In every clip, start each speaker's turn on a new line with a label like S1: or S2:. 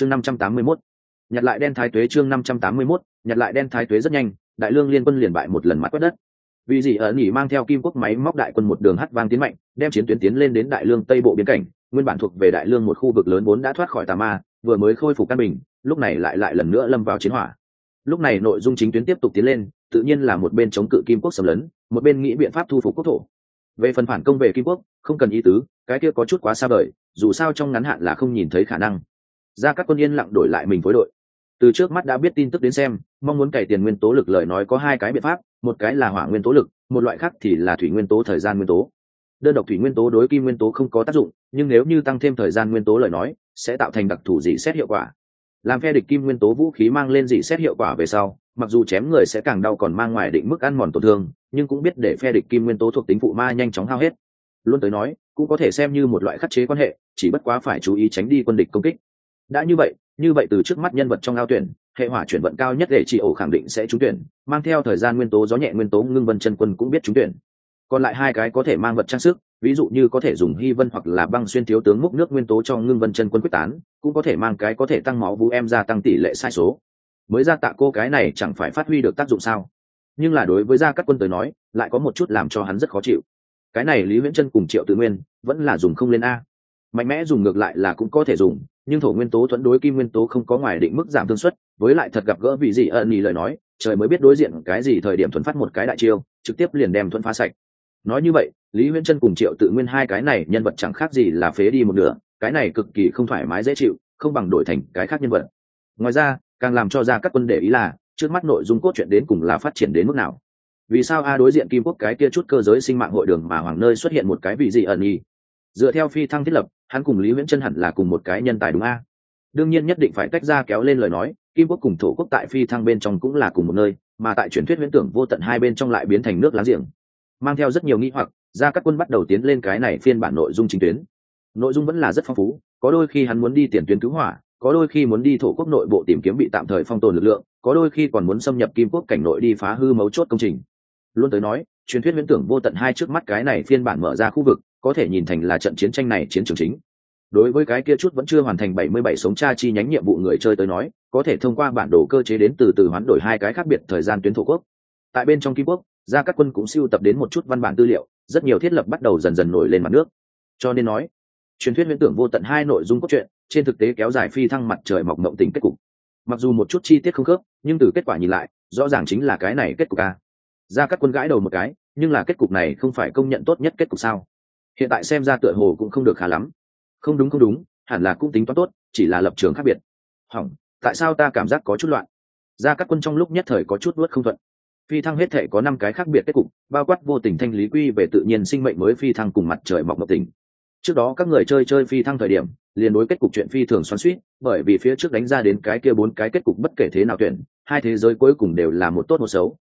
S1: chương năm trăm tám mươi 581. nhặt lại đen thái tuế chương năm trăm tám mươi 581, nhặt lại đen thái tuế rất nhanh đại lương liên quân liền bại một lần mặt quét đất. Vì gì ở nghỉ mang theo kim quốc máy móc đại quân một đường hắt vang tiến mạnh đem chiến tuyến tiến lên đến đại lương tây bộ biên cảnh nguyên bản thuộc về đại lương một khu vực lớn vốn đã thoát khỏi tà ma vừa mới khôi phục căn bình lúc này lại lại lần nữa lâm vào chiến hỏa. Lúc này nội dung chính tuyến tiếp tục tiến lên tự nhiên là một bên chống cự kim quốc xâm lấn một bên nghĩ biện pháp thu phục quốc thổ. Về phần phản công về kim quốc không cần ý tứ cái kia có chút quá xa vời dù sao trong ngắn hạn là không nhìn thấy khả năng ra các quân yên lặng đổi lại mình phối đội. Từ trước mắt đã biết tin tức đến xem, mong muốn cày tiền nguyên tố lực lời nói có hai cái biện pháp, một cái là hỏa nguyên tố lực, một loại khác thì là thủy nguyên tố thời gian nguyên tố. Đơn độc thủy nguyên tố đối kim nguyên tố không có tác dụng, nhưng nếu như tăng thêm thời gian nguyên tố lời nói, sẽ tạo thành đặc thù dị xét hiệu quả. Làm phe địch kim nguyên tố vũ khí mang lên dị xét hiệu quả về sau, mặc dù chém người sẽ càng đau còn mang ngoài định mức ăn mòn tổn thương, nhưng cũng biết để phe địch kim nguyên tố thuộc tính phụ ma nhanh chóng hao hết. Luôn tới nói, cũng có thể xem như một loại khắc chế quan hệ, chỉ bất quá phải chú ý tránh đi quân địch công kích đã như vậy như vậy từ trước mắt nhân vật trong ao tuyển, hệ hỏa chuyển vận cao nhất để chỉ ổ khẳng định sẽ trúng tuyển, mang theo thời gian nguyên tố gió nhẹ nguyên tố ngưng vân chân quân cũng biết trúng tuyển. Còn lại hai cái có thể mang vật trang sức, ví dụ như có thể dùng hy vân hoặc là băng xuyên thiếu tướng múc nước nguyên tố cho ngưng vân chân quân quyết tán, cũng có thể mang cái có thể tăng máu vũ em gia tăng tỷ lệ sai số. Mới ra tạ cô cái này chẳng phải phát huy được tác dụng sao? Nhưng là đối với gia cát quân tới nói, lại có một chút làm cho hắn rất khó chịu. Cái này lý viễn chân cùng triệu tự nguyên vẫn là dùng không lên a. Mạnh mẽ dùng ngược lại là cũng có thể dùng nhưng thổ nguyên tố thuẫn đối kim nguyên tố không có ngoài định mức giảm thương suất, với lại thật gặp gỡ vị gì ẩn ý lời nói, trời mới biết đối diện cái gì thời điểm thuần phát một cái đại chiêu, trực tiếp liền đem thuẫn phá sạch. Nói như vậy, lý huyễn chân cùng triệu tự nguyên hai cái này nhân vật chẳng khác gì là phế đi một nửa, cái này cực kỳ không thoải mái dễ chịu, không bằng đổi thành cái khác nhân vật. Ngoài ra, càng làm cho ra các quân để ý là, trước mắt nội dung cốt truyện đến cùng là phát triển đến mức nào. Vì sao a đối diện kim quốc cái kia chút cơ giới sinh mạng hội đường mà hoàng nơi xuất hiện một cái vị gì ẩn y dựa theo phi thăng thiết lập hắn cùng lý viễn chân hẳn là cùng một cái nhân tài đúng a? Đương nhiên nhất định phải tách ra kéo lên lời nói, kim quốc cùng thổ quốc tại phi thăng bên trong cũng là cùng một nơi, mà tại truyền thuyết viễn tưởng vô tận hai bên trong lại biến thành nước láng giềng. Mang theo rất nhiều nghi hoặc ra các quân bắt đầu tiến lên cái này phiên bản nội dung chính tuyến. Nội dung vẫn là rất phong phú, có đôi khi hắn muốn đi tiền tuyến cứu hỏa, có đôi khi muốn đi thổ quốc nội bộ tìm kiếm bị tạm thời phong tồn lực lượng, có đôi khi còn muốn xâm nhập kim quốc cảnh nội đi phá hư mấu chốt công trình. Luôn tới nói, truyền thuyết viễn tưởng vô tận hai trước mắt cái này phiên bản mở ra khu vực có thể nhìn thành là trận chiến tranh này chiến trường chính. Đối với cái kia chút vẫn chưa hoàn thành 77 sống cha chi nhánh nhiệm vụ người chơi tới nói, có thể thông qua bản đồ cơ chế đến từ từ hoán đổi hai cái khác biệt thời gian tuyến thổ quốc. Tại bên trong kim quốc, gia các quân cũng siêu tập đến một chút văn bản tư liệu, rất nhiều thiết lập bắt đầu dần dần nổi lên mặt nước. Cho nên nói, truyền thuyết viễn tưởng vô tận hai nội dung cốt truyện, trên thực tế kéo dài phi thăng mặt trời mọc mộng tình kết cục. Mặc dù một chút chi tiết không khớp, nhưng từ kết quả nhìn lại, rõ ràng chính là cái này kết cục a. Ra các quân gãi đầu một cái, nhưng là kết cục này không phải công nhận tốt nhất kết cục sao? Hiện tại xem ra tựa hồ cũng không được khá lắm. Không đúng không đúng, hẳn là cũng tính toán tốt, chỉ là lập trường khác biệt. Hỏng, tại sao ta cảm giác có chút loạn? Ra các quân trong lúc nhất thời có chút vớt không thuận. Phi thăng hết thể có năm cái khác biệt kết cục, bao quát vô tình thanh lý quy về tự nhiên sinh mệnh mới phi thăng cùng mặt trời mọc mộc tình. Trước đó các người chơi chơi phi thăng thời điểm, liền đối kết cục chuyện phi thường xoắn suýt bởi vì phía trước đánh ra đến cái kia bốn cái kết cục bất kể thế nào tuyển, hai thế giới cuối cùng đều là một tốt một xấu.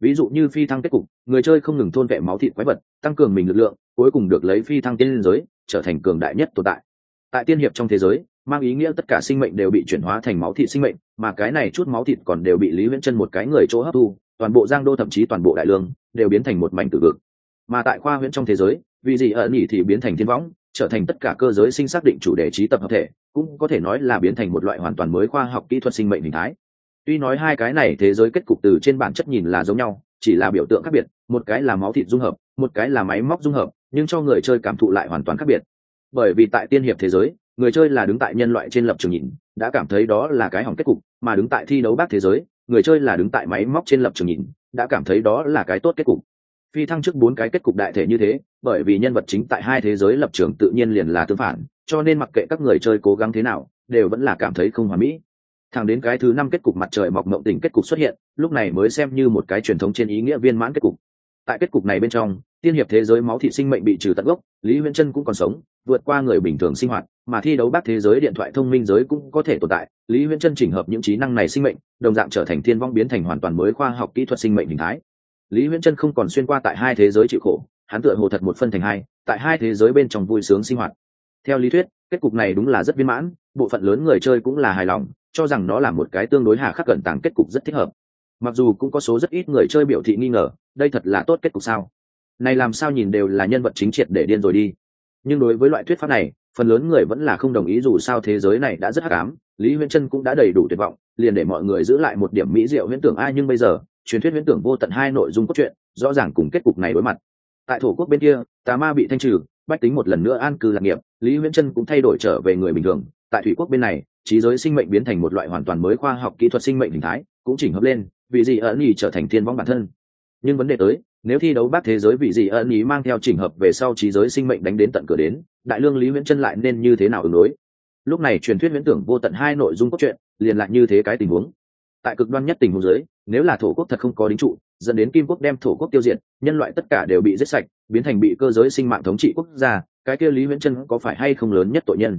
S1: Ví dụ như phi thăng kết cục, người chơi không ngừng thôn vẹ máu thịt quái vật, tăng cường mình lực lượng cuối cùng được lấy phi thăng tiên giới, trở thành cường đại nhất tồn tại. Tại tiên hiệp trong thế giới, mang ý nghĩa tất cả sinh mệnh đều bị chuyển hóa thành máu thịt sinh mệnh, mà cái này chút máu thịt còn đều bị lý viễn chân một cái người chỗ hấp thu, toàn bộ giang đô thậm chí toàn bộ đại lương, đều biến thành một mảnh tử vực. Mà tại khoa huyễn trong thế giới, vì gì ở nhỉ thì biến thành thiên võng, trở thành tất cả cơ giới sinh xác định chủ đề trí tập hợp thể, cũng có thể nói là biến thành một loại hoàn toàn mới khoa học kỹ thuật sinh mệnh hình thái. Tuy nói hai cái này thế giới kết cục từ trên bản chất nhìn là giống nhau, chỉ là biểu tượng khác biệt, một cái là máu thịt dung hợp, một cái là máy móc dung hợp nhưng cho người chơi cảm thụ lại hoàn toàn khác biệt. Bởi vì tại tiên hiệp thế giới, người chơi là đứng tại nhân loại trên lập trường nhìn, đã cảm thấy đó là cái hỏng kết cục, mà đứng tại thi đấu bác thế giới, người chơi là đứng tại máy móc trên lập trường nhìn, đã cảm thấy đó là cái tốt kết cục. Phi thăng trước bốn cái kết cục đại thể như thế, bởi vì nhân vật chính tại hai thế giới lập trường tự nhiên liền là tương phản, cho nên mặc kệ các người chơi cố gắng thế nào, đều vẫn là cảm thấy không hòa mỹ. Thẳng đến cái thứ năm kết cục mặt trời mọc mộng tình kết cục xuất hiện, lúc này mới xem như một cái truyền thống trên ý nghĩa viên mãn kết cục. Tại kết cục này bên trong tiên hiệp thế giới máu thị sinh mệnh bị trừ tận gốc, lý huyễn chân cũng còn sống, vượt qua người bình thường sinh hoạt, mà thi đấu bác thế giới điện thoại thông minh giới cũng có thể tồn tại. Lý huyễn chân chỉnh hợp những trí năng này sinh mệnh, đồng dạng trở thành thiên vong biến thành hoàn toàn mới khoa học kỹ thuật sinh mệnh hình thái. Lý huyễn chân không còn xuyên qua tại hai thế giới chịu khổ, hắn tựa hồ thật một phân thành hai, tại hai thế giới bên trong vui sướng sinh hoạt. Theo lý thuyết, kết cục này đúng là rất viên mãn, bộ phận lớn người chơi cũng là hài lòng, cho rằng nó là một cái tương đối hà khắc cận tàng kết cục rất thích hợp. Mặc dù cũng có số rất ít người chơi biểu thị nghi ngờ, đây thật là tốt kết cục sao? Này làm sao nhìn đều là nhân vật chính triệt để điên rồi đi. Nhưng đối với loại thuyết pháp này, phần lớn người vẫn là không đồng ý dù sao thế giới này đã rất hắc ám, lý huyễn chân cũng đã đầy đủ tuyệt vọng, liền để mọi người giữ lại một điểm mỹ diệu huyễn tưởng ai nhưng bây giờ, truyền thuyết huyễn tưởng vô tận hai nội dung cốt truyện, rõ ràng cùng kết cục này đối mặt. Tại thổ quốc bên kia, tà ma bị thanh trừ, bách tính một lần nữa an cư lạc nghiệp, lý huyễn chân cũng thay đổi trở về người bình thường. Tại thủy quốc bên này, trí giới sinh mệnh biến thành một loại hoàn toàn mới khoa học kỹ thuật sinh mệnh hình thái, cũng chỉnh hợp lên, vì gì ẩn nhì trở thành thiên vong bản thân. Nhưng vấn đề tới nếu thi đấu bác thế giới vị gì ẩn ý mang theo chỉnh hợp về sau trí giới sinh mệnh đánh đến tận cửa đến, đại lương lý nguyễn chân lại nên như thế nào ứng đối? Lúc này truyền thuyết viễn tưởng vô tận hai nội dung cốt truyện, liền lại như thế cái tình huống. Tại cực đoan nhất tình huống giới nếu là thổ quốc thật không có đính trụ, dẫn đến kim quốc đem thổ quốc tiêu diệt, nhân loại tất cả đều bị giết sạch, biến thành bị cơ giới sinh mạng thống trị quốc gia, cái kia lý nguyễn chân có phải hay không lớn nhất tội nhân?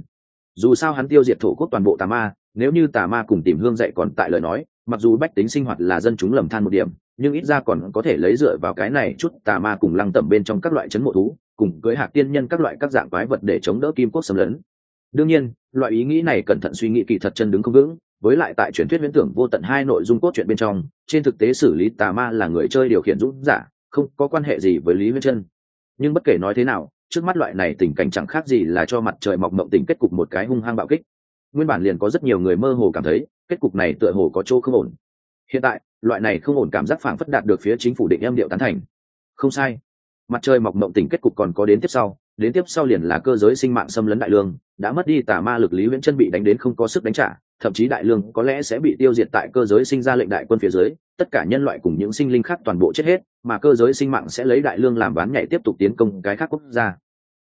S1: Dù sao hắn tiêu diệt thổ quốc toàn bộ tà ma, nếu như tà ma cùng tìm hương dạy còn tại lời nói, mặc dù bách tính sinh hoạt là dân chúng lầm than một điểm nhưng ít ra còn có thể lấy dựa vào cái này chút tà ma cùng lăng tẩm bên trong các loại chấn mộ thú, cùng cưới hạc tiên nhân các loại các dạng quái vật để chống đỡ kim quốc xâm lấn. Đương nhiên, loại ý nghĩ này cẩn thận suy nghĩ kỳ thật chân đứng không vững, với lại tại truyền thuyết viễn tưởng vô tận hai nội dung cốt truyện bên trong, trên thực tế xử lý tà ma là người chơi điều khiển dũng giả, không có quan hệ gì với lý huyễn chân nhưng bất kể nói thế nào, trước mắt loại này tình cảnh chẳng khác gì là cho mặt trời mọc mộng tình kết cục một cái hung hăng bạo kích. Nguyên bản liền có rất nhiều người mơ hồ cảm thấy, kết cục này tựa hồ có chỗ không ổn hiện tại, loại này không ổn cảm giác phảng phất đạt được phía chính phủ định em điệu tán thành. Không sai. Mặt trời mọc mộng tình kết cục còn có đến tiếp sau, đến tiếp sau liền là cơ giới sinh mạng xâm lấn đại lương, đã mất đi tà ma lực lý viễn chân bị đánh đến không có sức đánh trả, thậm chí đại lương có lẽ sẽ bị tiêu diệt tại cơ giới sinh ra lệnh đại quân phía dưới, tất cả nhân loại cùng những sinh linh khác toàn bộ chết hết, mà cơ giới sinh mạng sẽ lấy đại lương làm ván nhảy tiếp tục tiến công cái khác quốc gia.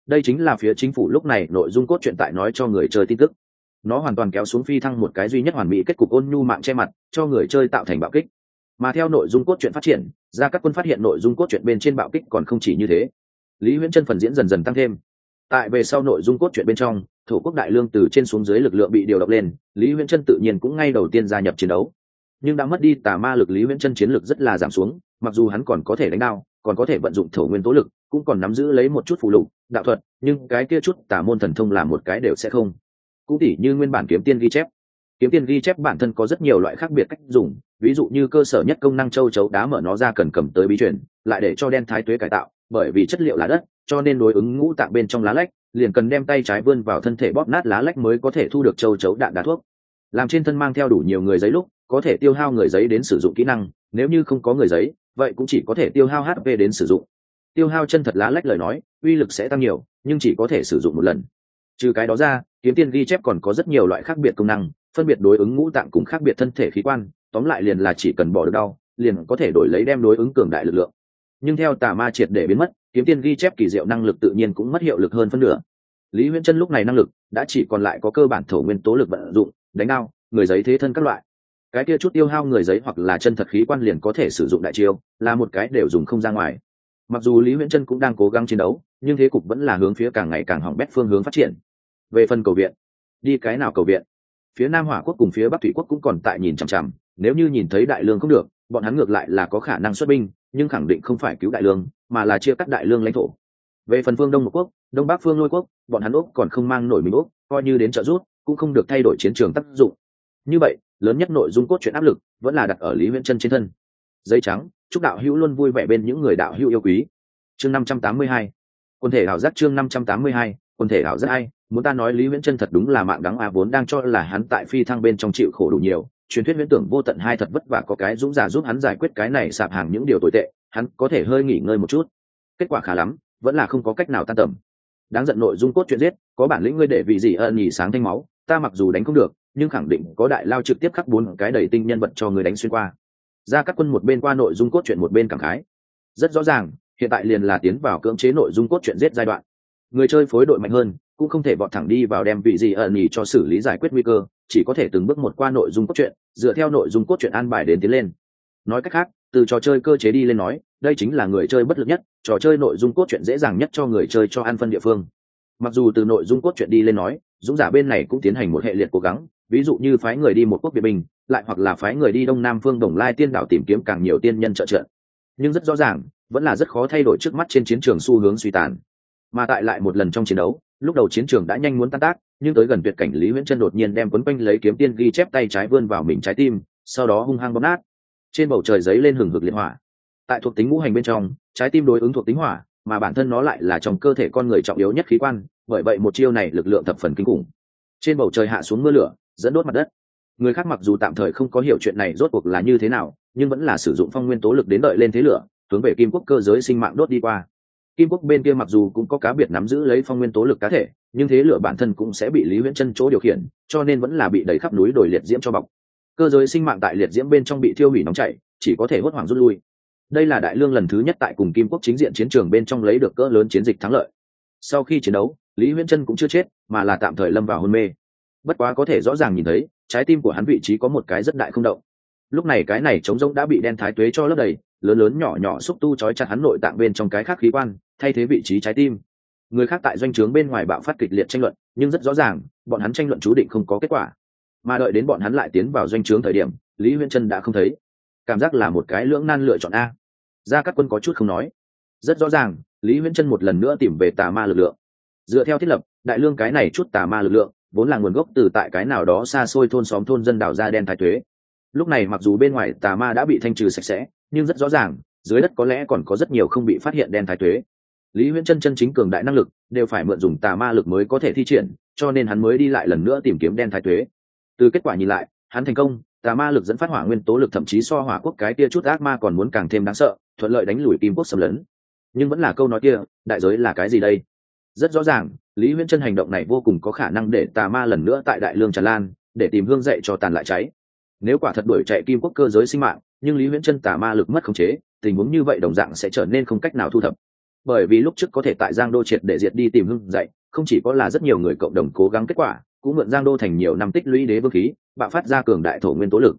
S1: Đây chính là phía chính phủ lúc này nội dung cốt truyện tại nói cho người chơi tin tức nó hoàn toàn kéo xuống phi thăng một cái duy nhất hoàn mỹ kết cục ôn nhu mạng che mặt, cho người chơi tạo thành bạo kích. Mà theo nội dung cốt truyện phát triển ra các quân phát hiện nội dung cốt truyện bên trên bạo kích còn không chỉ như thế. Lý huyễn chân phần diễn dần dần tăng thêm. Tại về sau nội dung cốt truyện bên trong thủ quốc đại lương từ trên xuống dưới lực lượng bị điều động lên, lý huyễn chân tự nhiên cũng ngay đầu tiên gia nhập chiến đấu. Nhưng đã mất đi tà ma lực, lý huyễn chân chiến lực rất là giảm xuống, mặc dù hắn còn có thể đánh đao, còn có thể vận dụng thổ nguyên tố lực, cũng còn nắm giữ lấy một chút phụ lục, đạo thuật, nhưng cái kia chút tà môn thần thông là một cái đều sẽ không cũng tỉ như nguyên bản kiếm tiên ghi chép. Kiếm tiên ghi chép bản thân có rất nhiều loại khác biệt cách dùng, ví dụ như cơ sở nhất công năng châu chấu đá mở nó ra cần cầm tới bí truyền, lại để cho đen thái tuế cải tạo, bởi vì chất liệu là đất, cho nên đối ứng ngũ tạng bên trong lá lách, liền cần đem tay trái vươn vào thân thể bóp nát lá lách mới có thể thu được châu chấu đạn đá thuốc. Làm trên thân mang theo đủ nhiều người giấy lúc, có thể tiêu hao người giấy đến sử dụng kỹ năng, nếu như không có người giấy, vậy cũng chỉ có thể tiêu hao hp đến sử dụng. Tiêu hao chân thật lá lách lời nói, uy lực sẽ tăng nhiều, nhưng chỉ có thể sử dụng một lần trừ cái đó ra, kiếm tiên ghi chép còn có rất nhiều loại khác biệt công năng, phân biệt đối ứng ngũ tạng cùng khác biệt thân thể khí quan, tóm lại liền là chỉ cần bỏ được đau, liền có thể đổi lấy đem đối ứng cường đại lực lượng. Nhưng theo tà ma triệt để biến mất, kiếm tiên ghi chép kỳ diệu năng lực tự nhiên cũng mất hiệu lực hơn phân nửa. Lý huyễn chân lúc này năng lực đã chỉ còn lại có cơ bản thổ nguyên tố lực vận dụng, đánh đao, người giấy thế thân các loại. Cái kia chút tiêu hao người giấy hoặc là chân thật khí quan liền có thể sử dụng đại chiêu, là một cái đều dùng không ra ngoài. Mặc dù lý huyễn chân cũng đang cố gắng chiến đấu, nhưng thế cục vẫn là hướng phía càng ngày càng hỏng bét phương hướng phát triển về phần cầu viện, đi cái nào cầu viện, phía nam hỏa quốc cùng phía bắc thủy quốc cũng còn tại nhìn chằm chằm, nếu như nhìn thấy đại lương không được, bọn hắn ngược lại là có khả năng xuất binh, nhưng khẳng định không phải cứu đại lương, mà là chia cắt đại lương lãnh thổ. Về phần phương đông một quốc, đông bắc phương lôi quốc, bọn hắn úc còn không mang nổi mình úc, coi như đến trợ rút cũng không được thay đổi chiến trường tác dụng. Như vậy, lớn nhất nội dung cốt truyện áp lực vẫn là đặt ở lý viễn chân trên thân. Giấy trắng, chúc đạo hữu luôn vui vẻ bên những người đạo hữu yêu quý. Chương năm trăm tám mươi hai, quân thể ảo giác chương năm trăm tám mươi hai quân thể ảo rất hay, muốn ta nói lý viễn chân thật đúng là mạng đắng a vốn đang cho là hắn tại phi thăng bên trong chịu khổ đủ nhiều truyền thuyết viễn tưởng vô tận hai thật vất vả có cái dũng giả giúp hắn giải quyết cái này sạp hàng những điều tồi tệ hắn có thể hơi nghỉ ngơi một chút. Kết quả khá lắm vẫn là không có cách nào tan tầm. Đáng giận nội dung cốt chuyện giết có bản lĩnh ngươi để vì gì ân nhì sáng thanh máu ta mặc dù đánh không được nhưng khẳng định có đại lao trực tiếp khắc bốn cái đầy tinh nhân vật cho người đánh xuyên qua. Ra các quân một bên qua nội dung cốt truyện một bên cảm khái. Rất rõ ràng hiện tại liền là tiến vào cưỡng chế nội dung cốt truyện giết giai đoạn người chơi phối đội mạnh hơn, cũng không thể vọt thẳng đi vào đem vị gì ẩn nhì cho xử lý giải quyết nguy cơ, chỉ có thể từng bước một qua nội dung cốt truyện, dựa theo nội dung cốt truyện an bài đến tiến lên. Nói cách khác, từ trò chơi cơ chế đi lên nói, đây chính là người chơi bất lực nhất, trò chơi nội dung cốt truyện dễ dàng nhất cho người chơi cho an phân địa phương. Mặc dù từ nội dung cốt truyện đi lên nói, dũng giả bên này cũng tiến hành một hệ liệt cố gắng, ví dụ như phái người đi một quốc việt bình lại hoặc là phái người đi đông nam phương đồng lai tiên đảo tìm kiếm càng nhiều tiên nhân trợ trợ. Nhưng rất rõ ràng, vẫn là rất khó thay đổi trước mắt trên chiến trường xu hướng suy tàn mà tại lại một lần trong chiến đấu, lúc đầu chiến trường đã nhanh muốn tan tác, nhưng tới gần tuyệt cảnh lý huyễn chân đột nhiên đem quấn quanh lấy kiếm tiên ghi chép tay trái vươn vào mình trái tim, sau đó hung hăng bóp nát. Trên bầu trời giấy lên hừng hực liệt hỏa. Tại thuộc tính ngũ hành bên trong, trái tim đối ứng thuộc tính hỏa, mà bản thân nó lại là trong cơ thể con người trọng yếu nhất khí quan, bởi vậy một chiêu này lực lượng thập phần kinh khủng. Trên bầu trời hạ xuống mưa lửa, dẫn đốt mặt đất. Người khác mặc dù tạm thời không có hiểu chuyện này rốt cuộc là như thế nào, nhưng vẫn là sử dụng phong nguyên tố lực đến đợi lên thế lửa, hướng về kim quốc cơ giới sinh mạng đốt đi qua kim quốc bên kia mặc dù cũng có cá biệt nắm giữ lấy phong nguyên tố lực cá thể, nhưng thế lửa bản thân cũng sẽ bị lý huyễn chân chỗ điều khiển, cho nên vẫn là bị đẩy khắp núi đồi liệt diễm cho bọc. Cơ giới sinh mạng tại liệt diễm bên trong bị thiêu hủy nóng chảy, chỉ có thể hốt hoảng rút lui. Đây là đại lương lần thứ nhất tại cùng kim quốc chính diện chiến trường bên trong lấy được cỡ lớn chiến dịch thắng lợi. Sau khi chiến đấu, lý huyễn chân cũng chưa chết, mà là tạm thời lâm vào hôn mê. Bất quá có thể rõ ràng nhìn thấy, trái tim của hắn vị trí có một cái rất đại không động. Lúc này cái này trống rỗng đã bị đen thái tuế cho lấp đầy lớn lớn nhỏ nhỏ xúc tu trói chặt hắn nội tạng bên trong cái khác khí quan, thay thế vị trí trái tim. Người khác tại doanh trướng bên ngoài bạo phát kịch liệt tranh luận, nhưng rất rõ ràng, bọn hắn tranh luận chú định không có kết quả. Mà đợi đến bọn hắn lại tiến vào doanh trướng thời điểm, lý huyễn Trân đã không thấy. Cảm giác là một cái lưỡng nan lựa chọn a. Ra các quân có chút không nói. Rất rõ ràng, lý huyễn Trân một lần nữa tìm về tà ma lực lượng. Dựa theo thiết lập, đại lương cái này chút tà ma lực lượng, vốn là nguồn gốc từ tại cái nào đó xa xôi thôn xóm thôn dân đảo ra đen thái thuế lúc này mặc dù bên ngoài tà ma đã bị thanh trừ sạch sẽ nhưng rất rõ ràng, dưới đất có lẽ còn có rất nhiều không bị phát hiện đen thái tuế. Lý huyễn chân chân chính cường đại năng lực, đều phải mượn dùng tà ma lực mới có thể thi triển, cho nên hắn mới đi lại lần nữa tìm kiếm đen thái tuế. Từ kết quả nhìn lại, hắn thành công, tà ma lực dẫn phát hỏa nguyên tố lực thậm chí so hỏa quốc cái kia chút ác ma còn muốn càng thêm đáng sợ, thuận lợi đánh lùi kim quốc xâm lấn. Nhưng vẫn là câu nói kia, đại giới là cái gì đây? Rất rõ ràng, lý huyễn chân hành động này vô cùng có khả năng để tà ma lần nữa tại đại lương tràn lan, để tìm hương dậy cho tàn lại cháy. Nếu quả thật đuổi chạy kim quốc cơ giới sinh mạng nhưng lý huyễn chân tà ma lực mất khống chế, tình huống như vậy đồng dạng sẽ trở nên không cách nào thu thập. Bởi vì lúc trước có thể tại giang đô triệt để diệt đi tìm hưng dậy không chỉ có là rất nhiều người cộng đồng cố gắng kết quả, cũng mượn giang đô thành nhiều năm tích lũy đế vương khí, bạo phát ra cường đại thổ nguyên tố lực.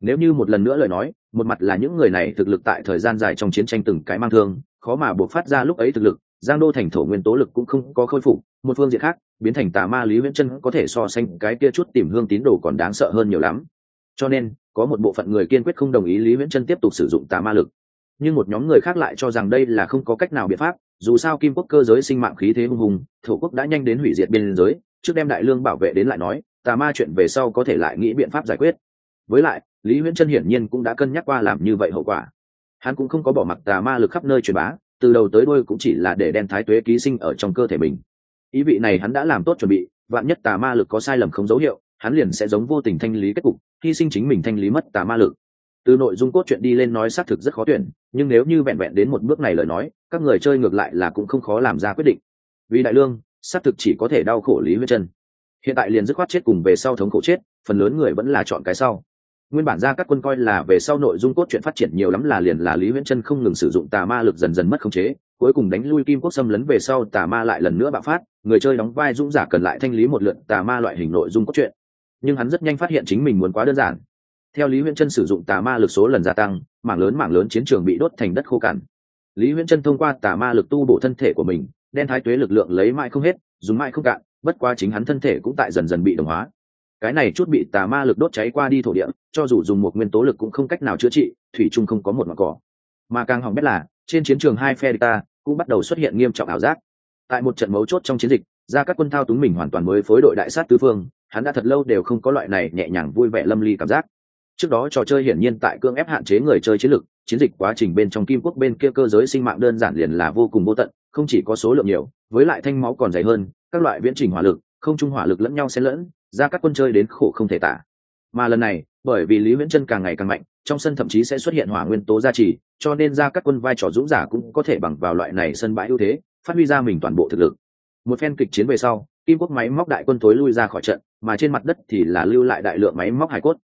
S1: Nếu như một lần nữa lời nói, một mặt là những người này thực lực tại thời gian dài trong chiến tranh từng cái mang thương, khó mà buộc phát ra lúc ấy thực lực, giang đô thành thổ nguyên tố lực cũng không có khôi phục, một phương diện khác, biến thành tà ma lý viễn chân có thể so sánh cái kia chút tìm hương tín đồ còn đáng sợ hơn nhiều lắm. Cho nên có một bộ phận người kiên quyết không đồng ý lý viễn chân tiếp tục sử dụng tà ma lực. Nhưng một nhóm người khác lại cho rằng đây là không có cách nào biện pháp, dù sao kim quốc cơ giới sinh mạng khí thế hùng hùng, thổ quốc đã nhanh đến hủy diệt biên giới, trước đem đại lương bảo vệ đến lại nói, tà ma chuyện về sau có thể lại nghĩ biện pháp giải quyết. Với lại, lý huyễn Trân hiển nhiên cũng đã cân nhắc qua làm như vậy hậu quả. Hắn cũng không có bỏ mặc tà ma lực khắp nơi truyền bá, từ đầu tới đôi cũng chỉ là để đen thái tuế ký sinh ở trong cơ thể mình. Ý vị này hắn đã làm tốt chuẩn bị, vạn nhất tà ma lực có sai lầm không dấu hiệu hắn liền sẽ giống vô tình thanh lý kết cục, hy sinh chính mình thanh lý mất tà ma lực. Từ nội dung cốt truyện đi lên nói xác thực rất khó tuyển, nhưng nếu như vẹn vẹn đến một bước này lời nói, các người chơi ngược lại là cũng không khó làm ra quyết định. Vì đại lương, xác thực chỉ có thể đau khổ lý huyết chân hiện tại liền dứt khoát chết cùng về sau thống khổ chết, phần lớn người vẫn là chọn cái sau. Nguyên bản ra các quân coi là về sau nội dung cốt truyện phát triển nhiều lắm là liền là lý huyễn chân không ngừng sử dụng tà ma lực dần dần mất khống chế, cuối cùng đánh lui kim quốc xâm lấn về sau tà ma lại lần nữa bạo phát, người chơi đóng vai dũng giả cần lại thanh lý một lượt tà ma loại hình nội dung cốt truyện nhưng hắn rất nhanh phát hiện chính mình muốn quá đơn giản. Theo lý huyễn chân sử dụng tà ma lực số lần gia tăng, mảng lớn mảng lớn chiến trường bị đốt thành đất khô cằn. Lý huyễn chân thông qua tà ma lực tu bổ thân thể của mình đen thái tuế lực lượng lấy mãi không hết, dùng mãi không cạn, bất quá chính hắn thân thể cũng tại dần dần bị đồng hóa. Cái này chút bị tà ma lực đốt cháy qua đi thổ địa, cho dù dùng một nguyên tố lực cũng không cách nào chữa trị, thủy chung không có một mặt cỏ. Mà càng hỏng biết là, trên chiến trường hai phe ta cũng bắt đầu xuất hiện nghiêm trọng ảo giác. Tại một trận mấu chốt trong chiến dịch, ra các quân thao túng mình hoàn toàn mới phối đội đại sát tứ phương hắn đã thật lâu đều không có loại này nhẹ nhàng vui vẻ lâm ly cảm giác. Trước đó trò chơi hiển nhiên tại cương ép hạn chế người chơi chiến lực, chiến dịch quá trình bên trong kim quốc bên kia cơ giới sinh mạng đơn giản liền là vô cùng vô tận, không chỉ có số lượng nhiều, với lại thanh máu còn dày hơn, các loại viễn trình hỏa lực, không trung hỏa lực lẫn nhau xen lẫn, ra các quân chơi đến khổ không thể tả. Mà lần này, bởi vì lý viễn chân càng ngày càng mạnh, trong sân thậm chí sẽ xuất hiện hỏa nguyên tố gia trì, cho nên ra các quân vai trò dũng giả cũng có thể bằng vào loại này sân bãi ưu thế, phát huy ra mình toàn bộ thực lực. Một phen kịch chiến về sau, kim quốc máy móc đại quân tối lui ra khỏi trận mà trên mặt đất thì là lưu lại đại lượng máy móc hải cốt.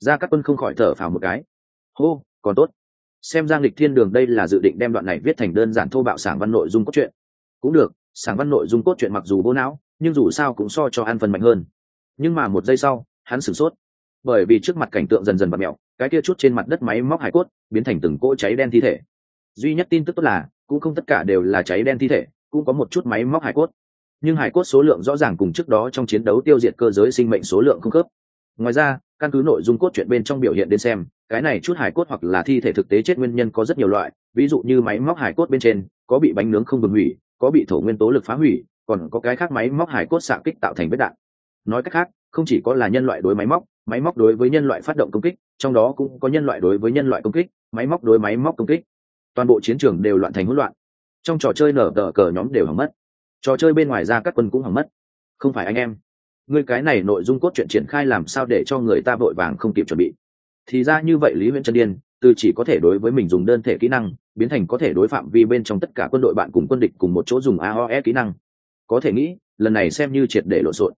S1: Ra các quân không khỏi thở phào một cái. Hô, còn tốt. Xem giang lịch thiên đường đây là dự định đem đoạn này viết thành đơn giản thô bạo sảng văn nội dung cốt truyện. Cũng được, sảng văn nội dung cốt truyện mặc dù vô não, nhưng dù sao cũng so cho ăn phần mạnh hơn. Nhưng mà một giây sau, hắn sửng sốt. Bởi vì trước mặt cảnh tượng dần dần bật mẹo, cái kia chút trên mặt đất máy móc hải cốt biến thành từng cỗ cháy đen thi thể. Duy nhất tin tức tốt là, cũng không tất cả đều là cháy đen thi thể, cũng có một chút máy móc hải cốt nhưng hải cốt số lượng rõ ràng cùng trước đó trong chiến đấu tiêu diệt cơ giới sinh mệnh số lượng không khớp. Ngoài ra, căn cứ nội dung cốt truyện bên trong biểu hiện đến xem, cái này chút hải cốt hoặc là thi thể thực tế chết nguyên nhân có rất nhiều loại, ví dụ như máy móc hải cốt bên trên, có bị bánh nướng không ngừng hủy, có bị thổ nguyên tố lực phá hủy, còn có cái khác máy móc hải cốt xạ kích tạo thành vết đạn. Nói cách khác, không chỉ có là nhân loại đối máy móc máy móc đối với nhân loại phát động công kích, trong đó cũng có nhân loại đối với nhân loại công kích, máy móc đối máy móc công kích. Toàn bộ chiến trường đều loạn thành hỗn loạn. Trong trò chơi nở tờ cờ nhóm đều hỏng mất trò chơi bên ngoài ra các quân cũng hỏng mất. Không phải anh em. Ngươi cái này nội dung cốt truyện triển khai làm sao để cho người ta vội vàng không kịp chuẩn bị? Thì ra như vậy lý huyện trân điên, từ chỉ có thể đối với mình dùng đơn thể kỹ năng, biến thành có thể đối phạm vi bên trong tất cả quân đội bạn cùng quân địch cùng một chỗ dùng aoe kỹ năng. Có thể nghĩ, lần này xem như triệt để lộn xộn.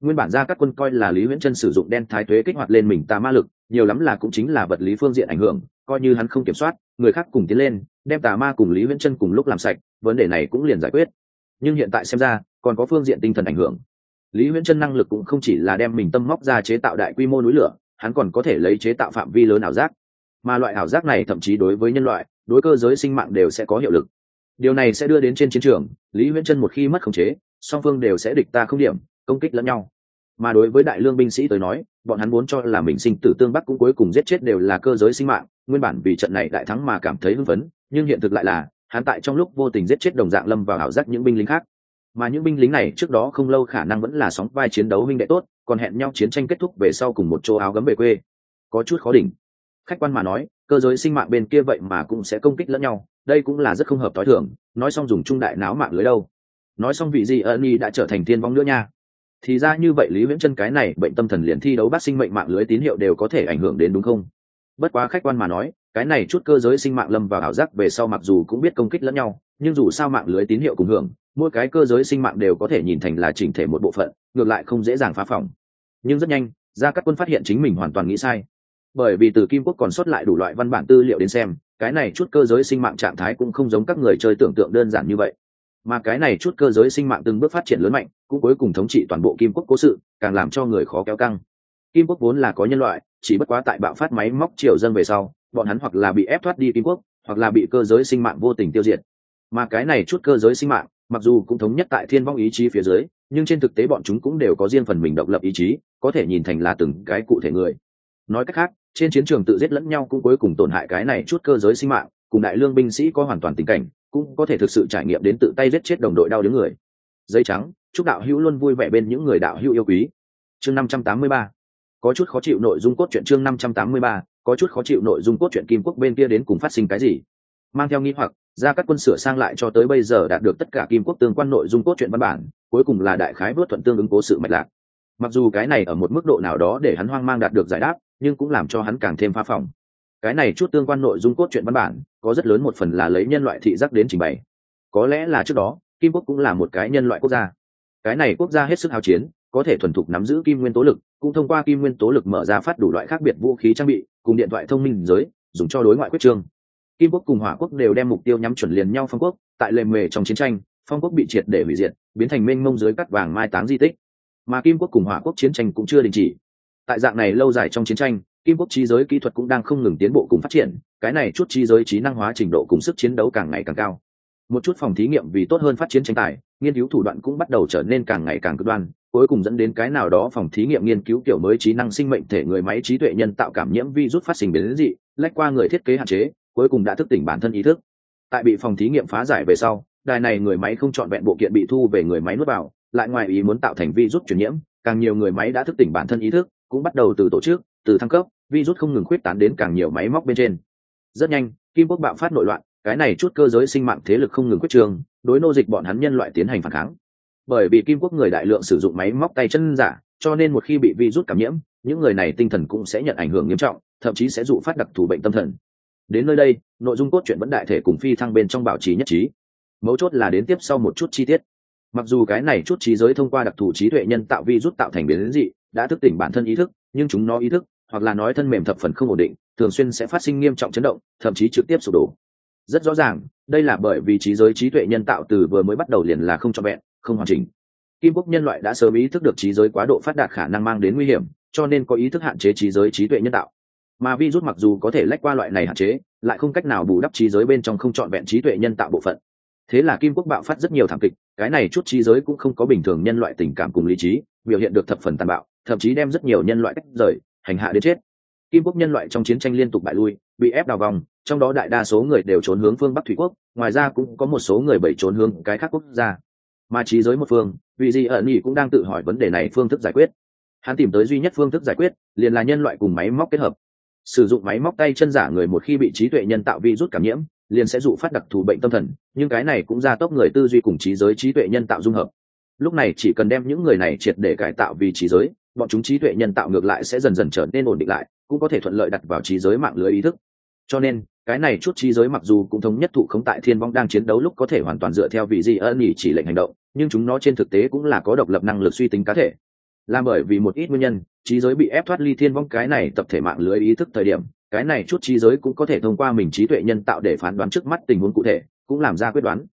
S1: Nguyên bản ra các quân coi là lý huyễn chân sử dụng đen thái thuế kích hoạt lên mình tà ma lực, nhiều lắm là cũng chính là vật lý phương diện ảnh hưởng, coi như hắn không kiểm soát, người khác cùng tiến lên, đem tà ma cùng lý huyễn chân cùng lúc làm sạch, vấn đề này cũng liền giải quyết nhưng hiện tại xem ra, còn có phương diện tinh thần ảnh hưởng. Lý huyễn chân năng lực cũng không chỉ là đem mình tâm móc ra chế tạo đại quy mô núi lửa, hắn còn có thể lấy chế tạo phạm vi lớn ảo giác. Mà loại ảo giác này thậm chí đối với nhân loại, đối cơ giới sinh mạng đều sẽ có hiệu lực. Điều này sẽ đưa đến trên chiến trường, lý huyễn chân một khi mất khống chế, song phương đều sẽ địch ta không điểm, công kích lẫn nhau. Mà đối với đại lương binh sĩ tới nói, bọn hắn muốn cho là mình sinh tử tương bắc cũng cuối cùng giết chết đều là cơ giới sinh mạng, nguyên bản vì trận này đại thắng mà cảm thấy hưng phấn, nhưng hiện thực lại là hắn tại trong lúc vô tình giết chết đồng dạng lâm vào ảo giác những binh lính khác. Mà những binh lính này trước đó không lâu khả năng vẫn là sóng vai chiến đấu huynh đệ tốt, còn hẹn nhau chiến tranh kết thúc về sau cùng một chỗ áo gấm về quê. Có chút khó đỉnh. Khách quan mà nói, cơ giới sinh mạng bên kia vậy mà cũng sẽ công kích lẫn nhau, đây cũng là rất không hợp t h o i thường, nói xong dùng trung đại náo mạng lưới đâu. Nói xong vị gì ân y đã trở thành tiên vong nữa nha. Thì ra như vậy lý viễn chân cái này bệnh tâm thần liền thi đấu bác sinh mệnh mạng lưới tín hiệu đều có thể ảnh hưởng đến đúng không? Bất quá khách quan mà nói cái này chút cơ giới sinh mạng lâm vào ảo giác về sau mặc dù cũng biết công kích lẫn nhau, nhưng dù sao mạng lưới tín hiệu cùng hưởng, mỗi cái cơ giới sinh mạng đều có thể nhìn thành là chỉnh thể một bộ phận, ngược lại không dễ dàng phá phòng nhưng rất nhanh, gia các quân phát hiện chính mình hoàn toàn nghĩ sai. Bởi vì từ kim quốc còn xuất lại đủ loại văn bản tư liệu đến xem, cái này chút cơ giới sinh mạng trạng thái cũng không giống các người chơi tưởng tượng đơn giản như vậy. Mà cái này chút cơ giới sinh mạng từng bước phát triển lớn mạnh, cũng cuối cùng thống trị toàn bộ kim quốc cố sự, càng làm cho người khó kéo căng. Kim quốc vốn là có nhân loại, chỉ bất quá tại bạo phát máy móc triều dân về sau bọn hắn hoặc là bị ép thoát đi kim quốc, hoặc là bị cơ giới sinh mạng vô tình tiêu diệt. Mà cái này chút cơ giới sinh mạng, mặc dù cũng thống nhất tại thiên vong ý chí phía dưới, nhưng trên thực tế bọn chúng cũng đều có riêng phần mình độc lập ý chí, có thể nhìn thành là từng cái cụ thể người. Nói cách khác, trên chiến trường tự giết lẫn nhau cũng cuối cùng tổn hại cái này chút cơ giới sinh mạng, cùng đại lương binh sĩ có hoàn toàn tình cảnh, cũng có thể thực sự trải nghiệm đến tự tay giết chết đồng đội đau đớn người. Dây trắng, chúc đạo hữu luôn vui vẻ bên những người đạo hữu yêu quý. Chương năm trăm tám mươi ba. Có chút khó chịu nội dung cốt truyện chương năm trăm tám mươi ba có chút khó chịu nội dung cốt truyện kim quốc bên kia đến cùng phát sinh cái gì. Mang theo nghi hoặc, ra các quân sửa sang lại cho tới bây giờ đạt được tất cả kim quốc tương quan nội dung cốt truyện văn bản, cuối cùng là đại khái vớt thuận tương ứng cố sự mạch lạc. Mặc dù cái này ở một mức độ nào đó để hắn hoang mang đạt được giải đáp, nhưng cũng làm cho hắn càng thêm pha phòng. Cái này chút tương quan nội dung cốt truyện văn bản, có rất lớn một phần là lấy nhân loại thị giác đến trình bày. Có lẽ là trước đó, kim quốc cũng là một cái nhân loại quốc gia. Cái này quốc gia hết sức hào chiến có thể thuần thục nắm giữ kim nguyên tố lực, cũng thông qua kim nguyên tố lực mở ra phát đủ loại khác biệt vũ khí trang bị, cùng điện thoại thông minh giới, dùng cho đối ngoại quyết trương. Kim quốc cùng hỏa quốc đều đem mục tiêu nhắm chuẩn liền nhau phong quốc, tại lề mề trong chiến tranh, phong quốc bị triệt để hủy diệt, biến thành mênh mông dưới cắt vàng mai táng di tích. Mà kim quốc cùng hỏa quốc chiến tranh cũng chưa đình chỉ. Tại dạng này lâu dài trong chiến tranh, kim quốc trí giới kỹ thuật cũng đang không ngừng tiến bộ cùng phát triển, cái này chút trí giới trí năng hóa trình độ cùng sức chiến đấu càng ngày càng cao. Một chút phòng thí nghiệm vì tốt hơn phát triển tranh tài, nghiên cứu thủ đoạn cũng bắt đầu trở nên càng ngày càng cực đoan cuối cùng dẫn đến cái nào đó phòng thí nghiệm nghiên cứu kiểu mới trí năng sinh mệnh thể người máy trí tuệ nhân tạo cảm nhiễm virus phát sinh biến dị, lách qua người thiết kế hạn chế, cuối cùng đã thức tỉnh bản thân ý thức. Tại bị phòng thí nghiệm phá giải về sau, đài này người máy không chọn vẹn bộ kiện bị thu về người máy nuốt vào, lại ngoài ý muốn tạo thành virus truyền nhiễm, càng nhiều người máy đã thức tỉnh bản thân ý thức, cũng bắt đầu từ tổ chức, từ thăng cấp, virus không ngừng khuyết tán đến càng nhiều máy móc bên trên. Rất nhanh, kim quốc bạo phát nội loạn, cái này chút cơ giới sinh mạng thế lực không ngừng quyết trường, đối nô dịch bọn hắn nhân loại tiến hành phản kháng bởi vì kim quốc người đại lượng sử dụng máy móc tay chân giả, cho nên một khi bị virus cảm nhiễm, những người này tinh thần cũng sẽ nhận ảnh hưởng nghiêm trọng, thậm chí sẽ dụ phát đặc thù bệnh tâm thần. Đến nơi đây, nội dung cốt truyện vẫn đại thể cùng phi thăng bên trong bảo trì nhất trí. Mấu chốt là đến tiếp sau một chút chi tiết. Mặc dù cái này chút trí giới thông qua đặc thù trí tuệ nhân tạo vi rút tạo thành biến dị, đã thức tỉnh bản thân ý thức, nhưng chúng nó ý thức, hoặc là nói thân mềm thập phần không ổn định, thường xuyên sẽ phát sinh nghiêm trọng chấn động, thậm chí trực tiếp sụp đổ. Rất rõ ràng, đây là bởi vì trí giới trí tuệ nhân tạo từ vừa mới bắt đầu liền là không cho vẹn không hoàn chỉnh. Kim quốc nhân loại đã sớm ý thức được trí giới quá độ phát đạt khả năng mang đến nguy hiểm, cho nên có ý thức hạn chế trí giới trí tuệ nhân tạo. Mà virus mặc dù có thể lách qua loại này hạn chế, lại không cách nào bù đắp trí giới bên trong không trọn vẹn trí tuệ nhân tạo bộ phận. Thế là kim quốc bạo phát rất nhiều thảm kịch, cái này chút trí giới cũng không có bình thường nhân loại tình cảm cùng lý trí, biểu hiện được thập phần tàn bạo, thậm chí đem rất nhiều nhân loại cách rời, hành hạ đến chết. Kim quốc nhân loại trong chiến tranh liên tục bại lui, bị ép đào vòng, trong đó đại đa số người đều trốn hướng phương bắc thủy quốc, ngoài ra cũng có một số người bảy trốn hướng cái khác quốc gia mà trí giới một phương, vì gì ẩn nhỉ cũng đang tự hỏi vấn đề này phương thức giải quyết. Hắn tìm tới duy nhất phương thức giải quyết, liền là nhân loại cùng máy móc kết hợp. Sử dụng máy móc tay chân giả người một khi bị trí tuệ nhân tạo vi rút cảm nhiễm, liền sẽ dụ phát đặc thù bệnh tâm thần, nhưng cái này cũng gia tốc người tư duy cùng trí giới trí tuệ nhân tạo dung hợp. Lúc này chỉ cần đem những người này triệt để cải tạo vì trí giới, bọn chúng trí tuệ nhân tạo ngược lại sẽ dần dần trở nên ổn định lại, cũng có thể thuận lợi đặt vào trí giới mạng lưới ý thức. Cho nên cái này chút trí giới mặc dù cũng thống nhất thụ không tại thiên vong đang chiến đấu lúc có thể hoàn toàn dựa theo vị gì ân nhỉ chỉ lệnh hành động, nhưng chúng nó trên thực tế cũng là có độc lập năng lực suy tính cá thể. Là bởi vì một ít nguyên nhân, trí giới bị ép thoát ly thiên vong cái này tập thể mạng lưới ý thức thời điểm, cái này chút trí giới cũng có thể thông qua mình trí tuệ nhân tạo để phán đoán trước mắt tình huống cụ thể, cũng làm ra quyết đoán.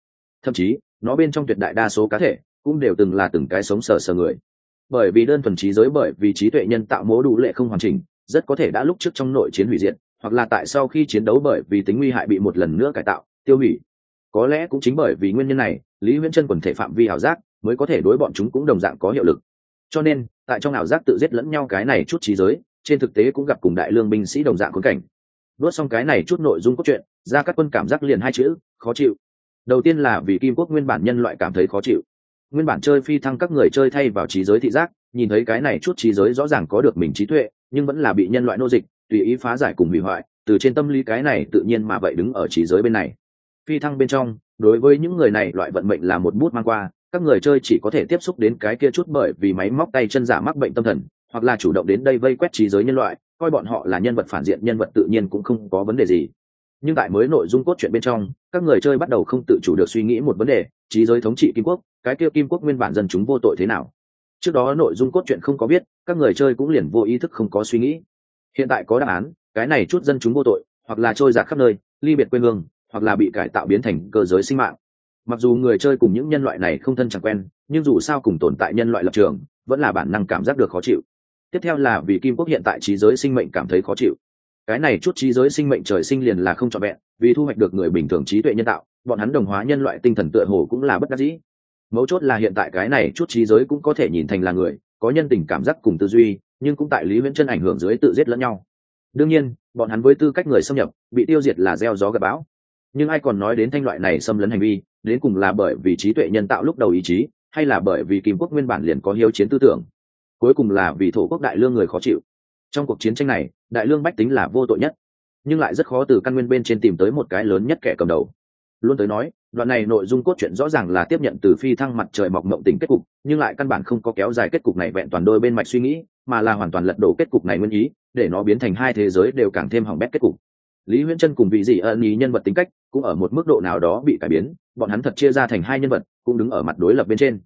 S1: Thậm chí, nó bên trong tuyệt đại đa số cá thể cũng đều từng là từng cái sống sờ sờ người. Bởi vì đơn thuần trí giới bởi vì trí tuệ nhân tạo mố đủ lệ không hoàn chỉnh, rất có thể đã lúc trước trong nội chiến hủy diệt hoặc là tại sau khi chiến đấu bởi vì tính nguy hại bị một lần nữa cải tạo, tiêu hủy. Có lẽ cũng chính bởi vì nguyên nhân này, lý huyễn chân quần thể phạm vi ảo giác mới có thể đối bọn chúng cũng đồng dạng có hiệu lực. Cho nên, tại trong ảo giác tự giết lẫn nhau cái này chút trí giới, trên thực tế cũng gặp cùng đại lương binh sĩ đồng dạng khốn cảnh. Nuốt xong cái này chút nội dung cốt truyện ra các quân cảm giác liền hai chữ, khó chịu. Đầu tiên là vì kim quốc nguyên bản nhân loại cảm thấy khó chịu. Nguyên bản chơi phi thăng các người chơi thay vào trí giới thị giác, nhìn thấy cái này chút trí giới rõ ràng có được mình trí tuệ, nhưng vẫn là bị nhân loại nô dịch tùy ý phá giải cùng hủy hoại, từ trên tâm lý cái này tự nhiên mà vậy đứng ở trí giới bên này. Phi thăng bên trong, đối với những người này loại vận mệnh là một bút mang qua, các người chơi chỉ có thể tiếp xúc đến cái kia chút bởi vì máy móc tay chân giả mắc bệnh tâm thần, hoặc là chủ động đến đây vây quét trí giới nhân loại, coi bọn họ là nhân vật phản diện, nhân vật tự nhiên cũng không có vấn đề gì. Nhưng tại mới nội dung cốt truyện bên trong, các người chơi bắt đầu không tự chủ được suy nghĩ một vấn đề trí giới thống trị kim quốc, cái kia kim quốc nguyên bản dân chúng vô tội thế nào? Trước đó nội dung cốt truyện không có biết, các người chơi cũng liền vô ý thức không có suy nghĩ hiện tại có đáp án, cái này chút dân chúng vô tội, hoặc là trôi giạt khắp nơi, ly biệt quê hương, hoặc là bị cải tạo biến thành cơ giới sinh mạng. Mặc dù người chơi cùng những nhân loại này không thân chẳng quen, nhưng dù sao cùng tồn tại nhân loại lập trường, vẫn là bản năng cảm giác được khó chịu. Tiếp theo là vì kim quốc hiện tại trí giới sinh mệnh cảm thấy khó chịu. Cái này chút trí giới sinh mệnh trời sinh liền là không trọn vẹn, vì thu hoạch được người bình thường trí tuệ nhân tạo, bọn hắn đồng hóa nhân loại tinh thần tựa hồ cũng là bất đắc dĩ. Mấu chốt là hiện tại cái này chút trí giới cũng có thể nhìn thành là người, có nhân tình cảm giác cùng tư duy nhưng cũng tại lý viễn chân ảnh hưởng dưới tự giết lẫn nhau. Đương nhiên, bọn hắn với tư cách người xâm nhập, bị tiêu diệt là gieo gió gặp bão. Nhưng ai còn nói đến thanh loại này xâm lấn hành vi, đến cùng là bởi vì trí tuệ nhân tạo lúc đầu ý chí, hay là bởi vì kim quốc nguyên bản liền có hiếu chiến tư tưởng? Cuối cùng là vì thổ quốc đại lương người khó chịu. Trong cuộc chiến tranh này, đại lương bách tính là vô tội nhất, nhưng lại rất khó từ căn nguyên bên trên tìm tới một cái lớn nhất kẻ cầm đầu. Luôn tới nói, đoạn này nội dung cốt truyện rõ ràng là tiếp nhận từ phi thăng mặt trời mọc mộng tỉnh kết cục, nhưng lại căn bản không có kéo dài kết cục này vẹn toàn đôi bên mạch suy nghĩ mà là hoàn toàn lật đổ kết cục này nguyên ý, để nó biến thành hai thế giới đều càng thêm hỏng bét kết cục. Lý huyễn chân cùng vị dị ân ý nhân vật tính cách cũng ở một mức độ nào đó bị cải biến, bọn hắn thật chia ra thành hai nhân vật, cũng đứng ở mặt đối lập bên trên.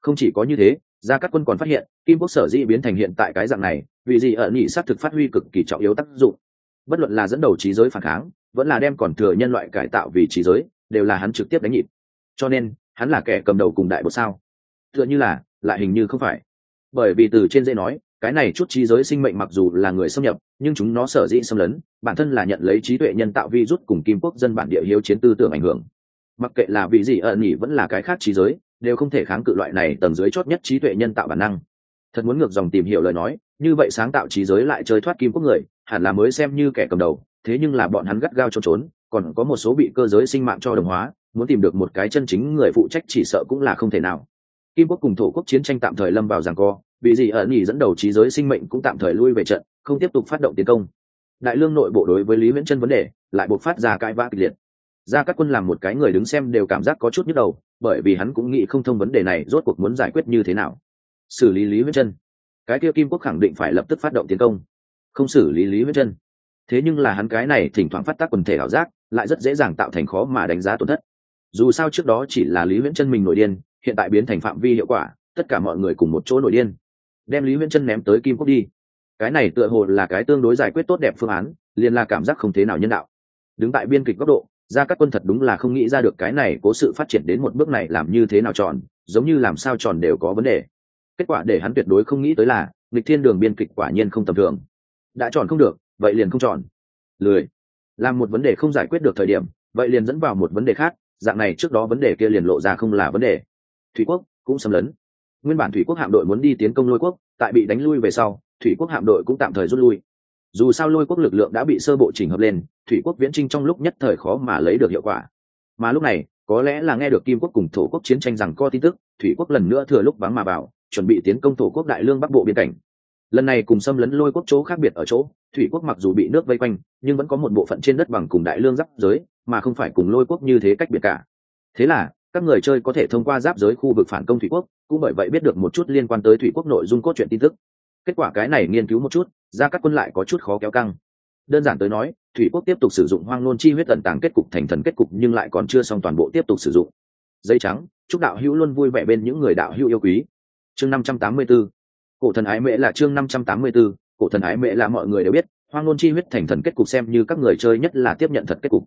S1: Không chỉ có như thế, gia các quân còn phát hiện, kim quốc sở dĩ biến thành hiện tại cái dạng này vì gì ẩn nhị xác thực phát huy cực kỳ trọng yếu tác dụng. Bất luận là dẫn đầu trí giới phản kháng, vẫn là đem còn thừa nhân loại cải tạo vì trí giới, đều là hắn trực tiếp đánh nhịp. Cho nên, hắn là kẻ cầm đầu cùng đại bộ sao. Tựa như là, lại hình như không phải. Bởi vì từ trên dây nói cái này chút trí giới sinh mệnh mặc dù là người xâm nhập, nhưng chúng nó sở dĩ xâm lấn, bản thân là nhận lấy trí tuệ nhân tạo vi rút cùng kim quốc dân bản địa hiếu chiến tư tưởng ảnh hưởng. Mặc kệ là vì gì, ẩn nhỉ vẫn là cái khác trí giới, đều không thể kháng cự loại này tầng dưới chót nhất trí tuệ nhân tạo bản năng. Thật muốn ngược dòng tìm hiểu lời nói, như vậy sáng tạo trí giới lại chơi thoát kim quốc người, hẳn là mới xem như kẻ cầm đầu, thế nhưng là bọn hắn gắt gao trốn trốn, còn có một số bị cơ giới sinh mạng cho đồng hóa, muốn tìm được một cái chân chính người phụ trách chỉ sợ cũng là không thể nào. Kim quốc cùng thổ quốc chiến tranh tạm thời lâm vào giằng co vì gì ẩn nhỉ dẫn đầu trí giới sinh mệnh cũng tạm thời lui về trận, không tiếp tục phát động tiến công. Đại lương nội bộ đối với lý viễn chân vấn đề, lại buộc phát ra cãi vã kịch liệt. Ra các quân làm một cái người đứng xem đều cảm giác có chút nhức đầu, bởi vì hắn cũng nghĩ không thông vấn đề này rốt cuộc muốn giải quyết như thế nào. Xử lý lý viễn chân. Cái kia kim quốc khẳng định phải lập tức phát động tiến công. Không xử lý lý viễn chân. Thế nhưng là hắn cái này thỉnh thoảng phát tác quần thể ảo giác, lại rất dễ dàng tạo thành khó mà đánh giá tổn thất. Dù sao trước đó chỉ là lý viễn chân mình nổi điên, hiện tại biến thành phạm vi hiệu quả, tất cả mọi người cùng một chỗ nổi điên đem lý viễn chân ném tới kim quốc đi. Cái này tựa hồ là cái tương đối giải quyết tốt đẹp phương án, liền là cảm giác không thế nào nhân đạo. Đứng tại biên kịch góc độ ra các quân thật đúng là không nghĩ ra được cái này cố sự phát triển đến một bước này làm như thế nào tròn, giống như làm sao tròn đều có vấn đề. Kết quả để hắn tuyệt đối không nghĩ tới là, lịch thiên đường biên kịch quả nhiên không tầm thường. Đã tròn không được, vậy liền không tròn. Lười. Làm một vấn đề không giải quyết được thời điểm, vậy liền dẫn vào một vấn đề khác, dạng này trước đó vấn đề kia liền lộ ra không là vấn đề. Thủy quốc cũng xâm lấn nguyên bản thủy quốc hạm đội muốn đi tiến công lôi quốc, tại bị đánh lui về sau, thủy quốc hạm đội cũng tạm thời rút lui. Dù sao lôi quốc lực lượng đã bị sơ bộ chỉnh hợp lên, thủy quốc viễn trinh trong lúc nhất thời khó mà lấy được hiệu quả. Mà lúc này, có lẽ là nghe được kim quốc cùng thổ quốc chiến tranh rằng co tin tức, thủy quốc lần nữa thừa lúc vắng mà vào, chuẩn bị tiến công thổ quốc đại lương bắc bộ biên cảnh. Lần này cùng xâm lấn lôi quốc chỗ khác biệt ở chỗ, thủy quốc mặc dù bị nước vây quanh, nhưng vẫn có một bộ phận trên đất bằng cùng đại lương giáp giới, mà không phải cùng lôi quốc như thế cách biệt cả. Thế là các người chơi có thể thông qua giáp giới khu vực phản công thủy quốc, cũng bởi vậy biết được một chút liên quan tới thủy quốc nội dung cốt truyện tin tức. Kết quả cái này nghiên cứu một chút ra các quân lại có chút khó kéo căng. Đơn giản tới nói, thủy quốc tiếp tục sử dụng hoang nôn chi huyết tận tàng kết cục thành thần kết cục nhưng lại còn chưa xong toàn bộ tiếp tục sử dụng. Dây trắng, chúc đạo hữu luôn vui vẻ bên những người đạo hữu yêu quý. Chương năm trăm tám mươi 584 cổ thần ái mễ là chương năm trăm tám mươi 584 cổ thần ái mễ là mọi người đều biết, hoang nôn chi huyết thành thần kết cục xem như các người chơi nhất là tiếp nhận thật kết cục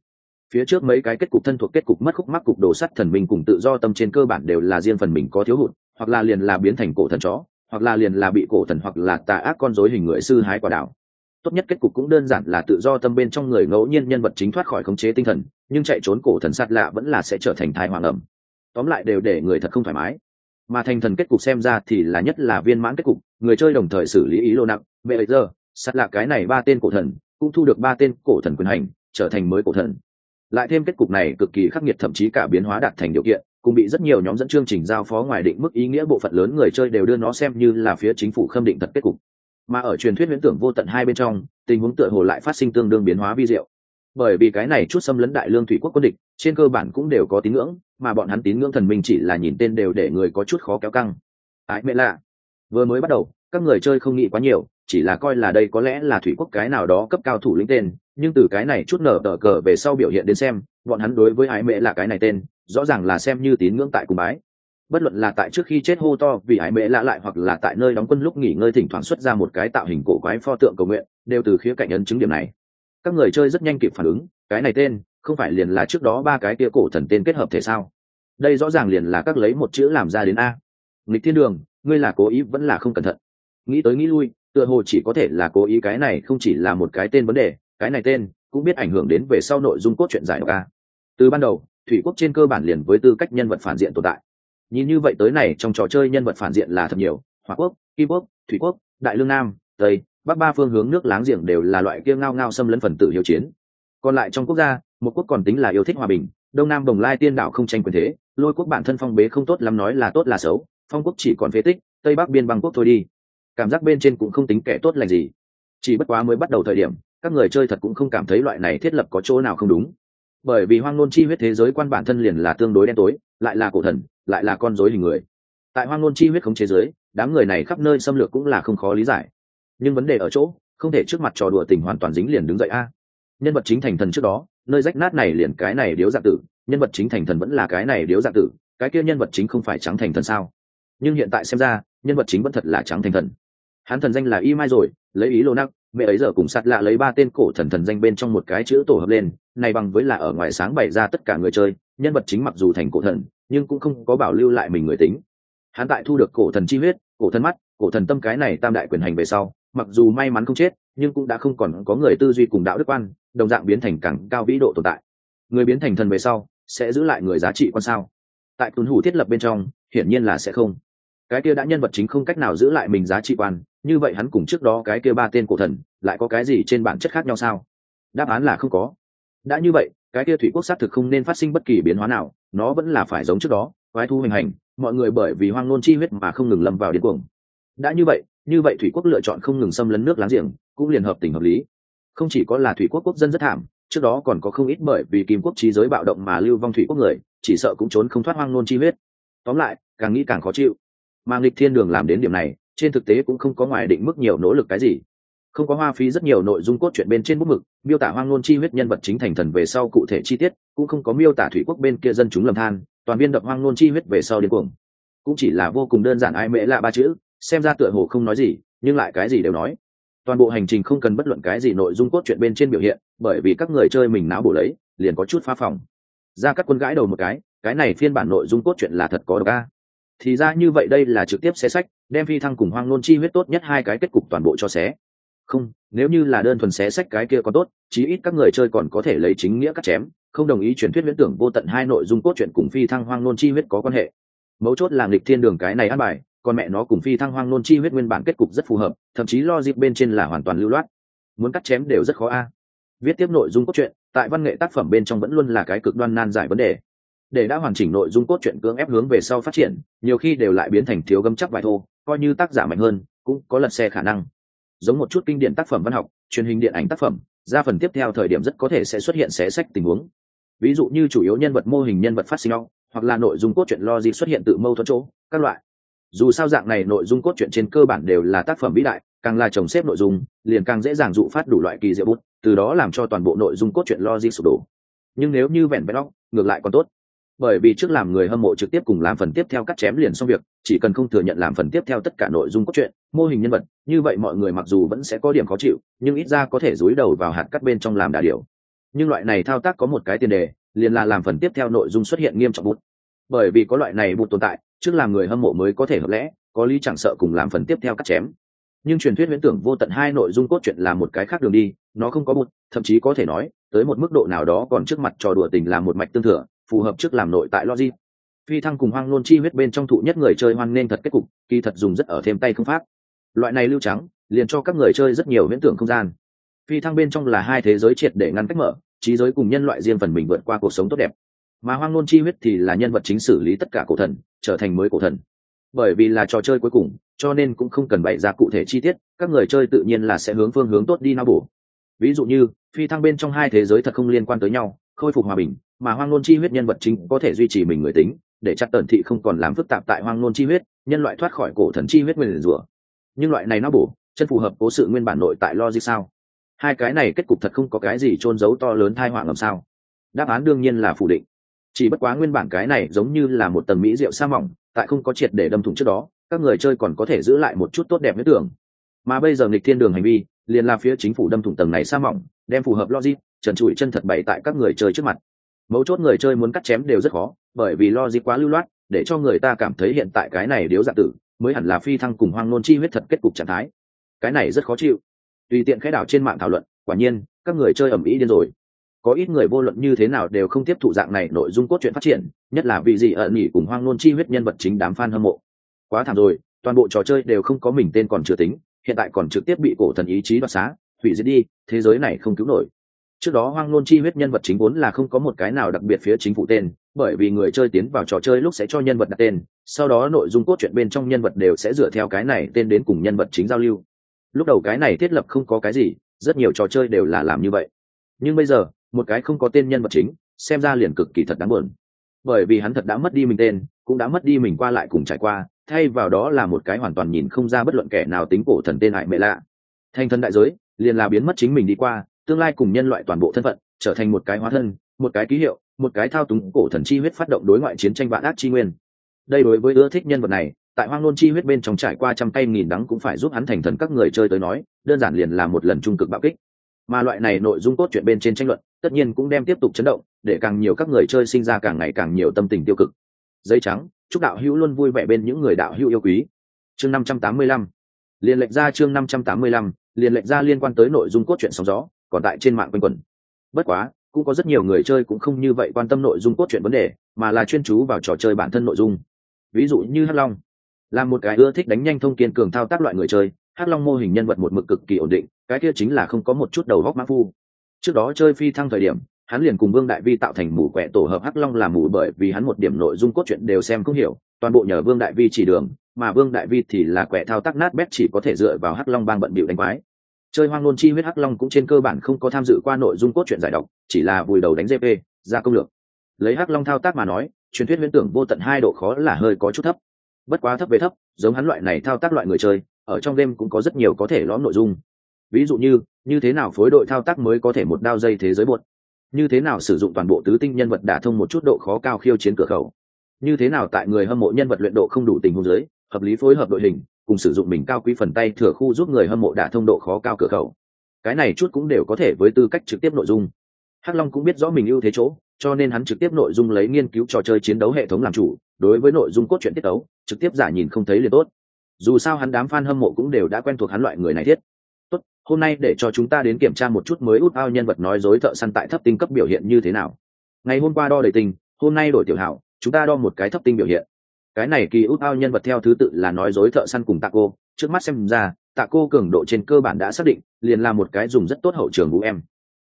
S1: phía trước mấy cái kết cục thân thuộc kết cục mất khúc mắc cục đồ sắt thần minh cùng tự do tâm trên cơ bản đều là riêng phần mình có thiếu hụt, hoặc là liền là biến thành cổ thần chó, hoặc là liền là bị cổ thần hoặc là tà ác con rối hình người sư hái quả đảo. Tốt nhất kết cục cũng đơn giản là tự do tâm bên trong người ngẫu nhiên nhân vật chính thoát khỏi khống chế tinh thần, nhưng chạy trốn cổ thần sát lạ vẫn là sẽ trở thành thái hoàng ẩm. Tóm lại đều để người thật không thoải mái. Mà thành thần kết cục xem ra thì là nhất là viên mãn kết cục, người chơi đồng thời xử lý ý lô nặng bệ ấy giờ, sát lạ cái này ba tên cổ thần, cũng thu được ba tên cổ thần quyền hành, trở thành mới cổ thần lại thêm kết cục này cực kỳ khắc nghiệt, thậm chí cả biến hóa đạt thành điều kiện, cũng bị rất nhiều nhóm dẫn chương trình giao phó ngoài định mức ý nghĩa bộ phận lớn người chơi đều đưa nó xem như là phía chính phủ khâm định thật kết cục. Mà ở truyền thuyết viễn tưởng vô tận hai bên trong, tình huống tựa hồ lại phát sinh tương đương biến hóa vi diệu. Bởi vì cái này chút xâm lấn đại lương thủy quốc quân địch, trên cơ bản cũng đều có tín ngưỡng, mà bọn hắn tín ngưỡng thần minh chỉ là nhìn tên đều để người có chút khó kéo căng. Ái mẹ lạ. Vừa mới bắt đầu các người chơi không nghĩ quá nhiều, chỉ là coi là đây có lẽ là thủy quốc cái nào đó cấp cao thủ lĩnh tên, nhưng từ cái này chút nở tờ cờ về sau biểu hiện đến xem, bọn hắn đối với ái mẹ là cái này tên, rõ ràng là xem như tín ngưỡng tại cùng bái. Bất luận là tại trước khi chết hô to vì ái mẹ lạ lại hoặc là tại nơi đóng quân lúc nghỉ ngơi thỉnh thoảng xuất ra một cái tạo hình cổ quái pho tượng cầu nguyện, đều từ khía cạnh ấn chứng điểm này. Các người chơi rất nhanh kịp phản ứng, cái này tên, không phải liền là trước đó ba cái kia cổ thần tên kết hợp thể sao? Đây rõ ràng liền là các lấy một chữ làm ra đến a. Nghịch thiên đường, ngươi là cố ý vẫn là không cẩn thận nghĩ tới nghĩ lui, tựa hồ chỉ có thể là cố ý cái này không chỉ là một cái tên vấn đề, cái này tên cũng biết ảnh hưởng đến về sau nội dung cốt truyện giải độc a. Từ ban đầu, thủy quốc trên cơ bản liền với tư cách nhân vật phản diện tồn tại. Nhìn như vậy tới này, trong trò chơi nhân vật phản diện là thật nhiều Hoa quốc, kim quốc, thủy quốc, đại lương nam, tây, bắc ba phương hướng nước láng giềng đều là loại kia ngao ngao xâm lấn phần tử hiếu chiến. Còn lại trong quốc gia, một quốc còn tính là yêu thích hòa bình, đông nam đồng lai tiên đạo không tranh quyền thế, lôi quốc bản thân phong bế không tốt lắm nói là tốt là xấu, phong quốc chỉ còn phế tích, tây bắc biên băng quốc thôi đi cảm giác bên trên cũng không tính kẻ tốt lành gì. Chỉ bất quá mới bắt đầu thời điểm, các người chơi thật cũng không cảm thấy loại này thiết lập có chỗ nào không đúng. Bởi vì hoang nôn chi huyết thế giới quan bản thân liền là tương đối đen tối, lại là cổ thần, lại là con dối hình người. Tại hoang nôn chi huyết không chế giới, đám người này khắp nơi xâm lược cũng là không khó lý giải. Nhưng vấn đề ở chỗ, không thể trước mặt trò đùa tình hoàn toàn dính liền đứng dậy a. Nhân vật chính thành thần trước đó, nơi rách nát này liền cái này điếu dạng tử, nhân vật chính thành thần vẫn là cái này điếu dạng tử, cái kia nhân vật chính không phải trắng thành thần sao? Nhưng hiện tại xem ra, nhân vật chính vẫn thật là trắng thành thần hắn thần danh là y mai rồi, lấy ý lô nắc mẹ ấy giờ cùng sạt lạ lấy ba tên cổ thần thần danh bên trong một cái chữ tổ hợp lên, này bằng với là ở ngoài sáng bày ra tất cả người chơi, nhân vật chính mặc dù thành cổ thần, nhưng cũng không có bảo lưu lại mình người tính. Hắn tại thu được cổ thần chi huyết, cổ thần mắt, cổ thần tâm cái này tam đại quyền hành về sau, mặc dù may mắn không chết, nhưng cũng đã không còn có người tư duy cùng đạo đức quan, đồng dạng biến thành càng cao vĩ độ tồn tại. Người biến thành thần về sau, sẽ giữ lại người giá trị quan sao? Tại tuấn hủ thiết lập bên trong, hiển nhiên là sẽ không. Cái kia đã nhân vật chính không cách nào giữ lại mình giá trị quan như vậy hắn cùng trước đó cái kia ba tên cổ thần lại có cái gì trên bản chất khác nhau sao? Đáp án là không có. Đã như vậy, cái kia thủy quốc xác thực không nên phát sinh bất kỳ biến hóa nào, nó vẫn là phải giống trước đó, quái thu hình hành, mọi người bởi vì hoang nôn chi huyết mà không ngừng lâm vào điên cuồng. Đã như vậy như vậy thủy quốc lựa chọn không ngừng xâm lấn nước láng giềng, cũng liền hợp tình hợp lý. Không chỉ có là thủy quốc quốc dân rất thảm, trước đó còn có không ít bởi vì kim quốc trí giới bạo động mà lưu vong thủy quốc người, chỉ sợ cũng trốn không thoát hoang nôn chi huyết. Tóm lại, càng nghĩ càng khó chịu. Mà nghịch thiên đường làm đến điểm này trên thực tế cũng không có ngoài định mức nhiều nỗ lực cái gì. Không có hoa phí rất nhiều nội dung cốt truyện bên trên bút mực, miêu tả hoang ngôn chi huyết nhân vật chính thành thần về sau cụ thể chi tiết, cũng không có miêu tả thủy quốc bên kia dân chúng lầm than, toàn viên đập hoang ngôn chi huyết về sau đến cuồng. Cũng chỉ là vô cùng đơn giản ai mễ lạ ba chữ, xem ra tựa hồ không nói gì, nhưng lại cái gì đều nói. Toàn bộ hành trình không cần bất luận cái gì nội dung cốt truyện bên trên biểu hiện, bởi vì các người chơi mình não bổ lấy, liền có chút phá phòng. Ra các quân gãi đầu một cái cái này phiên bản nội dung cốt truyện là thật có độc a thì ra như vậy đây là trực tiếp xé sách, đem phi thăng cùng hoang nôn chi huyết tốt nhất hai cái kết cục toàn bộ cho xé. Không, nếu như là đơn thuần xé sách cái kia có tốt, chí ít các người chơi còn có thể lấy chính nghĩa cắt chém, không đồng ý truyền thuyết viễn tưởng vô tận hai nội dung cốt truyện cùng phi thăng hoang nôn chi huyết có quan hệ. Mấu chốt là nghịch thiên đường cái này ăn bài, còn mẹ nó cùng phi thăng hoang nôn chi huyết nguyên bản kết cục rất phù hợp, thậm chí lo dịp bên trên là hoàn toàn lưu loát. Muốn cắt chém đều rất khó a. Viết tiếp nội dung cốt truyện, tại văn nghệ tác phẩm bên trong vẫn luôn là cái cực đoan nan giải vấn đề để đã hoàn chỉnh nội dung cốt truyện cưỡng ép hướng về sau phát triển, nhiều khi đều lại biến thành thiếu gâm chắc vài thô, coi như tác giả mạnh hơn, cũng có lật xe khả năng. Giống một chút kinh điển tác phẩm văn học, truyền hình điện ảnh tác phẩm, ra phần tiếp theo thời điểm rất có thể sẽ xuất hiện xé sách tình huống. Ví dụ như chủ yếu nhân vật mô hình nhân vật phát sinh nhau hoặc là nội dung cốt truyện logic xuất hiện tự mâu thuẫn chỗ, các loại. Dù sao dạng này nội dung cốt truyện trên cơ bản đều là tác phẩm vĩ đại, càng là chồng xếp nội dung, liền càng dễ dàng dụ phát đủ loại kỳ diệu bút, từ đó làm cho toàn bộ nội dung cốt truyện logic sụp đổ. Nhưng nếu như vẹn vẹn ngược lại còn tốt bởi vì trước làm người hâm mộ trực tiếp cùng làm phần tiếp theo cắt chém liền xong việc, chỉ cần không thừa nhận làm phần tiếp theo tất cả nội dung cốt truyện, mô hình nhân vật, như vậy mọi người mặc dù vẫn sẽ có điểm khó chịu, nhưng ít ra có thể dối đầu vào hạt cắt bên trong làm đà điều nhưng loại này thao tác có một cái tiền đề, liền là làm phần tiếp theo nội dung xuất hiện nghiêm trọng bút. Bởi vì có loại này bút tồn tại, trước làm người hâm mộ mới có thể hợp lẽ, có lý chẳng sợ cùng làm phần tiếp theo cắt chém. Nhưng truyền thuyết huyễn tưởng vô tận hai nội dung cốt truyện là một cái khác đường đi, nó không có bút, thậm chí có thể nói, tới một mức độ nào đó còn trước mặt trò đùa tình làm một mạch tương thừa phù hợp trước làm nội tại logic. Phi thăng cùng hoang nôn chi huyết bên trong thụ nhất người chơi hoang nên thật kết cục, kỳ thật dùng rất ở thêm tay không pháp loại này lưu trắng, liền cho các người chơi rất nhiều viễn tưởng không gian. Phi thăng bên trong là hai thế giới triệt để ngăn cách mở, trí giới cùng nhân loại riêng phần mình vượt qua cuộc sống tốt đẹp. Mà hoang nôn chi huyết thì là nhân vật chính xử lý tất cả cổ thần, trở thành mới cổ thần. Bởi vì là trò chơi cuối cùng, cho nên cũng không cần bày ra cụ thể chi tiết, các người chơi tự nhiên là sẽ hướng phương hướng tốt đi nao bổ. Ví dụ như, phi thăng bên trong hai thế giới thật không liên quan tới nhau, khôi phục hòa bình mà hoang nôn chi huyết nhân vật chính có thể duy trì mình người tính, để chặt tần thị không còn làm phức tạp tại hoang nôn chi huyết, nhân loại thoát khỏi cổ thần chi huyết nguyên rủa. Nhưng loại này nó bổ, chân phù hợp cố sự nguyên bản nội tại logic sao? Hai cái này kết cục thật không có cái gì trôn giấu to lớn thai họa ngầm sao? Đáp án đương nhiên là phủ định. Chỉ bất quá nguyên bản cái này giống như là một tầng mỹ rượu sa mỏng, tại không có triệt để đâm thủng trước đó, các người chơi còn có thể giữ lại một chút tốt đẹp huyết tưởng. Mà bây giờ nghịch thiên đường hành vi, liền là phía chính phủ đâm thủng tầng này sa mỏng, đem phù hợp logic, trần trụi chân thật bày tại các người chơi trước mặt mấu chốt người chơi muốn cắt chém đều rất khó, bởi vì lo gì quá lưu loát, để cho người ta cảm thấy hiện tại cái này điếu dạ tử mới hẳn là phi thăng cùng hoang nôn chi huyết thật kết cục trạng thái. Cái này rất khó chịu. Tùy tiện khẽ đảo trên mạng thảo luận, quả nhiên, các người chơi ẩm ý điên rồi. Có ít người vô luận như thế nào đều không tiếp thụ dạng này nội dung cốt truyện phát triển, nhất là vì gì ẩn nhỉ cùng hoang nôn chi huyết nhân vật chính đám fan hâm mộ. Quá thảm rồi, toàn bộ trò chơi đều không có mình tên còn chưa tính, hiện tại còn trực tiếp bị cổ thần ý chí đoạt xá, hủy diệt đi, thế giới này không cứu nổi trước đó hoang nôn chi huyết nhân vật chính vốn là không có một cái nào đặc biệt phía chính phủ tên, bởi vì người chơi tiến vào trò chơi lúc sẽ cho nhân vật đặt tên, sau đó nội dung cốt truyện bên trong nhân vật đều sẽ dựa theo cái này tên đến cùng nhân vật chính giao lưu. Lúc đầu cái này thiết lập không có cái gì, rất nhiều trò chơi đều là làm như vậy. Nhưng bây giờ, một cái không có tên nhân vật chính, xem ra liền cực kỳ thật đáng buồn. Bởi vì hắn thật đã mất đi mình tên, cũng đã mất đi mình qua lại cùng trải qua, thay vào đó là một cái hoàn toàn nhìn không ra bất luận kẻ nào tính cổ thần tên hại mẹ lạ. Thanh thân đại giới, liền là biến mất chính mình đi qua tương lai cùng nhân loại toàn bộ thân phận, trở thành một cái hóa thân, một cái ký hiệu, một cái thao túng cổ thần chi huyết phát động đối ngoại chiến tranh vạn ác chi nguyên. Đây đối với ưa thích nhân vật này, tại hoang nôn chi huyết bên trong trải qua trăm cây nghìn đắng cũng phải giúp hắn thành thần các người chơi tới nói, đơn giản liền là một lần trung cực bạo kích. Mà loại này nội dung cốt truyện bên trên tranh luận, tất nhiên cũng đem tiếp tục chấn động, để càng nhiều các người chơi sinh ra càng ngày càng nhiều tâm tình tiêu cực. Dây trắng, chúc đạo hữu luôn vui vẻ bên những người đạo hữu yêu quý. Chương năm trăm tám mươi lăm. Liền lệnh ra chương năm trăm tám mươi lăm liền lệnh ra liên quan tới nội dung cốt truyện sóng gió còn tại trên mạng quanh quẩn. Bất quá, cũng có rất nhiều người chơi cũng không như vậy quan tâm nội dung cốt truyện vấn đề, mà là chuyên chú vào trò chơi bản thân nội dung. Ví dụ như hắc long, là một cái ưa thích đánh nhanh thông kiên cường thao tác loại người chơi, hắc long mô hình nhân vật một mực cực kỳ ổn định, cái kia chính là không có một chút đầu góc mã phu. Trước đó chơi phi thăng thời điểm, hắn liền cùng vương đại vi tạo thành mù quẹ tổ hợp hắc long làm mù bởi vì hắn một điểm nội dung cốt truyện đều xem không hiểu, toàn bộ nhờ vương đại vi chỉ đường, mà vương đại vi thì là quẹ thao tác nát bét chỉ có thể dựa vào hắc long bang bận bịu đánh quái chơi hoang nôn chi huyết hắc long cũng trên cơ bản không có tham dự qua nội dung cốt truyện giải độc, chỉ là vùi đầu đánh gp ra công lược. Lấy hắc long thao tác mà nói, truyền thuyết huyễn tưởng vô tận hai độ khó là hơi có chút thấp. Bất quá thấp về thấp, giống hắn loại này thao tác loại người chơi, ở trong game cũng có rất nhiều có thể lõm nội dung. Ví dụ như như thế nào phối đội thao tác mới có thể một đao dây thế giới buột? Như thế nào sử dụng toàn bộ tứ tinh nhân vật đả thông một chút độ khó cao khiêu chiến cửa khẩu? Như thế nào tại người hâm mộ nhân vật luyện độ không đủ tình huống giới hợp lý phối hợp đội hình cùng sử dụng mình cao quý phần tay thừa khu giúp người hâm mộ đả thông độ khó cao cửa khẩu. Cái này chút cũng đều có thể với tư cách trực tiếp nội dung. Hắc long cũng biết rõ mình ưu thế chỗ, cho nên hắn trực tiếp nội dung lấy nghiên cứu trò chơi chiến đấu hệ thống làm chủ, đối với nội dung cốt truyện tiết tấu, trực tiếp giả nhìn không thấy liền tốt. Dù sao hắn đám fan hâm mộ cũng đều đã quen thuộc hắn loại người này thiết. Tốt, hôm nay để cho chúng ta đến kiểm tra một chút mới út ao nhân vật nói dối thợ săn tại thấp tinh cấp biểu hiện như thế nào. Ngày hôm qua đo đầy tình, hôm nay đổi tiểu hảo, chúng ta đo một cái thấp tinh biểu hiện cái này kỳ út ao nhân vật theo thứ tự là nói dối thợ săn cùng tạ cô trước mắt xem ra tạ cô cường độ trên cơ bản đã xác định, liền là một cái dùng rất tốt hậu trường vũ em.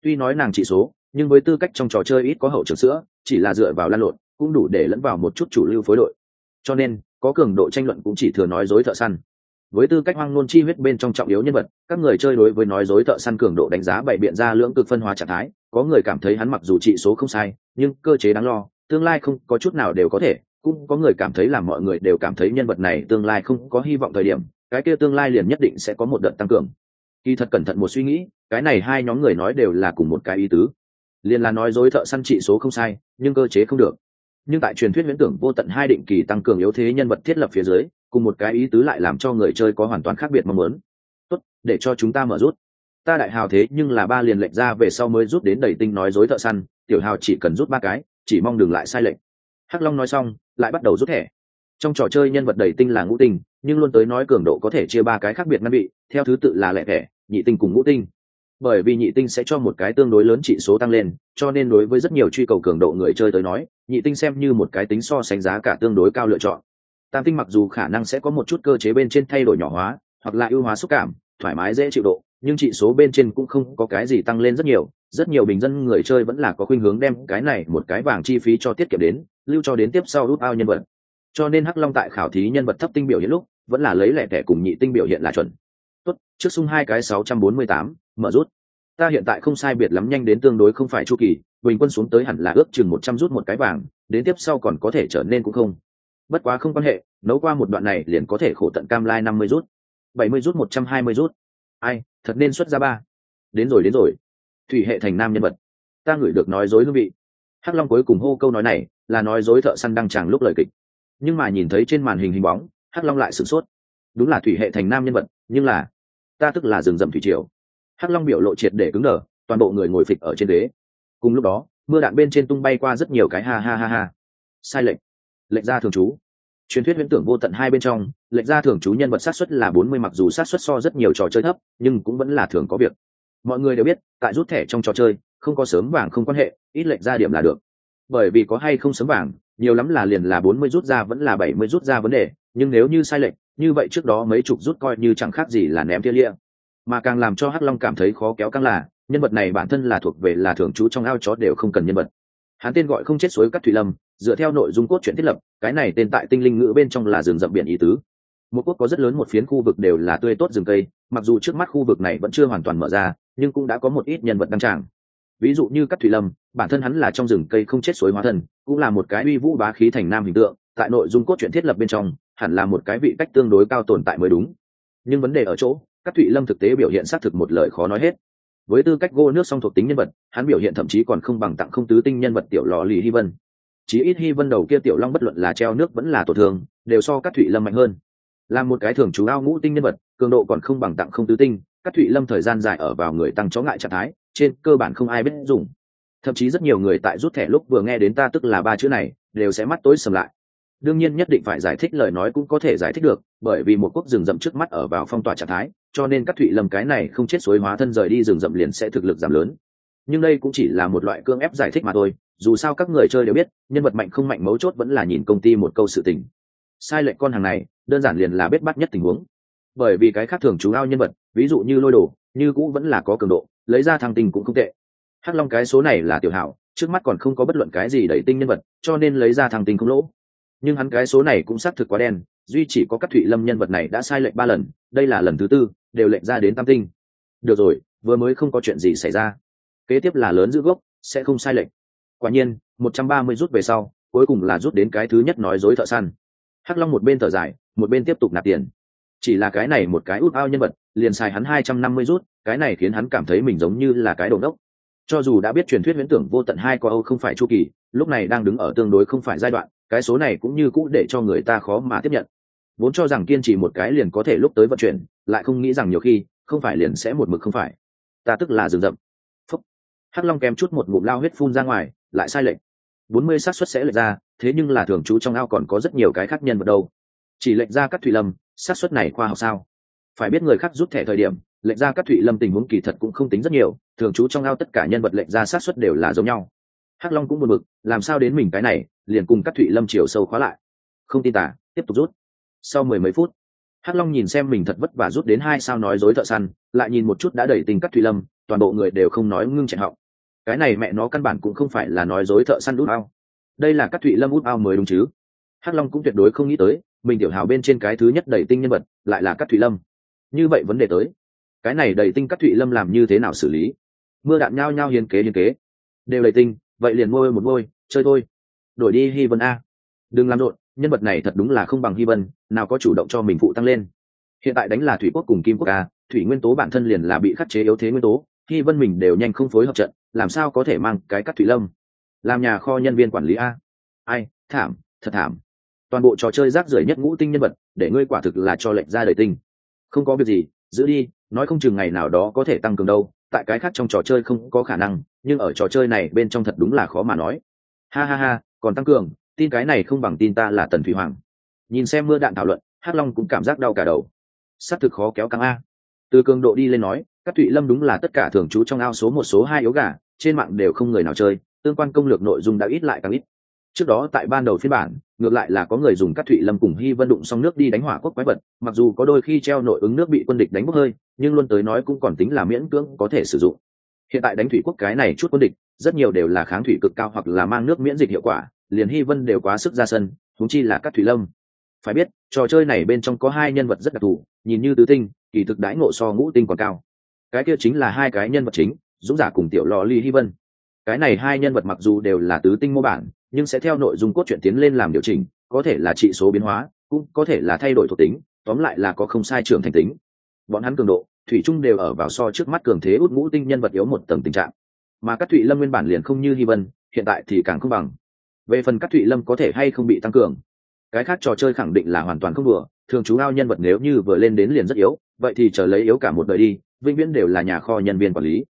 S1: Tuy nói nàng trị số, nhưng với tư cách trong trò chơi ít có hậu trường sữa, chỉ là dựa vào lan lộn, cũng đủ để lẫn vào một chút chủ lưu phối đội. Cho nên, có cường độ tranh luận cũng chỉ thừa nói dối thợ săn. Với tư cách hoang nôn chi huyết bên trong trọng yếu nhân vật, các người chơi đối với nói dối thợ săn cường độ đánh giá bày biện ra lưỡng cực phân hóa trạng thái, có người cảm thấy hắn mặc dù trị số không sai, nhưng cơ chế đáng lo, tương lai không có chút nào đều có thể cũng có người cảm thấy là mọi người đều cảm thấy nhân vật này tương lai không có hy vọng thời điểm, cái kia tương lai liền nhất định sẽ có một đợt tăng cường. Kỳ thật cẩn thận một suy nghĩ, cái này hai nhóm người nói đều là cùng một cái ý tứ. Liền là nói dối thợ săn trị số không sai, nhưng cơ chế không được. Nhưng tại truyền thuyết viễn tưởng vô tận hai định kỳ tăng cường yếu thế nhân vật thiết lập phía dưới, cùng một cái ý tứ lại làm cho người chơi có hoàn toàn khác biệt mong muốn. Tốt, để cho chúng ta mở rút. Ta đại hào thế nhưng là ba liền lệnh ra về sau mới rút đến đầy tinh nói dối thợ săn, tiểu hào chỉ cần rút ba cái, chỉ mong đừng lại sai lệnh hắc long nói xong, lại bắt đầu rút thẻ. Trong trò chơi nhân vật đầy tinh là ngũ tinh, nhưng luôn tới nói cường độ có thể chia ba cái khác biệt ngăn bị, theo thứ tự là lẻ thẻ, nhị tinh cùng ngũ tinh. Bởi vì nhị tinh sẽ cho một cái tương đối lớn trị số tăng lên, cho nên đối với rất nhiều truy cầu cường độ người chơi tới nói, nhị tinh xem như một cái tính so sánh giá cả tương đối cao lựa chọn. Tam tinh mặc dù khả năng sẽ có một chút cơ chế bên trên thay đổi nhỏ hóa, hoặc là ưu hóa xúc cảm, thoải mái dễ chịu độ nhưng trị số bên trên cũng không có cái gì tăng lên rất nhiều rất nhiều bình dân người chơi vẫn là có khuynh hướng đem cái này một cái vàng chi phí cho tiết kiệm đến, lưu cho đến tiếp sau rút ao nhân vật. Cho nên hắc long tại khảo thí nhân vật thấp tinh biểu hiện lúc, vẫn là lấy lẻ thẻ cùng nhị tinh biểu hiện là chuẩn. Tốt, trước sung hai cái sáu trăm bốn mươi tám, mở rút. Ta hiện tại không sai biệt lắm nhanh đến tương đối không phải chu kỳ, bình quân xuống tới hẳn là ước chừng một trăm rút một cái vàng, đến tiếp sau còn có thể trở nên cũng không. Bất quá không quan hệ, nấu qua một đoạn này liền có thể khổ tận cam lai năm mươi rút, bảy mươi rút một trăm hai mươi rút. Ai thật nên xuất ra ba. Đến rồi đến rồi. Thủy hệ thành nam nhân vật. Ta ngửi được nói dối hương vị. Hắc long cuối cùng hô câu nói này là nói dối thợ săn đăng tràng lúc lời kịch. Nhưng mà nhìn thấy trên màn hình hình bóng, hắc long lại sửng sốt. Đúng là thủy hệ thành nam nhân vật, nhưng là, ta tức là rừng rậm thủy triều. Hắc long biểu lộ triệt để cứng đờ, toàn bộ người ngồi phịch ở trên đế cùng lúc đó, mưa đạn bên trên tung bay qua rất nhiều cái ha ha ha ha. Sai lệnh lệnh ra thường trú truyền thuyết huyễn tưởng vô tận hai bên trong lệnh ra thường trú nhân vật sát xuất là bốn mươi, mặc dù sát xuất so rất nhiều trò chơi thấp, nhưng cũng vẫn là thường có việc. Mọi người đều biết, tại rút thẻ trong trò chơi, không có sớm vàng không quan hệ, ít lệnh ra điểm là được. Bởi vì có hay không sớm vàng, nhiều lắm là liền là bốn mươi rút ra vẫn là bảy mươi rút ra vấn đề, nhưng nếu như sai lệnh như vậy trước đó mấy chục rút coi như chẳng khác gì là ném tia lia. Mà càng làm cho hắc long cảm thấy khó kéo căng là, nhân vật này bản thân là thuộc về là thường trú trong ao chó đều không cần nhân vật. Hắn tên gọi không chết suối cắt thủy lâm dựa theo nội dung cốt truyện thiết lập cái này tên tại tinh linh ngữ bên trong là rừng rậm biển ý tứ. Một quốc có rất lớn một phiến khu vực đều là tươi tốt rừng cây mặc dù trước mắt khu vực này vẫn chưa hoàn toàn mở ra nhưng cũng đã có một ít nhân vật đăng tràng. Ví dụ như các thủy lâm bản thân hắn là trong rừng cây không chết suối hóa thần, cũng là một cái uy vũ bá khí thành nam hình tượng tại nội dung cốt truyện thiết lập bên trong hẳn là một cái vị cách tương đối cao tồn tại mới đúng. Nhưng vấn đề ở chỗ các thụy lâm thực tế biểu hiện xác thực một lời khó nói hết. Với tư cách gô nước song thuộc tính nhân vật hắn biểu hiện thậm chí còn không bằng tặng không tứ tinh nhân vật tiểu lò lì hy vân chí ít hy vân đầu kia tiểu long bất luận là treo nước vẫn là tổn thương, đều so các thụy lâm mạnh hơn. Là một cái thường chú ao ngũ tinh nhân vật, cường độ còn không bằng tặng không tứ tinh, các thụy lâm thời gian dài ở vào người tăng chó ngại trạng thái, trên cơ bản không ai biết dùng. Thậm chí rất nhiều người tại rút thẻ lúc vừa nghe đến ta tức là ba chữ này, đều sẽ mắt tối sầm lại. Đương nhiên nhất định phải giải thích lời nói cũng có thể giải thích được, bởi vì một quốc rừng rậm trước mắt ở vào phong tỏa trạng thái, cho nên các thụy lâm cái này không chết suối hóa thân rời đi rừng rậm liền sẽ thực lực giảm lớn. Nhưng đây cũng chỉ là một loại cương ép giải thích mà thôi dù sao các người chơi đều biết, nhân vật mạnh không mạnh mấu chốt vẫn là nhìn công ty một câu sự tình. Sai lệch con hàng này, đơn giản liền là biết bắt nhất tình huống. Bởi vì cái khác thường chú ao nhân vật, ví dụ như lôi đồ, như cũng vẫn là có cường độ, lấy ra thăng tình cũng không tệ. Hắc long cái số này là tiểu hảo, trước mắt còn không có bất luận cái gì đẩy tinh nhân vật, cho nên lấy ra thăng tình không lỗ. Nhưng hắn cái số này cũng xác thực quá đen, duy chỉ có các thụy lâm nhân vật này đã sai lệnh ba lần, đây là lần thứ tư, đều lệnh ra đến tam tinh. Được rồi, vừa mới không có chuyện gì xảy ra. Kế tiếp là lớn giữ gốc, sẽ không sai lệnh quả nhiên, một trăm ba mươi rút về sau, cuối cùng là rút đến cái thứ nhất nói dối thợ săn. Hắc long một bên thở dài, một bên tiếp tục nạp tiền. Chỉ là cái này một cái út ao nhân vật, liền xài hắn hai trăm năm mươi rút, cái này khiến hắn cảm thấy mình giống như là cái đồn đốc. Cho dù đã biết truyền thuyết viễn tưởng vô tận hai co âu không phải chu kỳ, lúc này đang đứng ở tương đối không phải giai đoạn, cái số này cũng như cũ để cho người ta khó mà tiếp nhận. Vốn cho rằng kiên trì một cái liền có thể lúc tới vận chuyển, lại không nghĩ rằng nhiều khi, không phải liền sẽ một mực không phải. Ta tức là rừng rậm. Phúc. Hắc long kém chút một ngụm lao huyết phun ra ngoài lại sai lệch. Bốn mươi xác suất sẽ lệch ra, thế nhưng là thường trú trong ao còn có rất nhiều cái khác nhân vật đâu. Chỉ lệch ra các thủy lâm, xác suất này khoa học sao? Phải biết người khác rút thẻ thời điểm, lệch ra các thủy lâm tình huống kỳ thật cũng không tính rất nhiều, thường trú trong ao tất cả nhân vật lệch ra xác suất đều là giống nhau. Hắc long cũng buồn bực, làm sao đến mình cái này, liền cùng các thụy lâm chiều sâu khóa lại. Không tin tả, tiếp tục rút. Sau mười mấy phút, hắc long nhìn xem mình thật vất vả rút đến hai sao nói dối thợ săn, lại nhìn một chút đã đẩy tình các thụy lâm, toàn bộ người đều không nói ngưng chẹn họng cái này mẹ nó căn bản cũng không phải là nói dối thợ săn út ao. Đây là các thụy lâm út ao mới đúng chứ? Hắc long cũng tuyệt đối không nghĩ tới, mình tiểu hào bên trên cái thứ nhất đầy tinh nhân vật lại là các thụy lâm. Như vậy vấn đề tới, cái này đầy tinh các thụy lâm làm như thế nào xử lý? Mưa đạn nhao nhao hiên kế hiên kế. Đều đầy tinh, vậy liền môi một môi, chơi thôi. Đổi đi hy vân a. Đừng làm rộn, nhân vật này thật đúng là không bằng hy vân, nào có chủ động cho mình phụ tăng lên. Hiện tại đánh là thủy quốc cùng kim quốc a, thủy nguyên tố bản thân liền là bị khắc chế yếu thế nguyên tố, hy vân mình đều nhanh không phối hợp trận làm sao có thể mang cái cắt thủy lâm? Làm nhà kho nhân viên quản lý a. Ai, thảm, thật thảm. Toàn bộ trò chơi rác rưởi nhất ngũ tinh nhân vật, để ngươi quả thực là cho lệnh ra đời tinh. Không có việc gì, giữ đi, nói không chừng ngày nào đó có thể tăng cường đâu, tại cái khác trong trò chơi không có khả năng, nhưng ở trò chơi này bên trong thật đúng là khó mà nói. Ha ha ha, còn tăng cường, tin cái này không bằng tin ta là tần thủy hoàng. Nhìn xem mưa đạn thảo luận, hắc long cũng cảm giác đau cả đầu. S á c thực khó kéo căng a. Từ cường độ đi lên nói các thụy lâm đúng là tất cả thường trú trong ao số một, số hai yếu gà trên mạng đều không người nào chơi, tương quan công lược nội dung đã ít lại càng ít. Trước đó tại ban đầu phiên bản, ngược lại là có người dùng các thụy lâm cùng hy vân đụng xong nước đi đánh hỏa quốc quái vật, mặc dù có đôi khi treo nội ứng nước bị quân địch đánh bốc hơi, nhưng luôn tới nói cũng còn tính là miễn cưỡng có thể sử dụng. Hiện tại đánh thủy quốc cái này chút quân địch, rất nhiều đều là kháng thủy cực cao hoặc là mang nước miễn dịch hiệu quả, liền hy vân đều quá sức ra sân thúng chi là các thủy lâm. Phải biết, trò chơi này bên trong có hai nhân vật rất đặc thù, nhìn như tứ tinh, kỳ thực đãi ngộ so ngũ tinh còn cao. Cái kia chính là hai cái nhân vật chính dũng giả cùng tiểu lò ly hy vân. Cái này hai nhân vật mặc dù đều là tứ tinh mô bản, nhưng sẽ theo nội dung cốt truyện tiến lên làm điều chỉnh, có thể là trị số biến hóa, cũng có thể là thay đổi thuộc tính, tóm lại là có không sai trưởng thành tính. Bọn hắn cường độ, thủy trung đều ở vào so trước mắt cường thế út ngũ tinh nhân vật yếu một tầng tình trạng. Mà các thụy lâm nguyên bản liền không như hy vân, hiện tại thì càng không bằng. Về phần các thụy lâm có thể hay không bị tăng cường, cái khác trò chơi khẳng định là hoàn toàn không đùa, thường chú ao nhân vật nếu như vừa lên đến liền rất yếu, vậy thì chờ lấy yếu cả một đời đi, vĩnh viễn đều là nhà kho nhân viên quản lý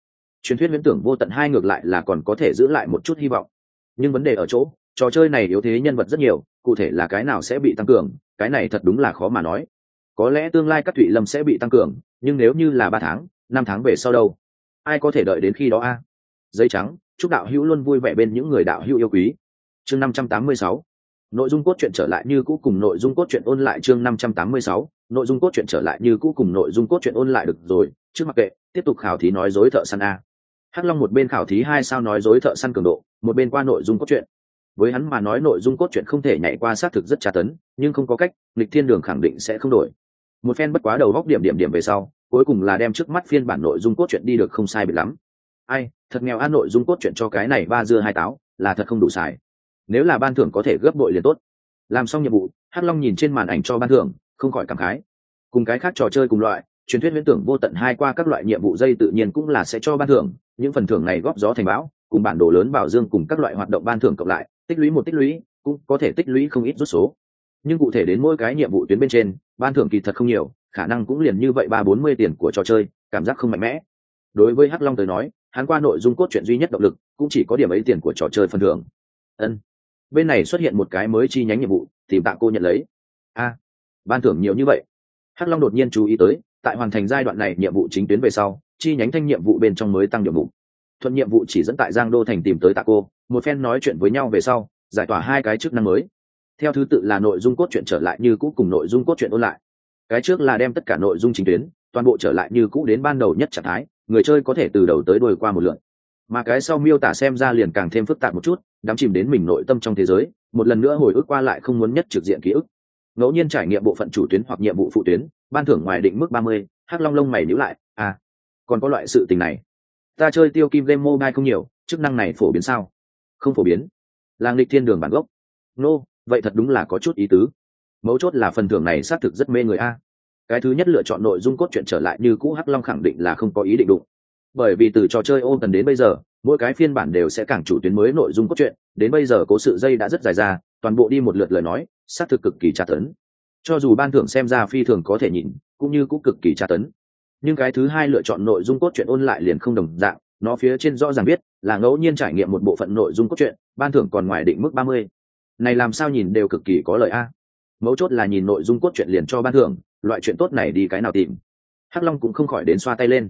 S1: truyền thuyết viễn tưởng vô tận hai ngược lại là còn có thể giữ lại một chút hy vọng. Nhưng vấn đề ở chỗ, trò chơi này yếu thế nhân vật rất nhiều, cụ thể là cái nào sẽ bị tăng cường, cái này thật đúng là khó mà nói. Có lẽ tương lai các thụy lâm sẽ bị tăng cường, nhưng nếu như là ba tháng, năm tháng về sau đâu? Ai có thể đợi đến khi đó a? À? giấy trắng, chúc đạo hữu luôn vui vẻ bên những người đạo hữu yêu quý. Chương năm trăm tám mươi sáu. Nội dung cốt truyện trở lại như cũ cùng nội dung cốt truyện ôn lại chương năm trăm tám mươi sáu. Nội dung cốt truyện trở lại như cũ cùng nội dung cốt truyện ôn lại được rồi. Trước mặc kệ, tiếp tục khảo thí nói dối thợ săn a hắc long một bên khảo thí hai sao nói dối thợ săn cường độ, một bên qua nội dung cốt truyện. Với hắn mà nói nội dung cốt truyện không thể nhảy qua xác thực rất tra tấn, nhưng không có cách, lịch thiên đường khẳng định sẽ không đổi. Một phen bất quá đầu góc điểm điểm điểm về sau, cuối cùng là đem trước mắt phiên bản nội dung cốt truyện đi được không sai biệt lắm. Ai, thật nghèo an nội dung cốt truyện cho cái này ba dưa hai táo, là thật không đủ xài. Nếu là ban thưởng có thể gấp bội liền tốt. Làm xong nhiệm vụ, hắc long nhìn trên màn ảnh cho ban thưởng, không khỏi cảm khái. Cùng cái khác trò chơi cùng loại truyền thuyết huyễn tưởng vô tận hai qua các loại nhiệm vụ dây tự nhiên cũng là sẽ cho ban thưởng, những phần thưởng này góp gió thành bão, cùng bản đồ lớn bảo dương cùng các loại hoạt động ban thưởng cộng lại, tích lũy một tích lũy, cũng có thể tích lũy không ít rút số. Nhưng cụ thể đến mỗi cái nhiệm vụ tuyến bên trên, ban thưởng kỳ thật không nhiều, khả năng cũng liền như vậy ba bốn mươi tiền của trò chơi, cảm giác không mạnh mẽ. Đối với hắc long tới nói, hắn qua nội dung cốt truyện duy nhất động lực, cũng chỉ có điểm ấy tiền của trò chơi phần thưởng. Ân. Bên này xuất hiện một cái mới chi nhánh nhiệm vụ, tìm tạ cô nhận lấy. A, ban thưởng nhiều như vậy. Hắc long đột nhiên chú ý tới tại hoàn thành giai đoạn này nhiệm vụ chính tuyến về sau, chi nhánh thanh nhiệm vụ bên trong mới tăng nhiệm vụ thuận nhiệm vụ chỉ dẫn tại giang đô thành tìm tới tạ cô, một phen nói chuyện với nhau về sau, giải tỏa hai cái chức năng mới. Theo thứ tự là nội dung cốt truyện trở lại như cũ cùng nội dung cốt truyện ôn lại. Cái trước là đem tất cả nội dung chính tuyến, toàn bộ trở lại như cũ đến ban đầu nhất trạng thái, người chơi có thể từ đầu tới đuôi qua một lượt. Mà cái sau miêu tả xem ra liền càng thêm phức tạp một chút, đắm chìm đến mình nội tâm trong thế giới, một lần nữa hồi ức qua lại không muốn nhất trực diện ký ức. Ngẫu nhiên trải nghiệm bộ phận chủ tuyến hoặc nhiệm vụ phụ tuyến ban thưởng ngoài định mức ba mươi hắc long lông mày nhữ lại à còn có loại sự tình này. Ta chơi tiêu kim game mobile không nhiều chức năng này phổ biến sao? Không phổ biến. Làng lịch thiên đường bản gốc. Nô、no, vậy thật đúng là có chút ý tứ. Mấu chốt là phần thưởng này xác thực rất mê người a. Cái thứ nhất lựa chọn nội dung cốt truyện trở lại như cũ hắc long khẳng định là không có ý định đụng. Bởi vì từ trò chơi ôn tần đến bây giờ mỗi cái phiên bản đều sẽ càng chủ tuyến mới nội dung cốt truyện. Đến bây giờ cố sự dây đã rất dài ra toàn bộ đi một lượt lời nói xác thực cực kỳ tra tấn cho dù ban thưởng xem ra phi thường có thể nhìn, cũng như cũng cực kỳ tra tấn. Nhưng cái thứ hai lựa chọn nội dung cốt truyện ôn lại liền không đồng dạng, nó phía trên rõ ràng biết là ngẫu nhiên trải nghiệm một bộ phận nội dung cốt truyện, ban thưởng còn ngoài định mức ba mươi. Này làm sao nhìn đều cực kỳ có lợi a. Mấu chốt là nhìn nội dung cốt truyện liền cho ban thưởng, loại chuyện tốt này đi cái nào tìm. Hắc long cũng không khỏi đến xoa tay lên.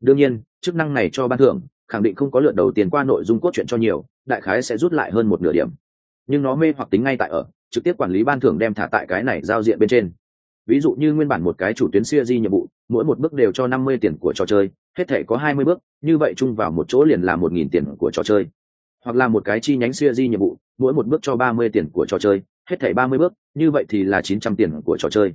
S1: Đương nhiên, chức năng này cho ban thưởng, khẳng định không có lượt đầu tiên qua nội dung cốt truyện cho nhiều, đại khái sẽ rút lại hơn một nửa điểm. Nhưng nó mê hoặc tính ngay tại ở trực tiếp quản lý ban thưởng đem thả tại cái này giao diện bên trên. Ví dụ như nguyên bản một cái chủ tuyến siêu di nhiệm vụ, mỗi một bước đều cho năm mươi tiền của trò chơi, hết thể có hai mươi bước, như vậy chung vào một chỗ liền là một nghìn tiền của trò chơi. Hoặc là một cái chi nhánh siêu di nhiệm vụ, mỗi một bước cho ba mươi tiền của trò chơi, hết thể ba mươi bước, như vậy thì là chín trăm tiền của trò chơi.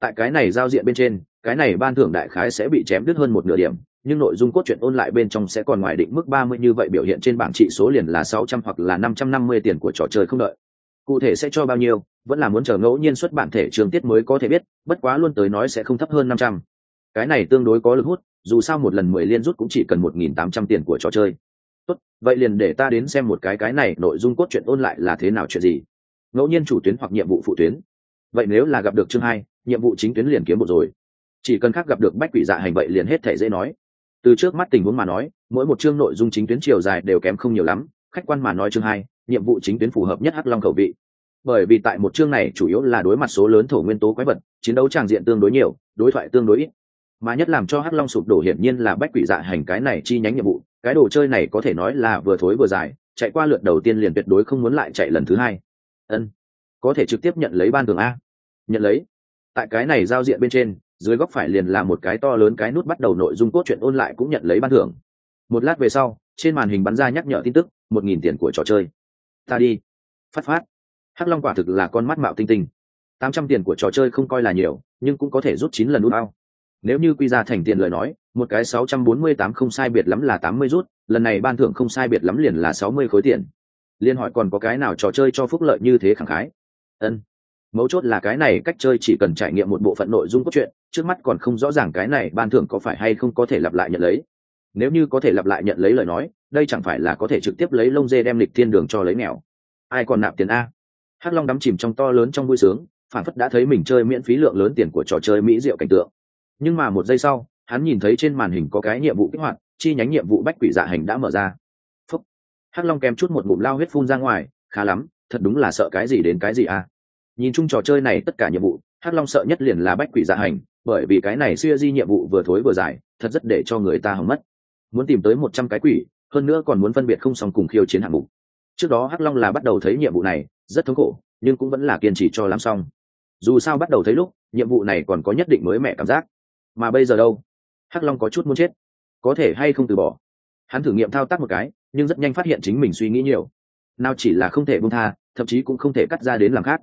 S1: Tại cái này giao diện bên trên, cái này ban thưởng đại khái sẽ bị chém đứt hơn một nửa điểm, nhưng nội dung cốt truyện ôn lại bên trong sẽ còn ngoài định mức ba mươi như vậy biểu hiện trên bảng trị số liền là sáu trăm hoặc là năm trăm năm mươi tiền của trò chơi không đợi cụ thể sẽ cho bao nhiêu, vẫn là muốn chờ ngẫu nhiên xuất bản thể trường tiết mới có thể biết, bất quá luôn tới nói sẽ không thấp hơn năm trăm. Cái này tương đối có lực hút, dù sao một lần mười liên rút cũng chỉ cần một nghìn tám trăm tiền của trò chơi. Tốt, vậy liền để ta đến xem một cái cái này nội dung cốt truyện ôn lại là thế nào chuyện gì. Ngẫu nhiên chủ tuyến hoặc nhiệm vụ phụ tuyến. Vậy nếu là gặp được chương hai, nhiệm vụ chính tuyến liền kiếm một rồi. Chỉ cần khác gặp được bách quỷ dạ hành vậy liền hết thể dễ nói. Từ trước mắt tình huống mà nói, mỗi một chương nội dung chính tuyến chiều dài đều kém không nhiều lắm, khách quan mà nói chương hai nhiệm vụ chính tuyến phù hợp nhất hắc long khẩu vị. Bởi vì tại một chương này chủ yếu là đối mặt số lớn thổ nguyên tố quái vật, chiến đấu tràng diện tương đối nhiều, đối thoại tương đối ít. Mà nhất làm cho hắc long sụp đổ hiển nhiên là bách quỷ dạ hành cái này chi nhánh nhiệm vụ, cái đồ chơi này có thể nói là vừa thối vừa dài, chạy qua lượt đầu tiên liền tuyệt đối không muốn lại chạy lần thứ hai. Ân, có thể trực tiếp nhận lấy ban thường a. Nhận lấy. Tại cái này giao diện bên trên, dưới góc phải liền là một cái to lớn cái nút bắt đầu nội dung cốt truyện ôn lại cũng nhận lấy ban thưởng. Một lát về sau, trên màn hình bắn ra nhắc nhở tin tức, một nghìn tiền của trò chơi ta đi. Phát phát. Hắc long quả thực là con mắt mạo tinh tinh. Tám trăm tiền của trò chơi không coi là nhiều, nhưng cũng có thể rút chín lần út ao. Nếu như quy ra thành tiền lời nói, một cái sáu trăm bốn mươi tám không sai biệt lắm là tám mươi rút, lần này ban thưởng không sai biệt lắm liền là sáu mươi khối tiền. Liên hỏi còn có cái nào trò chơi cho phúc lợi như thế khẳng khái? Ân. Mấu chốt là cái này cách chơi chỉ cần trải nghiệm một bộ phận nội dung cốt truyện, trước mắt còn không rõ ràng cái này ban thưởng có phải hay không có thể lặp lại nhận lấy nếu như có thể lặp lại nhận lấy lời nói, đây chẳng phải là có thể trực tiếp lấy lông dê đem lịch thiên đường cho lấy nghèo ai còn nạp tiền a? Hắc long đắm chìm trong to lớn trong vui sướng, phản phất đã thấy mình chơi miễn phí lượng lớn tiền của trò chơi mỹ diệu cảnh tượng. Nhưng mà một giây sau, hắn nhìn thấy trên màn hình có cái nhiệm vụ kích hoạt, chi nhánh nhiệm vụ bách quỷ dạ hành đã mở ra. Phúc. Hắc long kèm chút một ngụm lao huyết phun ra ngoài, khá lắm, thật đúng là sợ cái gì đến cái gì à nhìn chung trò chơi này tất cả nhiệm vụ, hắc long sợ nhất liền là bách quỷ dạ hành, bởi vì cái này xuya di nhiệm vụ vừa thối vừa dài, thật rất để cho người ta hỏng mất muốn tìm tới một trăm cái quỷ, hơn nữa còn muốn phân biệt không xong cùng khiêu chiến hạng mục. Trước đó hắc long là bắt đầu thấy nhiệm vụ này, rất thống khổ, nhưng cũng vẫn là kiên trì cho làm xong. Dù sao bắt đầu thấy lúc, nhiệm vụ này còn có nhất định mới mẹ cảm giác. Mà bây giờ đâu? Hắc long có chút muốn chết. Có thể hay không từ bỏ? Hắn thử nghiệm thao tác một cái, nhưng rất nhanh phát hiện chính mình suy nghĩ nhiều. Nào chỉ là không thể buông tha, thậm chí cũng không thể cắt ra đến làm khác.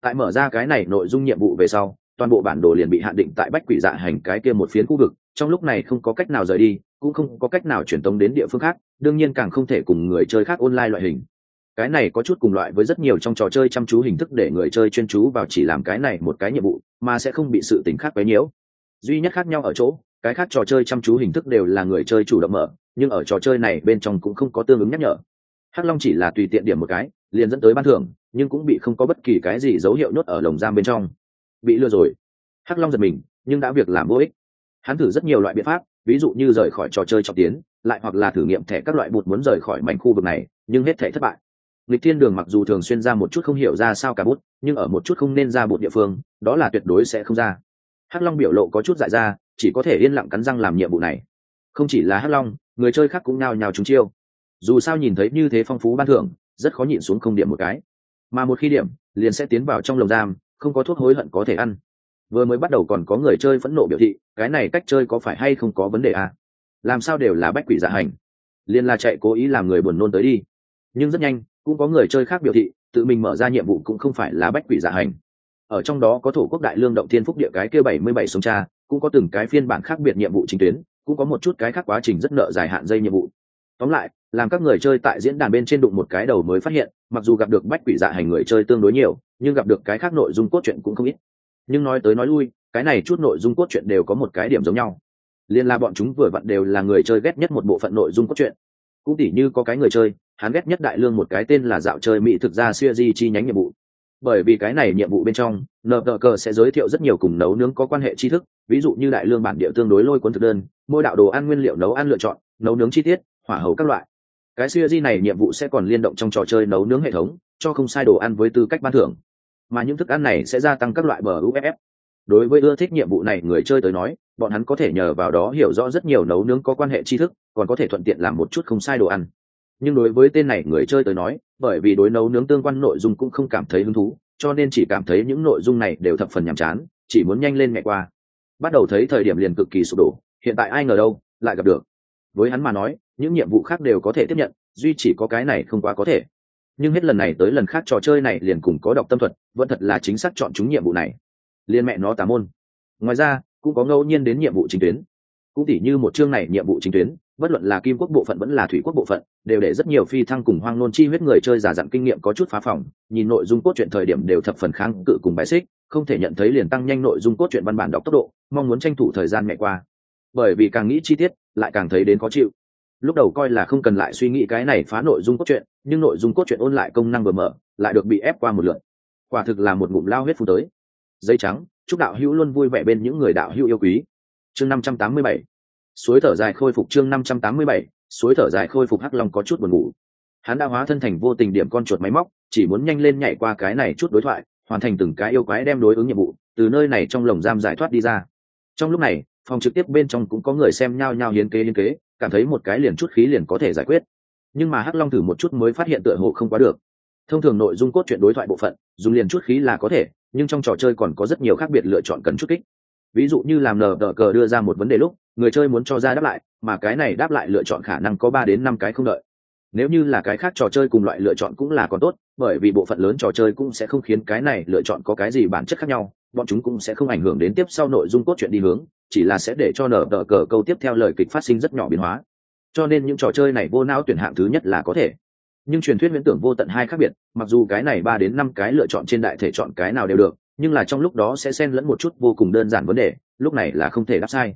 S1: Tại mở ra cái này nội dung nhiệm vụ về sau, toàn bộ bản đồ liền bị hạn định tại bách quỷ dạ hành cái kia một phiến khu vực trong lúc này không có cách nào rời đi, cũng không có cách nào truyền tống đến địa phương khác, đương nhiên càng không thể cùng người chơi khác online loại hình. Cái này có chút cùng loại với rất nhiều trong trò chơi chăm chú hình thức để người chơi chuyên chú vào chỉ làm cái này một cái nhiệm vụ, mà sẽ không bị sự tính khác quấy nhiễu. Duy nhất khác nhau ở chỗ, cái khác trò chơi chăm chú hình thức đều là người chơi chủ động mở, nhưng ở trò chơi này bên trong cũng không có tương ứng nhắc nhở. Hắc long chỉ là tùy tiện điểm một cái, liền dẫn tới ban thưởng, nhưng cũng bị không có bất kỳ cái gì dấu hiệu nhốt ở lồng giam bên trong. Bị lừa rồi. Hắc long giật mình, nhưng đã việc làm vô ích hắn thử rất nhiều loại biện pháp, ví dụ như rời khỏi trò chơi trọng tiến, lại hoặc là thử nghiệm thẻ các loại bụt muốn rời khỏi mảnh khu vực này, nhưng hết thẻ thất bại. Lịch thiên đường mặc dù thường xuyên ra một chút không hiểu ra sao cả bút, nhưng ở một chút không nên ra bụt địa phương, đó là tuyệt đối sẽ không ra. Hắc long biểu lộ có chút dại ra, chỉ có thể yên lặng cắn răng làm nhiệm vụ này. Không chỉ là hắc long, người chơi khác cũng nao nhào trúng chiêu. Dù sao nhìn thấy như thế phong phú ban thưởng, rất khó nhịn xuống không điểm một cái. Mà một khi điểm, liền sẽ tiến vào trong lồng giam, không có thuốc hối hận có thể ăn vừa mới bắt đầu còn có người chơi phẫn nộ biểu thị, cái này cách chơi có phải hay không có vấn đề à? làm sao đều là bách quỷ dạ hành? Liền là chạy cố ý làm người buồn nôn tới đi. Nhưng rất nhanh, cũng có người chơi khác biểu thị, tự mình mở ra nhiệm vụ cũng không phải là bách quỷ dạ hành. Ở trong đó có thổ quốc đại lương động thiên phúc địa cái kia bảy mươi bảy sông cha, cũng có từng cái phiên bản khác biệt nhiệm vụ chính tuyến, cũng có một chút cái khác quá trình rất nợ dài hạn dây nhiệm vụ. Tóm lại, làm các người chơi tại diễn đàn bên trên đụng một cái đầu mới phát hiện, mặc dù gặp được bách quỷ dạ hành người chơi tương đối nhiều, nhưng gặp được cái khác nội dung cốt truyện cũng không ít nhưng nói tới nói lui, cái này chút nội dung cốt truyện đều có một cái điểm giống nhau. Liên la bọn chúng vừa vặn đều là người chơi ghét nhất một bộ phận nội dung cốt truyện. Cũng tỉ như có cái người chơi, hắn ghét nhất đại lương một cái tên là dạo chơi mỹ thực ra xuya di chi nhánh nhiệm vụ. Bởi vì cái này nhiệm vụ bên trong nợ tờ cờ sẽ giới thiệu rất nhiều cùng nấu nướng có quan hệ tri thức, ví dụ như đại lương bản địa tương đối lôi cuốn thực đơn, mỗi đạo đồ ăn nguyên liệu nấu ăn lựa chọn, nấu nướng chi tiết, hỏa hầu các loại. Cái siêu di này nhiệm vụ sẽ còn liên động trong trò chơi nấu nướng hệ thống, cho không sai đồ ăn với tư cách ban thưởng mà những thức ăn này sẽ gia tăng các loại bờ uff đối với ưa thích nhiệm vụ này người chơi tới nói, bọn hắn có thể nhờ vào đó hiểu rõ rất nhiều nấu nướng có quan hệ tri thức, còn có thể thuận tiện làm một chút không sai đồ ăn. Nhưng đối với tên này người chơi tới nói, bởi vì đối nấu nướng tương quan nội dung cũng không cảm thấy hứng thú, cho nên chỉ cảm thấy những nội dung này đều thập phần nhàm chán, chỉ muốn nhanh lên mẹ qua. Bắt đầu thấy thời điểm liền cực kỳ sụp đổ, hiện tại ai ngờ đâu, lại gặp được. Với hắn mà nói, những nhiệm vụ khác đều có thể tiếp nhận, duy chỉ có cái này không quá có thể. Nhưng hết lần này tới lần khác trò chơi này liền cùng có đọc tâm thuật vẫn thật là chính xác chọn chúng nhiệm vụ này. Liên mẹ nó tà môn. Ngoài ra, cũng có ngẫu nhiên đến nhiệm vụ chính tuyến. Cũng tỉ như một chương này nhiệm vụ chính tuyến, bất luận là kim quốc bộ phận vẫn là thủy quốc bộ phận, đều để rất nhiều phi thăng cùng hoang nôn chi huyết người chơi giả dặn kinh nghiệm có chút phá phòng nhìn nội dung cốt truyện thời điểm đều thập phần kháng cự cùng bài xích, không thể nhận thấy liền tăng nhanh nội dung cốt truyện văn bản đọc tốc độ, mong muốn tranh thủ thời gian mẹ qua. Bởi vì càng nghĩ chi tiết, lại càng thấy đến khó chịu. Lúc đầu coi là không cần lại suy nghĩ cái này phá nội dung cốt truyện, nhưng nội dung cốt truyện ôn lại công năng vừa mở, lại được bị ép qua một lượt quả thực là một ngụm lao huyết phù tới. Dây trắng, chúc đạo hữu luôn vui vẻ bên những người đạo hữu yêu quý. Chương năm trăm tám mươi bảy. Suối thở dài khôi phục chương năm trăm tám mươi bảy, suối thở dài khôi phục hắc long có chút buồn ngủ. Hắn đã hóa thân thành vô tình điểm con chuột máy móc, chỉ muốn nhanh lên nhảy qua cái này chút đối thoại, hoàn thành từng cái yêu quái đem đối ứng nhiệm vụ, từ nơi này trong lồng giam giải thoát đi ra. Trong lúc này, phòng trực tiếp bên trong cũng có người xem nhao nhao hiến kế hiến kế, cảm thấy một cái liền chút khí liền có thể giải quyết. Nhưng mà hắc long thử một chút mới phát hiện tựa hồ không quá được. Thông thường nội dung cốt truyện đối thoại bộ phận dùng liền chút khí là có thể, nhưng trong trò chơi còn có rất nhiều khác biệt lựa chọn cần chút kích. Ví dụ như làm nờ đỡ cờ đưa ra một vấn đề lúc, người chơi muốn cho ra đáp lại, mà cái này đáp lại lựa chọn khả năng có ba đến năm cái không đợi. Nếu như là cái khác trò chơi cùng loại lựa chọn cũng là còn tốt, bởi vì bộ phận lớn trò chơi cũng sẽ không khiến cái này lựa chọn có cái gì bản chất khác nhau, bọn chúng cũng sẽ không ảnh hưởng đến tiếp sau nội dung cốt truyện đi hướng, chỉ là sẽ để cho nở đỡ cờ câu tiếp theo lời kịch phát sinh rất nhỏ biến hóa. Cho nên những trò chơi này vô não tuyển hạng thứ nhất là có thể nhưng truyền thuyết viễn tưởng vô tận hai khác biệt, mặc dù cái này ba đến năm cái lựa chọn trên đại thể chọn cái nào đều được, nhưng là trong lúc đó sẽ xen lẫn một chút vô cùng đơn giản vấn đề, lúc này là không thể đáp sai.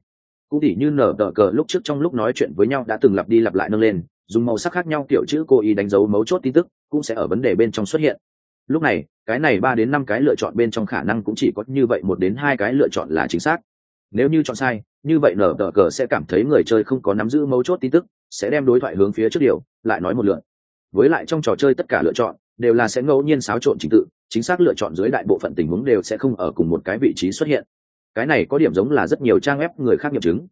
S1: Cũng tỉ như nở đỡ cờ lúc trước trong lúc nói chuyện với nhau đã từng lặp đi lặp lại nâng lên, dùng màu sắc khác nhau kiểu chữ cố ý đánh dấu mấu chốt tin tức, cũng sẽ ở vấn đề bên trong xuất hiện. Lúc này, cái này ba đến năm cái lựa chọn bên trong khả năng cũng chỉ có như vậy một đến hai cái lựa chọn là chính xác. Nếu như chọn sai, như vậy nở đỡ cờ sẽ cảm thấy người chơi không có nắm giữ mấu chốt tin tức, sẽ đem đối thoại hướng phía trước điều, lại nói một lượt với lại trong trò chơi tất cả lựa chọn đều là sẽ ngẫu nhiên xáo trộn trình tự, chính xác lựa chọn dưới đại bộ phận tình huống đều sẽ không ở cùng một cái vị trí xuất hiện. Cái này có điểm giống là rất nhiều trang web người khác nghiệm chứng.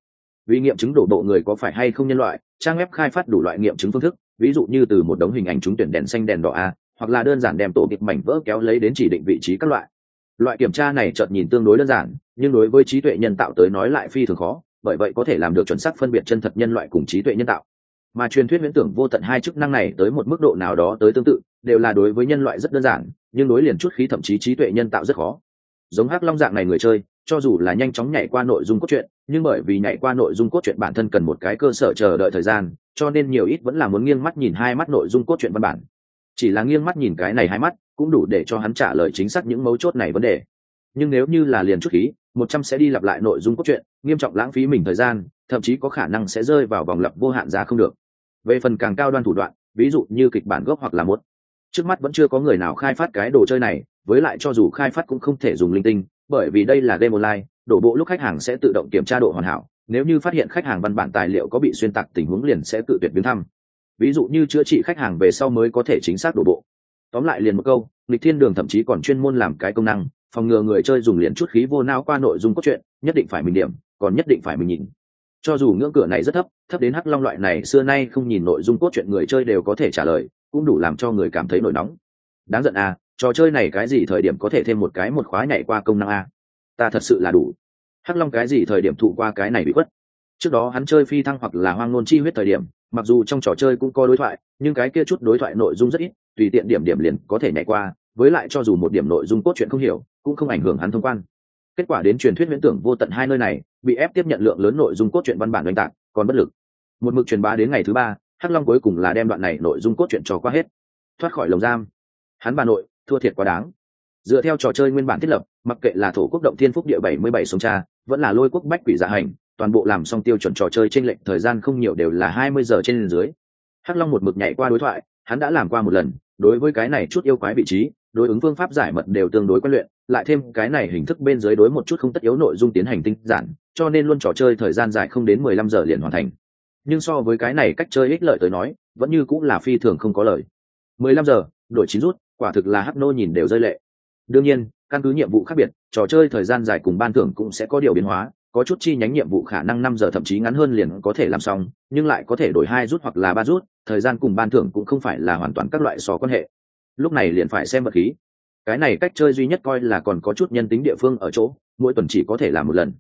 S1: Vì nghiệm chứng đổ bộ người có phải hay không nhân loại, trang web khai phát đủ loại nghiệm chứng phương thức, ví dụ như từ một đống hình ảnh trúng tuyển đèn xanh đèn đỏ a, hoặc là đơn giản đem tổ kịch mảnh vỡ kéo lấy đến chỉ định vị trí các loại. Loại kiểm tra này chợt nhìn tương đối đơn giản, nhưng đối với trí tuệ nhân tạo tới nói lại phi thường khó, bởi vậy có thể làm được chuẩn xác phân biệt chân thật nhân loại cùng trí tuệ nhân tạo mà truyền thuyết viễn tưởng vô tận hai chức năng này tới một mức độ nào đó tới tương tự, đều là đối với nhân loại rất đơn giản, nhưng đối liền chút khí thậm chí trí tuệ nhân tạo rất khó. Giống hắc long dạng này người chơi, cho dù là nhanh chóng nhảy qua nội dung cốt truyện, nhưng bởi vì nhảy qua nội dung cốt truyện bản thân cần một cái cơ sở chờ đợi thời gian, cho nên nhiều ít vẫn là muốn nghiêng mắt nhìn hai mắt nội dung cốt truyện văn bản. Chỉ là nghiêng mắt nhìn cái này hai mắt, cũng đủ để cho hắn trả lời chính xác những mấu chốt này vấn đề. Nhưng nếu như là liền chút khí, một trăm sẽ đi lặp lại nội dung cốt truyện, nghiêm trọng lãng phí mình thời gian, thậm chí có khả năng sẽ rơi vào vòng lặp vô hạn ra không được về phần càng cao đoan thủ đoạn, ví dụ như kịch bản gốc hoặc là một. Trước mắt vẫn chưa có người nào khai phát cái đồ chơi này, với lại cho dù khai phát cũng không thể dùng linh tinh, bởi vì đây là game online, đổ bộ lúc khách hàng sẽ tự động kiểm tra độ hoàn hảo, nếu như phát hiện khách hàng văn bản tài liệu có bị xuyên tạc tình huống liền sẽ tự tuyệt biến thăm. Ví dụ như chữa trị khách hàng về sau mới có thể chính xác đổ bộ. Tóm lại liền một câu, lịch thiên đường thậm chí còn chuyên môn làm cái công năng, phòng ngừa người chơi dùng liền chút khí vô não qua nội dung cốt truyện, nhất định phải mình điểm, còn nhất định phải mình nhìn cho dù ngưỡng cửa này rất thấp thấp đến hắc long loại này xưa nay không nhìn nội dung cốt truyện người chơi đều có thể trả lời, cũng đủ làm cho người cảm thấy nổi nóng. Đáng giận à trò chơi này cái gì thời điểm có thể thêm một cái một khóa nhảy qua công năng a ta thật sự là đủ. Hắc long cái gì thời điểm thụ qua cái này bị khuất? Trước đó hắn chơi phi thăng hoặc là hoang nôn chi huyết thời điểm, mặc dù trong trò chơi cũng có đối thoại, nhưng cái kia chút đối thoại nội dung rất ít, tùy tiện điểm điểm liền có thể nhảy qua, với lại cho dù một điểm nội dung cốt truyện không hiểu, cũng không ảnh hưởng hắn thông quan kết quả đến truyền thuyết huyễn tưởng vô tận hai nơi này, bị ép tiếp nhận lượng lớn nội dung cốt truyện văn bản oanh tạc, còn bất lực. Một mực truyền bá đến ngày thứ ba, hắc long cuối cùng là đem đoạn này nội dung cốt truyện cho qua hết. Thoát khỏi lồng giam. Hắn bà nội, thua thiệt quá đáng. Dựa theo trò chơi nguyên bản thiết lập, mặc kệ là thổ quốc động thiên phúc địa bảy mươi bảy sông cha, vẫn là lôi quốc bách quỷ dạ hành, toàn bộ làm xong tiêu chuẩn trò chơi trên lệnh thời gian không nhiều đều là hai mươi giờ trên dưới. Hắc long một mực nhảy qua đối thoại, hắn đã làm qua một lần, đối với cái này chút yêu quái vị trí đối ứng phương pháp giải mật đều tương đối quen luyện, lại thêm cái này hình thức bên dưới đối một chút không tất yếu nội dung tiến hành tinh giản, cho nên luôn trò chơi thời gian dài không đến mười lăm giờ liền hoàn thành. Nhưng so với cái này cách chơi ích lợi tới nói, vẫn như cũng là phi thường không có lời. mười lăm giờ, đổi chín rút, quả thực là hắc nô nhìn đều rơi lệ. Đương nhiên, căn cứ nhiệm vụ khác biệt, trò chơi thời gian dài cùng ban thưởng cũng sẽ có điều biến hóa, có chút chi nhánh nhiệm vụ khả năng năm giờ thậm chí ngắn hơn liền có thể làm xong, nhưng lại có thể đổi hai rút hoặc là ba rút, thời gian cùng ban thưởng cũng không phải là hoàn toàn các loại so quan hệ lúc này liền phải xem vật khí. Cái này cách chơi duy nhất coi là còn có chút nhân tính địa phương ở chỗ, mỗi tuần chỉ có thể làm một lần.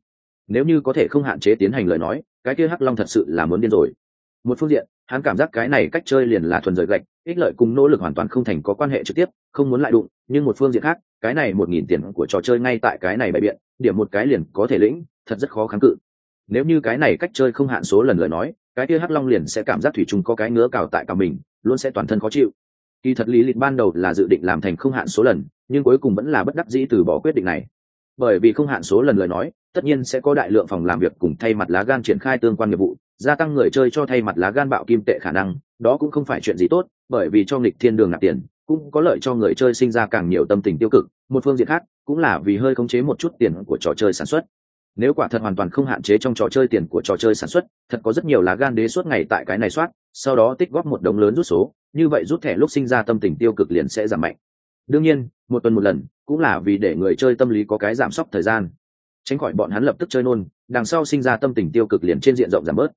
S1: Nếu như có thể không hạn chế tiến hành lời nói, cái kia hắc long thật sự là muốn điên rồi. Một phương diện, hắn cảm giác cái này cách chơi liền là thuần rời gạch, ích lợi cùng nỗ lực hoàn toàn không thành có quan hệ trực tiếp, không muốn lại đụng, nhưng một phương diện khác, cái này một nghìn tiền của trò chơi ngay tại cái này bày biện, điểm một cái liền có thể lĩnh, thật rất khó kháng cự. Nếu như cái này cách chơi không hạn số lần lời nói, cái kia hắc long liền sẽ cảm giác thủy chung có cái ngứa cào tại cả mình, luôn sẽ toàn thân khó chịu kỳ thật lý lịch ban đầu là dự định làm thành không hạn số lần, nhưng cuối cùng vẫn là bất đắc dĩ từ bỏ quyết định này. Bởi vì không hạn số lần lời nói, tất nhiên sẽ có đại lượng phòng làm việc cùng thay mặt lá gan triển khai tương quan nghiệp vụ, gia tăng người chơi cho thay mặt lá gan bạo kim tệ khả năng, đó cũng không phải chuyện gì tốt, bởi vì cho nghịch thiên đường nạp tiền, cũng có lợi cho người chơi sinh ra càng nhiều tâm tình tiêu cực, một phương diện khác, cũng là vì hơi khống chế một chút tiền của trò chơi sản xuất nếu quả thật hoàn toàn không hạn chế trong trò chơi tiền của trò chơi sản xuất, thật có rất nhiều lá gan đế suốt ngày tại cái này soát, sau đó tích góp một đống lớn rút số, như vậy rút thẻ lúc sinh ra tâm tình tiêu cực liền sẽ giảm mạnh. Đương nhiên, một tuần một lần, cũng là vì để người chơi tâm lý có cái giảm sốc thời gian. Tránh khỏi bọn hắn lập tức chơi nôn, đằng sau sinh ra tâm tình tiêu cực liền trên diện rộng giảm bớt.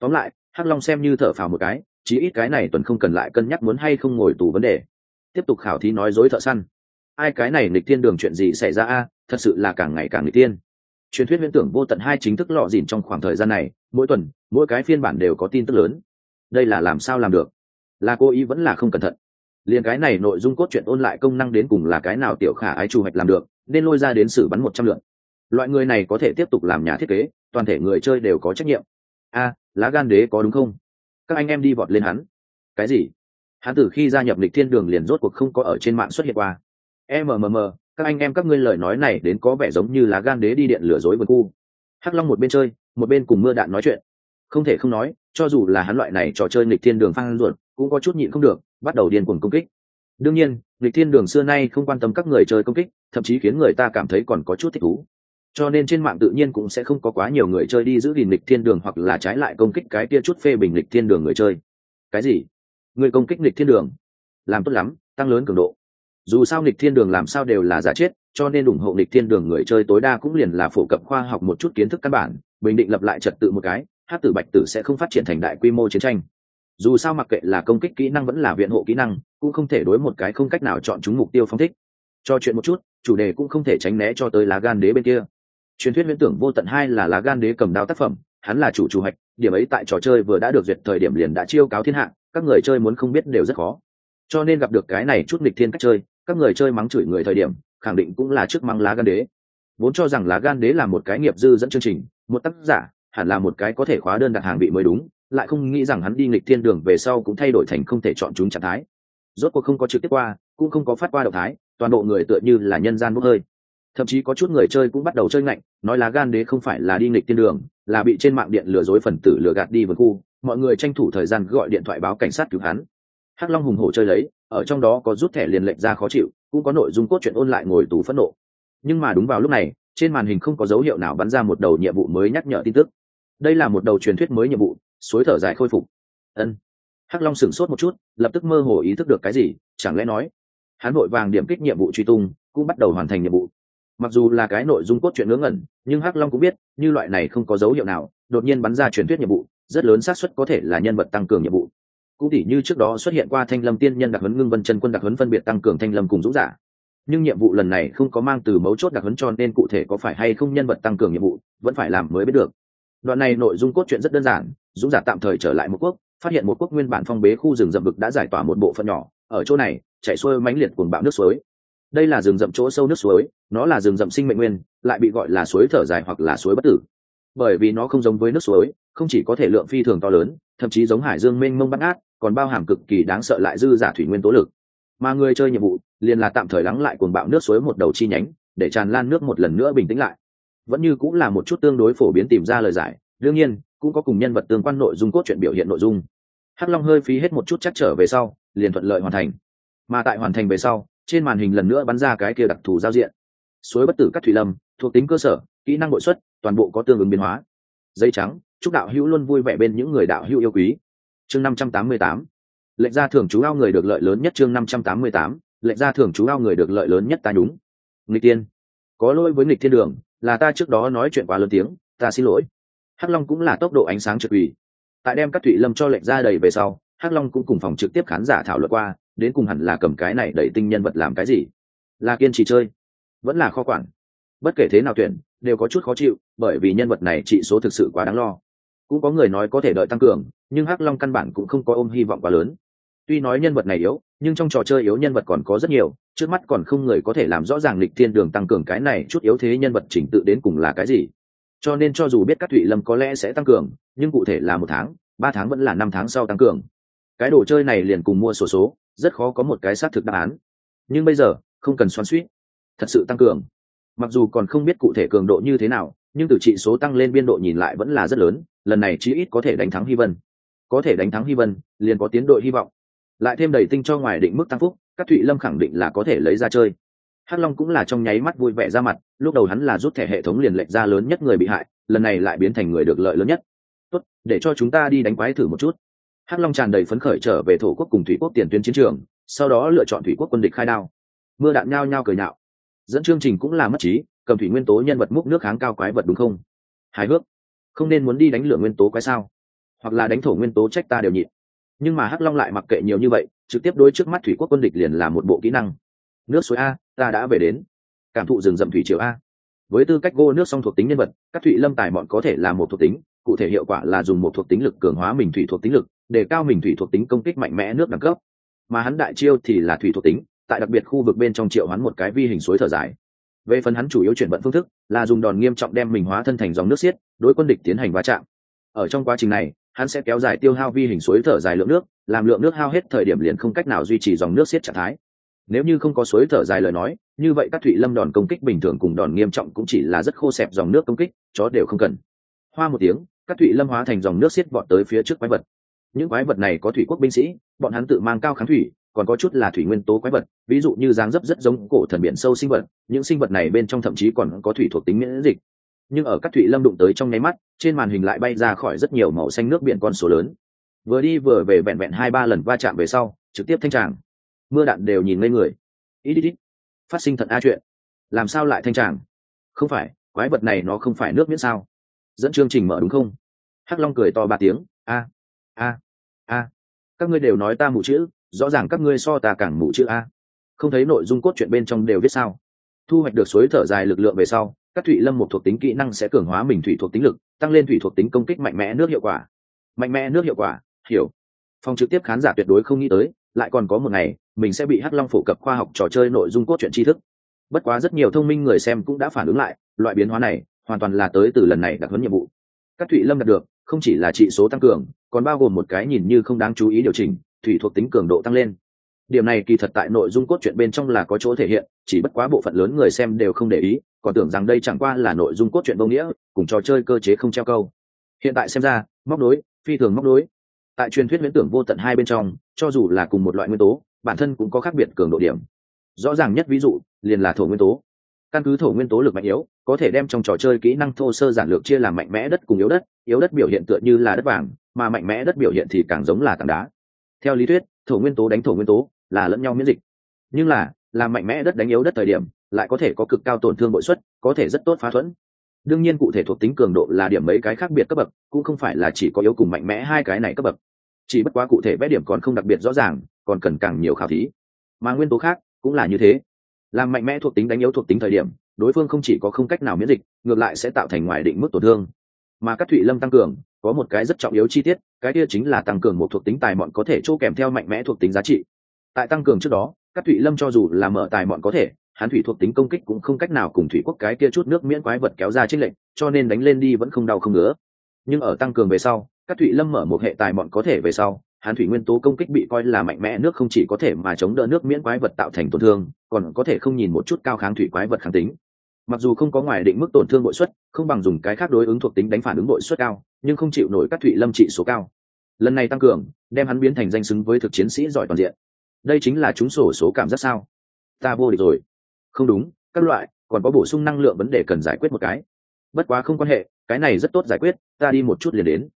S1: Tóm lại, hắc long xem như thở phào một cái, chí ít cái này tuần không cần lại cân nhắc muốn hay không ngồi tù vấn đề. Tiếp tục khảo thí nói dối thợ săn. Ai cái này nghịch thiên đường chuyện gì xảy ra a? Thật sự là càng ngày càng nghịch tiên truyền thuyết viễn tưởng vô tận hai chính thức lọ dìn trong khoảng thời gian này, mỗi tuần, mỗi cái phiên bản đều có tin tức lớn. Đây là làm sao làm được? Là cô ý vẫn là không cẩn thận. Liền cái này nội dung cốt truyện ôn lại công năng đến cùng là cái nào tiểu khả ái trù hoạch làm được, nên lôi ra đến xử bắn một trăm lượng. loại người này có thể tiếp tục làm nhà thiết kế, toàn thể người chơi đều có trách nhiệm. A, lá gan đế có đúng không? Các anh em đi vọt lên hắn. Cái gì? Hắn từ khi gia nhập lịch thiên đường liền rốt cuộc không có ở trên mạng xuất hiện qua. Mmm các anh em các ngươi lời nói này đến có vẻ giống như là gan đế đi điện lừa dối vườn khu hắc long một bên chơi, một bên cùng mưa đạn nói chuyện. Không thể không nói, cho dù là hắn loại này trò chơi nghịch thiên đường phan ruột, cũng có chút nhịn không được, bắt đầu điên cuồng công kích. Đương nhiên, nghịch thiên đường xưa nay không quan tâm các người chơi công kích, thậm chí khiến người ta cảm thấy còn có chút thích thú. Cho nên trên mạng tự nhiên cũng sẽ không có quá nhiều người chơi đi giữ gìn lịch thiên đường hoặc là trái lại công kích cái kia chút phê bình lịch thiên đường người chơi. Cái gì? Người công kích lịch thiên đường? Làm tốt lắm, tăng lớn cường độ dù sao lịch thiên đường làm sao đều là giả chết, cho nên ủng hộ lịch thiên đường người chơi tối đa cũng liền là phổ cập khoa học một chút kiến thức căn bản, bình định lập lại trật tự một cái, hát tử bạch tử sẽ không phát triển thành đại quy mô chiến tranh. Dù sao mặc kệ là công kích kỹ năng vẫn là viện hộ kỹ năng, cũng không thể đối một cái không cách nào chọn chúng mục tiêu phong thích. Cho chuyện một chút, chủ đề cũng không thể tránh né cho tới lá gan đế bên kia. Truyền thuyết viễn tưởng vô tận hai là lá gan đế cầm đao tác phẩm, hắn là chủ chủ hạch, điểm ấy tại trò chơi vừa đã được duyệt thời điểm liền đã chiêu cáo thiên hạ, các người chơi muốn không biết đều rất khó. Cho nên gặp được cái này chút nghịch thiên cách chơi các người chơi mắng chửi người thời điểm, khẳng định cũng là trước mắng lá gan đế. Vốn cho rằng lá gan đế là một cái nghiệp dư dẫn chương trình, một tác giả hẳn là một cái có thể khóa đơn đặt hàng bị mới đúng, lại không nghĩ rằng hắn đi nghịch thiên đường về sau cũng thay đổi thành không thể chọn chúng trạng thái. Rốt cuộc không có trực tiếp qua, cũng không có phát qua động thái, toàn bộ người tựa như là nhân gian bốc hơi. Thậm chí có chút người chơi cũng bắt đầu chơi ngạnh, nói lá gan đế không phải là đi nghịch thiên đường, là bị trên mạng điện lừa dối phần tử lừa gạt đi vườn khu, mọi người tranh thủ thời gian gọi điện thoại báo cảnh sát cứu hắn. Hắc long hùng hổ chơi lấy ở trong đó có rút thẻ liền lệnh ra khó chịu, cũng có nội dung cốt truyện ôn lại ngồi tù phẫn nộ. Nhưng mà đúng vào lúc này, trên màn hình không có dấu hiệu nào bắn ra một đầu nhiệm vụ mới nhắc nhở tin tức. Đây là một đầu truyền thuyết mới nhiệm vụ, suối thở dài khôi phục. Ân. Hắc long sửng sốt một chút, lập tức mơ hồ ý thức được cái gì, chẳng lẽ nói, hắn vội vàng điểm kích nhiệm vụ truy tung, cũng bắt đầu hoàn thành nhiệm vụ. Mặc dù là cái nội dung cốt truyện ngớ ngẩn, nhưng hắc long cũng biết, như loại này không có dấu hiệu nào, đột nhiên bắn ra truyền thuyết nhiệm vụ, rất lớn xác suất có thể là nhân vật tăng cường nhiệm vụ cũng tỉ như trước đó xuất hiện qua thanh lâm tiên nhân đặc huấn ngưng vân chân quân đặc huấn phân biệt tăng cường thanh lâm cùng dũng giả nhưng nhiệm vụ lần này không có mang từ mấu chốt đặc huấn cho nên cụ thể có phải hay không nhân vật tăng cường nhiệm vụ, vẫn phải làm mới biết được. Đoạn này nội dung cốt truyện rất đơn giản, dũng giả tạm thời trở lại một quốc, phát hiện một quốc nguyên bản phong bế khu rừng rậm vực đã giải tỏa một bộ phận nhỏ, ở chỗ này, chảy xuôi mãnh liệt cuồng bạo nước suối. Đây là rừng rậm chỗ sâu nước suối, nó là rừng rậm sinh mệnh nguyên, lại bị gọi là suối thở dài hoặc là suối bất tử bởi vì nó không giống với nước suối, không chỉ có thể lượng phi thường to lớn, thậm chí giống hải dương mênh mông bắt ngát, còn bao hàm cực kỳ đáng sợ lại dư giả thủy nguyên tố lực. Mà người chơi nhiệm vụ, liền là tạm thời lắng lại cuồng bạo nước suối một đầu chi nhánh, để tràn lan nước một lần nữa bình tĩnh lại. Vẫn như cũng là một chút tương đối phổ biến tìm ra lời giải, đương nhiên, cũng có cùng nhân vật tương quan nội dung cốt truyện biểu hiện nội dung. Hắc long hơi phí hết một chút chắc trở về sau, liền thuận lợi hoàn thành. Mà tại hoàn thành về sau, trên màn hình lần nữa bắn ra cái kia đặc thù giao diện. Suối bất tử các thủy lâm, thuộc tính cơ sở, kỹ năng bội xuất toàn bộ có tương ứng biến hóa. Dây trắng, chúc đạo hữu luôn vui vẻ bên những người đạo hữu yêu quý. Chương năm trăm tám mươi tám. Lệnh ra thưởng chú ao người được lợi lớn nhất chương năm trăm tám mươi tám. Lệnh ra thưởng chú ao người được lợi lớn nhất ta đúng nghịch tiên có lỗi với nghịch thiên đường, là ta trước đó nói chuyện quá lớn tiếng, ta xin lỗi. Hắc long cũng là tốc độ ánh sáng trực ủy tại đem các thủy lâm cho lệnh ra đầy về sau, hắc long cũng cùng phòng trực tiếp khán giả thảo luận qua, đến cùng hẳn là cầm cái này đẩy tinh nhân vật làm cái gì? Là kiên trì chơi? Vẫn là kho quản bất kể thế nào tuyển đều có chút khó chịu bởi vì nhân vật này trị số thực sự quá đáng lo. Cũng có người nói có thể đợi tăng cường nhưng hắc long căn bản cũng không có ôm hy vọng quá lớn. Tuy nói nhân vật này yếu nhưng trong trò chơi yếu nhân vật còn có rất nhiều trước mắt còn không người có thể làm rõ ràng lịch thiên đường tăng cường cái này chút yếu thế nhân vật chỉnh tự đến cùng là cái gì. Cho nên cho dù biết các thụy lâm có lẽ sẽ tăng cường nhưng cụ thể là một tháng ba tháng vẫn là năm tháng sau tăng cường. Cái đồ chơi này liền cùng mua sổ số, số rất khó có một cái xác thực đáp án. Nhưng bây giờ không cần xoắn suýt. Thật sự tăng cường mặc dù còn không biết cụ thể cường độ như thế nào, nhưng từ trị số tăng lên biên độ nhìn lại vẫn là rất lớn, lần này chí ít có thể đánh thắng hy vân. Có thể đánh thắng hy vân, liền có tiến đội hy vọng. Lại thêm đầy tinh cho ngoài định mức tăng phúc, các thụy lâm khẳng định là có thể lấy ra chơi. Hắc long cũng là trong nháy mắt vui vẻ ra mặt, lúc đầu hắn là rút thẻ hệ thống liền lệnh ra lớn nhất người bị hại, lần này lại biến thành người được lợi lớn nhất. Tốt, để cho chúng ta đi đánh quái thử một chút. Hắc long tràn đầy phấn khởi trở về thổ quốc cùng thủy quốc tiền tuyến chiến trường, sau đó lựa chọn thủy quốc quân địch khai đao. Mưa đạn nhao nhao cười nhạo dẫn chương trình cũng là mất trí, cầm thủy nguyên tố nhân vật múc nước kháng cao quái vật đúng không? Hài hước. Không nên muốn đi đánh lửa nguyên tố quái sao? Hoặc là đánh thổ nguyên tố trách ta đều nhịn. Nhưng mà hắc long lại mặc kệ nhiều như vậy, trực tiếp đối trước mắt thủy quốc quân địch liền là một bộ kỹ năng. Nước suối a, ta đã về đến. Cảm thụ rừng rậm thủy triều a. Với tư cách gô nước song thuộc tính nhân vật, các thủy lâm tài bọn có thể là một thuộc tính, cụ thể hiệu quả là dùng một thuộc tính lực cường hóa mình thủy thuộc tính lực, để cao mình thủy thuộc tính công kích mạnh mẽ nước đẳng cấp. Mà hắn đại chiêu thì là thủy thuộc tính tại đặc biệt khu vực bên trong triệu hắn một cái vi hình suối thở dài. Về phần hắn chủ yếu chuyển vận phương thức là dùng đòn nghiêm trọng đem mình hóa thân thành dòng nước xiết, đối quân địch tiến hành va chạm. Ở trong quá trình này, hắn sẽ kéo dài tiêu hao vi hình suối thở dài lượng nước, làm lượng nước hao hết thời điểm liền không cách nào duy trì dòng nước xiết trạng thái. Nếu như không có suối thở dài lời nói, như vậy các thụy lâm đòn công kích bình thường cùng đòn nghiêm trọng cũng chỉ là rất khô xẹp dòng nước công kích, chó đều không cần. Hoa một tiếng, các thụy lâm hóa thành dòng nước xiết vọt tới phía trước quái vật. Những quái vật này có thủy quốc binh sĩ, bọn hắn tự mang cao kháng thủy còn có chút là thủy nguyên tố quái vật, ví dụ như dáng dấp rất giống cổ thần biển sâu sinh vật, những sinh vật này bên trong thậm chí còn có thủy thuộc tính miễn dịch. Nhưng ở các thủy lâm đụng tới trong nháy mắt, trên màn hình lại bay ra khỏi rất nhiều màu xanh nước biển con số lớn. Vừa đi vừa về vẹn vẹn hai ba lần va chạm về sau, trực tiếp thanh tràng. Mưa đạn đều nhìn ngây người. Ít ít ít. Phát sinh thật a chuyện. Làm sao lại thanh tràng? Không phải, quái vật này nó không phải nước miễn sao. Dẫn chương trình mở đúng không? Hắc long cười to ba tiếng. A a a. Các ngươi đều nói ta mù chữ rõ ràng các ngươi so ta càng mù chữ a. Không thấy nội dung cốt truyện bên trong đều viết sao? Thu hoạch được suối thở dài lực lượng về sau, các thủy lâm một thuộc tính kỹ năng sẽ cường hóa mình thủy thuộc tính lực, tăng lên thủy thuộc tính công kích mạnh mẽ nước hiệu quả. Mạnh mẽ nước hiệu quả, hiểu. Phòng trực tiếp khán giả tuyệt đối không nghĩ tới, lại còn có một ngày, mình sẽ bị hắc long phổ cập khoa học trò chơi nội dung cốt truyện tri thức. Bất quá rất nhiều thông minh người xem cũng đã phản ứng lại, loại biến hóa này hoàn toàn là tới từ lần này đặc huấn nhiệm vụ. Các thụy lâm đạt được, không chỉ là trị số tăng cường, còn bao gồm một cái nhìn như không đáng chú ý điều chỉnh thủy thuộc tính cường độ tăng lên. Điểm này kỳ thật tại nội dung cốt truyện bên trong là có chỗ thể hiện, chỉ bất quá bộ phận lớn người xem đều không để ý, còn tưởng rằng đây chẳng qua là nội dung cốt truyện vô nghĩa, cùng trò chơi cơ chế không treo câu. Hiện tại xem ra, móc đối phi thường móc đối tại truyền thuyết viễn tưởng vô tận hai bên trong, cho dù là cùng một loại nguyên tố, bản thân cũng có khác biệt cường độ điểm. Rõ ràng nhất ví dụ, liền là thổ nguyên tố. Căn cứ thổ nguyên tố lực mạnh yếu, có thể đem trong trò chơi kỹ năng thô sơ giản lược chia làm mạnh mẽ đất cùng yếu đất yếu đất biểu hiện tựa như là đất vàng, mà mạnh mẽ đất biểu hiện thì càng giống là tảng đá theo lý thuyết, thổ nguyên tố đánh thổ nguyên tố là lẫn nhau miễn dịch. Nhưng là, làm mạnh mẽ đất đánh yếu đất thời điểm, lại có thể có cực cao tổn thương bội suất có thể rất tốt phá thuẫn. Đương nhiên cụ thể thuộc tính cường độ là điểm mấy cái khác biệt cấp bậc, cũng không phải là chỉ có yếu cùng mạnh mẽ hai cái này cấp bậc. Chỉ bất quá cụ thể vẽ điểm còn không đặc biệt rõ ràng, còn cần càng nhiều khảo thí. Mà nguyên tố khác cũng là như thế. Làm mạnh mẽ thuộc tính đánh yếu thuộc tính thời điểm, đối phương không chỉ có không cách nào miễn dịch, ngược lại sẽ tạo thành ngoài định mức tổn thương. Mà các thụy lâm tăng cường có một cái rất trọng yếu chi tiết cái kia chính là tăng cường một thuộc tính tài mọn có thể chỗ kèm theo mạnh mẽ thuộc tính giá trị. Tại tăng cường trước đó, các thụy lâm cho dù là mở tài mọn có thể, hán thủy thuộc tính công kích cũng không cách nào cùng thủy quốc cái kia chút nước miễn quái vật kéo ra trích lệnh cho nên đánh lên đi vẫn không đau không ngứa. Nhưng ở tăng cường về sau, các thụy lâm mở một hệ tài mọn có thể về sau, hán thủy nguyên tố công kích bị coi là mạnh mẽ nước không chỉ có thể mà chống đỡ nước miễn quái vật tạo thành tổn thương, còn có thể không nhìn một chút cao kháng thủy quái vật kháng tính mặc dù không có ngoài định mức tổn thương bội suất, không bằng dùng cái khác đối ứng thuộc tính đánh phản ứng bội suất cao, nhưng không chịu nổi các thụy lâm trị số cao. Lần này tăng cường, đem hắn biến thành danh xứng với thực chiến sĩ giỏi toàn diện. Đây chính là chúng sổ số cảm giác sao? Ta vô địch rồi. Không đúng, các loại, còn có bổ sung năng lượng vấn đề cần giải quyết một cái. Bất quá không quan hệ, cái này rất tốt giải quyết, ta đi một chút liền đến.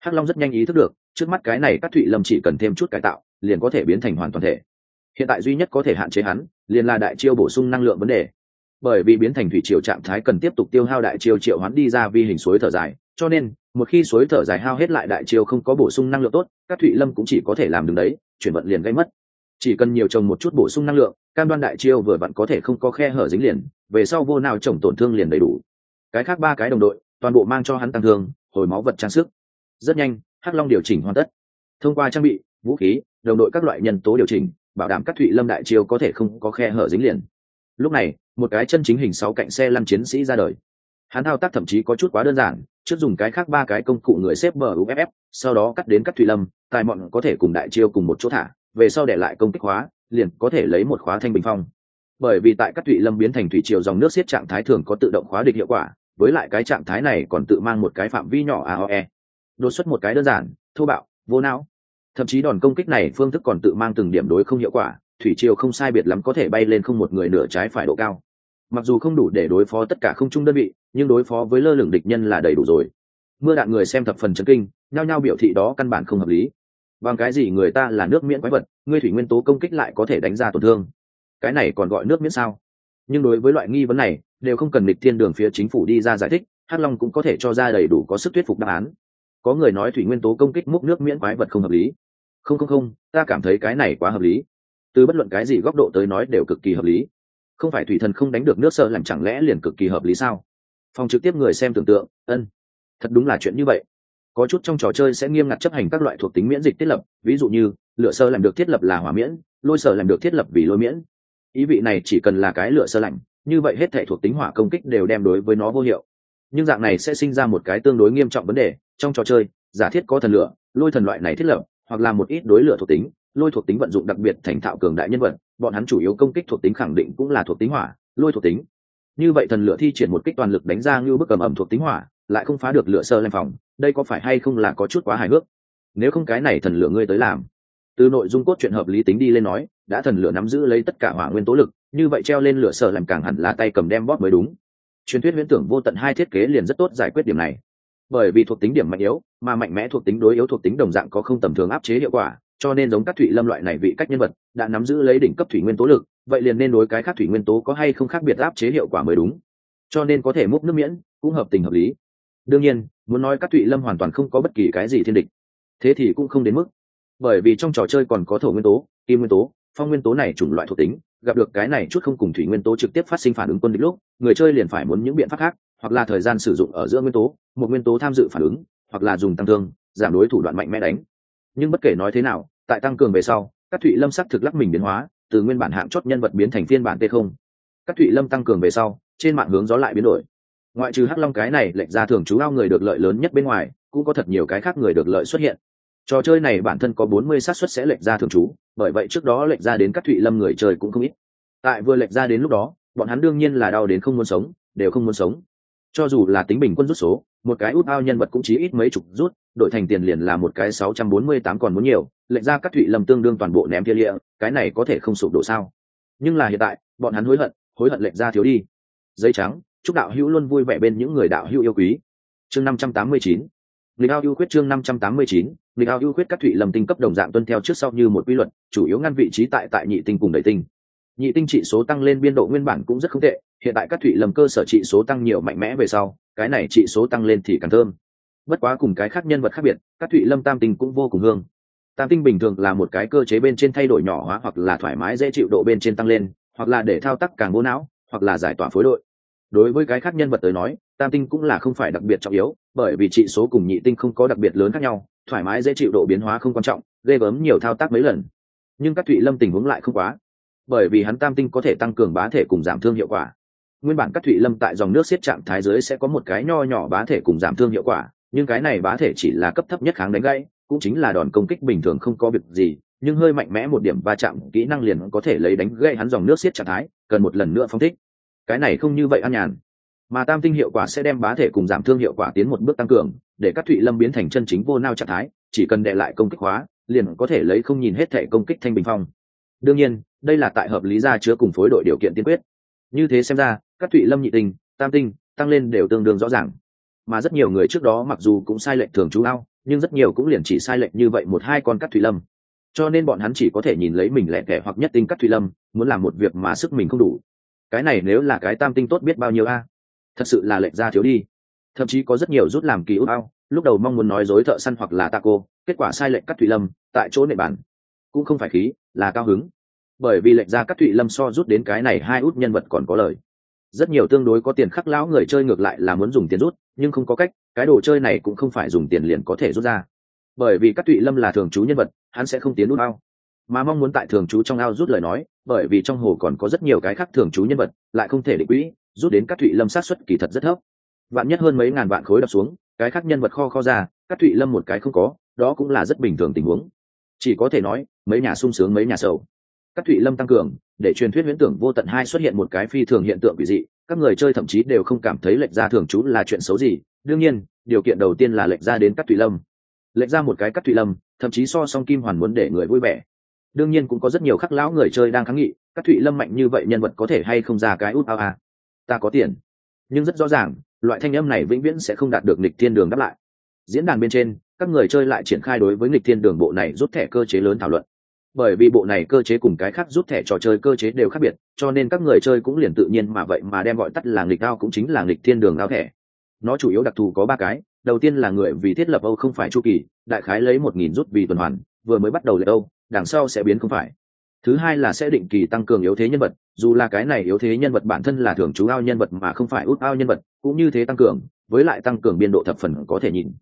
S1: Hắc long rất nhanh ý thức được, trước mắt cái này các thụy lâm chỉ cần thêm chút cải tạo, liền có thể biến thành hoàn toàn thể. Hiện tại duy nhất có thể hạn chế hắn, liền là đại chiêu bổ sung năng lượng vấn đề bởi vì biến thành thủy triều trạng thái cần tiếp tục tiêu hao đại chiêu triệu hoán đi ra vi hình suối thở dài, cho nên, một khi suối thở dài hao hết lại đại chiêu không có bổ sung năng lượng tốt, các thụy lâm cũng chỉ có thể làm đứng đấy, chuyển vận liền gây mất. Chỉ cần nhiều trồng một chút bổ sung năng lượng, cam đoan đại chiêu vừa vặn có thể không có khe hở dính liền, về sau vô nào trồng tổn thương liền đầy đủ. Cái khác ba cái đồng đội, toàn bộ mang cho hắn tăng thương, hồi máu vật trang sức. Rất nhanh, hắc long điều chỉnh hoàn tất. Thông qua trang bị, vũ khí, đồng đội các loại nhân tố điều chỉnh, bảo đảm các thụy lâm đại chiêu có thể không có khe hở dính liền. Lúc này một cái chân chính hình sáu cạnh xe lăn chiến sĩ ra đời. Hắn thao tác thậm chí có chút quá đơn giản, trước dùng cái khác ba cái công cụ người xếp bờ uff sau đó cắt đến các thụy lâm, tài mọn có thể cùng đại chiêu cùng một chỗ thả, về sau để lại công kích hóa, liền có thể lấy một khóa thanh bình phong. Bởi vì tại các thụy lâm biến thành thủy triều dòng nước xiết trạng thái thường có tự động khóa địch hiệu quả, với lại cái trạng thái này còn tự mang một cái phạm vi nhỏ aoe đột xuất một cái đơn giản, thô bạo, vô não. Thậm chí đòn công kích này phương thức còn tự mang từng điểm đối không hiệu quả thủy triều không sai biệt lắm có thể bay lên không một người nửa trái phải độ cao. Mặc dù không đủ để đối phó tất cả không trung đơn vị, nhưng đối phó với lơ lửng địch nhân là đầy đủ rồi. Mưa đạn người xem thập phần chấn kinh, nhao nhao biểu thị đó căn bản không hợp lý. Bằng cái gì người ta là nước miễn quái vật, ngươi thủy nguyên tố công kích lại có thể đánh ra tổn thương? Cái này còn gọi nước miễn sao? Nhưng đối với loại nghi vấn này, đều không cần địch thiên đường phía chính phủ đi ra giải thích, hắc long cũng có thể cho ra đầy đủ có sức thuyết phục đáp án. Có người nói thủy nguyên tố công kích múc nước miễn quái vật không hợp lý. Không không không, ta cảm thấy cái này quá hợp lý từ bất luận cái gì góc độ tới nói đều cực kỳ hợp lý. Không phải thủy thần không đánh được nước sợ làm chẳng lẽ liền cực kỳ hợp lý sao? Phòng trực tiếp người xem tưởng tượng, ân, thật đúng là chuyện như vậy. Có chút trong trò chơi sẽ nghiêm ngặt chấp hành các loại thuộc tính miễn dịch thiết lập, ví dụ như lựa sơ làm được thiết lập là hỏa miễn, lôi sở làm được thiết lập vì lôi miễn. Ý vị này chỉ cần là cái lựa sơ lạnh, như vậy hết thể thuộc tính hỏa công kích đều đem đối với nó vô hiệu. Nhưng dạng này sẽ sinh ra một cái tương đối nghiêm trọng vấn đề, trong trò chơi, giả thiết có thần lửa, lôi thần loại này thiết lập, hoặc là một ít đối lửa thuộc tính lôi thuộc tính vận dụng đặc biệt thành thạo cường đại nhân vật, bọn hắn chủ yếu công kích thuộc tính khẳng định cũng là thuộc tính hỏa, lôi thuộc tính. Như vậy thần lửa thi triển một kích toàn lực đánh ra như bức cầm ẩm thuộc tính hỏa, lại không phá được lửa sơ lên phòng, đây có phải hay không là có chút quá hài hước? Nếu không cái này thần lửa ngươi tới làm. Từ nội dung cốt truyện hợp lý tính đi lên nói, đã thần lửa nắm giữ lấy tất cả hỏa nguyên tố lực, như vậy treo lên lửa sơ làm càng hẳn là tay cầm đem bóp mới đúng. Truyền thuyết huyễn tưởng vô tận hai thiết kế liền rất tốt giải quyết điểm này. Bởi vì thuộc tính điểm mạnh yếu, mà mạnh mẽ thuộc tính đối yếu thuộc tính đồng dạng có không tầm thường áp chế hiệu quả cho nên giống các thủy lâm loại này vị cách nhân vật, đã nắm giữ lấy đỉnh cấp thủy nguyên tố lực, vậy liền nên đối cái khác thủy nguyên tố có hay không khác biệt áp chế hiệu quả mới đúng. Cho nên có thể múc nước miễn cũng hợp tình hợp lý. Đương nhiên, muốn nói các thụy lâm hoàn toàn không có bất kỳ cái gì thiên địch, thế thì cũng không đến mức. Bởi vì trong trò chơi còn có thổ nguyên tố, kim nguyên tố, phong nguyên tố này chủng loại thuộc tính, gặp được cái này chút không cùng thủy nguyên tố trực tiếp phát sinh phản ứng quân địch lúc, người chơi liền phải muốn những biện pháp khác, hoặc là thời gian sử dụng ở giữa nguyên tố, một nguyên tố tham dự phản ứng, hoặc là dùng tăng thương, giảm đối thủ đoạn mạnh mẽ đánh. Nhưng bất kể nói thế nào tại tăng cường về sau, các thụy lâm sắc thực lắc mình biến hóa, từ nguyên bản hạng chót nhân vật biến thành phiên bản t không. Các thụy lâm tăng cường về sau, trên mạng hướng gió lại biến đổi. Ngoại trừ hắc long cái này lệnh ra thường chú ao người được lợi lớn nhất bên ngoài, cũng có thật nhiều cái khác người được lợi xuất hiện. Trò chơi này bản thân có bốn mươi xác suất sẽ lệnh ra thường trú bởi vậy trước đó lệnh ra đến các thụy lâm người chơi cũng không ít. Tại vừa lệnh ra đến lúc đó, bọn hắn đương nhiên là đau đến không muốn sống, đều không muốn sống. Cho dù là tính bình quân rút số, một cái út ao nhân vật cũng chỉ ít mấy chục rút, đổi thành tiền liền là một cái sáu trăm bốn mươi tám còn muốn nhiều lệnh ra các thụy lâm tương đương toàn bộ ném thiên địa cái này có thể không sụp đổ sao? Nhưng là hiện tại, bọn hắn hối hận hối hận lệnh ra thiếu đi. Dây trắng, chúc đạo hữu luôn vui vẻ bên những người đạo hữu yêu quý. Chương năm trăm tám mươi chín. Lịch ao ưu khuyết chương năm trăm tám mươi chín. Lịch ao ưu khuyết các thụy lâm tinh cấp đồng dạng tuân theo trước sau như một quy luật, chủ yếu ngăn vị trí tại tại nhị tinh cùng đầy tinh. Nhị tinh trị số tăng lên biên độ nguyên bản cũng rất không tệ, hiện tại các thụy lâm cơ sở trị số tăng nhiều mạnh mẽ về sau, cái này trị số tăng lên thì càng thơm. Bất quá cùng cái khác nhân vật khác biệt, các thụy lâm tam tinh cũng vô cùng hương tam tinh bình thường là một cái cơ chế bên trên thay đổi nhỏ hóa hoặc là thoải mái dễ chịu độ bên trên tăng lên, hoặc là để thao tác càng vô não, hoặc là giải tỏa phối đội. Đối với cái khác nhân vật tới nói, tam tinh cũng là không phải đặc biệt trọng yếu, bởi vì trị số cùng nhị tinh không có đặc biệt lớn khác nhau, thoải mái dễ chịu độ biến hóa không quan trọng, ghê gớm nhiều thao tác mấy lần. Nhưng các thụy lâm tình huống lại không quá, bởi vì hắn tam tinh có thể tăng cường bá thể cùng giảm thương hiệu quả. Nguyên bản các thụy lâm tại dòng nước xiết trạng thái giới sẽ có một cái nho nhỏ bá thể cùng giảm thương hiệu quả, nhưng cái này bá thể chỉ là cấp thấp nhất kháng đánh gãy cũng chính là đòn công kích bình thường không có việc gì, nhưng hơi mạnh mẽ một điểm va chạm kỹ năng liền có thể lấy đánh gây hắn dòng nước xiết trạng thái, cần một lần nữa phong thích. Cái này không như vậy an nhàn. Mà tam tinh hiệu quả sẽ đem bá thể cùng giảm thương hiệu quả tiến một bước tăng cường, để các thụy lâm biến thành chân chính vô nao trạng thái, chỉ cần đệ lại công kích hóa, liền có thể lấy không nhìn hết thể công kích thanh bình phong. Đương nhiên, đây là tại hợp lý ra chứa cùng phối đội điều kiện tiên quyết. Như thế xem ra, các thụy lâm nhị tinh, tam tinh, tăng lên đều tương đương rõ ràng. Mà rất nhiều người trước đó mặc dù cũng sai lệnh thường chú ao nhưng rất nhiều cũng liền chỉ sai lệch như vậy một hai con cắt thủy lâm. Cho nên bọn hắn chỉ có thể nhìn lấy mình lẻ kẻ hoặc nhất tinh cắt thủy lâm muốn làm một việc mà sức mình không đủ. Cái này nếu là cái tam tinh tốt biết bao nhiêu a? Thật sự là lệch ra thiếu đi. Thậm chí có rất nhiều rút làm kỳ út ao lúc đầu mong muốn nói dối thợ săn hoặc là ta cô, kết quả sai lệnh cắt thủy lâm tại chỗ nệ bản. Cũng không phải khí là cao hứng. Bởi vì lệnh ra cắt thụy lâm so rút đến cái này hai út nhân vật còn có lời rất nhiều tương đối có tiền khắc lão người chơi ngược lại là muốn dùng tiền rút, nhưng không có cách, cái đồ chơi này cũng không phải dùng tiền liền có thể rút ra. Bởi vì các tụy lâm là thường trú nhân vật, hắn sẽ không tiến nút ao. Mà mong muốn tại thường trú trong ao rút lời nói, bởi vì trong hồ còn có rất nhiều cái khác thường trú nhân vật, lại không thể định quỹ, rút đến các thụy lâm sát xuất kỳ thật rất thấp. Vạn nhất hơn mấy ngàn vạn khối đập xuống, cái khác nhân vật kho kho ra, các thụy lâm một cái không có, đó cũng là rất bình thường tình huống. Chỉ có thể nói, mấy nhà sung sướng mấy nhà sầu. Các thụy lâm tăng cường để truyền thuyết huyễn tưởng vô tận hai xuất hiện một cái phi thường hiện tượng quỷ dị. Các người chơi thậm chí đều không cảm thấy lệch ra thường trú là chuyện xấu gì. Đương nhiên, điều kiện đầu tiên là lệch ra đến các thủy lâm. Lệch ra một cái cắt thủy lâm, thậm chí so song kim hoàn muốn để người vui vẻ. Đương nhiên cũng có rất nhiều khắc lão người chơi đang kháng nghị các thủy lâm mạnh như vậy nhân vật có thể hay không ra cái út ao à. ta có tiền. Nhưng rất rõ ràng, loại thanh âm này vĩnh viễn sẽ không đạt được nịch thiên đường đáp lại. Diễn đàn bên trên, các người chơi lại triển khai đối với nịch thiên đường bộ này rút thẻ cơ chế lớn thảo luận bởi vì bộ này cơ chế cùng cái khác rút thẻ trò chơi cơ chế đều khác biệt, cho nên các người chơi cũng liền tự nhiên mà vậy mà đem gọi tắt là nghịch ao cũng chính là nghịch thiên đường ao thẻ. Nó chủ yếu đặc thù có ba cái, đầu tiên là người vì thiết lập âu không phải chu kỳ, đại khái lấy một nghìn rút vì tuần hoàn, vừa mới bắt đầu lệ âu đằng sau sẽ biến không phải. Thứ hai là sẽ định kỳ tăng cường yếu thế nhân vật, dù là cái này yếu thế nhân vật bản thân là thường chú ao nhân vật mà không phải út ao nhân vật, cũng như thế tăng cường, với lại tăng cường biên độ thập phần có thể nhìn.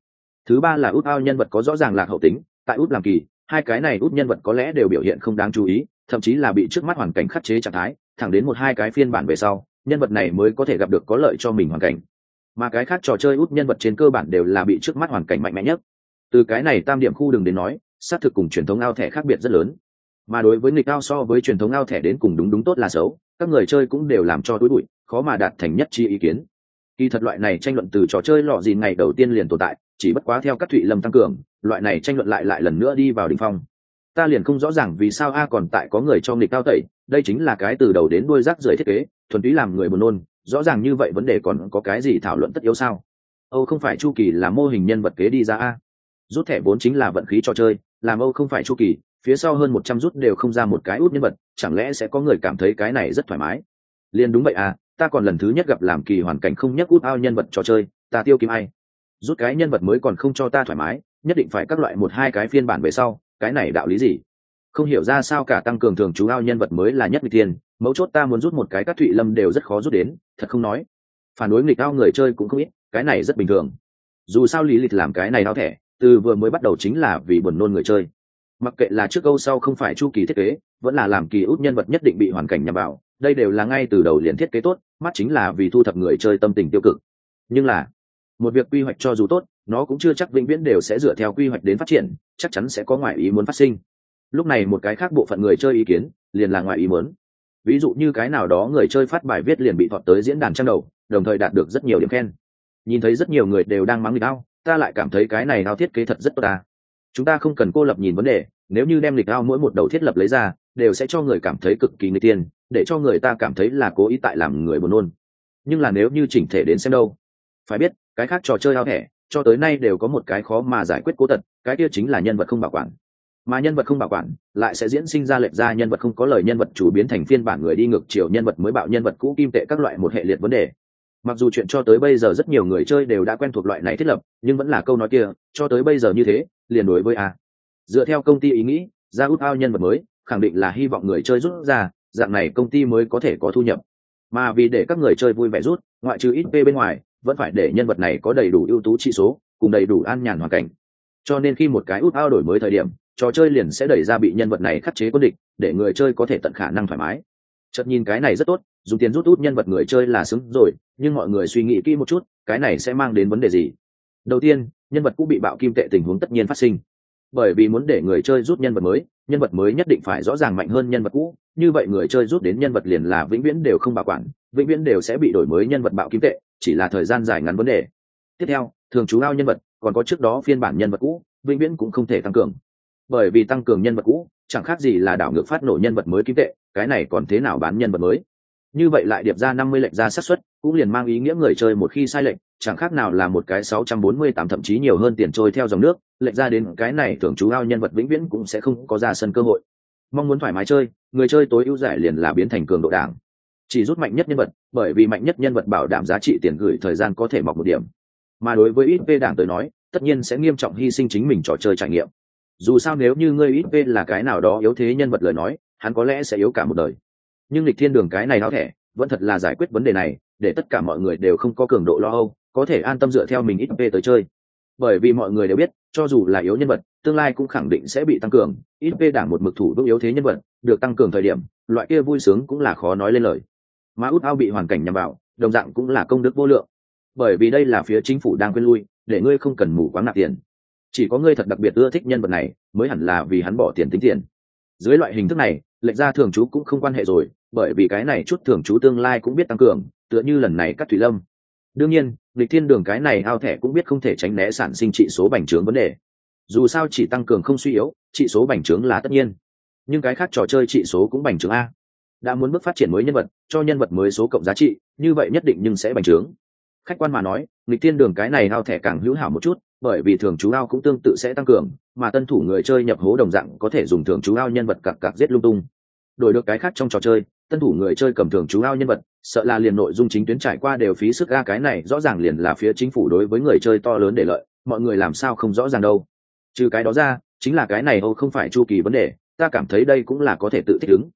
S1: Thứ ba là út ao nhân vật có rõ ràng lạc hậu tính, tại út làm kỳ hai cái này út nhân vật có lẽ đều biểu hiện không đáng chú ý, thậm chí là bị trước mắt hoàn cảnh khắc chế trạng thái, thẳng đến một hai cái phiên bản về sau, nhân vật này mới có thể gặp được có lợi cho mình hoàn cảnh. Mà cái khác trò chơi út nhân vật trên cơ bản đều là bị trước mắt hoàn cảnh mạnh mẽ nhất. Từ cái này tam điểm khu đừng đến nói, xác thực cùng truyền thống ao thẻ khác biệt rất lớn. Mà đối với nghịch ao so với truyền thống ao thẻ đến cùng đúng đúng tốt là xấu, các người chơi cũng đều làm cho túi bụi, khó mà đạt thành nhất chi ý kiến. Kỳ thật loại này tranh luận từ trò chơi lọ gì ngày đầu tiên liền tồn tại chỉ bất quá theo các thụy lâm tăng cường, loại này tranh luận lại lại lần nữa đi vào đ ỉ n h phong. Ta liền không rõ ràng vì sao a còn tại có người cho nghịch cao tẩy, đây chính là cái từ đầu đến đuôi rác rưởi thiết kế, thuần túy làm người buồn nôn, rõ ràng như vậy vấn đề còn có cái gì thảo luận tất yếu sao? Âu không phải chu kỳ là mô hình nhân vật kế đi ra a. Rút thẻ vốn chính là vận khí trò chơi, làm âu không phải chu kỳ, phía sau hơn một trăm rút đều không ra một cái út nhân vật, chẳng lẽ sẽ có người cảm thấy cái này rất thoải mái? Liền đúng vậy à ta còn lần thứ nhất gặp làm kỳ hoàn cảnh không nhắc út ao nhân vật trò chơi, ta tiêu kim ai? Rút cái nhân vật mới còn không cho ta thoải mái, nhất định phải các loại một hai cái phiên bản về sau, cái này đạo lý gì? Không hiểu ra sao cả tăng cường thường chú ao nhân vật mới là nhất nghịch tiền mấu chốt ta muốn rút một cái các thụy lâm đều rất khó rút đến, thật không nói. Phản đối nghịch ao người chơi cũng không ít cái này rất bình thường. Dù sao lý lịch làm cái này đau thẻ, từ vừa mới bắt đầu chính là vì buồn nôn người chơi. Mặc kệ là trước câu sau không phải chu kỳ thiết kế, vẫn là làm kỳ út nhân vật nhất định bị hoàn cảnh nhằm vào, đây đều là ngay từ đầu liền thiết kế tốt, mắt chính là vì thu thập người chơi tâm tình tiêu cực. Nhưng là một việc quy hoạch cho dù tốt, nó cũng chưa chắc vĩnh viễn đều sẽ dựa theo quy hoạch đến phát triển, chắc chắn sẽ có ngoại ý muốn phát sinh. Lúc này một cái khác bộ phận người chơi ý kiến, liền là ngoại ý muốn. Ví dụ như cái nào đó người chơi phát bài viết liền bị thọt tới diễn đàn trang đầu, đồng thời đạt được rất nhiều điểm khen. Nhìn thấy rất nhiều người đều đang mắng lịch ao ta lại cảm thấy cái này ao thiết kế thật rất tốt ta. Chúng ta không cần cô lập nhìn vấn đề, nếu như đem lịch ao mỗi một đầu thiết lập lấy ra, đều sẽ cho người cảm thấy cực kỳ người tiên để cho người ta cảm thấy là cố ý tại làm người buồn nôn. Nhưng là nếu như chỉnh thể đến xem đâu? Phải biết cái khác trò chơi ao thẻ cho tới nay đều có một cái khó mà giải quyết cố tật, cái kia chính là nhân vật không bảo quản. Mà nhân vật không bảo quản lại sẽ diễn sinh ra lệch ra nhân vật không có lời nhân vật chủ biến thành phiên bản người đi ngược chiều nhân vật mới bạo nhân vật cũ kim tệ các loại một hệ liệt vấn đề. Mặc dù chuyện cho tới bây giờ rất nhiều người chơi đều đã quen thuộc loại này thiết lập, nhưng vẫn là câu nói kia, cho tới bây giờ như thế, liền đối với a. Dựa theo công ty ý nghĩ, ra út ao nhân vật mới, khẳng định là hy vọng người chơi rút ra, dạng này công ty mới có thể có thu nhập. Mà vì để các người chơi vui vẻ rút, ngoại trừ ít p bên ngoài vẫn phải để nhân vật này có đầy đủ ưu tú trị số, cùng đầy đủ an nhàn hoàn cảnh. Cho nên khi một cái út ao đổi mới thời điểm, trò chơi liền sẽ đẩy ra bị nhân vật này khắc chế quân địch, để người chơi có thể tận khả năng thoải mái. Chợt nhìn cái này rất tốt, dùng tiền rút út nhân vật người chơi là xứng rồi, nhưng mọi người suy nghĩ kỹ một chút, cái này sẽ mang đến vấn đề gì? Đầu tiên, nhân vật cũng bị bạo kim tệ tình huống tất nhiên phát sinh. Bởi vì muốn để người chơi rút nhân vật mới, nhân vật mới nhất định phải rõ ràng mạnh hơn nhân vật cũ, như vậy người chơi rút đến nhân vật liền là vĩnh viễn đều không bảo quản vĩnh viễn đều sẽ bị đổi mới nhân vật bạo kim tệ, chỉ là thời gian dài ngắn vấn đề. Tiếp theo, thường chú ao nhân vật, còn có trước đó phiên bản nhân vật cũ, vĩnh viễn cũng không thể tăng cường. Bởi vì tăng cường nhân vật cũ, chẳng khác gì là đảo ngược phát nổ nhân vật mới kim tệ, cái này còn thế nào bán nhân vật mới? Như vậy lại điệp ra năm mươi lệnh ra xác suất, cũng liền mang ý nghĩa người chơi một khi sai lệnh chẳng khác nào là một cái sáu trăm bốn mươi tám, thậm chí nhiều hơn tiền trôi theo dòng nước lệnh ra đến cái này thường chú ao nhân vật vĩnh viễn cũng sẽ không có ra sân cơ hội. Mong muốn thoải mái chơi, người chơi tối ưu giải liền là biến thành cường độ đảng chỉ rút mạnh nhất nhân vật, bởi vì mạnh nhất nhân vật bảo đảm giá trị tiền gửi thời gian có thể mọc một điểm. Mà đối với ít v đảng tới nói, tất nhiên sẽ nghiêm trọng hy sinh chính mình trò chơi trải nghiệm. Dù sao nếu như ngươi ít v là cái nào đó yếu thế nhân vật lời nói, hắn có lẽ sẽ yếu cả một đời. Nhưng lịch thiên đường cái này nó thẻ, vẫn thật là giải quyết vấn đề này, để tất cả mọi người đều không có cường độ lo âu, có thể an tâm dựa theo mình ít v tới chơi. Bởi vì mọi người đều biết, cho dù là yếu nhân vật, tương lai cũng khẳng định sẽ bị tăng cường. Ít p đảng một mực thủ đúc yếu thế nhân vật, được tăng cường thời điểm, loại kia vui sướng cũng là khó nói lên lời mà út ao bị hoàn cảnh nhằm vào, đồng dạng cũng là công đức vô lượng. Bởi vì đây là phía chính phủ đang quên lui, để ngươi không cần mù quáng nạp tiền. Chỉ có ngươi thật đặc biệt ưa thích nhân vật này, mới hẳn là vì hắn bỏ tiền tính tiền. Dưới loại hình thức này, lệnh ra thường trú cũng không quan hệ rồi, bởi vì cái này chút thường trú tương lai cũng biết tăng cường, tựa như lần này các thủy lâm. Đương nhiên lịch thiên đường cái này ao thẻ cũng biết không thể tránh né sản sinh trị số bành trướng vấn đề. Dù sao chỉ tăng cường không suy yếu, trị số bành trướng là tất nhiên. Nhưng cái khác trò chơi trị số cũng bành trướng a đã muốn bước phát triển mới nhân vật, cho nhân vật mới số cộng giá trị, như vậy nhất định nhưng sẽ bành trướng. Khách quan mà nói, nghịch thiên đường cái này ao thẻ càng hữu hảo một chút, bởi vì thường chú ao cũng tương tự sẽ tăng cường, mà tân thủ người chơi nhập hố đồng dạng có thể dùng thường chú ao nhân vật cặp cặp giết lung tung. Đổi được cái khác trong trò chơi, tân thủ người chơi cầm thường chú ao nhân vật, sợ là liền nội dung chính tuyến trải qua đều phí sức ga cái này, rõ ràng liền là phía chính phủ đối với người chơi to lớn để lợi, mọi người làm sao không rõ ràng đâu. Trừ cái đó ra, chính là cái này âu không phải chu kỳ vấn đề, ta cảm thấy đây cũng là có thể tự thích ứng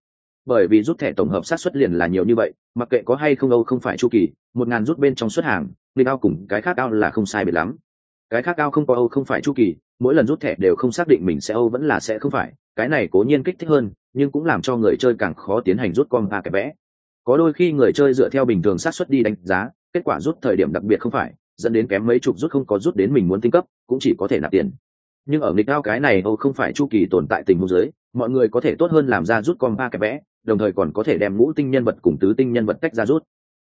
S1: bởi vì rút thẻ tổng hợp sát xuất liền là nhiều như vậy, mặc kệ có hay không âu không phải chu kỳ, một ngàn rút bên trong xuất hàng nên ao cùng cái khác ao là không sai biệt lắm. Cái khác ao không có âu không phải chu kỳ, mỗi lần rút thẻ đều không xác định mình sẽ âu vẫn là sẽ không phải, cái này cố nhiên kích thích hơn, nhưng cũng làm cho người chơi càng khó tiến hành rút con ba cái vẽ có đôi khi người chơi dựa theo bình thường sát xuất đi đánh giá, kết quả rút thời điểm đặc biệt không phải, dẫn đến kém mấy chục rút không có rút đến mình muốn tinh cấp, cũng chỉ có thể nạp tiền. Nhưng ở nghịch cao cái này âu không phải chu kỳ tồn tại tình huống giới mọi người có thể tốt hơn làm ra rút con ba cái vẽ đồng thời còn có thể đem ngũ tinh nhân vật cùng tứ tinh nhân vật tách ra rút.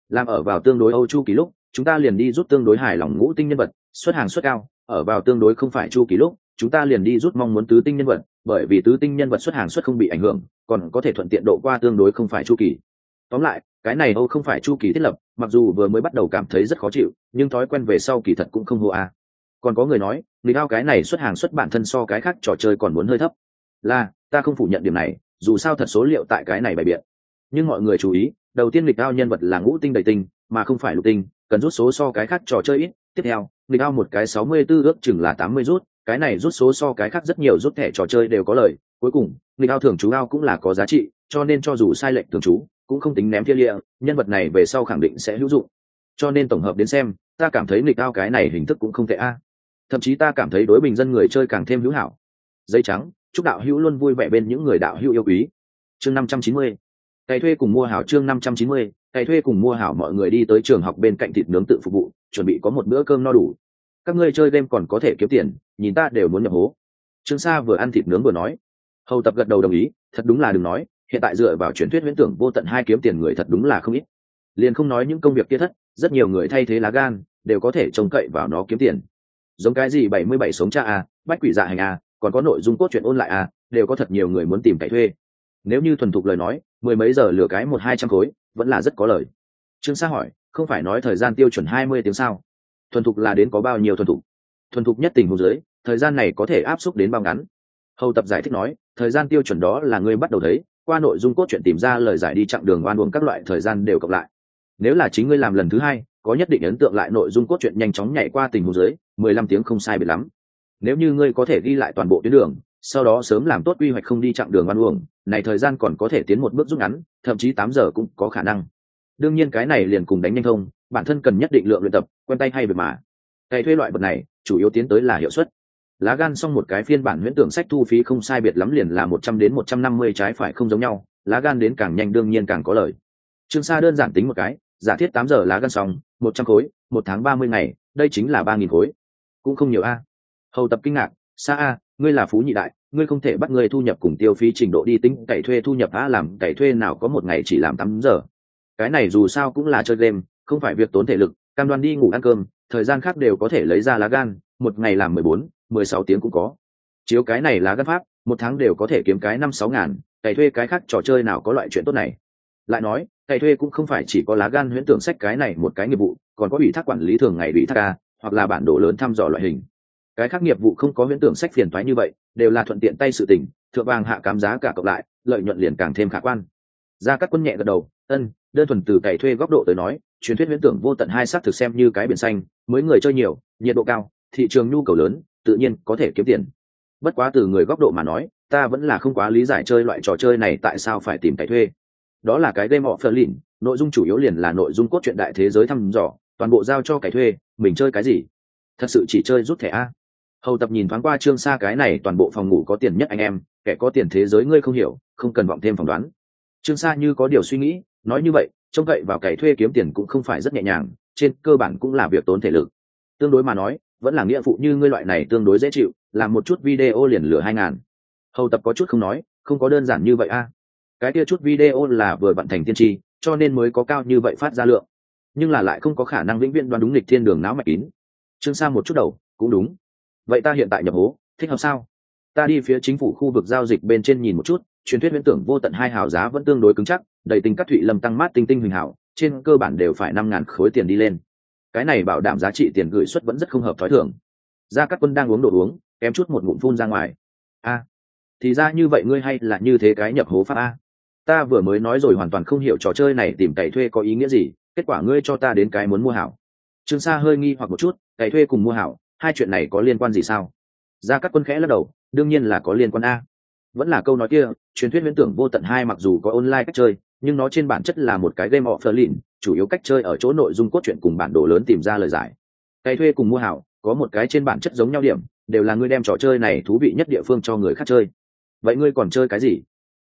S1: Làm ở vào tương đối âu chu kỳ lúc, chúng ta liền đi rút tương đối hài lòng ngũ tinh nhân vật, xuất hàng xuất cao, ở vào tương đối không phải chu kỳ lúc, chúng ta liền đi rút mong muốn tứ tinh nhân vật, bởi vì tứ tinh nhân vật xuất hàng xuất không bị ảnh hưởng, còn có thể thuận tiện độ qua tương đối không phải chu kỳ. Tóm lại, cái này âu không phải chu kỳ thiết lập, mặc dù vừa mới bắt đầu cảm thấy rất khó chịu, nhưng thói quen về sau kỳ thật cũng không hô a. Còn có người nói, người cao cái này xuất hàng xuất bản thân so cái khác trò chơi còn muốn hơi thấp. Là, ta không phủ nhận điểm này dù sao thật số liệu tại cái này bày biện. Nhưng mọi người chú ý, đầu tiên lịch ao nhân vật là ngũ tinh đầy tinh, mà không phải lục tinh, cần rút số so cái khác trò chơi ít. Tiếp theo lịch ao một cái sáu mươi 64 ước chừng là tám mươi rút, cái này rút số so cái khác rất nhiều rút thẻ trò chơi đều có lời. Cuối cùng lịch ao thường chú ao cũng là có giá trị, cho nên cho dù sai lệch thường chú cũng không tính ném thiên địa nhân vật này về sau khẳng định sẽ hữu dụng. Cho nên tổng hợp đến xem, ta cảm thấy lịch ao cái này hình thức cũng không tệ a. Thậm chí ta cảm thấy đối bình dân người chơi càng thêm hữu hảo. Dây trắng chúc đạo hữu luôn vui vẻ bên những người đạo hữu yêu quý. Chương năm trăm chín mươi. Cày thuê cùng mua hảo chương năm trăm chín mươi. Cày thuê cùng mua hảo mọi người đi tới trường học bên cạnh thịt nướng tự phục vụ, chuẩn bị có một bữa cơm no đủ. Các ngươi chơi game còn có thể kiếm tiền, nhìn ta đều muốn nhập hố. Trương sa vừa ăn thịt nướng vừa nói. Hầu tập gật đầu đồng ý, thật đúng là đừng nói, hiện tại dựa vào truyền thuyết huyễn tưởng vô tận hai kiếm tiền người thật đúng là không ít. Liền không nói những công việc kia thất, rất nhiều người thay thế lá gan, đều có thể trông cậy vào nó kiếm tiền. Giống cái gì bảy mươi bảy sống cha a bách quỷ dạ hành a còn có nội dung cốt truyện ôn lại à đều có thật nhiều người muốn tìm cải thuê. Nếu như thuần thục lời nói, mười mấy giờ lửa cái một hai trăm khối, vẫn là rất có lời. Trương sa hỏi, không phải nói thời gian tiêu chuẩn hai mươi tiếng sao? Thuần thục là đến có bao nhiêu thuần thục? Thuần thục nhất tình huống dưới, thời gian này có thể áp suất đến bao ngắn? Hầu tập giải thích nói, thời gian tiêu chuẩn đó là ngươi bắt đầu thấy, qua nội dung cốt truyện tìm ra lời giải đi chặng đường oan uổng các loại thời gian đều cộng lại. Nếu là chính ngươi làm lần thứ hai, có nhất định ấn tượng lại nội dung cốt truyện nhanh chóng nhảy qua tình huống dưới, mười lăm tiếng không sai biệt lắm nếu như ngươi có thể ghi lại toàn bộ tuyến đường, sau đó sớm làm tốt quy hoạch không đi chặng đường văn uổng, này thời gian còn có thể tiến một bước rút ngắn, thậm chí tám giờ cũng có khả năng. Đương nhiên cái này liền cùng đánh nhanh thông, bản thân cần nhất định lượng luyện tập, quen tay hay về mà. Cày thuê loại vật này, chủ yếu tiến tới là hiệu suất. Lá gan xong một cái phiên bản huyễn tưởng sách thu phí không sai biệt lắm liền là một trăm đến một trăm năm mươi trái phải không giống nhau, lá gan đến càng nhanh đương nhiên càng có lời trương sa đơn giản tính một cái, giả thiết tám giờ lá gan xong, một trăm khối, một tháng ba mươi ngày, đây chính là ba nghìn khối. Cũng không nhiều a hầu tập kinh ngạc xa a, ngươi là phú nhị đại, ngươi không thể bắt ngươi thu nhập cùng tiêu phí trình độ đi tính cày thuê thu nhập a làm cày thuê nào có một ngày chỉ làm tám giờ. Cái này dù sao cũng là chơi game, không phải việc tốn thể lực, cam đoan đi ngủ ăn cơm, thời gian khác đều có thể lấy ra lá gan, một ngày làm mười bốn, mười sáu tiếng cũng có. Chiếu cái này lá gan pháp, một tháng đều có thể kiếm cái năm, sáu ngàn, cày thuê cái khác trò chơi nào có loại chuyện tốt này? Lại nói, cày thuê cũng không phải chỉ có lá gan huyễn tưởng sách cái này một cái nghiệp vụ, còn có ủy thác quản lý thường ngày ủy thác ca hoặc là bản đồ lớn thăm dò loại hình cái khác nghiệp vụ không có huyễn tưởng sách phiền thoái như vậy, đều là thuận tiện tay sự tình, thượng vàng hạ cám giá cả cộng lại, lợi nhuận liền càng thêm khả quan. Ra các quân nhẹ gật đầu, ân, đơn thuần từ cày thuê góc độ tới nói, truyền thuyết huyễn tưởng vô tận hai sắc thực xem như cái biển xanh, mới người chơi nhiều, nhiệt độ cao, thị trường nhu cầu lớn, tự nhiên có thể kiếm tiền. Bất quá từ người góc độ mà nói, ta vẫn là không quá lý giải chơi loại trò chơi này tại sao phải tìm cày thuê. Đó là cái game offer lìn nội dung chủ yếu liền là nội dung cốt truyện đại thế giới thăm dò, toàn bộ giao cho cày thuê, mình chơi cái gì? Thật sự chỉ chơi rút thẻ a hầu tập nhìn thoáng qua trương sa cái này toàn bộ phòng ngủ có tiền nhất anh em, kẻ có tiền thế giới ngươi không hiểu, không cần vọng thêm phỏng đoán. Trương sa như có điều suy nghĩ, nói như vậy, trông cậy vào cày thuê kiếm tiền cũng không phải rất nhẹ nhàng, trên cơ bản cũng là việc tốn thể lực. Tương đối mà nói, vẫn là nghĩa phụ như ngươi loại này tương đối dễ chịu, làm một chút video liền lửa hai ngàn. Hầu tập có chút không nói, không có đơn giản như vậy a. Cái kia chút video là vừa vận thành tiên tri, cho nên mới có cao như vậy phát ra lượng. Nhưng là lại không có khả năng vĩnh viễn đoán đúng lịch thiên đường não mạch kín. Trương sa một chút đầu, cũng đúng vậy ta hiện tại nhập hố, thích hợp sao? Ta đi phía chính phủ khu vực giao dịch bên trên nhìn một chút, truyền thuyết viễn tưởng vô tận hai hào giá vẫn tương đối cứng chắc, đầy tình các thụy lâm tăng mát tinh tinh huỳnh hảo, trên cơ bản đều phải năm ngàn khối tiền đi lên. Cái này bảo đảm giá trị tiền gửi suất vẫn rất không hợp thói thường. Ra các quân đang uống đồ uống, kém chút một ngụm phun ra ngoài. A, thì ra như vậy ngươi hay là như thế cái nhập hố pháp a? Ta vừa mới nói rồi hoàn toàn không hiểu trò chơi này tìm cày thuê có ý nghĩa gì, kết quả ngươi cho ta đến cái muốn mua hảo. Trương sa hơi nghi hoặc một chút, cày thuê cùng mua hảo hai chuyện này có liên quan gì sao? Ra các quân khẽ lắc đầu, đương nhiên là có liên quan a. Vẫn là câu nói kia, truyền thuyết viễn tưởng vô tận hai mặc dù có online cách chơi, nhưng nó trên bản chất là một cái game offline, chủ yếu cách chơi ở chỗ nội dung cốt truyện cùng bản đồ lớn tìm ra lời giải. Cái thuê cùng mua hảo, có một cái trên bản chất giống nhau điểm, đều là ngươi đem trò chơi này thú vị nhất địa phương cho người khác chơi. Vậy ngươi còn chơi cái gì?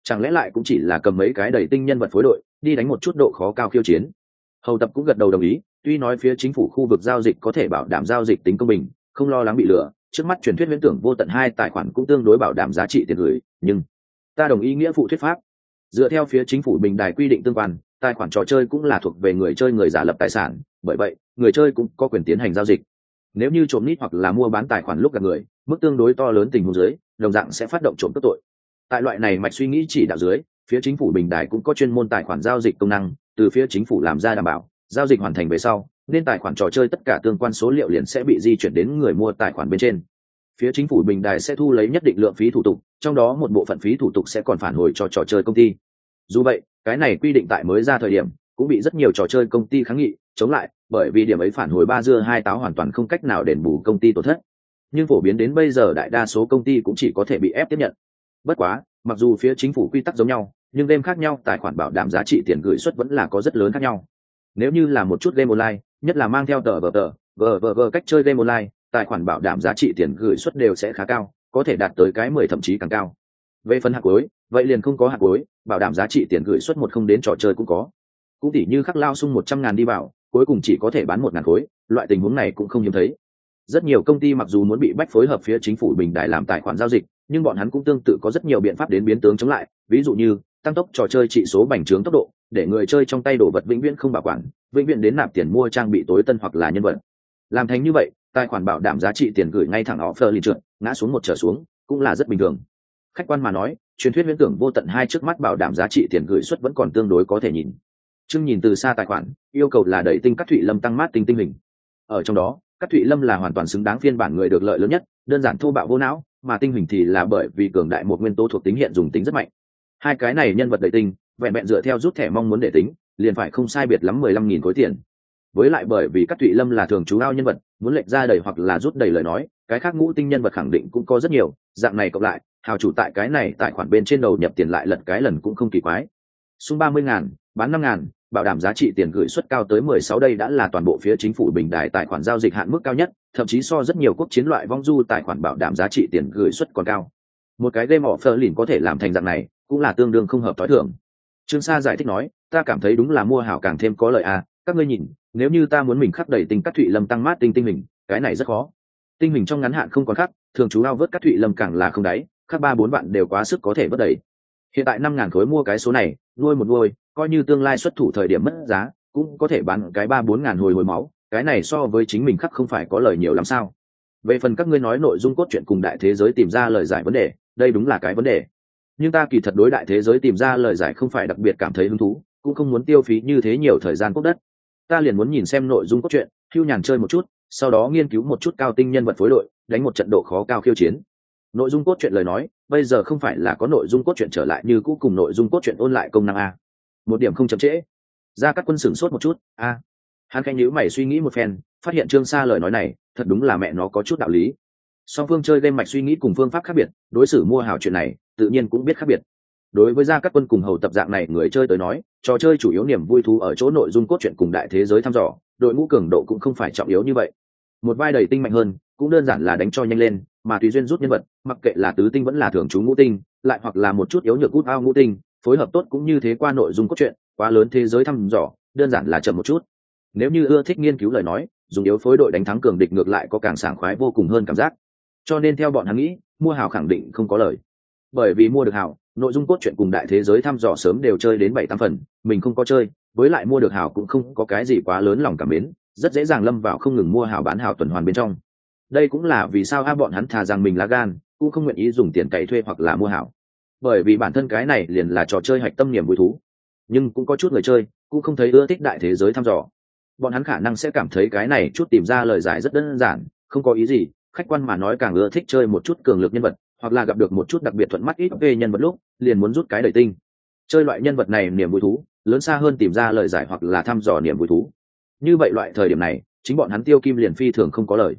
S1: Chẳng lẽ lại cũng chỉ là cầm mấy cái đầy tinh nhân vật phối đội, đi đánh một chút độ khó cao khiêu chiến? Hầu tập cũng gật đầu đồng ý, tuy nói phía chính phủ khu vực giao dịch có thể bảo đảm giao dịch tính công bình không lo lắng bị lừa, trước mắt truyền thuyết viễn tưởng vô tận hai tài khoản cũng tương đối bảo đảm giá trị tiền gửi, nhưng ta đồng ý nghĩa phụ thuyết pháp. Dựa theo phía chính phủ bình đài quy định tương quan, tài khoản trò chơi cũng là thuộc về người chơi người giả lập tài sản, bởi vậy, người chơi cũng có quyền tiến hành giao dịch. Nếu như trộm nít hoặc là mua bán tài khoản lúc gặp người, mức tương đối to lớn tình huống dưới, đồng dạng sẽ phát động trộm cướp tội. Tại loại này mạch suy nghĩ chỉ đạo dưới, phía chính phủ bình đài cũng có chuyên môn tài khoản giao dịch công năng, từ phía chính phủ làm ra đảm bảo, giao dịch hoàn thành về sau nên tài khoản trò chơi tất cả tương quan số liệu liền sẽ bị di chuyển đến người mua tài khoản bên trên. Phía chính phủ bình đài sẽ thu lấy nhất định lượng phí thủ tục, trong đó một bộ phận phí thủ tục sẽ còn phản hồi cho trò chơi công ty. Dù vậy, cái này quy định tại mới ra thời điểm, cũng bị rất nhiều trò chơi công ty kháng nghị, chống lại, bởi vì điểm ấy phản hồi ba dưa hai táo hoàn toàn không cách nào đền bù công ty tổn thất. Nhưng phổ biến đến bây giờ đại đa số công ty cũng chỉ có thể bị ép tiếp nhận. Bất quá, mặc dù phía chính phủ quy tắc giống nhau, nhưng game khác nhau, tài khoản bảo đảm giá trị tiền gửi suất vẫn là có rất lớn khác nhau. Nếu như là một chút game online nhất là mang theo tờ vờ tờ, vờ vờ vờ cách chơi game online, tài khoản bảo đảm giá trị tiền gửi suất đều sẽ khá cao, có thể đạt tới cái mười thậm chí càng cao. Về phần hạt cuối vậy liền không có hạt cuối bảo đảm giá trị tiền gửi suất một không đến trò chơi cũng có. Cũng tỉ như khắc lao sung một trăm ngàn đi vào, cuối cùng chỉ có thể bán một ngàn khối, loại tình huống này cũng không hiếm thấy. Rất nhiều công ty mặc dù muốn bị bách phối hợp phía chính phủ bình đại làm tài khoản giao dịch, nhưng bọn hắn cũng tương tự có rất nhiều biện pháp đến biến tướng chống lại, ví dụ như, tăng tốc trò chơi trị số bành trướng tốc độ, để người chơi trong tay đồ vật vĩnh viễn không bảo quản vĩnh viễn đến nạp tiền mua trang bị tối tân hoặc là nhân vật. Làm thành như vậy, tài khoản bảo đảm giá trị tiền gửi ngay thẳng offer liền trượt, ngã xuống một trở xuống, cũng là rất bình thường. Khách quan mà nói, truyền thuyết viễn tưởng vô tận hai trước mắt bảo đảm giá trị tiền gửi suất vẫn còn tương đối có thể nhìn. Trương nhìn từ xa tài khoản, yêu cầu là đẩy tinh các thụy lâm tăng mát tinh tinh hình. Ở trong đó các thụy lâm là hoàn toàn xứng đáng phiên bản người được lợi lớn nhất, đơn giản thô bạo vô não, mà tinh hình thì là bởi vì cường đại một nguyên tố thuộc tính hiện dùng tính rất mạnh. Hai cái này nhân vật đẩy tinh, vẹn vẹn dựa theo rút thẻ mong muốn để tính liền phải không sai biệt lắm mười lăm nghìn khối tiền với lại bởi vì các thụy lâm là thường chú ao nhân vật muốn lệnh ra đầy hoặc là rút đầy lời nói cái khác ngũ tinh nhân vật khẳng định cũng có rất nhiều dạng này cộng lại hào chủ tại cái này tài khoản bên trên đầu nhập tiền lại lật cái lần cũng không kỳ quái xung ba mươi ngàn bán năm ngàn bảo đảm giá trị tiền gửi suất cao tới mười sáu đây đã là toàn bộ phía chính phủ bình đài tài khoản giao dịch hạn mức cao nhất, thậm chí so rất nhiều quốc chiến loại vong du tài khoản bảo đảm giá trị tiền gửi suất còn cao. Một cái game offer lìn có thể làm thành dạng này, cũng là tương đương không hợp tối thường. Trương Sa giải thích nói, ta cảm thấy đúng là mua hảo càng thêm có lợi à, các ngươi nhìn, nếu như ta muốn mình khắc đầy tinh cắt thụy lâm tăng mát tinh tinh mình, cái này rất khó. Tinh mình trong ngắn hạn không còn khắc, thường chú ao vớt cắt thụy lâm càng là không đáy, khắc ba bốn bạn đều quá sức có thể vớt đầy. Hiện tại năm ngàn khối mua cái số này, nuôi một nuôi, coi như tương lai xuất thủ thời điểm mất giá, cũng có thể bán cái ba bốn ngàn hồi hồi máu cái này so với chính mình khắc không phải có lời nhiều lắm sao về phần các ngươi nói nội dung cốt truyện cùng đại thế giới tìm ra lời giải vấn đề đây đúng là cái vấn đề nhưng ta kỳ thật đối đại thế giới tìm ra lời giải không phải đặc biệt cảm thấy hứng thú cũng không muốn tiêu phí như thế nhiều thời gian cốt đất. Ta liền muốn nhìn xem nội dung cốt truyện, hưu nhàn chơi một chút, sau đó nghiên cứu một chút cao tinh nhân vật phối đội, đánh một trận độ khó cao khiêu chiến. Nội dung cốt truyện lời nói, bây giờ không phải là có nội dung cốt truyện trở lại như cũ cùng nội dung cốt truyện ôn lại công năng a. Một điểm không chậm trễ. Ra các quân sửng sốt một chút, a. Hắn khanh nhữ mày suy nghĩ một phen, phát hiện trương sa lời nói này, thật đúng là mẹ nó có chút đạo lý. Song phương chơi game mạch suy nghĩ cùng phương pháp khác biệt, đối xử mua hào chuyện này, tự nhiên cũng biết khác biệt đối với gia các quân cùng hầu tập dạng này người chơi tới nói, trò chơi chủ yếu niềm vui thú ở chỗ nội dung cốt truyện cùng đại thế giới thăm dò, đội ngũ cường độ cũng không phải trọng yếu như vậy. Một vai đầy tinh mạnh hơn, cũng đơn giản là đánh cho nhanh lên, mà tùy duyên rút nhân vật, mặc kệ là tứ tinh vẫn là thường trú ngũ tinh, lại hoặc là một chút yếu nhược út ao ngũ tinh, phối hợp tốt cũng như thế qua nội dung cốt truyện, quá lớn thế giới thăm dò, đơn giản là chậm một chút. Nếu như ưa thích nghiên cứu lời nói, dùng yếu phối đội đánh thắng cường địch ngược lại có càng sảng khoái vô cùng hơn cảm giác. Cho nên theo bọn hắn nghĩ, mua hào khẳng định không có lời bởi vì mua được hào nội dung cốt truyện cùng đại thế giới thăm dò sớm đều chơi đến bảy tám phần, mình không có chơi, với lại mua được hào cũng không có cái gì quá lớn lòng cảm mến, rất dễ dàng lâm vào không ngừng mua hào bán hào tuần hoàn bên trong. Đây cũng là vì sao a bọn hắn thà rằng mình lá gan, cũng không nguyện ý dùng tiền cày thuê hoặc là mua hảo. Bởi vì bản thân cái này liền là trò chơi hạch tâm niềm vui thú, nhưng cũng có chút người chơi, cũng không thấy ưa thích đại thế giới thăm dò. Bọn hắn khả năng sẽ cảm thấy cái này chút tìm ra lời giải rất đơn giản, không có ý gì, khách quan mà nói càng ưa thích chơi một chút cường lực nhân vật hoặc là gặp được một chút đặc biệt thuận mắt ít về nhân vật lúc, liền muốn rút cái đầy tinh. Chơi loại nhân vật này niềm vui thú, lớn xa hơn tìm ra lời giải hoặc là thăm dò niềm vui thú. Như vậy loại thời điểm này, chính bọn hắn tiêu kim liền phi thường không có lời.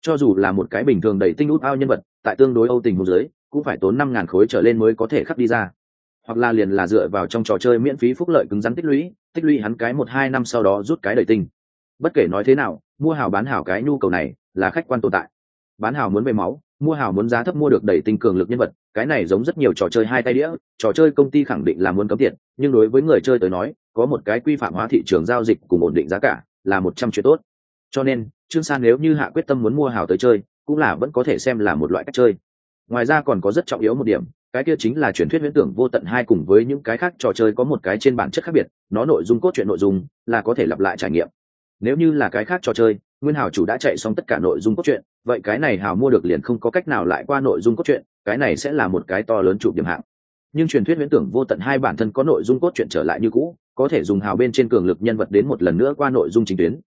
S1: Cho dù là một cái bình thường đầy tinh út ao nhân vật, tại tương đối âu tình hồ dưới cũng phải tốn năm ngàn khối trở lên mới có thể khắc đi ra. Hoặc là liền là dựa vào trong trò chơi miễn phí phúc lợi cứng rắn tích lũy tích lũy hắn cái một hai năm sau đó rút cái đầy tinh. Bất kể nói thế nào, mua hào bán hào cái nhu cầu này là khách quan tồn tại. Bán hào muốn về máu mua hào muốn giá thấp mua được đầy tinh cường lực nhân vật, cái này giống rất nhiều trò chơi hai tay đĩa, trò chơi công ty khẳng định là muốn cấm tiền nhưng đối với người chơi tới nói, có một cái quy phạm hóa thị trường giao dịch cùng ổn định giá cả, là một trăm chuyện tốt. Cho nên, trương san nếu như hạ quyết tâm muốn mua hào tới chơi, cũng là vẫn có thể xem là một loại cách chơi. Ngoài ra còn có rất trọng yếu một điểm, cái kia chính là truyền thuyết viễn tưởng vô tận hai cùng với những cái khác trò chơi có một cái trên bản chất khác biệt, nó nội dung cốt truyện nội dung là có thể lặp lại trải nghiệm nếu như là cái khác trò chơi, nguyên hào chủ đã chạy xong tất cả nội dung cốt truyện, vậy cái này hào mua được liền không có cách nào lại qua nội dung cốt truyện, cái này sẽ là một cái to lớn chụp điểm hạng. Nhưng truyền thuyết viễn tưởng vô tận hai bản thân có nội dung cốt truyện trở lại như cũ, có thể dùng hào bên trên cường lực nhân vật đến một lần nữa qua nội dung chính tuyến.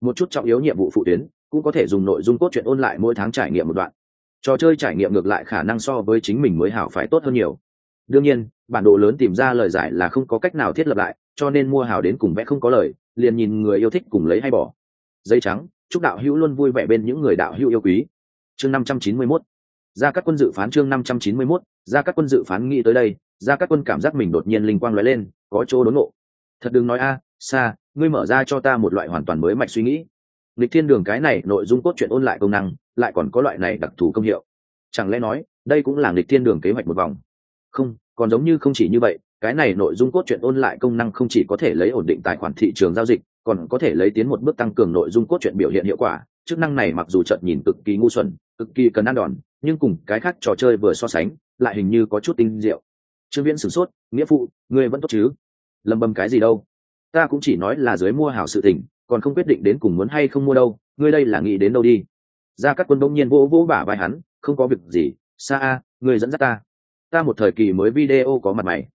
S1: Một chút trọng yếu nhiệm vụ phụ tuyến, cũng có thể dùng nội dung cốt truyện ôn lại mỗi tháng trải nghiệm một đoạn. Trò chơi trải nghiệm ngược lại khả năng so với chính mình mới hảo phải tốt hơn nhiều. Đương nhiên, bản đồ lớn tìm ra lời giải là không có cách nào thiết lập lại, cho nên mua hảo đến cùng vẽ không có lời liền nhìn người yêu thích cùng lấy hay bỏ. Giấy trắng, chúc đạo hữu luôn vui vẻ bên những người đạo hữu yêu quý. Chương năm trăm chín mươi 591 ra các quân dự phán chương năm trăm chín mươi 591 ra các quân dự phán nghĩ tới đây ra các quân cảm giác mình đột nhiên linh quang lóe lên, có chỗ đốn ngộ. Thật đừng nói a xa ngươi mở ra cho ta một loại hoàn toàn mới mạch suy nghĩ. Lịch thiên đường cái này nội dung cốt truyện ôn lại công năng, lại còn có loại này đặc thù công hiệu. Chẳng lẽ nói, đây cũng là lịch thiên đường kế hoạch một vòng? Không, còn giống như không chỉ như vậy cái này nội dung cốt truyện ôn lại công năng không chỉ có thể lấy ổn định tài khoản thị trường giao dịch, còn có thể lấy tiến một bước tăng cường nội dung cốt truyện biểu hiện hiệu quả. Chức năng này mặc dù chợt nhìn cực kỳ ngu xuẩn, cực kỳ cần ăn đòn, nhưng cùng cái khác trò chơi vừa so sánh, lại hình như có chút tinh diệu. Trương viễn sửng sốt, nghĩa phụ, ngươi vẫn tốt chứ? Lầm bầm cái gì đâu? Ta cũng chỉ nói là dưới mua hảo sự tình, còn không quyết định đến cùng muốn hay không mua đâu, ngươi đây là nghĩ đến đâu đi? Ra các quân đông nhiên vỗ vỗ bả vai hắn, không có việc gì xa a, ngươi dẫn dắt ta. Ta một thời kỳ mới video có mặt mày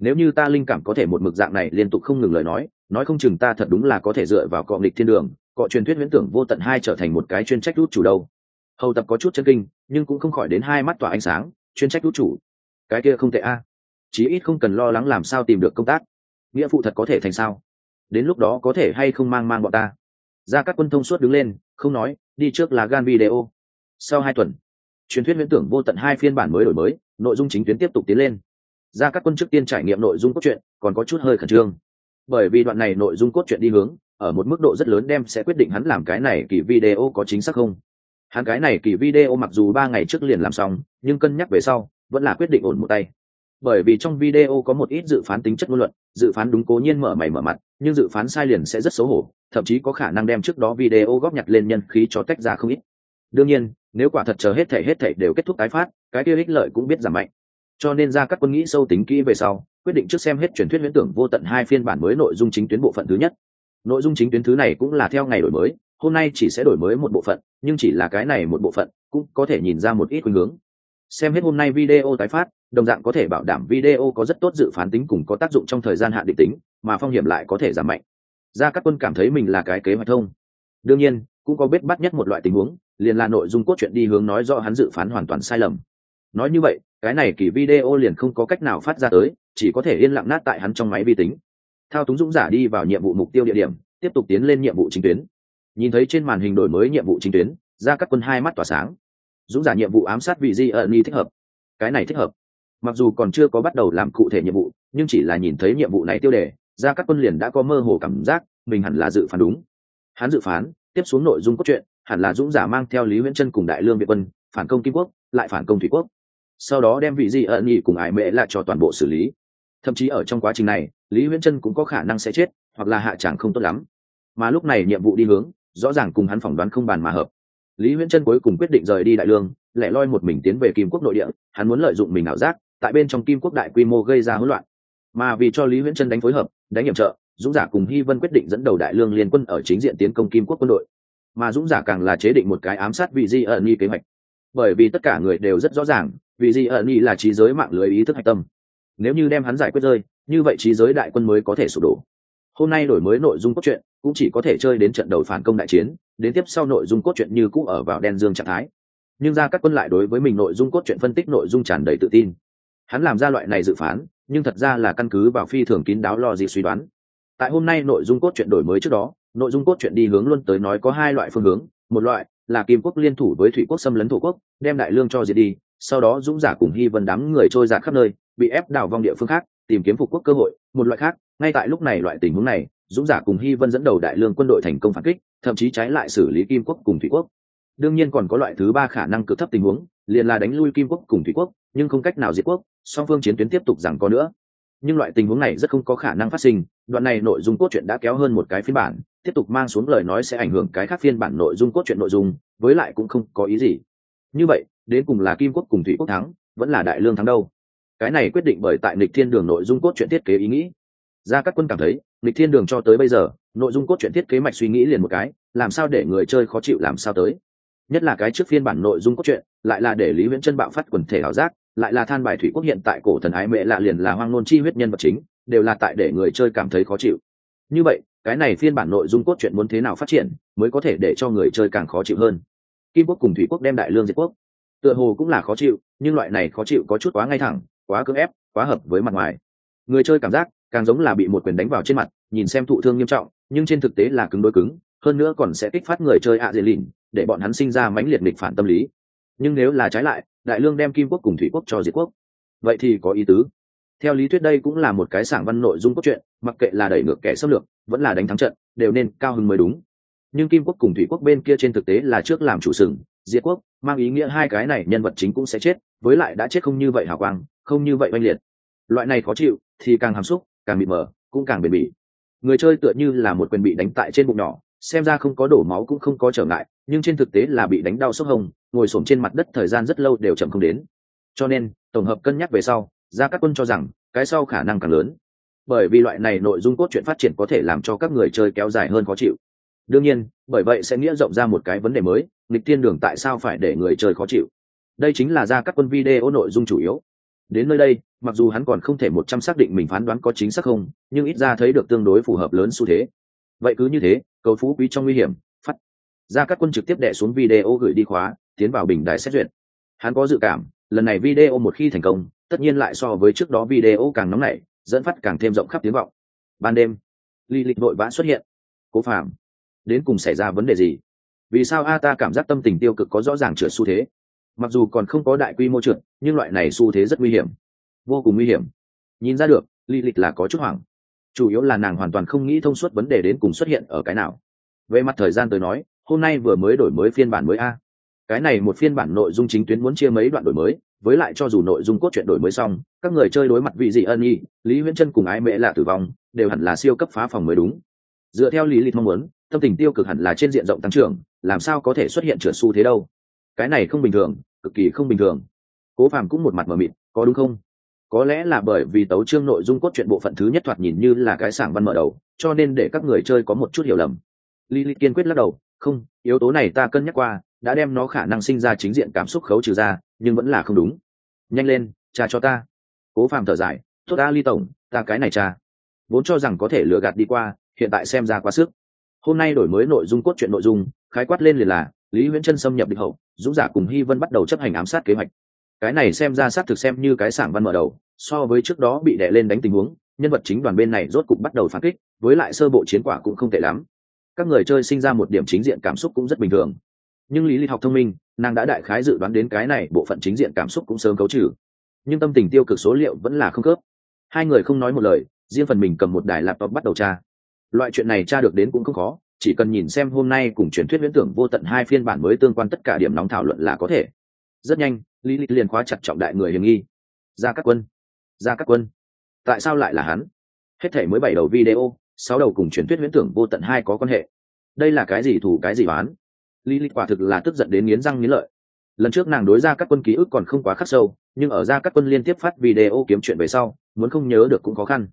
S1: nếu như ta linh cảm có thể một mực dạng này liên tục không ngừng lời nói nói không chừng ta thật đúng là có thể dựa vào cọ nghịch thiên đường, cọ truyền thuyết viễn tưởng vô tận hai trở thành một cái chuyên trách rút chủ đâu. Hầu tập có chút chân kinh, nhưng cũng không khỏi đến hai mắt tỏa ánh sáng, chuyên trách rút chủ. Cái kia không tệ a. Chí ít không cần lo lắng làm sao tìm được công tác. Nghĩa phụ thật có thể thành sao? Đến lúc đó có thể hay không mang mang bọn ta? Ra các quân thông suốt đứng lên, không nói, đi trước là gan video. Sau hai tuần, truyền thuyết viễn tưởng vô tận hai phiên bản mới đổi mới, nội dung chính tuyến tiếp tục tiến lên ra các quân chức tiên trải nghiệm nội dung cốt truyện, còn có chút hơi khẩn trương. Bởi vì đoạn này nội dung cốt truyện đi hướng, ở một mức độ rất lớn đem sẽ quyết định hắn làm cái này kỳ video có chính xác không. Hắn cái này kỳ video mặc dù ba ngày trước liền làm xong, nhưng cân nhắc về sau, vẫn là quyết định ổn một tay. Bởi vì trong video có một ít dự phán tính chất ngôn luận, dự phán đúng cố nhiên mở mày mở mặt, nhưng dự phán sai liền sẽ rất xấu hổ, thậm chí có khả năng đem trước đó video góp nhặt lên nhân khí cho tách ra không ít. Đương nhiên, nếu quả thật chờ hết thể hết thể đều kết thúc tái phát, cái tiêu ích lợi cũng biết giảm mạnh cho nên ra các quân nghĩ sâu tính kỹ về sau, quyết định trước xem hết truyền thuyết viễn tưởng vô tận hai phiên bản mới nội dung chính tuyến bộ phận thứ nhất. Nội dung chính tuyến thứ này cũng là theo ngày đổi mới, hôm nay chỉ sẽ đổi mới một bộ phận, nhưng chỉ là cái này một bộ phận, cũng có thể nhìn ra một ít khuynh hướng. Xem hết hôm nay video tái phát, đồng dạng có thể bảo đảm video có rất tốt dự phán tính cùng có tác dụng trong thời gian hạn định tính, mà phong hiểm lại có thể giảm mạnh. Ra các quân cảm thấy mình là cái kế hoạch thông. Đương nhiên, cũng có biết bắt nhất một loại tình huống, liền là nội dung cốt truyện đi hướng nói do hắn dự phán hoàn toàn sai lầm. Nói như vậy cái này kỳ video liền không có cách nào phát ra tới, chỉ có thể yên lặng nát tại hắn trong máy vi tính. Thao túng dũng giả đi vào nhiệm vụ mục tiêu địa điểm, tiếp tục tiến lên nhiệm vụ chính tuyến. Nhìn thấy trên màn hình đổi mới nhiệm vụ chính tuyến ra các quân hai mắt tỏa sáng. Dũng giả nhiệm vụ ám sát vị di ẩn ni thích hợp. Cái này thích hợp. Mặc dù còn chưa có bắt đầu làm cụ thể nhiệm vụ, nhưng chỉ là nhìn thấy nhiệm vụ này tiêu đề ra các quân liền đã có mơ hồ cảm giác mình hẳn là dự phán đúng. Hắn dự phán, tiếp xuống nội dung cốt truyện, hẳn là dũng giả mang theo lý huyễn chân cùng đại lương việt quân, phản công kim quốc, lại phản công thủy quốc sau đó đem vị di ẩn nhị cùng ải mệ lại cho toàn bộ xử lý. Thậm chí ở trong quá trình này, lý huyễn Trân cũng có khả năng sẽ chết, hoặc là hạ tràng không tốt lắm. Mà lúc này nhiệm vụ đi hướng, rõ ràng cùng hắn phỏng đoán không bàn mà hợp. Lý huyễn Trân cuối cùng quyết định rời đi đại lương, lẻ loi một mình tiến về kim quốc nội địa, hắn muốn lợi dụng mình ảo giác, tại bên trong kim quốc đại quy mô gây ra hỗn loạn. Mà vì cho lý huyễn Trân đánh phối hợp, đánh nhiệm trợ, dũng giả cùng hy vân quyết định dẫn đầu đại lương liên quân ở chính diện tiến công kim quốc quân đội. Mà dũng giả càng là chế định một cái ám sát vị di ẩn nhi kế hoạch. Bởi vì tất cả người đều rất rõ ràng vì di ẩn nhi là trí giới mạng lưới ý thức hạch tâm. Nếu như đem hắn giải quyết rơi, như vậy trí giới đại quân mới có thể sụp đổ. Hôm nay đổi mới nội dung cốt truyện, cũng chỉ có thể chơi đến trận đầu phản công đại chiến, đến tiếp sau nội dung cốt truyện như cũ ở vào đen dương trạng thái. Nhưng ra các quân lại đối với mình nội dung cốt truyện phân tích nội dung tràn đầy tự tin. Hắn làm ra loại này dự phán, nhưng thật ra là căn cứ vào phi thường kín đáo lo gì suy đoán. Tại hôm nay nội dung cốt truyện đổi mới trước đó, nội dung cốt truyện đi hướng luôn tới nói có hai loại phương hướng. Một loại là kim quốc liên thủ với thủy quốc xâm lấn thổ quốc, đem đại lương cho diệt đi sau đó dũng giả cùng hy vân đám người trôi giạt khắp nơi, bị ép đảo vong địa phương khác, tìm kiếm phục quốc cơ hội, một loại khác, ngay tại lúc này loại tình huống này, dũng giả cùng hy vân dẫn đầu đại lương quân đội thành công phản kích, thậm chí trái lại xử lý kim quốc cùng thủy quốc. Đương nhiên còn có loại thứ ba khả năng cực thấp tình huống, liền là đánh lui kim quốc cùng thủy quốc, nhưng không cách nào diệt quốc, song phương chiến tuyến tiếp tục rằng có nữa. Nhưng loại tình huống này rất không có khả năng phát sinh, đoạn này nội dung cốt truyện đã kéo hơn một cái phiên bản, tiếp tục mang xuống lời nói sẽ ảnh hưởng cái khác phiên bản nội dung cốt truyện nội dung, với lại cũng không có ý gì. Như vậy đến cùng là kim quốc cùng thủy quốc thắng, vẫn là đại lương thắng đâu. Cái này quyết định bởi tại lịch thiên đường nội dung cốt truyện thiết kế ý nghĩ. Ra các quân cảm thấy lịch thiên đường cho tới bây giờ, nội dung cốt truyện thiết kế mạch suy nghĩ liền một cái, làm sao để người chơi khó chịu làm sao tới? Nhất là cái trước phiên bản nội dung cốt truyện, lại là để lý viễn chân bạo phát quần thể ảo giác, lại là than bài thủy quốc hiện tại cổ thần ái mẹ lạ liền là hoang nôn chi huyết nhân vật chính, đều là tại để người chơi cảm thấy khó chịu. Như vậy, cái này phiên bản nội dung cốt truyện muốn thế nào phát triển, mới có thể để cho người chơi càng khó chịu hơn? Kim quốc cùng thủy quốc đem đại lương diệt quốc tựa hồ cũng là khó chịu, nhưng loại này khó chịu có chút quá ngay thẳng, quá cưỡng ép, quá hợp với mặt ngoài. Người chơi cảm giác, càng giống là bị một quyền đánh vào trên mặt, nhìn xem thụ thương nghiêm trọng, nhưng trên thực tế là cứng đối cứng, hơn nữa còn sẽ kích phát người chơi ạ à dễ lìn, để bọn hắn sinh ra mãnh liệt nghịch phản tâm lý. Nhưng nếu là trái lại, đại lương đem kim quốc cùng thủy quốc cho diệt quốc. Vậy thì có ý tứ. Theo lý thuyết đây cũng là một cái sảng văn nội dung cốt truyện, mặc kệ là đẩy ngược kẻ xâm lược, vẫn là đánh thắng trận, đều nên cao hơn mới đúng. Nhưng kim quốc cùng thủy quốc bên kia trên thực tế là trước làm chủ sừng diệt quốc, mang ý nghĩa hai cái này nhân vật chính cũng sẽ chết, với lại đã chết không như vậy hào quang, không như vậy oanh liệt. Loại này khó chịu, thì càng hàm xúc, càng bị mờ, cũng càng bền bỉ. Người chơi tựa như là một quyền bị đánh tại trên bụng nhỏ, xem ra không có đổ máu cũng không có trở ngại, nhưng trên thực tế là bị đánh đau sốc hồng, ngồi s trên mặt đất thời gian rất lâu đều chậm không đến. Cho nên, tổng hợp cân nhắc về sau ra các quân cho rằng, cái sau khả năng càng lớn. Bởi vì loại này nội dung cốt truyện phát triển có thể làm cho các người chơi kéo dài hơn khó chịu. Đương nhiên, bởi vậy sẽ nghĩa rộng ra một cái vấn đề mới nghịch thiên đường tại sao phải để người chơi khó chịu? Đây chính là ra các quân video nội dung chủ yếu. Đến nơi đây, mặc dù hắn còn không thể một trăm xác định mình phán đoán có chính xác không, nhưng ít ra thấy được tương đối phù hợp lớn xu thế. Vậy cứ như thế, cầu phú quý trong nguy hiểm, phát. Ra các quân trực tiếp đẻ xuống video gửi đi khóa, tiến vào bình đài xét duyệt. Hắn có dự cảm, lần này video một khi thành công, tất nhiên lại so với trước đó video càng nóng nảy, dẫn phát càng thêm rộng khắp tiếng vọng. Ban đêm ly lịch vội vã xuất hiện. Cố phạm đến cùng xảy ra vấn đề gì? Vì sao a ta cảm giác tâm tình tiêu cực có rõ ràng trượt xu thế? Mặc dù còn không có đại quy mô trượt, nhưng loại này xu thế rất nguy hiểm. Vô cùng nguy hiểm. Nhìn ra được Lý lịch là có chút hoảng. Chủ yếu là nàng hoàn toàn không nghĩ thông suốt vấn đề đến cùng xuất hiện ở cái nào. Về mặt thời gian tới nói, hôm nay vừa mới đổi mới phiên bản mới a. Cái này một phiên bản nội dung chính tuyến muốn chia mấy đoạn đổi mới, với lại cho dù nội dung cốt truyện đổi mới xong, các người chơi đối mặt vị dị ân y, lý huyễn chân cùng ái mễ là tử vong, đều hẳn là siêu cấp phá phòng mới đúng. Dựa theo lý lịch mong muốn, tâm tình tiêu cực hẳn là trên diện rộng tăng trưởng làm sao có thể xuất hiện trượt xu thế đâu? Cái này không bình thường, cực kỳ không bình thường. Cố phàm cũng một mặt mờ mịt, có đúng không? Có lẽ là bởi vì tấu chương nội dung cốt truyện bộ phận thứ nhất thoạt nhìn như là cái sảng văn mở đầu, cho nên để các người chơi có một chút hiểu lầm. Lily kiên quyết lắc đầu, không, yếu tố này ta cân nhắc qua, đã đem nó khả năng sinh ra chính diện cảm xúc khấu trừ ra, nhưng vẫn là không đúng. Nhanh lên cha cho ta. Cố phàm thở dài, tốt ta ly tổng, ta cái này cha vốn cho rằng có thể lừa gạt đi qua, hiện tại xem ra quá sức hôm nay đổi mới nội dung cốt truyện nội dung, khái quát lên liền là, lý huyễn chân xâm nhập địch hậu, dũng giả cùng hy vân bắt đầu chấp hành ám sát kế hoạch. Cái này xem ra xác thực xem như cái sảng văn mở đầu, so với trước đó bị đè lên đánh tình huống, nhân vật chính đoàn bên này rốt cục bắt đầu phản kích, với lại sơ bộ chiến quả cũng không tệ lắm. Các người chơi sinh ra một điểm chính diện cảm xúc cũng rất bình thường. Nhưng lý lịch học thông minh, nàng đã đại khái dự đoán đến cái này bộ phận chính diện cảm xúc cũng sớm cấu trừ. Nhưng tâm tình tiêu cực số liệu vẫn là không khớp. Hai người không nói một lời, riêng phần mình cầm một đài laptop bắt đầu tra loại chuyện này tra được đến cũng không khó, chỉ cần nhìn xem hôm nay cùng truyền thuyết viễn tưởng vô tận hai phiên bản mới tương quan tất cả điểm nóng thảo luận là có thể. Rất nhanh, lý lịch liền khóa chặt trọng đại người hiểm nghi. Ra các quân ra các quân. Tại sao lại là hắn? Hết thể mới bảy đầu video, sáu đầu cùng truyền thuyết viễn tưởng vô tận hai có quan hệ. Đây là cái gì thủ cái gì bán lý lịch quả thực là tức giận đến nghiến răng nghiến lợi. Lần trước nàng đối ra các quân ký ức còn không quá khắc sâu, nhưng ở ra các quân liên tiếp phát video kiếm chuyện về sau, muốn không nhớ được cũng khó khăn.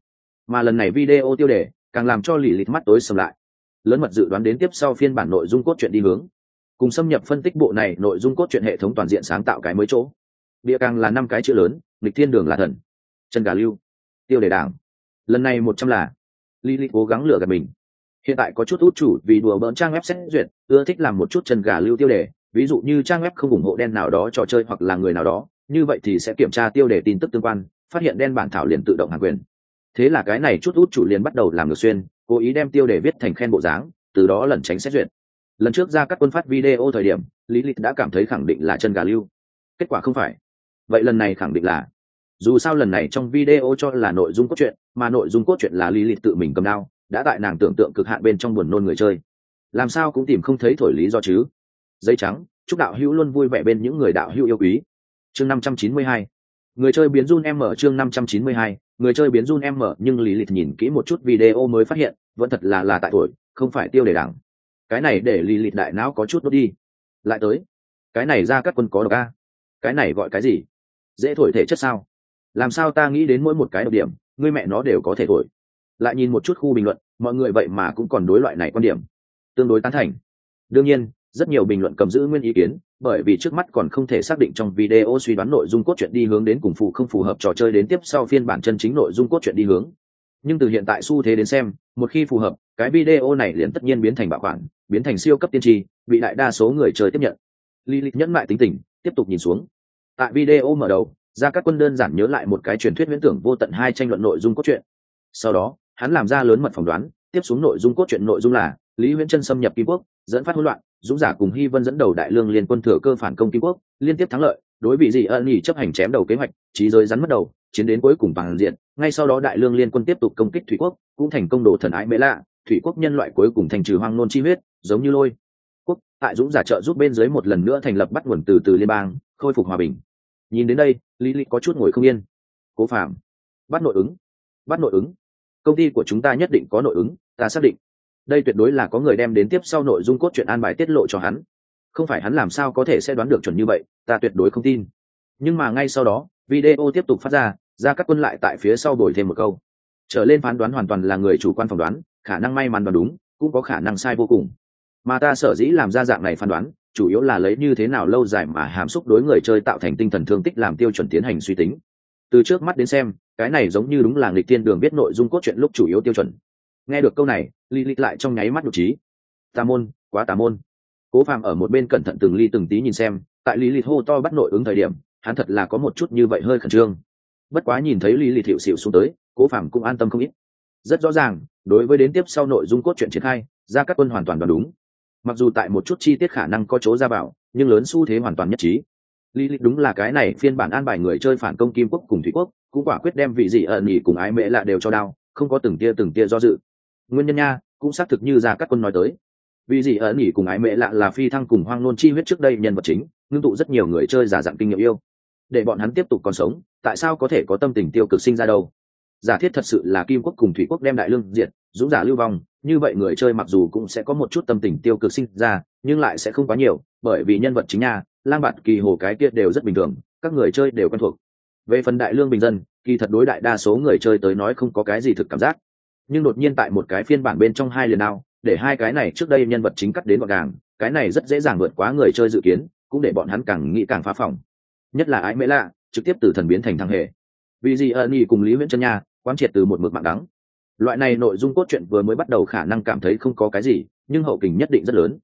S1: Mà lần này video tiêu đề càng làm cho lì lịt mắt tối sầm lại. Lớn mật dự đoán đến tiếp sau phiên bản nội dung cốt truyện đi hướng. Cùng xâm nhập phân tích bộ này nội dung cốt truyện hệ thống toàn diện sáng tạo cái mới chỗ. Địa càng là năm cái chữ lớn lịch thiên đường là thần. Chân gà lưu. Tiêu đề đảng. Lần này một trăm là. Lì lịt cố gắng lừa gạt mình. Hiện tại có chút út chủ vì đùa bỡn trang web xét duyệt, ưa thích làm một chút chân gà lưu tiêu đề. Ví dụ như trang web không ủng hộ đen nào đó trò chơi hoặc là người nào đó, như vậy thì sẽ kiểm tra tiêu đề tin tức tương quan, phát hiện đen bản thảo liền tự động hàng quyền thế là cái này chút út chủ liền bắt đầu làm ngược xuyên, cố ý đem tiêu để viết thành khen bộ dáng, từ đó lẩn tránh xét duyệt. Lần trước ra các quân phát video thời điểm, lý lịch đã cảm thấy khẳng định là chân gà lưu. Kết quả không phải. Vậy lần này khẳng định là. Dù sao lần này trong video cho là nội dung cốt truyện, mà nội dung cốt truyện là lý lịch tự mình cầm đao, đã tại nàng tưởng tượng cực hạn bên trong buồn nôn người chơi. Làm sao cũng tìm không thấy thổi lý do chứ. Giấy trắng, chúc đạo hữu luôn vui vẻ bên những người đạo hữu yêu quý. Chương năm trăm chín mươi hai. Người chơi biến run em mở chương năm trăm chín mươi hai người chơi biến run em mở nhưng lý lịch nhìn kỹ một chút video mới phát hiện, vẫn thật là là tại tuổi, không phải tiêu đề đảng. Cái này để lý lịch đại não có chút đốt đi. Lại tới. Cái này ra các quân có độc a. Cái này gọi cái gì? Dễ thổi thể chất sao? Làm sao ta nghĩ đến mỗi một cái độc điểm, người mẹ nó đều có thể thổi? Lại nhìn một chút khu bình luận, mọi người vậy mà cũng còn đối loại này quan điểm. Tương đối tán thành. Đương nhiên rất nhiều bình luận cầm giữ nguyên ý kiến, bởi vì trước mắt còn không thể xác định trong video suy đoán nội dung cốt truyện đi hướng đến cùng phụ không phù hợp trò chơi đến tiếp sau phiên bản chân chính nội dung cốt truyện đi hướng. Nhưng từ hiện tại xu thế đến xem, một khi phù hợp, cái video này liền tất nhiên biến thành bảo khoản, biến thành siêu cấp tiên tri, bị đại đa số người chơi tiếp nhận. Li lịch nhẫn lại tính tình, tiếp tục nhìn xuống. Tại video mở đầu ra các quân đơn giản nhớ lại một cái truyền thuyết viễn tưởng vô tận hai tranh luận nội dung cốt truyện. Sau đó, hắn làm ra lớn mật phỏng đoán, tiếp xuống nội dung cốt truyện nội dung là lý huyễn chân xâm nhập kim quốc, dẫn phát hỗn loạn, dũng giả cùng hy vân dẫn đầu đại lương liên quân thừa cơ phản công kim quốc, liên tiếp thắng lợi, đối vị dị ân nghỉ chấp hành chém đầu kế hoạch, trí giới rắn mất đầu, chiến đến cuối cùng bằng diện, ngay sau đó đại lương liên quân tiếp tục công kích thủy quốc, cũng thành công đồ thần ái mễ lạ, thủy quốc nhân loại cuối cùng thành trừ hoang nôn chi huyết, giống như lôi. Quốc, tại dũng giả trợ giúp bên dưới một lần nữa thành lập bắt nguồn từ từ liên bang, khôi phục hòa bình. Nhìn đến đây, lý lý có chút ngồi không yên. Cố phạm bắt nội ứng, bắt nội ứng. Công ty của chúng ta nhất định có nội ứng, ta xác định đây tuyệt đối là có người đem đến tiếp sau nội dung cốt truyện an bài tiết lộ cho hắn. Không phải hắn làm sao có thể sẽ đoán được chuẩn như vậy, ta tuyệt đối không tin. Nhưng mà ngay sau đó, video tiếp tục phát ra ra các quân lại tại phía sau đổi thêm một câu. Trở lên phán đoán hoàn toàn là người chủ quan phỏng đoán, khả năng may mắn đoán đúng, cũng có khả năng sai vô cùng. Mà ta sở dĩ làm ra dạng này phán đoán, chủ yếu là lấy như thế nào lâu dài mà hàm xúc đối người chơi tạo thành tinh thần thương tích làm tiêu chuẩn tiến hành suy tính. Từ trước mắt đến xem, cái này giống như đúng là nghịch tiên đường biết nội dung cốt truyện lúc chủ yếu tiêu chuẩn nghe được câu này li lịch lại trong nháy mắt nhục trí tà môn, quá tà môn. Cố phàm ở một bên cẩn thận từng ly từng tí nhìn xem, tại lý lịch hô to bắt nội ứng thời điểm, hắn thật là có một chút như vậy hơi khẩn trương. Bất quá nhìn thấy lý lịch thiệu xịu xuống tới, cố phàm cũng an tâm không ít. Rất rõ ràng, đối với đến tiếp sau nội dung cốt truyện triển khai ra các quân hoàn toàn đoán đúng. Mặc dù tại một chút chi tiết khả năng có chỗ ra bảo nhưng lớn xu thế hoàn toàn nhất trí. Lý lịch đúng là cái này phiên bản an bài người chơi phản công kim quốc cùng thủy quốc, cũng quả quyết đem vị dị ẩn nhỉ cùng ái mễ lạ đều cho đao không có từng tia từng tia do dự nguyên nhân nha, cũng xác thực như ra các quân nói tới. Vì gì ở nghỉ cùng ái mẹ lạ là phi thăng cùng hoang nôn chi huyết trước đây nhân vật chính, ngưng tụ rất nhiều người chơi giả dạng kinh nghiệm yêu. Để bọn hắn tiếp tục còn sống, tại sao có thể có tâm tình tiêu cực sinh ra đâu? Giả thiết thật sự là kim quốc cùng thủy quốc đem đại lương diệt, dũng giả lưu vong, như vậy người chơi mặc dù cũng sẽ có một chút tâm tình tiêu cực sinh ra, nhưng lại sẽ không quá nhiều, bởi vì nhân vật chính nha, lang bạt kỳ hồ cái kia đều rất bình thường, các người chơi đều quen thuộc. Về phần đại lương bình dân, kỳ thật đối đại đa số người chơi tới nói không có cái gì thực cảm giác nhưng đột nhiên tại một cái phiên bản bên trong hai liền ao để hai cái này trước đây nhân vật chính cắt đến gọn gàng, cái này rất dễ dàng vượt quá người chơi dự kiến, cũng để bọn hắn càng nghĩ càng phá phòng. Nhất là ái mễ lạ, trực tiếp từ thần biến thành thằng hề. Vì gì ân y cùng lý nguyễn chân nha, quán triệt từ một mực mạng đắng. Loại này nội dung cốt truyện vừa mới bắt đầu khả năng cảm thấy không có cái gì, nhưng hậu kình nhất định rất lớn.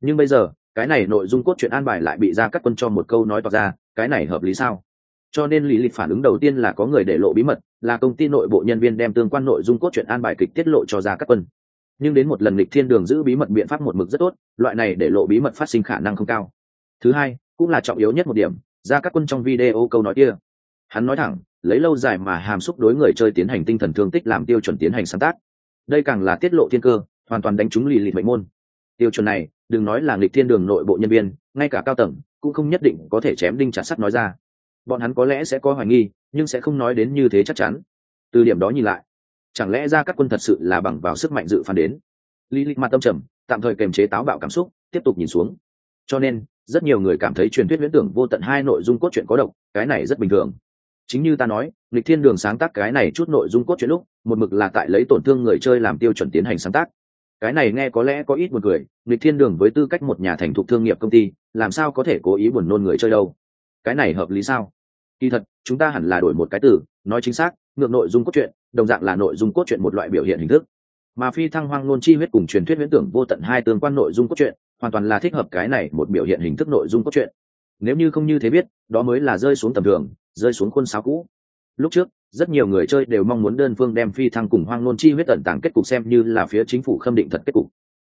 S1: Nhưng bây giờ, cái này nội dung cốt truyện an bài lại bị ra các quân cho một câu nói tỏ ra, cái này hợp lý sao? Cho nên lý lịch phản ứng đầu tiên là có người để lộ bí mật, là công ty nội bộ nhân viên đem tương quan nội dung cốt truyện an bài kịch tiết lộ cho ra các quân. Nhưng đến một lần lịch thiên đường giữ bí mật biện pháp một mực rất tốt, loại này để lộ bí mật phát sinh khả năng không cao. Thứ hai, cũng là trọng yếu nhất một điểm ra các quân trong video câu nói kia. Hắn nói thẳng, lấy lâu dài mà hàm xúc đối người chơi tiến hành tinh thần thương tích làm tiêu chuẩn tiến hành sáng tác. Đây càng là tiết lộ thiên cơ, hoàn toàn đánh trúng lì lịch mệnh môn. Tiêu chuẩn này, đừng nói là lịch thiên đường nội bộ nhân viên, ngay cả cao tầng, cũng không nhất định có thể chém đinh trả sắt nói ra bọn hắn có lẽ sẽ có hoài nghi, nhưng sẽ không nói đến như thế chắc chắn. Từ điểm đó nhìn lại, chẳng lẽ ra các quân thật sự là bằng vào sức mạnh dự phán đến? Lý lịch mặt tâm trầm, tạm thời kềm chế táo bạo cảm xúc, tiếp tục nhìn xuống. Cho nên, rất nhiều người cảm thấy truyền thuyết viễn tưởng vô tận hai nội dung cốt truyện có độc, cái này rất bình thường. Chính như ta nói, lịch thiên đường sáng tác cái này chút nội dung cốt truyện lúc, một mực là tại lấy tổn thương người chơi làm tiêu chuẩn tiến hành sáng tác. Cái này nghe có lẽ có ít một người lịch thiên đường với tư cách một nhà thành thục thương nghiệp công ty, làm sao có thể cố ý buồn nôn người chơi đâu? Cái này hợp lý sao? Kỳ thật, chúng ta hẳn là đổi một cái từ, nói chính xác, ngược nội dung cốt truyện, đồng dạng là nội dung cốt truyện một loại biểu hiện hình thức. Mà phi thăng hoang ngôn chi huyết cùng truyền thuyết viễn tưởng vô tận hai tương quan nội dung cốt truyện, hoàn toàn là thích hợp cái này một biểu hiện hình thức nội dung cốt truyện. Nếu như không như thế biết, đó mới là rơi xuống tầm thường, rơi xuống khuôn sáo cũ. Lúc trước, rất nhiều người chơi đều mong muốn đơn phương đem phi thăng cùng hoang ngôn chi huyết ẩn tàng kết cục xem như là phía chính phủ khâm định thật kết cục.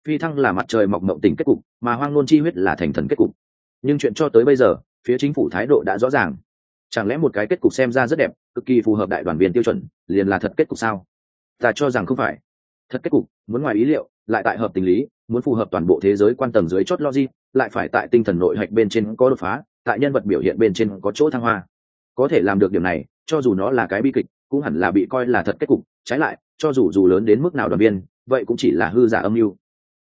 S1: Phi thăng là mặt trời mọc mộng tình kết cục, mà hoang ngôn chi huyết là thành thần kết cục. Nhưng chuyện cho tới bây giờ, phía chính phủ thái độ đã rõ ràng chẳng lẽ một cái kết cục xem ra rất đẹp, cực kỳ phù hợp đại đoàn viên tiêu chuẩn, liền là thật kết cục sao? Ta cho rằng không phải. Thật kết cục, muốn ngoài ý liệu, lại tại hợp tình lý, muốn phù hợp toàn bộ thế giới quan tầng dưới chót logic, lại phải tại tinh thần nội hạch bên trên có đột phá, tại nhân vật biểu hiện bên trên có chỗ thăng hoa. Có thể làm được điểm này, cho dù nó là cái bi kịch, cũng hẳn là bị coi là thật kết cục. Trái lại, cho dù dù lớn đến mức nào đoàn viên, vậy cũng chỉ là hư giả âm mưu.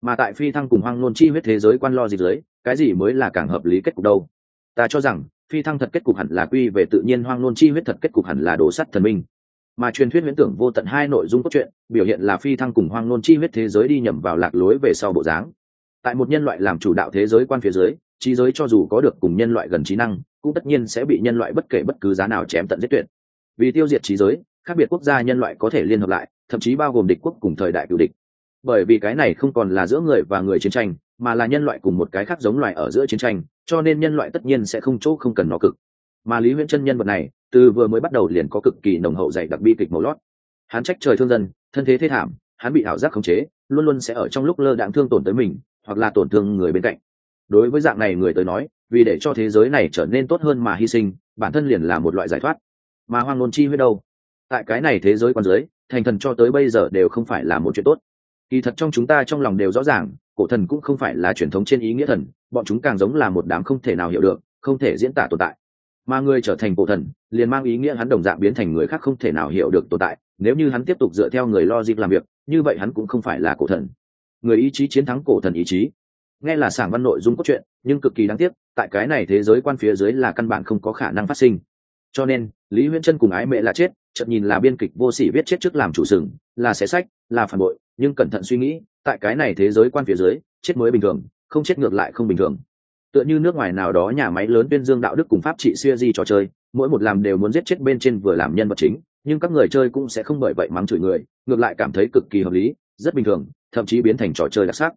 S1: Mà tại phi thăng cùng hoang nôn chi huyết thế giới quan lo gì dưới, cái gì mới là càng hợp lý kết cục đâu? Ta cho rằng phi thăng thật kết cục hẳn là quy về tự nhiên hoang nôn chi huyết thật kết cục hẳn là đồ sắt thần minh. Mà truyền thuyết huyễn tưởng vô tận hai nội dung cốt truyện, biểu hiện là phi thăng cùng hoang nôn chi huyết thế giới đi nhầm vào lạc lối về sau bộ dáng. Tại một nhân loại làm chủ đạo thế giới quan phía dưới, trí giới cho dù có được cùng nhân loại gần trí năng, cũng tất nhiên sẽ bị nhân loại bất kể bất cứ giá nào chém tận giết tuyệt. Vì tiêu diệt trí giới, khác biệt quốc gia nhân loại có thể liên hợp lại, thậm chí bao gồm địch quốc cùng thời đại cựu địch. Bởi vì cái này không còn là giữa người và người chiến tranh, mà là nhân loại cùng một cái khác giống loài ở giữa chiến tranh cho nên nhân loại tất nhiên sẽ không chỗ không cần nó cực. Mà lý huyễn chân nhân vật này, từ vừa mới bắt đầu liền có cực kỳ nồng hậu dày đặc bi kịch màu lót. Hắn trách trời thương dân, thân thế thế thảm, hắn bị ảo giác khống chế, luôn luôn sẽ ở trong lúc lơ đạn thương tổn tới mình, hoặc là tổn thương người bên cạnh. Đối với dạng này người tới nói, vì để cho thế giới này trở nên tốt hơn mà hy sinh, bản thân liền là một loại giải thoát. Mà hoang ngôn chi huyết đâu? Tại cái này thế giới quan giới, thành thần cho tới bây giờ đều không phải là một chuyện tốt kỳ thật trong chúng ta trong lòng đều rõ ràng, cổ thần cũng không phải là truyền thống trên ý nghĩa thần, bọn chúng càng giống là một đám không thể nào hiểu được, không thể diễn tả tồn tại. Mà người trở thành cổ thần, liền mang ý nghĩa hắn đồng dạng biến thành người khác không thể nào hiểu được tồn tại, nếu như hắn tiếp tục dựa theo người logic làm việc, như vậy hắn cũng không phải là cổ thần. Người ý chí chiến thắng cổ thần ý chí. Nghe là sảng văn nội dung cốt truyện, nhưng cực kỳ đáng tiếc, tại cái này thế giới quan phía dưới là căn bản không có khả năng phát sinh. Cho nên, lý huyễn chân cùng ái mẹ là chết chậm nhìn là biên kịch vô sỉ viết chết trước làm chủ sừng, là xé sách, là phản bội nhưng cẩn thận suy nghĩ, tại cái này thế giới quan phía dưới, chết mới bình thường, không chết ngược lại không bình thường. Tựa như nước ngoài nào đó nhà máy lớn tuyên dương đạo đức cùng pháp trị xuya di trò chơi, mỗi một làm đều muốn giết chết bên trên vừa làm nhân vật chính, nhưng các người chơi cũng sẽ không bởi vậy mắng chửi người, ngược lại cảm thấy cực kỳ hợp lý, rất bình thường, thậm chí biến thành trò chơi đặc sắc.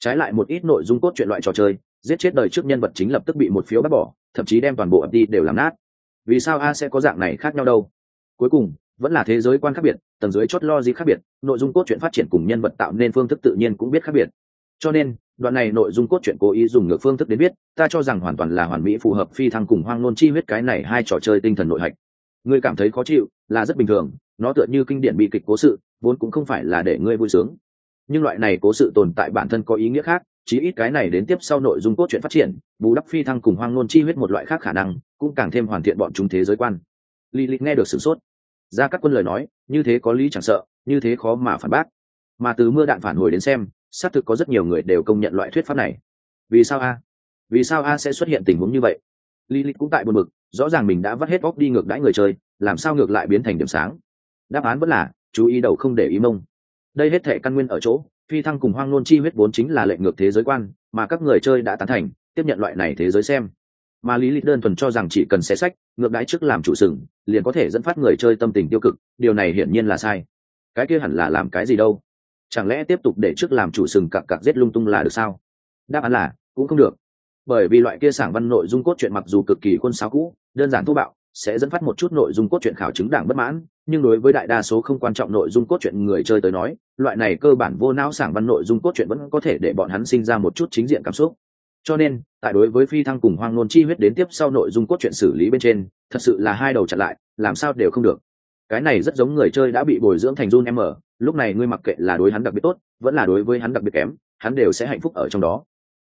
S1: Trái lại một ít nội dung cốt truyện loại trò chơi, giết chết đời trước nhân vật chính lập tức bị một phiếu bắt bỏ, thậm chí đem toàn bộ ập đi đều làm nát. Vì sao a sẽ có dạng này khác nhau đâu? Cuối cùng vẫn là thế giới quan khác biệt, tầng dưới chốt lo gì khác biệt, nội dung cốt truyện phát triển cùng nhân vật tạo nên phương thức tự nhiên cũng biết khác biệt. Cho nên, đoạn này nội dung cốt truyện cố ý dùng ngược phương thức đến biết ta cho rằng hoàn toàn là hoàn mỹ phù hợp phi thăng cùng hoang nôn chi huyết cái này hai trò chơi tinh thần nội hạch. Ngươi cảm thấy khó chịu, là rất bình thường, nó tựa như kinh điển bị kịch cố sự, vốn cũng không phải là để ngươi vui sướng. Nhưng loại này cố sự tồn tại bản thân có ý nghĩa khác, chí ít cái này đến tiếp sau nội dung cốt truyện phát triển, bù đắp phi thăng cùng hoang nôn chi huyết một loại khác khả năng, cũng càng thêm hoàn thiện bọn chúng thế giới quan. Lì lịch nghe được sửng sốt ra các quân lời nói, như thế có lý chẳng sợ, như thế khó mà phản bác. Mà từ mưa đạn phản hồi đến xem, xác thực có rất nhiều người đều công nhận loại thuyết pháp này. Vì sao a? Vì sao a sẽ xuất hiện tình huống như vậy? Lý lịch cũng tại buồn bực, rõ ràng mình đã vắt hết óc đi ngược đãi người chơi, làm sao ngược lại biến thành điểm sáng? Đáp án vẫn là, chú ý đầu không để ý mông. Đây hết thể căn nguyên ở chỗ, phi thăng cùng hoang nôn chi huyết vốn chính là lệnh ngược thế giới quan, mà các người chơi đã tán thành, tiếp nhận loại này thế giới xem mà lý lịch đơn thuần cho rằng chỉ cần xé sách, ngược đãi trước làm chủ sừng, liền có thể dẫn phát người chơi tâm tình tiêu cực, điều này hiển nhiên là sai. Cái kia hẳn là làm cái gì đâu? Chẳng lẽ tiếp tục để trước làm chủ sừng cặc cặc giết lung tung là được sao? Đáp án là, cũng không được. Bởi vì loại kia sảng văn nội dung cốt truyện mặc dù cực kỳ khuôn sáo cũ, đơn giản thô bạo, sẽ dẫn phát một chút nội dung cốt truyện khảo chứng đảng bất mãn, nhưng đối với đại đa số không quan trọng nội dung cốt truyện người chơi tới nói, loại này cơ bản vô não sảng văn nội dung cốt truyện vẫn có thể để bọn hắn sinh ra một chút chính diện cảm xúc cho nên, tại đối với phi thăng cùng hoang nôn chi huyết đến tiếp sau nội dung cốt truyện xử lý bên trên, thật sự là hai đầu chặn lại, làm sao đều không được. Cái này rất giống người chơi đã bị bồi dưỡng thành run m. Lúc này ngươi mặc kệ là đối hắn đặc biệt tốt, vẫn là đối với hắn đặc biệt kém, hắn đều sẽ hạnh phúc ở trong đó.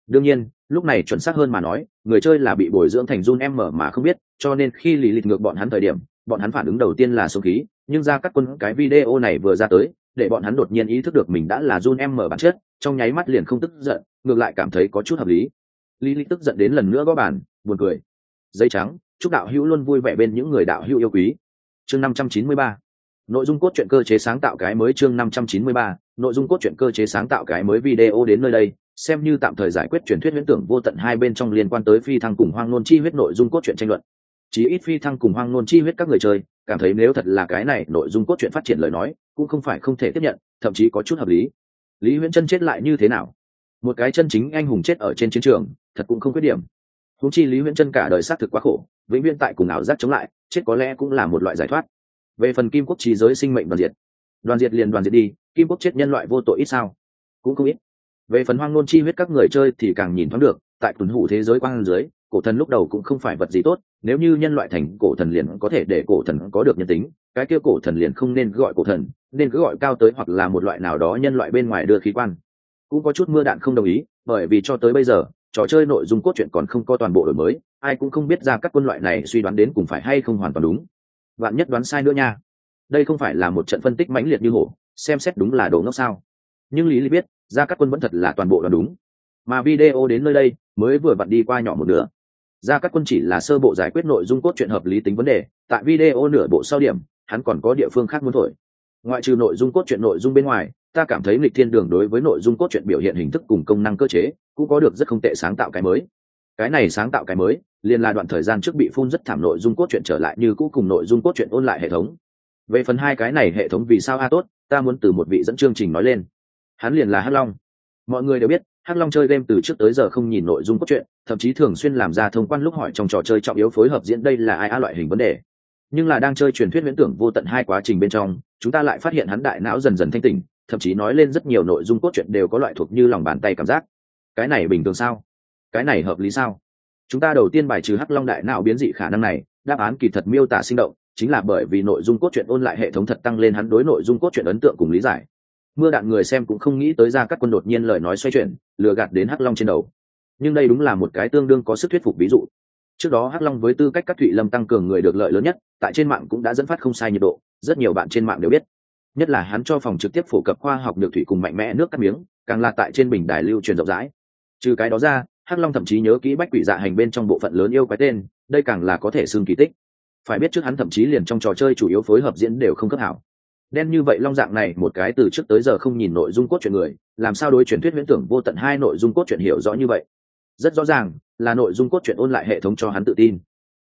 S1: Đương nhiên, lúc này chuẩn xác hơn mà nói, người chơi là bị bồi dưỡng thành run em mở mà không biết, cho nên khi lì lịch ngược bọn hắn thời điểm, bọn hắn phản ứng đầu tiên là sông khí, nhưng ra các quân cái video này vừa ra tới, để bọn hắn đột nhiên ý thức được mình đã là run em mở bản chất, trong nháy mắt liền không tức giận, ngược lại cảm thấy có chút hợp lý lý lịch tức giận đến lần nữa gõ bàn, buồn cười. Dây trắng, chúc đạo hữu luôn vui vẻ bên những người đạo hữu yêu quý. Chương năm trăm chín mươi ba. Nội dung cốt truyện cơ chế sáng tạo cái mới chương năm trăm chín mươi ba. Nội dung cốt truyện cơ chế sáng tạo cái mới video đến nơi đây. Xem như tạm thời giải quyết truyền thuyết huyễn tưởng vô tận hai bên trong liên quan tới phi thăng cùng hoang nôn chi huyết nội dung cốt truyện tranh luận. Chí ít phi thăng cùng hoang nôn chi huyết các người chơi, cảm thấy nếu thật là cái này nội dung cốt truyện phát triển lời nói, cũng không phải không thể tiếp nhận, thậm chí có chút hợp lý. Lý huyễn chân chết lại như thế nào? Một cái chân chính anh hùng chết ở trên chiến trường thật cũng không khuyết điểm. Húng chi lý huyễn chân cả đời xác thực quá khổ, vĩnh viễn tại cùng ảo giác chống lại, chết có lẽ cũng là một loại giải thoát. Về phần kim quốc trí giới sinh mệnh đoàn diệt đoàn diệt liền đoàn diệt đi, kim quốc chết nhân loại vô tội ít sao? Cũng không ít. Về phần hoang nôn chi huyết các người chơi thì càng nhìn thoáng được, tại tuần hủ thế giới quang dưới, cổ thần lúc đầu cũng không phải vật gì tốt, nếu như nhân loại thành cổ thần liền có thể để cổ thần có được nhân tính, cái kia cổ thần liền không nên gọi cổ thần, nên cứ gọi cao tới hoặc là một loại nào đó nhân loại bên ngoài đưa khí quan. Cũng có chút mưa đạn không đồng ý, bởi vì cho tới bây giờ trò chơi nội dung cốt truyện còn không có toàn bộ đổi mới, ai cũng không biết ra các quân loại này suy đoán đến cùng phải hay không hoàn toàn đúng. Bạn nhất đoán sai nữa nha. Đây không phải là một trận phân tích mãnh liệt như hổ, xem xét đúng là đồ ngốc sao. Nhưng lý lý biết, ra các quân vẫn thật là toàn bộ đoán đúng. Mà video đến nơi đây, mới vừa vặn đi qua nhỏ một nửa. Ra các quân chỉ là sơ bộ giải quyết nội dung cốt truyện hợp lý tính vấn đề, tại video nửa bộ sau điểm, hắn còn có địa phương khác muốn thổi ngoại trừ nội dung cốt truyện nội dung bên ngoài, ta cảm thấy lịch thiên đường đối với nội dung cốt truyện biểu hiện hình thức cùng công năng cơ chế cũng có được rất không tệ sáng tạo cái mới. Cái này sáng tạo cái mới, liền là đoạn thời gian trước bị phun rất thảm nội dung cốt truyện trở lại như cũ cùng nội dung cốt truyện ôn lại hệ thống. Về phần hai cái này hệ thống vì sao a tốt, ta muốn từ một vị dẫn chương trình nói lên. Hắn liền là hắc long. Mọi người đều biết, hắc long chơi game từ trước tới giờ không nhìn nội dung cốt truyện, thậm chí thường xuyên làm ra thông quan lúc hỏi trong trò chơi trọng yếu phối hợp diễn đây là ai a loại hình vấn đề nhưng là đang chơi truyền thuyết viễn tưởng vô tận hai quá trình bên trong, chúng ta lại phát hiện hắn đại não dần dần thanh tỉnh, thậm chí nói lên rất nhiều nội dung cốt truyện đều có loại thuộc như lòng bàn tay cảm giác. Cái này bình thường sao? Cái này hợp lý sao? Chúng ta đầu tiên bài trừ hắc long đại não biến dị khả năng này, đáp án kỳ thật miêu tả sinh động, chính là bởi vì nội dung cốt truyện ôn lại hệ thống thật tăng lên hắn đối nội dung cốt truyện ấn tượng cùng lý giải. Mưa đạn người xem cũng không nghĩ tới ra các quân đột nhiên lời nói xoay chuyển, lừa gạt đến hắc long trên đầu. Nhưng đây đúng là một cái tương đương có sức thuyết phục ví dụ trước đó hắc long với tư cách các thụy lâm tăng cường người được lợi lớn nhất, tại trên mạng cũng đã dẫn phát không sai nhiệt độ, rất nhiều bạn trên mạng đều biết. Nhất là hắn cho phòng trực tiếp phổ cập khoa học được thủy cùng mạnh mẽ nước cắt miếng, càng là tại trên bình đài lưu truyền rộng rãi. Trừ cái đó ra, hắc long thậm chí nhớ kỹ bách quỷ dạ hành bên trong bộ phận lớn yêu cái tên, đây càng là có thể xương kỳ tích. Phải biết trước hắn thậm chí liền trong trò chơi chủ yếu phối hợp diễn đều không cấp hảo. Đen như vậy long dạng này, một cái từ trước tới giờ không nhìn nội dung cốt truyện người, làm sao đối truyền thuyết viễn tưởng vô tận hai nội dung cốt truyện hiểu rõ như vậy? Rất rõ ràng là nội dung cốt truyện ôn lại hệ thống cho hắn tự tin.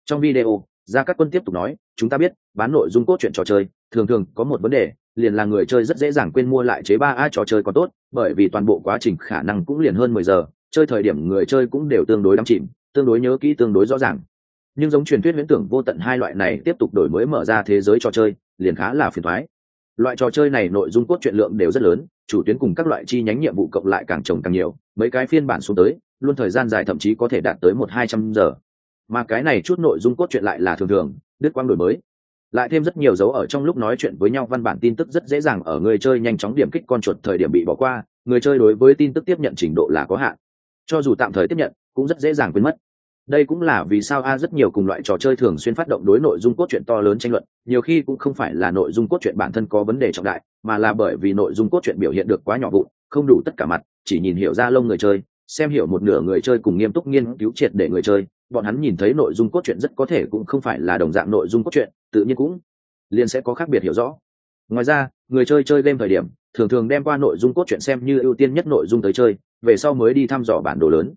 S1: Trong video, gia các quân tiếp tục nói, chúng ta biết, bán nội dung cốt truyện trò chơi, thường thường có một vấn đề, liền là người chơi rất dễ dàng quên mua lại chế ba a trò chơi còn tốt, bởi vì toàn bộ quá trình khả năng cũng liền hơn mười giờ, chơi thời điểm người chơi cũng đều tương đối đắm chìm, tương đối nhớ kỹ, tương đối rõ ràng. Nhưng giống truyền thuyết viễn tưởng vô tận hai loại này tiếp tục đổi mới mở ra thế giới trò chơi, liền khá là phiền thoái loại trò chơi này nội dung cốt truyện lượng đều rất lớn, chủ tuyến cùng các loại chi nhánh nhiệm vụ cộng lại càng trồng càng nhiều, mấy cái phiên bản xuống tới luôn thời gian dài thậm chí có thể đạt tới một hai trăm giờ. Mà cái này chút nội dung cốt truyện lại là thường thường, đứt quang đổi mới. Lại thêm rất nhiều dấu ở trong lúc nói chuyện với nhau, văn bản tin tức rất dễ dàng ở người chơi nhanh chóng điểm kích con chuột thời điểm bị bỏ qua, người chơi đối với tin tức tiếp nhận trình độ là có hạn. Cho dù tạm thời tiếp nhận, cũng rất dễ dàng quên mất. Đây cũng là vì sao a rất nhiều cùng loại trò chơi thường xuyên phát động đối nội dung cốt truyện to lớn tranh luận, nhiều khi cũng không phải là nội dung cốt truyện bản thân có vấn đề trọng đại, mà là bởi vì nội dung cốt truyện biểu hiện được quá nhỏ vụn, không đủ tất cả mặt, chỉ nhìn hiểu ra lông người chơi xem hiểu một nửa người chơi cùng nghiêm túc nghiên cứu triệt để người chơi, bọn hắn nhìn thấy nội dung cốt truyện rất có thể cũng không phải là đồng dạng nội dung cốt truyện, tự nhiên cũng liền sẽ có khác biệt hiểu rõ. Ngoài ra, người chơi chơi game thời điểm, thường thường đem qua nội dung cốt truyện xem như ưu tiên nhất nội dung tới chơi, về sau mới đi thăm dò bản đồ lớn.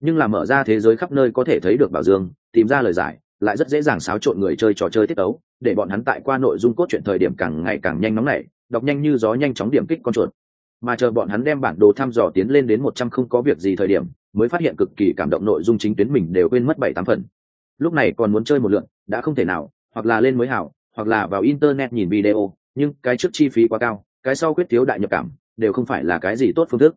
S1: Nhưng là mở ra thế giới khắp nơi có thể thấy được bảo dương, tìm ra lời giải, lại rất dễ dàng xáo trộn người chơi trò chơi tiết tấu, để bọn hắn tại qua nội dung cốt truyện thời điểm càng ngày càng nhanh nóng nảy, đọc nhanh như gió nhanh chóng điểm kích con chuột mà chờ bọn hắn đem bản đồ thăm dò tiến lên đến một trăm không có việc gì thời điểm, mới phát hiện cực kỳ cảm động nội dung chính tuyến mình đều quên mất bảy tám phần. Lúc này còn muốn chơi một lượn, đã không thể nào, hoặc là lên mới hảo, hoặc là vào internet nhìn video, nhưng cái trước chi phí quá cao, cái sau quyết thiếu đại nhập cảm, đều không phải là cái gì tốt phương thức.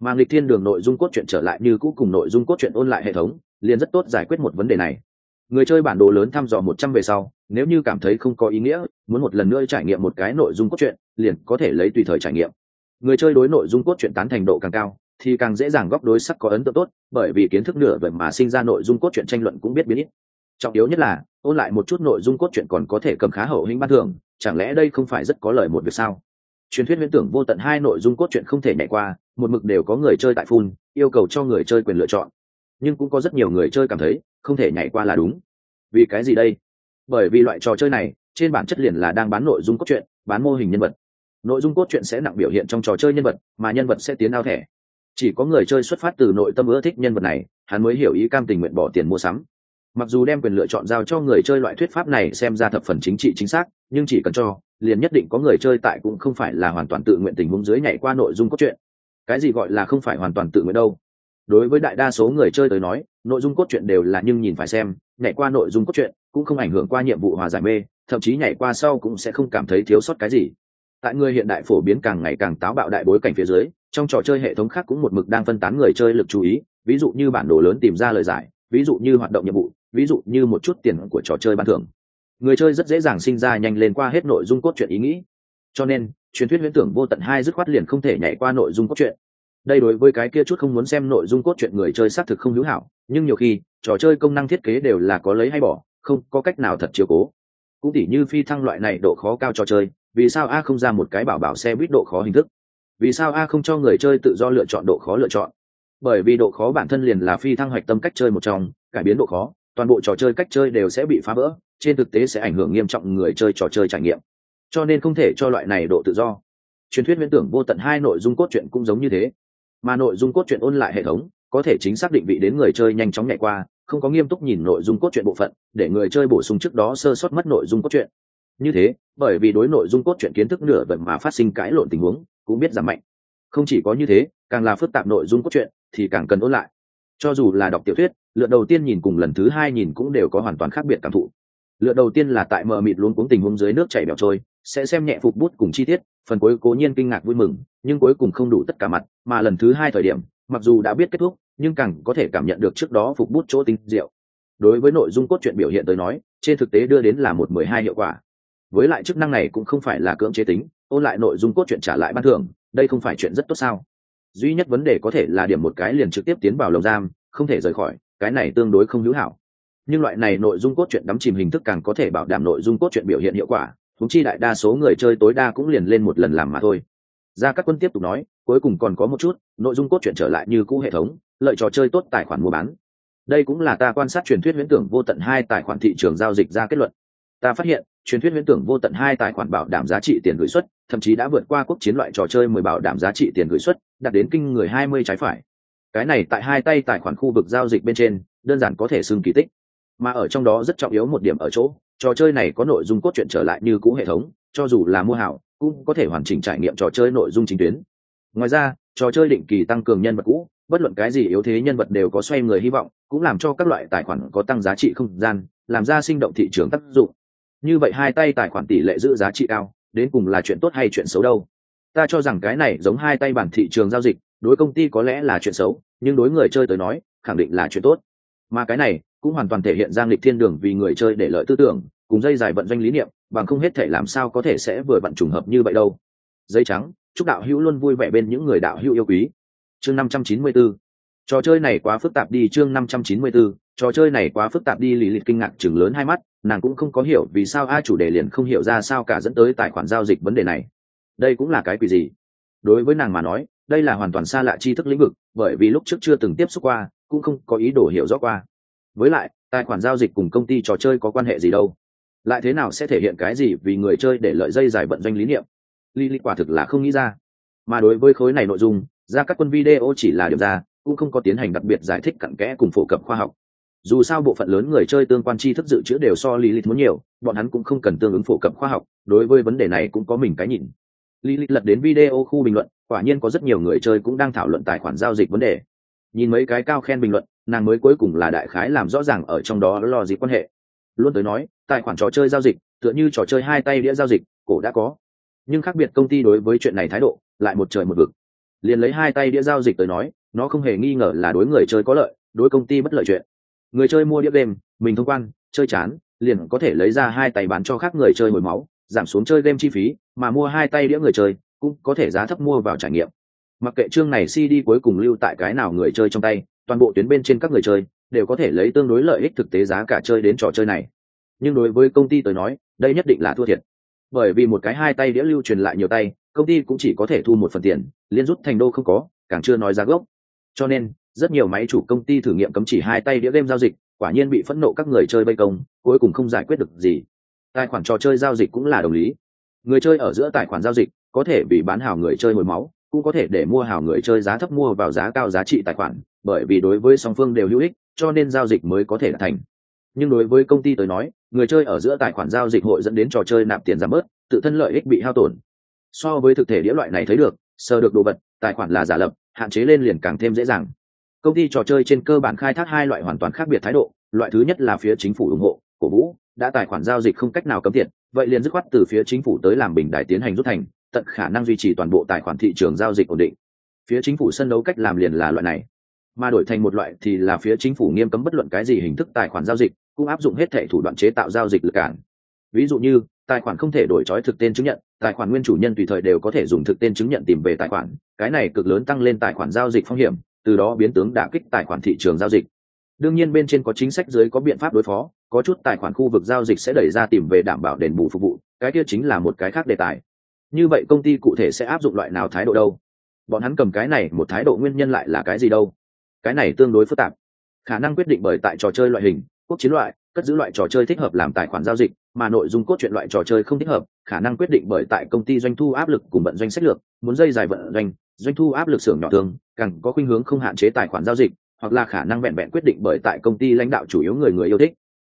S1: Mà nghịch thiên đường nội dung cốt truyện trở lại như cũ cùng nội dung cốt truyện ôn lại hệ thống, liền rất tốt giải quyết một vấn đề này. Người chơi bản đồ lớn thăm dò một trăm về sau, nếu như cảm thấy không có ý nghĩa, muốn một lần nữa trải nghiệm một cái nội dung cốt truyện, liền có thể lấy tùy thời trải nghiệm người chơi đối nội dung cốt truyện tán thành độ càng cao, thì càng dễ dàng góc đối sắc có ấn tượng tốt, bởi vì kiến thức nửa vời mà sinh ra nội dung cốt truyện tranh luận cũng biết biến ít. Trọng yếu nhất là, ôn lại một chút nội dung cốt truyện còn có thể cầm khá hậu hình ban thường chẳng lẽ đây không phải rất có lợi một việc sao? Truyền thuyết viễn tưởng vô tận hai nội dung cốt truyện không thể nhảy qua, một mực đều có người chơi tại phun yêu cầu cho người chơi quyền lựa chọn. Nhưng cũng có rất nhiều người chơi cảm thấy, không thể nhảy qua là đúng. Vì cái gì đây? Bởi vì loại trò chơi này, trên bản chất liền là đang bán nội dung cốt truyện, bán mô hình nhân vật nội dung cốt truyện sẽ nặng biểu hiện trong trò chơi nhân vật, mà nhân vật sẽ tiến ao thẻ. Chỉ có người chơi xuất phát từ nội tâm ưa thích nhân vật này, hắn mới hiểu ý cam tình nguyện bỏ tiền mua sắm. Mặc dù đem quyền lựa chọn giao cho người chơi loại thuyết pháp này xem ra thập phần chính trị chính xác, nhưng chỉ cần cho, liền nhất định có người chơi tại cũng không phải là hoàn toàn tự nguyện tình huống dưới nhảy qua nội dung cốt truyện. Cái gì gọi là không phải hoàn toàn tự nguyện đâu? Đối với đại đa số người chơi tới nói, nội dung cốt truyện đều là nhưng nhìn phải xem, nhảy qua nội dung cốt truyện cũng không ảnh hưởng qua nhiệm vụ hòa giải mê, thậm chí nhảy qua sau cũng sẽ không cảm thấy thiếu sót cái gì tại người hiện đại phổ biến càng ngày càng táo bạo đại bối cảnh phía dưới, trong trò chơi hệ thống khác cũng một mực đang phân tán người chơi lực chú ý, ví dụ như bản đồ lớn tìm ra lời giải, ví dụ như hoạt động nhiệm vụ, ví dụ như một chút tiền của trò chơi ban thưởng. Người chơi rất dễ dàng sinh ra nhanh lên qua hết nội dung cốt truyện ý nghĩ. Cho nên, truyền thuyết huyễn tưởng vô tận hai dứt khoát liền không thể nhảy qua nội dung cốt truyện. Đây đối với cái kia chút không muốn xem nội dung cốt truyện người chơi xác thực không hữu hảo, nhưng nhiều khi, trò chơi công năng thiết kế đều là có lấy hay bỏ, không có cách nào thật chiều cố. Cũng tỉ như phi thăng loại này độ khó cao trò chơi vì sao a không ra một cái bảo bảo xe buýt độ khó hình thức? Vì sao a không cho người chơi tự do lựa chọn độ khó lựa chọn? Bởi vì độ khó bản thân liền là phi thăng hoạch tâm cách chơi một trong, cải biến độ khó, toàn bộ trò chơi cách chơi đều sẽ bị phá vỡ, trên thực tế sẽ ảnh hưởng nghiêm trọng người chơi trò chơi trải nghiệm. Cho nên không thể cho loại này độ tự do. Truyền thuyết viễn tưởng vô tận hai nội dung cốt truyện cũng giống như thế. Mà nội dung cốt truyện ôn lại hệ thống, có thể chính xác định vị đến người chơi nhanh chóng nhảy qua, không có nghiêm túc nhìn nội dung cốt truyện bộ phận, để người chơi bổ sung trước đó sơ sót mất nội dung cốt truyện như thế, bởi vì đối nội dung cốt truyện kiến thức nửa vận mà phát sinh cãi lộn tình huống cũng biết giảm mạnh. Không chỉ có như thế, càng là phức tạp nội dung cốt truyện thì càng cần ôn lại. Cho dù là đọc tiểu thuyết, lượt đầu tiên nhìn cùng lần thứ hai nhìn cũng đều có hoàn toàn khác biệt cảm thụ. Lượt đầu tiên là tại mờ mịt luôn cuống tình huống dưới nước chảy bẹo trôi, sẽ xem nhẹ phục bút cùng chi tiết, phần cuối cố nhiên kinh ngạc vui mừng, nhưng cuối cùng không đủ tất cả mặt, mà lần thứ hai thời điểm, mặc dù đã biết kết thúc, nhưng càng có thể cảm nhận được trước đó phục bút chỗ tinh diệu. Đối với nội dung cốt truyện biểu hiện tới nói, trên thực tế đưa đến là một mười hai hiệu quả với lại chức năng này cũng không phải là cưỡng chế tính ôn lại nội dung cốt truyện trả lại ban thường, đây không phải chuyện rất tốt sao? Duy nhất vấn đề có thể là điểm một cái liền trực tiếp tiến vào lồng giam không thể rời khỏi cái này tương đối không hữu hảo. Nhưng loại này nội dung cốt truyện đắm chìm hình thức càng có thể bảo đảm nội dung cốt truyện biểu hiện hiệu quả thúng chi đại đa số người chơi tối đa cũng liền lên một lần làm mà thôi. Ra các quân tiếp tục nói cuối cùng còn có một chút nội dung cốt truyện trở lại như cũ hệ thống lợi trò chơi tốt tài khoản mua bán. Đây cũng là ta quan sát truyền thuyết huyễn tưởng vô tận hai tài khoản thị trường giao dịch ra kết luận. Ta phát hiện truyền thuyết huyễn tưởng vô tận hai tài khoản bảo đảm giá trị tiền gửi xuất thậm chí đã vượt qua quốc chiến loại trò chơi mười bảo đảm giá trị tiền gửi xuất đạt đến kinh người hai mươi trái phải. Cái này tại hai tay tài khoản khu vực giao dịch bên trên, đơn giản có thể xưng kỳ tích. Mà ở trong đó rất trọng yếu một điểm ở chỗ, trò chơi này có nội dung cốt truyện trở lại như cũ hệ thống, cho dù là mua hảo, cũng có thể hoàn chỉnh trải nghiệm trò chơi nội dung chính tuyến. Ngoài ra, trò chơi định kỳ tăng cường nhân vật cũ, bất luận cái gì yếu thế nhân vật đều có xoay người hy vọng, cũng làm cho các loại tài khoản có tăng giá trị không gian, làm ra sinh động thị trường tác dụng như vậy hai tay tài khoản tỷ lệ giữ giá trị cao, đến cùng là chuyện tốt hay chuyện xấu đâu? Ta cho rằng cái này giống hai tay bản thị trường giao dịch, đối công ty có lẽ là chuyện xấu, nhưng đối người chơi tới nói, khẳng định là chuyện tốt. Mà cái này cũng hoàn toàn thể hiện giang lịch thiên đường vì người chơi để lợi tư tưởng, cùng dây dài vận doanh lý niệm, bằng không hết thể làm sao có thể sẽ vừa vặn trùng hợp như vậy đâu. Dây trắng, chúc đạo hữu luôn vui vẻ bên những người đạo hữu yêu quý. Chương 594 trò chơi này quá phức tạp đi, chương 594 trò chơi này quá phức tạp đi lì lịch kinh ngạc chừng lớn hai mắt nàng cũng không có hiểu vì sao a chủ đề liền không hiểu ra sao cả dẫn tới tài khoản giao dịch vấn đề này. Đây cũng là cái quỷ gì? Đối với nàng mà nói, đây là hoàn toàn xa lạ tri thức lĩnh vực, bởi vì lúc trước chưa từng tiếp xúc qua, cũng không có ý đồ hiểu rõ qua. Với lại, tài khoản giao dịch cùng công ty trò chơi có quan hệ gì đâu? Lại thế nào sẽ thể hiện cái gì vì người chơi để lợi dây dài vận doanh lý niệm? Li li quả thực là không nghĩ ra. Mà đối với khối này nội dung, ra các quân video chỉ là điểm ra, cũng không có tiến hành đặc biệt giải thích cặn kẽ cùng phổ cập khoa học dù sao bộ phận lớn người chơi tương quan tri thức dự trữ đều so lý lịch muốn nhiều, bọn hắn cũng không cần tương ứng phổ cập khoa học, đối với vấn đề này cũng có mình cái nhìn. Lý Lịch lật đến video khu bình luận, quả nhiên có rất nhiều người chơi cũng đang thảo luận tài khoản giao dịch vấn đề. Nhìn mấy cái cao khen bình luận, nàng mới cuối cùng là đại khái làm rõ ràng ở trong đó lo gì quan hệ. Luôn tới nói, tài khoản trò chơi giao dịch, tựa như trò chơi hai tay đĩa giao dịch, cổ đã có. Nhưng khác biệt công ty đối với chuyện này thái độ, lại một trời một vực. Liền lấy hai tay đĩa giao dịch tới nói, nó không hề nghi ngờ là đối người chơi có lợi, đối công ty bất lợi chuyện người chơi mua đĩa game, mình thông quan, chơi chán, liền có thể lấy ra hai tay bán cho khác người chơi hồi máu, giảm xuống chơi game chi phí, mà mua hai tay đĩa người chơi, cũng có thể giá thấp mua vào trải nghiệm. Mặc kệ chương này cd cuối cùng lưu tại cái nào người chơi trong tay, toàn bộ tuyến bên trên các người chơi đều có thể lấy tương đối lợi ích thực tế giá cả chơi đến trò chơi này. Nhưng đối với công ty tới nói, đây nhất định là thua thiệt. Bởi vì một cái hai tay đĩa lưu truyền lại nhiều tay, công ty cũng chỉ có thể thu một phần tiền, liên rút thành đô không có, càng chưa nói giá gốc cho nên, rất nhiều máy chủ công ty thử nghiệm cấm chỉ hai tay đĩa game giao dịch, quả nhiên bị phẫn nộ các người chơi vây công, cuối cùng không giải quyết được gì. Tài khoản trò chơi giao dịch cũng là đồng lý. Người chơi ở giữa tài khoản giao dịch, có thể bị bán hào người chơi hồi máu, cũng có thể để mua hào người chơi giá thấp mua vào giá cao giá trị tài khoản, bởi vì đối với song phương đều hữu ích, cho nên giao dịch mới có thể đạt thành. Nhưng đối với công ty tới nói, người chơi ở giữa tài khoản giao dịch hội dẫn đến trò chơi nạp tiền giảm bớt, tự thân lợi ích bị hao tổn. So với thực thể đĩa loại này thấy được sơ được đồ vật, tài khoản là giả lập hạn chế lên liền càng thêm dễ dàng. Công ty trò chơi trên cơ bản khai thác hai loại hoàn toàn khác biệt thái độ, loại thứ nhất là phía chính phủ ủng hộ, cổ vũ, đã tài khoản giao dịch không cách nào cấm tiền vậy liền dứt khoát từ phía chính phủ tới làm bình đại tiến hành rút thành, tận khả năng duy trì toàn bộ tài khoản thị trường giao dịch ổn định. Phía chính phủ sân đấu cách làm liền là loại này. Mà đổi thành một loại thì là phía chính phủ nghiêm cấm bất luận cái gì hình thức tài khoản giao dịch, cũng áp dụng hết thể thủ đoạn chế tạo giao dịch lực cản. Ví dụ như, tài khoản không thể đổi trói thực tên chứng nhận, tài khoản nguyên chủ nhân tùy thời đều có thể dùng thực tên chứng nhận tìm về tài khoản cái này cực lớn tăng lên tài khoản giao dịch phong hiểm, từ đó biến tướng đả kích tài khoản thị trường giao dịch. Đương nhiên bên trên có chính sách dưới có biện pháp đối phó, có chút tài khoản khu vực giao dịch sẽ đẩy ra tìm về đảm bảo đền bù phục vụ, cái kia chính là một cái khác đề tài. Như vậy công ty cụ thể sẽ áp dụng loại nào thái độ đâu? Bọn hắn cầm cái này, một thái độ nguyên nhân lại là cái gì đâu? Cái này tương đối phức tạp. Khả năng quyết định bởi tại trò chơi loại hình, quốc chiến loại, cất giữ loại trò chơi thích hợp làm tài khoản giao dịch, mà nội dung cốt truyện loại trò chơi không thích hợp, khả năng quyết định bởi tại công ty doanh thu áp lực cùng vận doanh sách lược, muốn dây dài vận doanh doanh thu áp lực xưởng nhỏ thường càng có khuynh hướng không hạn chế tài khoản giao dịch, hoặc là khả năng vẹn vẹn quyết định bởi tại công ty lãnh đạo chủ yếu người người yêu thích.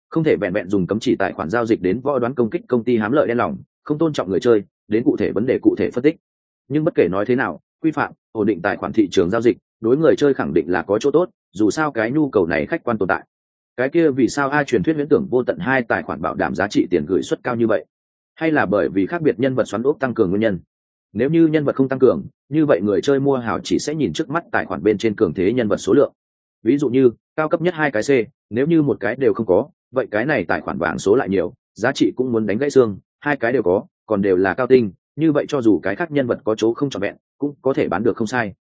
S1: Không thể vẹn vẹn dùng cấm chỉ tài khoản giao dịch đến võ đoán công kích công ty hám lợi đen lòng, không tôn trọng người chơi, đến cụ thể vấn đề cụ thể phân tích. Nhưng bất kể nói thế nào, quy phạm, ổn định tài khoản thị trường giao dịch, đối người chơi khẳng định là có chỗ tốt, dù sao cái nhu cầu này khách quan tồn tại. Cái kia vì sao ai truyền thuyết viễn tưởng vô tận hai tài khoản bảo đảm giá trị tiền gửi suất cao như vậy? Hay là bởi vì khác biệt nhân vật xoắn ốc tăng cường nguyên nhân? Nếu như nhân vật không tăng cường, như vậy người chơi mua hào chỉ sẽ nhìn trước mắt tài khoản bên trên cường thế nhân vật số lượng. Ví dụ như, cao cấp nhất hai cái c, nếu như một cái đều không có, vậy cái này tài khoản vàng số lại nhiều, giá trị cũng muốn đánh gãy xương, hai cái đều có, còn đều là cao tinh, như vậy cho dù cái khác nhân vật có chỗ không trọn vẹn, cũng có thể bán được không sai.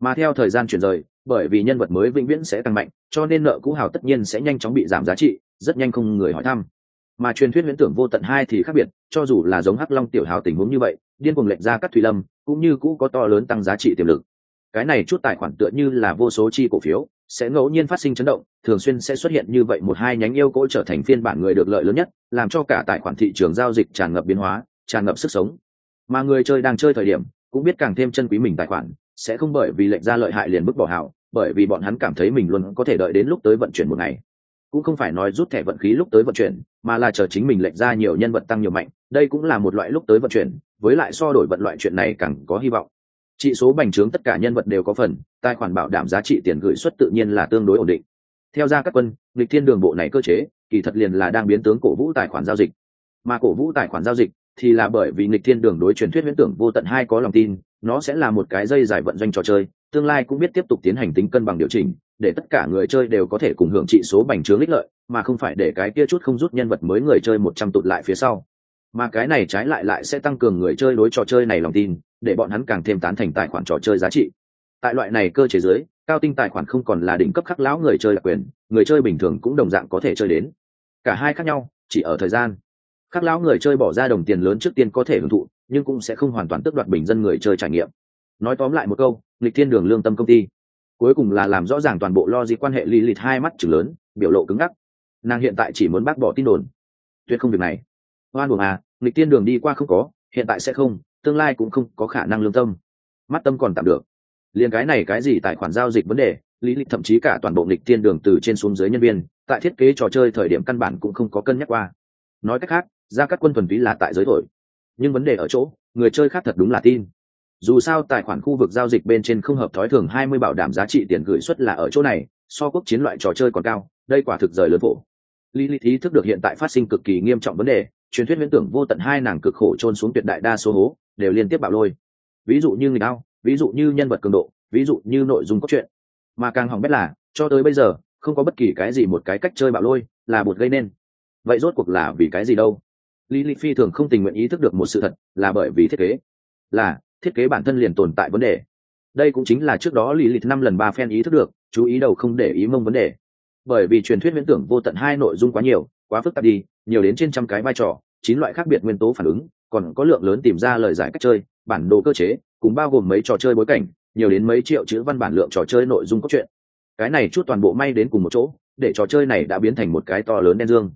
S1: Mà theo thời gian chuyển rời, bởi vì nhân vật mới vĩnh viễn sẽ tăng mạnh, cho nên nợ cũ hào tất nhiên sẽ nhanh chóng bị giảm giá trị, rất nhanh không người hỏi thăm. Mà truyền thuyết viễn tưởng vô tận hai thì khác biệt, cho dù là giống hắc long tiểu hào tình huống như vậy điên cuồng lệnh ra các thủy lâm, cũng như cũ có to lớn tăng giá trị tiềm lực. Cái này chút tài khoản tựa như là vô số chi cổ phiếu, sẽ ngẫu nhiên phát sinh chấn động, thường xuyên sẽ xuất hiện như vậy một hai nhánh yêu cỗ trở thành phiên bản người được lợi lớn nhất, làm cho cả tài khoản thị trường giao dịch tràn ngập biến hóa, tràn ngập sức sống. Mà người chơi đang chơi thời điểm, cũng biết càng thêm chân quý mình tài khoản, sẽ không bởi vì lệnh ra lợi hại liền bức bỏ hảo bởi vì bọn hắn cảm thấy mình luôn có thể đợi đến lúc tới vận chuyển một ngày cũng không phải nói rút thẻ vận khí lúc tới vận chuyển, mà là chờ chính mình lệnh ra nhiều nhân vật tăng nhiều mạnh, đây cũng là một loại lúc tới vận chuyển, với lại so đổi vận loại chuyện này càng có hy vọng. Trị số bành trướng tất cả nhân vật đều có phần, tài khoản bảo đảm giá trị tiền gửi xuất tự nhiên là tương đối ổn định. Theo ra các quân, lịch thiên đường bộ này cơ chế, kỳ thật liền là đang biến tướng cổ vũ tài khoản giao dịch. Mà cổ vũ tài khoản giao dịch thì là bởi vì nghịch thiên đường đối truyền thuyết huyễn tưởng vô tận hai có lòng tin, nó sẽ là một cái dây giải vận doanh trò chơi, tương lai cũng biết tiếp tục tiến hành tính cân bằng điều chỉnh để tất cả người chơi đều có thể cùng hưởng trị số bành trướng ích lợi, mà không phải để cái kia chút không rút nhân vật mới người chơi một trăm tụt lại phía sau. Mà cái này trái lại lại sẽ tăng cường người chơi đối trò chơi này lòng tin, để bọn hắn càng thêm tán thành tài khoản trò chơi giá trị. Tại loại này cơ chế giới cao tinh tài khoản không còn là đỉnh cấp khắc lão người chơi đặc quyền, người chơi bình thường cũng đồng dạng có thể chơi đến. Cả hai khác nhau, chỉ ở thời gian. Khắc lão người chơi bỏ ra đồng tiền lớn trước tiên có thể hưởng thụ, nhưng cũng sẽ không hoàn toàn tước đoạt bình dân người chơi trải nghiệm. Nói tóm lại một câu, lịch thiên đường lương tâm công ty cuối cùng là làm rõ ràng toàn bộ lo gì quan hệ Lý lịt hai mắt chừng lớn, biểu lộ cứng ngắc. Nàng hiện tại chỉ muốn bác bỏ tin đồn. Tuyệt không việc này. Hoan buồng à nghịch tiên đường đi qua không có, hiện tại sẽ không, tương lai cũng không có khả năng lương tâm. Mắt tâm còn tạm được. Liền cái này cái gì tài khoản giao dịch vấn đề lý lịch thậm chí cả toàn bộ nghịch tiên đường từ trên xuống dưới nhân viên, tại thiết kế trò chơi thời điểm căn bản cũng không có cân nhắc qua. Nói cách khác ra các quân thuần phí là tại giới thổi. Nhưng vấn đề ở chỗ, người chơi khác thật đúng là tin dù sao tài khoản khu vực giao dịch bên trên không hợp thói thường hai mươi bảo đảm giá trị tiền gửi suất là ở chỗ này, so quốc chiến loại trò chơi còn cao, đây quả thực rời lớn phổ. Lý lý ý thức được hiện tại phát sinh cực kỳ nghiêm trọng vấn đề, truyền thuyết viễn tưởng vô tận hai nàng cực khổ trôn xuống tuyệt đại đa số hố, đều liên tiếp bạo lôi. Ví dụ như người đao ví dụ như nhân vật cường độ, ví dụ như nội dung cốt truyện. Mà càng hỏng bét là, cho tới bây giờ, không có bất kỳ cái gì một cái cách chơi bạo lôi là bột gây nên. Vậy rốt cuộc là vì cái gì đâu? Lý lý phi thường không tình nguyện ý thức được một sự thật là bởi vì thiết kế. Là thiết kế bản thân liền tồn tại vấn đề. Đây cũng chính là trước đó lý lịch năm lần ba phen ý thức được, chú ý đầu không để ý mông vấn đề. Bởi vì truyền thuyết viễn tưởng vô tận hai nội dung quá nhiều, quá phức tạp đi, nhiều đến trên trăm cái vai trò, chín loại khác biệt nguyên tố phản ứng, còn có lượng lớn tìm ra lời giải cách chơi, bản đồ cơ chế, cùng bao gồm mấy trò chơi bối cảnh, nhiều đến mấy triệu chữ văn bản lượng trò chơi nội dung cốt truyện. Cái này chút toàn bộ may đến cùng một chỗ, để trò chơi này đã biến thành một cái to lớn đen dương.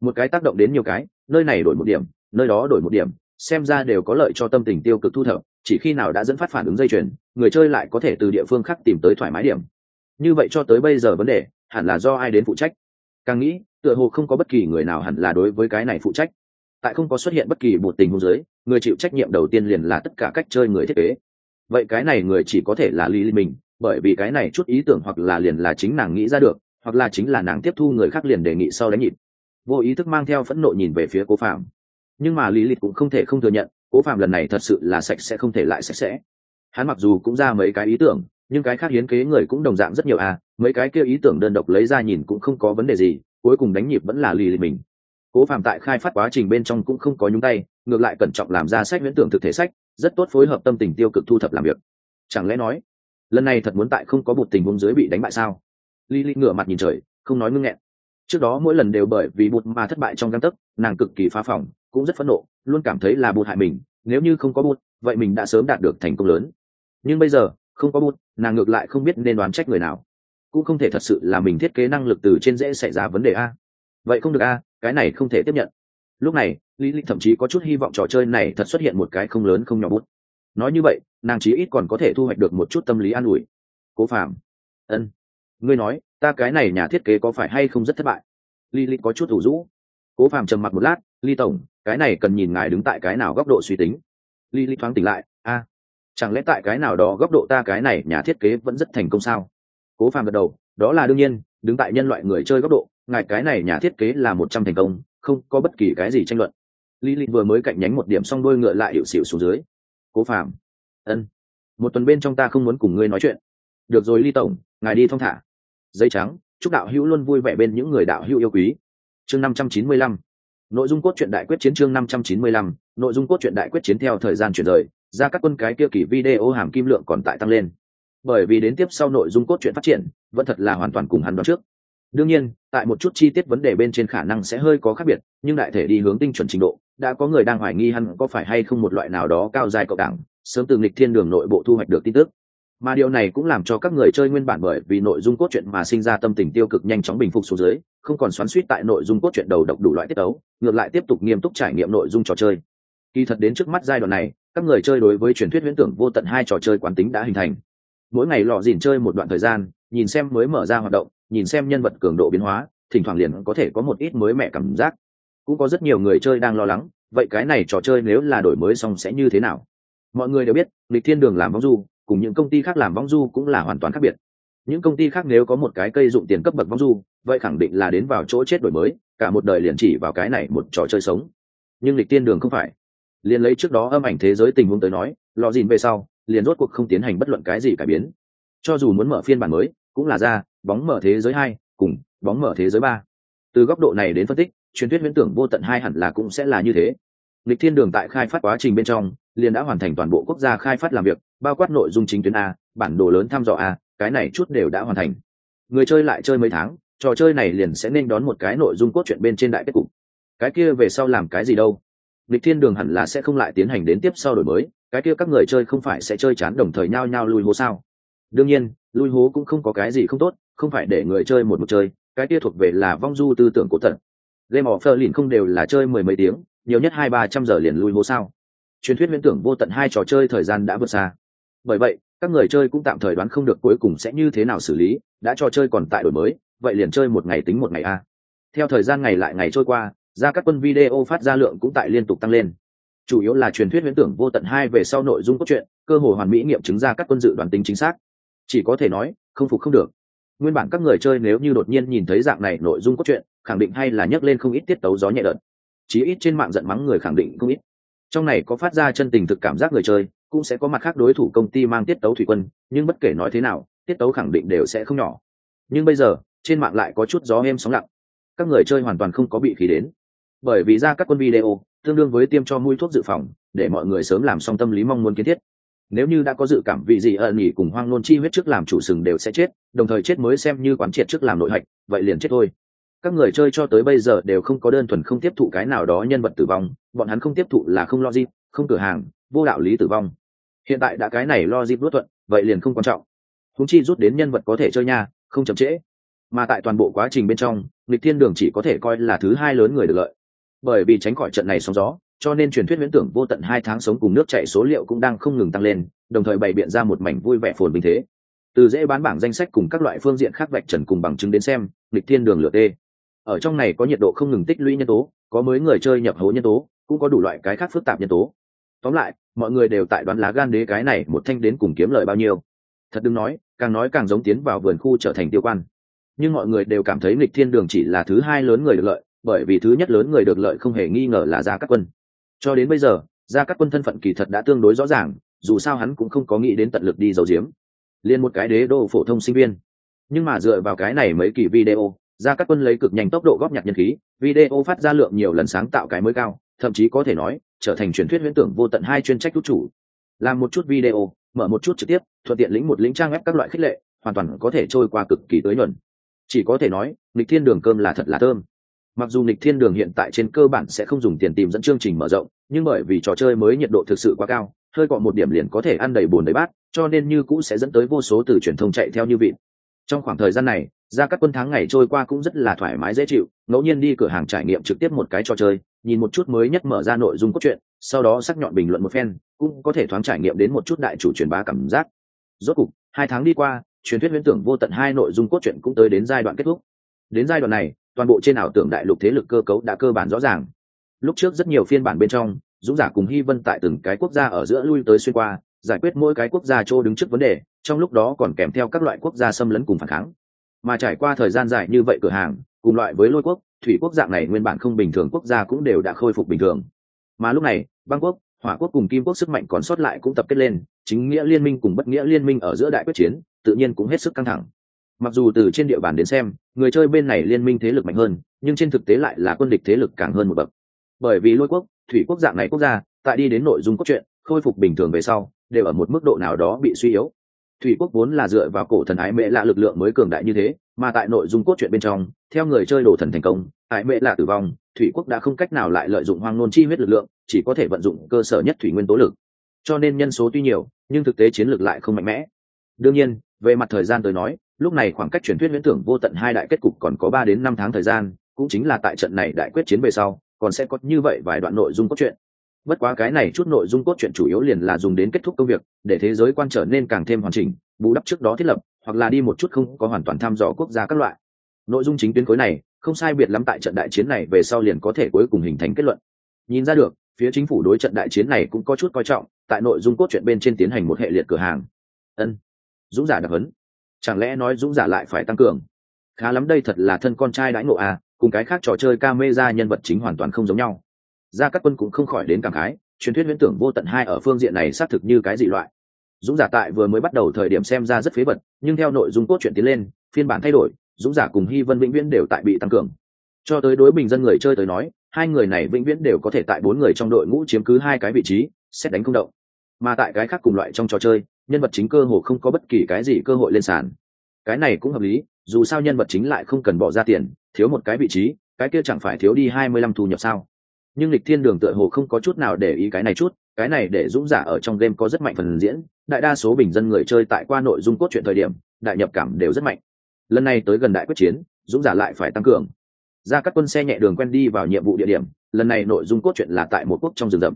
S1: Một cái tác động đến nhiều cái, nơi này đổi một điểm, nơi đó đổi một điểm, xem ra đều có lợi cho tâm tình tiêu cực thu thập chỉ khi nào đã dẫn phát phản ứng dây chuyền, người chơi lại có thể từ địa phương khác tìm tới thoải mái điểm. Như vậy cho tới bây giờ vấn đề, hẳn là do ai đến phụ trách. Càng nghĩ, tựa hồ không có bất kỳ người nào hẳn là đối với cái này phụ trách. Tại không có xuất hiện bất kỳ một tình huống giới người chịu trách nhiệm đầu tiên liền là tất cả cách chơi người thiết kế. Vậy cái này người chỉ có thể là lý mình, bởi vì cái này chút ý tưởng hoặc là liền là chính nàng nghĩ ra được, hoặc là chính là nàng tiếp thu người khác liền đề nghị sau đánh nhịp. Vô ý thức mang theo phẫn nộ nhìn về phía cố phạm nhưng mà lý lịch cũng không thể không thừa nhận cố phạm lần này thật sự là sạch sẽ không thể lại sạch sẽ. Hắn mặc dù cũng ra mấy cái ý tưởng, nhưng cái khác hiến kế người cũng đồng dạng rất nhiều à mấy cái kia ý tưởng đơn độc lấy ra nhìn cũng không có vấn đề gì, cuối cùng đánh nhịp vẫn là lì lì mình. Cố phạm tại khai phát quá trình bên trong cũng không có nhúng tay, ngược lại cẩn trọng làm ra sách viễn tưởng thực thể sách, rất tốt phối hợp tâm tình tiêu cực thu thập làm việc. Chẳng lẽ nói, lần này thật muốn tại không có một tình huống dưới bị đánh bại sao? Lý Lý ngửa mặt nhìn trời, không nói ngưng nghẹn. Trước đó mỗi lần đều bởi vì bụt mà thất bại trong găng tấc, nàng cực kỳ phá phỏng cũng rất phẫn nộ, luôn cảm thấy là bụt hại mình, nếu như không có bụt vậy mình đã sớm đạt được thành công lớn. Nhưng bây giờ, không có bụt nàng ngược lại không biết nên đoán trách người nào. Cũng không thể thật sự là mình thiết kế năng lực từ trên dễ xảy ra vấn đề a. Vậy không được a, cái này không thể tiếp nhận. Lúc này, lý lịch thậm chí có chút hy vọng trò chơi này thật xuất hiện một cái không lớn không nhỏ bút nói như vậy, nàng chí ít còn có thể thu hoạch được một chút tâm lý an ủi. Cố phạm ân, ngươi nói, ta cái này nhà thiết kế có phải hay không rất thất bại? Lý lịch có chút thủ rũ cố Phàm trầm mặc một lát, ly tổng, cái này cần nhìn ngài đứng tại cái nào góc độ suy tính. Lý ly thoáng tỉnh lại, a, chẳng lẽ tại cái nào đó góc độ ta cái này nhà thiết kế vẫn rất thành công sao? Cố phàm gật đầu, đó là đương nhiên, đứng tại nhân loại người chơi góc độ, ngài cái này nhà thiết kế là một trăm thành công, không có bất kỳ cái gì tranh luận. Lý lịch vừa mới cạnh nhánh một điểm xong đôi ngựa lại hiệu xịu xuống dưới. Cố phàm, ân, một tuần bên trong ta không muốn cùng ngươi nói chuyện. Được rồi ly tổng, ngài đi thong thả. Giấy trắng, chúc đạo hữu luôn vui vẻ bên những người đạo hữu yêu quý chương năm trăm chín mươi lăm. Nội dung cốt truyện đại quyết chiến chương năm trăm chín mươi lăm. Nội dung cốt truyện đại quyết chiến theo thời gian chuyển rời, ra các quân cái kia kỳ video hàm kim lượng còn tại tăng lên. Bởi vì đến tiếp sau nội dung cốt truyện phát triển, vẫn thật là hoàn toàn cùng hắn đoán trước. Đương nhiên, tại một chút chi tiết vấn đề bên trên khả năng sẽ hơi có khác biệt, nhưng đại thể đi hướng tinh chuẩn trình độ, đã có người đang hoài nghi hắn có phải hay không một loại nào đó cao dài cộng đẳng sớm từ nghịch thiên đường nội bộ thu hoạch được tin tức mà điều này cũng làm cho các người chơi nguyên bản bởi vì nội dung cốt truyện mà sinh ra tâm tình tiêu cực nhanh chóng bình phục xuống dưới, không còn xoắn suýt tại nội dung cốt truyện đầu độc đủ loại tiết tấu, ngược lại tiếp tục nghiêm túc trải nghiệm nội dung trò chơi. Kỳ thật đến trước mắt giai đoạn này, các người chơi đối với truyền thuyết huyễn tưởng vô tận hai trò chơi quán tính đã hình thành. Mỗi ngày lò dìn chơi một đoạn thời gian, nhìn xem mới mở ra hoạt động, nhìn xem nhân vật cường độ biến hóa, thỉnh thoảng liền có thể có một ít mới mẻ cảm giác. Cũng có rất nhiều người chơi đang lo lắng, vậy cái này trò chơi nếu là đổi mới xong sẽ như thế nào? Mọi người đều biết lịch thiên đường làm vong du cùng những công ty khác làm vong du cũng là hoàn toàn khác biệt. Những công ty khác nếu có một cái cây dụng tiền cấp bậc vong du, vậy khẳng định là đến vào chỗ chết đổi mới, cả một đời liền chỉ vào cái này một trò chơi sống. Nhưng lịch tiên đường không phải. Liền lấy trước đó âm ảnh thế giới tình huống tới nói lò dìn về sau, liền rốt cuộc không tiến hành bất luận cái gì cải biến. Cho dù muốn mở phiên bản mới, cũng là ra, bóng mở thế giới hai, cùng bóng mở thế giới ba. Từ góc độ này đến phân tích, truyền thuyết viễn tưởng vô tận hai hẳn là cũng sẽ là như thế. Lịch thiên đường tại khai phát quá trình bên trong, liền đã hoàn thành toàn bộ quốc gia khai phát làm việc bao quát nội dung chính tuyến a, bản đồ lớn thăm dò a, cái này chút đều đã hoàn thành. Người chơi lại chơi mấy tháng, trò chơi này liền sẽ nên đón một cái nội dung cốt truyện bên trên đại kết cục. Cái kia về sau làm cái gì đâu? Lịch thiên đường hẳn là sẽ không lại tiến hành đến tiếp sau đổi mới, cái kia các người chơi không phải sẽ chơi chán đồng thời nhao nhao lui hố sao? Đương nhiên, lui hố cũng không có cái gì không tốt, không phải để người chơi một một chơi, cái kia thuộc về là vong du tư tưởng cổ tận. Game of liền không đều là chơi mười mấy tiếng, nhiều nhất hai ba trăm giờ liền lui hố sao? Truyền thuyết viễn tưởng vô tận hai trò chơi thời gian đã vượt xa bởi vậy, các người chơi cũng tạm thời đoán không được cuối cùng sẽ như thế nào xử lý, đã trò chơi còn tại đổi mới, vậy liền chơi một ngày tính một ngày a. Theo thời gian ngày lại ngày trôi qua, ra các quân video phát ra lượng cũng tại liên tục tăng lên. Chủ yếu là truyền thuyết viễn tưởng vô tận hai về sau nội dung cốt truyện, cơ hội hoàn mỹ nghiệm chứng ra các quân dự đoán tính chính xác. Chỉ có thể nói, không phục không được. Nguyên bản các người chơi nếu như đột nhiên nhìn thấy dạng này nội dung cốt truyện, khẳng định hay là nhấc lên không ít tiết tấu gió nhẹ đợt. Chí ít trên mạng giận mắng người khẳng định không ít. Trong này có phát ra chân tình thực cảm giác người chơi cũng sẽ có mặt khác đối thủ công ty mang tiết tấu thủy quân, nhưng bất kể nói thế nào, tiết tấu khẳng định đều sẽ không nhỏ. Nhưng bây giờ, trên mạng lại có chút gió êm sóng lặng. Các người chơi hoàn toàn không có bị khí đến. Bởi vì ra các quân video, tương đương với tiêm cho mũi thuốc dự phòng, để mọi người sớm làm xong tâm lý mong muốn kiến thiết. Nếu như đã có dự cảm vị gì ẩn nghỉ cùng hoang nôn chi huyết trước làm chủ sừng đều sẽ chết, đồng thời chết mới xem như quán triệt trước làm nội hạch, vậy liền chết thôi. Các người chơi cho tới bây giờ đều không có đơn thuần không tiếp thụ cái nào đó nhân vật tử vong, bọn hắn không tiếp thụ là không lo gì không cửa hàng, vô đạo lý tử vong hiện tại đã cái này lo dịp đốt thuận, vậy liền không quan trọng. Húng chi rút đến nhân vật có thể chơi nha, không chậm trễ. Mà tại toàn bộ quá trình bên trong, lịch thiên đường chỉ có thể coi là thứ hai lớn người được lợi. Bởi vì tránh khỏi trận này sóng gió, cho nên truyền thuyết viễn tưởng vô tận hai tháng sống cùng nước chạy số liệu cũng đang không ngừng tăng lên, đồng thời bày biện ra một mảnh vui vẻ phồn bình thế. Từ dễ bán bảng danh sách cùng các loại phương diện khác vạch trần cùng bằng chứng đến xem, lịch thiên đường lửa tê. Ở trong này có nhiệt độ không ngừng tích lũy nhân tố, có mới người chơi nhập hố nhân tố, cũng có đủ loại cái khác phức tạp nhân tố. Tóm lại mọi người đều tại đoán lá gan đế cái này một thanh đến cùng kiếm lời bao nhiêu. Thật đừng nói, càng nói càng giống tiến vào vườn khu trở thành tiêu quan. Nhưng mọi người đều cảm thấy nghịch thiên đường chỉ là thứ hai lớn người được lợi, bởi vì thứ nhất lớn người được lợi không hề nghi ngờ là gia cát quân. Cho đến bây giờ, gia cát quân thân phận kỳ thật đã tương đối rõ ràng, dù sao hắn cũng không có nghĩ đến tận lực đi giấu giếm. Liên một cái đế đô phổ thông sinh viên. Nhưng mà dựa vào cái này mấy kỳ video, gia cát quân lấy cực nhanh tốc độ góp nhặt nhân khí, video phát ra lượng nhiều lần sáng tạo cái mới cao thậm chí có thể nói, trở thành truyền thuyết huyễn tưởng vô tận hai chuyên trách rút chủ. Làm một chút video, mở một chút trực tiếp, thuận tiện lĩnh một lĩnh trang web các loại khích lệ, hoàn toàn có thể trôi qua cực kỳ tới nhuận. Chỉ có thể nói lịch thiên đường cơm là thật là thơm. Mặc dù lịch thiên đường hiện tại trên cơ bản sẽ không dùng tiền tìm dẫn chương trình mở rộng, nhưng bởi vì trò chơi mới nhiệt độ thực sự quá cao, hơi gọn một điểm liền có thể ăn đầy bồn đầy bát, cho nên như cũ sẽ dẫn tới vô số từ truyền thông chạy theo như vịt trong khoảng thời gian này, ra các quân tháng ngày trôi qua cũng rất là thoải mái, dễ chịu. Ngẫu nhiên đi cửa hàng trải nghiệm trực tiếp một cái trò chơi, nhìn một chút mới nhất mở ra nội dung cốt truyện, sau đó sắc nhọn bình luận một phen, cũng có thể thoáng trải nghiệm đến một chút đại chủ truyền bá cảm giác. Rốt cục, hai tháng đi qua, truyền thuyết huyễn tưởng vô tận hai nội dung cốt truyện cũng tới đến giai đoạn kết thúc. Đến giai đoạn này, toàn bộ trên ảo tưởng đại lục thế lực cơ cấu đã cơ bản rõ ràng. Lúc trước rất nhiều phiên bản bên trong, dũng giả cùng hy vân tại từng cái quốc gia ở giữa lui tới xuyên qua, giải quyết mỗi cái quốc gia chỗ đứng trước vấn đề trong lúc đó còn kèm theo các loại quốc gia xâm lấn cùng phản kháng. Mà trải qua thời gian dài như vậy cửa hàng, cùng loại với lôi quốc, thủy quốc dạng này nguyên bản không bình thường quốc gia cũng đều đã khôi phục bình thường. Mà lúc này, băng quốc, hỏa quốc cùng kim quốc sức mạnh còn sót lại cũng tập kết lên, chính nghĩa liên minh cùng bất nghĩa liên minh ở giữa đại quyết chiến, tự nhiên cũng hết sức căng thẳng. Mặc dù từ trên địa bàn đến xem, người chơi bên này liên minh thế lực mạnh hơn, nhưng trên thực tế lại là quân địch thế lực càng hơn một bậc. Bởi vì lôi quốc, thủy quốc dạng này quốc gia, tại đi đến nội dung cốt truyện, khôi phục bình thường về sau, đều ở một mức độ nào đó bị suy yếu thủy quốc vốn là dựa vào cổ thần ái mễ lạ lực lượng mới cường đại như thế, mà tại nội dung cốt truyện bên trong, theo người chơi đồ thần thành công, ái mễ lạ tử vong, thủy quốc đã không cách nào lại lợi dụng hoang nôn chi huyết lực lượng, chỉ có thể vận dụng cơ sở nhất thủy nguyên tố lực. Cho nên nhân số tuy nhiều, nhưng thực tế chiến lược lại không mạnh mẽ. Đương nhiên, về mặt thời gian tới nói, lúc này khoảng cách truyền thuyết viễn tưởng vô tận hai đại kết cục còn có ba đến năm tháng thời gian, cũng chính là tại trận này đại quyết chiến về sau, còn sẽ có như vậy vài đoạn nội dung cốt truyện bất quá cái này chút nội dung cốt truyện chủ yếu liền là dùng đến kết thúc công việc, để thế giới quan trở nên càng thêm hoàn chỉnh, bù đắp trước đó thiết lập, hoặc là đi một chút không có hoàn toàn thăm dò quốc gia các loại. Nội dung chính tuyến khối này, không sai biệt lắm tại trận đại chiến này về sau liền có thể cuối cùng hình thành kết luận. Nhìn ra được, phía chính phủ đối trận đại chiến này cũng có chút coi trọng, tại nội dung cốt truyện bên trên tiến hành một hệ liệt cửa hàng. Ân. Dũng giả đặc hấn. Chẳng lẽ nói dũng giả lại phải tăng cường? Khá lắm đây thật là thân con trai đãi ngộ à cùng cái khác trò chơi ca mê ra nhân vật chính hoàn toàn không giống nhau gia các quân cũng không khỏi đến cảm khái, truyền thuyết huyễn tưởng vô tận hai ở phương diện này xác thực như cái dị loại. Dũng giả tại vừa mới bắt đầu thời điểm xem ra rất phế vật, nhưng theo nội dung cốt truyện tiến lên, phiên bản thay đổi, dũng giả cùng hy vân vĩnh viễn đều tại bị tăng cường. Cho tới đối bình dân người chơi tới nói, hai người này vĩnh viễn đều có thể tại bốn người trong đội ngũ chiếm cứ hai cái vị trí, xét đánh không động. Mà tại cái khác cùng loại trong trò chơi, nhân vật chính cơ hồ không có bất kỳ cái gì cơ hội lên sàn. Cái này cũng hợp lý, dù sao nhân vật chính lại không cần bỏ ra tiền, thiếu một cái vị trí, cái kia chẳng phải thiếu đi hai mươi lăm thu nhập sao? Nhưng lịch thiên đường tựa hồ không có chút nào để ý cái này chút, cái này để dũng giả ở trong game có rất mạnh phần diễn, đại đa số bình dân người chơi tại qua nội dung cốt truyện thời điểm, đại nhập cảm đều rất mạnh. Lần này tới gần đại quyết chiến, dũng giả lại phải tăng cường. Ra các quân xe nhẹ đường quen đi vào nhiệm vụ địa điểm, lần này nội dung cốt truyện là tại một quốc trong rừng rậm.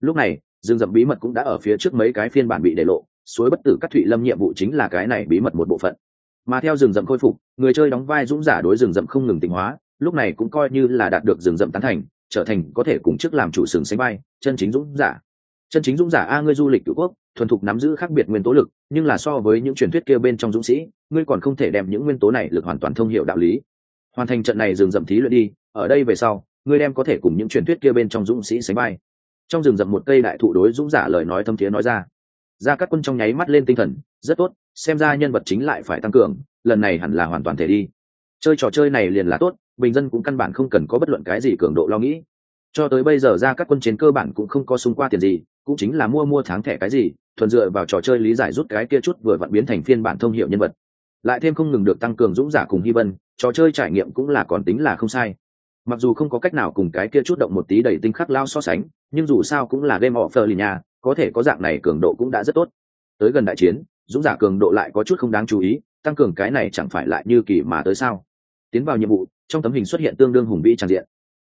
S1: Lúc này, rừng rậm bí mật cũng đã ở phía trước mấy cái phiên bản bị để lộ, suối bất tử các thụy lâm nhiệm vụ chính là cái này bí mật một bộ phận. Mà theo rừng rậm khôi phục, người chơi đóng vai dũng giả đối rừng rậm không ngừng tình hóa, lúc này cũng coi như là đạt được rừng rậm tán thành trở thành có thể cùng chức làm chủ sừng sánh bay chân chính dũng giả. Chân chính dũng giả a, ngươi du lịch cựu quốc, thuần thục nắm giữ khác biệt nguyên tố lực, nhưng là so với những truyền thuyết kia bên trong dũng sĩ, ngươi còn không thể đem những nguyên tố này lực hoàn toàn thông hiệu đạo lý. Hoàn thành trận này dừng dậm thí luyện đi, ở đây về sau, ngươi đem có thể cùng những truyền thuyết kia bên trong dũng sĩ sánh bay trong rừng rậm một cây đại thụ đối dũng giả lời nói thâm thiế nói ra. Ra các quân trong nháy mắt lên tinh thần, rất tốt, xem ra nhân vật chính lại phải tăng cường, lần này hẳn là hoàn toàn thể đi. Chơi trò chơi này liền là tốt bình dân cũng căn bản không cần có bất luận cái gì cường độ lo nghĩ. Cho tới bây giờ ra các quân chiến cơ bản cũng không có xung qua tiền gì, cũng chính là mua mua tháng thẻ cái gì, thuần dựa vào trò chơi lý giải rút cái kia chút vừa vặn biến thành phiên bản thông hiệu nhân vật. Lại thêm không ngừng được tăng cường dũng giả cùng hy vân, trò chơi trải nghiệm cũng là còn tính là không sai. Mặc dù không có cách nào cùng cái kia chút động một tí đầy tinh khắc lao so sánh, nhưng dù sao cũng là game offer lì nhà có thể có dạng này cường độ cũng đã rất tốt. Tới gần đại chiến, dũng giả cường độ lại có chút không đáng chú ý, tăng cường cái này chẳng phải lại như kỳ mà tới sao? Tiến vào nhiệm vụ, trong tấm hình xuất hiện tương đương hùng vĩ tràn diện.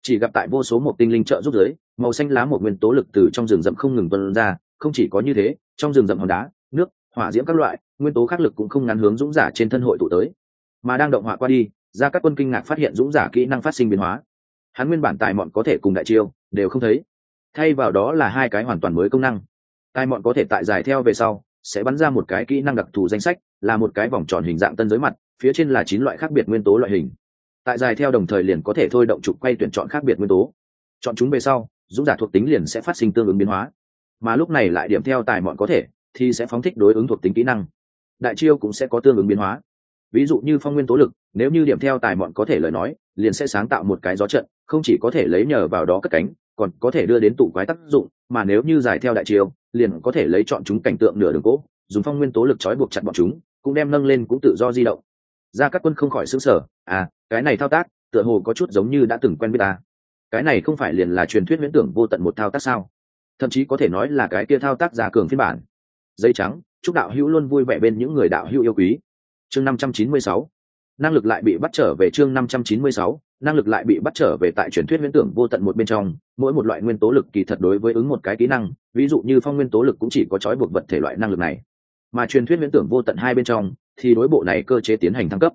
S1: Chỉ gặp tại vô số một tinh linh trợ giúp giới màu xanh lá một nguyên tố lực từ trong rừng rậm không ngừng vân ra, không chỉ có như thế, trong rừng rậm hòn đá, nước, hỏa diễm các loại, nguyên tố khắc lực cũng không ngắn hướng dũng giả trên thân hội tụ tới. Mà đang động họa qua đi, ra các quân kinh ngạc phát hiện dũng giả kỹ năng phát sinh biến hóa. Hắn nguyên bản tài mọn có thể cùng đại chiêu, đều không thấy. Thay vào đó là hai cái hoàn toàn mới công năng. Tài mọn có thể tại dài theo về sau, sẽ bắn ra một cái kỹ năng đặc thù danh sách, là một cái vòng tròn hình dạng tân giới mặt phía trên là chín loại khác biệt nguyên tố loại hình. Tại dài theo đồng thời liền có thể thôi động trục quay tuyển chọn khác biệt nguyên tố. Chọn chúng về sau, dũng giả thuộc tính liền sẽ phát sinh tương ứng biến hóa. Mà lúc này lại điểm theo tài mọn có thể, thì sẽ phóng thích đối ứng thuộc tính kỹ năng. Đại chiêu cũng sẽ có tương ứng biến hóa. Ví dụ như phong nguyên tố lực, nếu như điểm theo tài mọn có thể lời nói, liền sẽ sáng tạo một cái gió trận, không chỉ có thể lấy nhờ vào đó cất cánh, còn có thể đưa đến tụ quái tác dụng, mà nếu như giải theo đại chiêu, liền có thể lấy chọn chúng cảnh tượng nửa đường cỗ, dùng phong nguyên tố lực trói buộc chặt bọn chúng, cũng đem nâng lên cũng tự do di động ra các quân không khỏi xứng sở à cái này thao tác, tựa hồ có chút giống như đã từng quen biết ta. Cái này không phải liền là truyền thuyết viễn tưởng vô tận một thao tác sao? Thậm chí có thể nói là cái kia thao tác giả cường phiên bản. Dây trắng, chúc đạo hữu luôn vui vẻ bên những người đạo hữu yêu quý. Chương năm trăm chín mươi sáu. Năng lực lại bị bắt trở về chương năm trăm chín mươi sáu. Năng lực lại bị bắt trở về tại truyền thuyết viễn tưởng vô tận một bên trong. Mỗi một loại nguyên tố lực kỳ thật đối với ứng một cái kỹ năng, ví dụ như phong nguyên tố lực cũng chỉ có trói buộc vật thể loại năng lực này. Mà truyền thuyết viễn tưởng vô tận hai bên trong thì đối bộ này cơ chế tiến hành thăng cấp.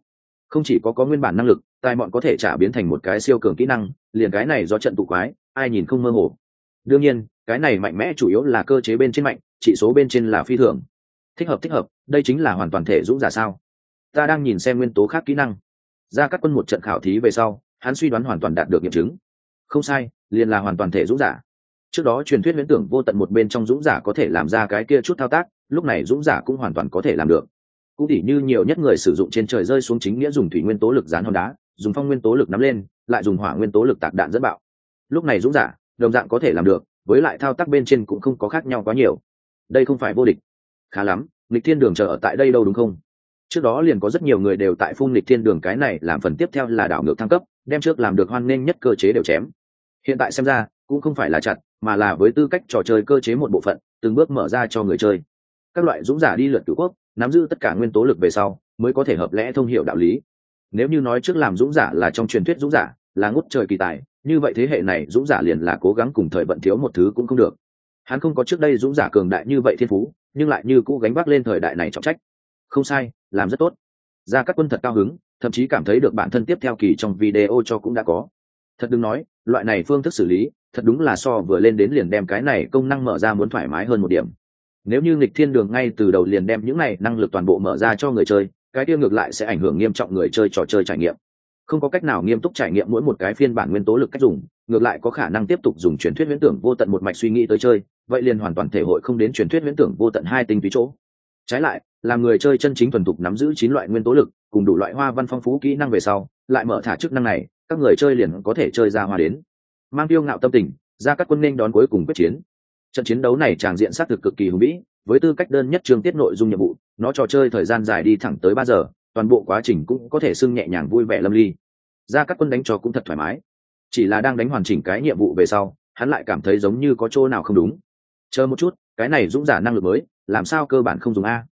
S1: Không chỉ có có nguyên bản năng lực tài mọn có thể trả biến thành một cái siêu cường kỹ năng, liền cái này do trận tụ quái, ai nhìn không mơ hồ. Đương nhiên, cái này mạnh mẽ chủ yếu là cơ chế bên trên mạnh, chỉ số bên trên là phi thường. Thích hợp thích hợp, đây chính là hoàn toàn thể dũng giả sao? Ta đang nhìn xem nguyên tố khác kỹ năng. Ra các quân một trận khảo thí về sau, hắn suy đoán hoàn toàn đạt được nghiệm chứng. Không sai, liền là hoàn toàn thể dũng giả. Trước đó truyền thuyết huyễn tưởng vô tận một bên trong dũng giả có thể làm ra cái kia chút thao tác, lúc này dũng giả cũng hoàn toàn có thể làm được cũng tỉ như nhiều nhất người sử dụng trên trời rơi xuống chính nghĩa dùng thủy nguyên tố lực dán hòn đá, dùng phong nguyên tố lực nắm lên, lại dùng hỏa nguyên tố lực tạc đạn dẫn bạo. Lúc này dũng giả, đồng dạng có thể làm được, với lại thao tác bên trên cũng không có khác nhau quá nhiều. Đây không phải vô địch. Khá lắm, lịch thiên đường chờ ở tại đây đâu đúng không? Trước đó liền có rất nhiều người đều tại phun lịch thiên đường cái này làm phần tiếp theo là đảo ngược thăng cấp, đem trước làm được hoan nghênh nhất cơ chế đều chém. Hiện tại xem ra, cũng không phải là chặt, mà là với tư cách trò chơi cơ chế một bộ phận, từng bước mở ra cho người chơi. Các loại dũng giả đi lượt cửu quốc nắm giữ tất cả nguyên tố lực về sau, mới có thể hợp lẽ thông hiệu đạo lý. Nếu như nói trước làm dũng giả là trong truyền thuyết dũng giả, là ngút trời kỳ tài, như vậy thế hệ này dũng giả liền là cố gắng cùng thời vận thiếu một thứ cũng không được. Hắn không có trước đây dũng giả cường đại như vậy thiên phú, nhưng lại như cũ gánh vác lên thời đại này trọng trách. Không sai, làm rất tốt. Ra các quân thật cao hứng, thậm chí cảm thấy được bản thân tiếp theo kỳ trong video cho cũng đã có. Thật đừng nói, loại này phương thức xử lý, thật đúng là so vừa lên đến liền đem cái này công năng mở ra muốn thoải mái hơn một điểm nếu như nghịch thiên đường ngay từ đầu liền đem những này năng lực toàn bộ mở ra cho người chơi, cái tiêu ngược lại sẽ ảnh hưởng nghiêm trọng người chơi trò chơi trải nghiệm. Không có cách nào nghiêm túc trải nghiệm mỗi một cái phiên bản nguyên tố lực cách dùng, ngược lại có khả năng tiếp tục dùng truyền thuyết viễn tưởng vô tận một mạch suy nghĩ tới chơi, vậy liền hoàn toàn thể hội không đến truyền thuyết viễn tưởng vô tận hai tinh túy chỗ. Trái lại, làm người chơi chân chính thuần thục nắm giữ chín loại nguyên tố lực, cùng đủ loại hoa văn phong phú kỹ năng về sau, lại mở thả chức năng này, các người chơi liền có thể chơi ra hoa đến. Mang tiêu ngạo tâm tình, ra các quân nên đón cuối cùng quyết chiến trận chiến đấu này tràng diện xác thực cực kỳ hùng vĩ, với tư cách đơn nhất chương tiết nội dung nhiệm vụ, nó trò chơi thời gian dài đi thẳng tới ba giờ, toàn bộ quá trình cũng có thể xưng nhẹ nhàng vui vẻ lâm ly. Ra các quân đánh trò cũng thật thoải mái. Chỉ là đang đánh hoàn chỉnh cái nhiệm vụ về sau, hắn lại cảm thấy giống như có chỗ nào không đúng. Chờ một chút, cái này dũng giả năng lực mới, làm sao cơ bản không dùng a?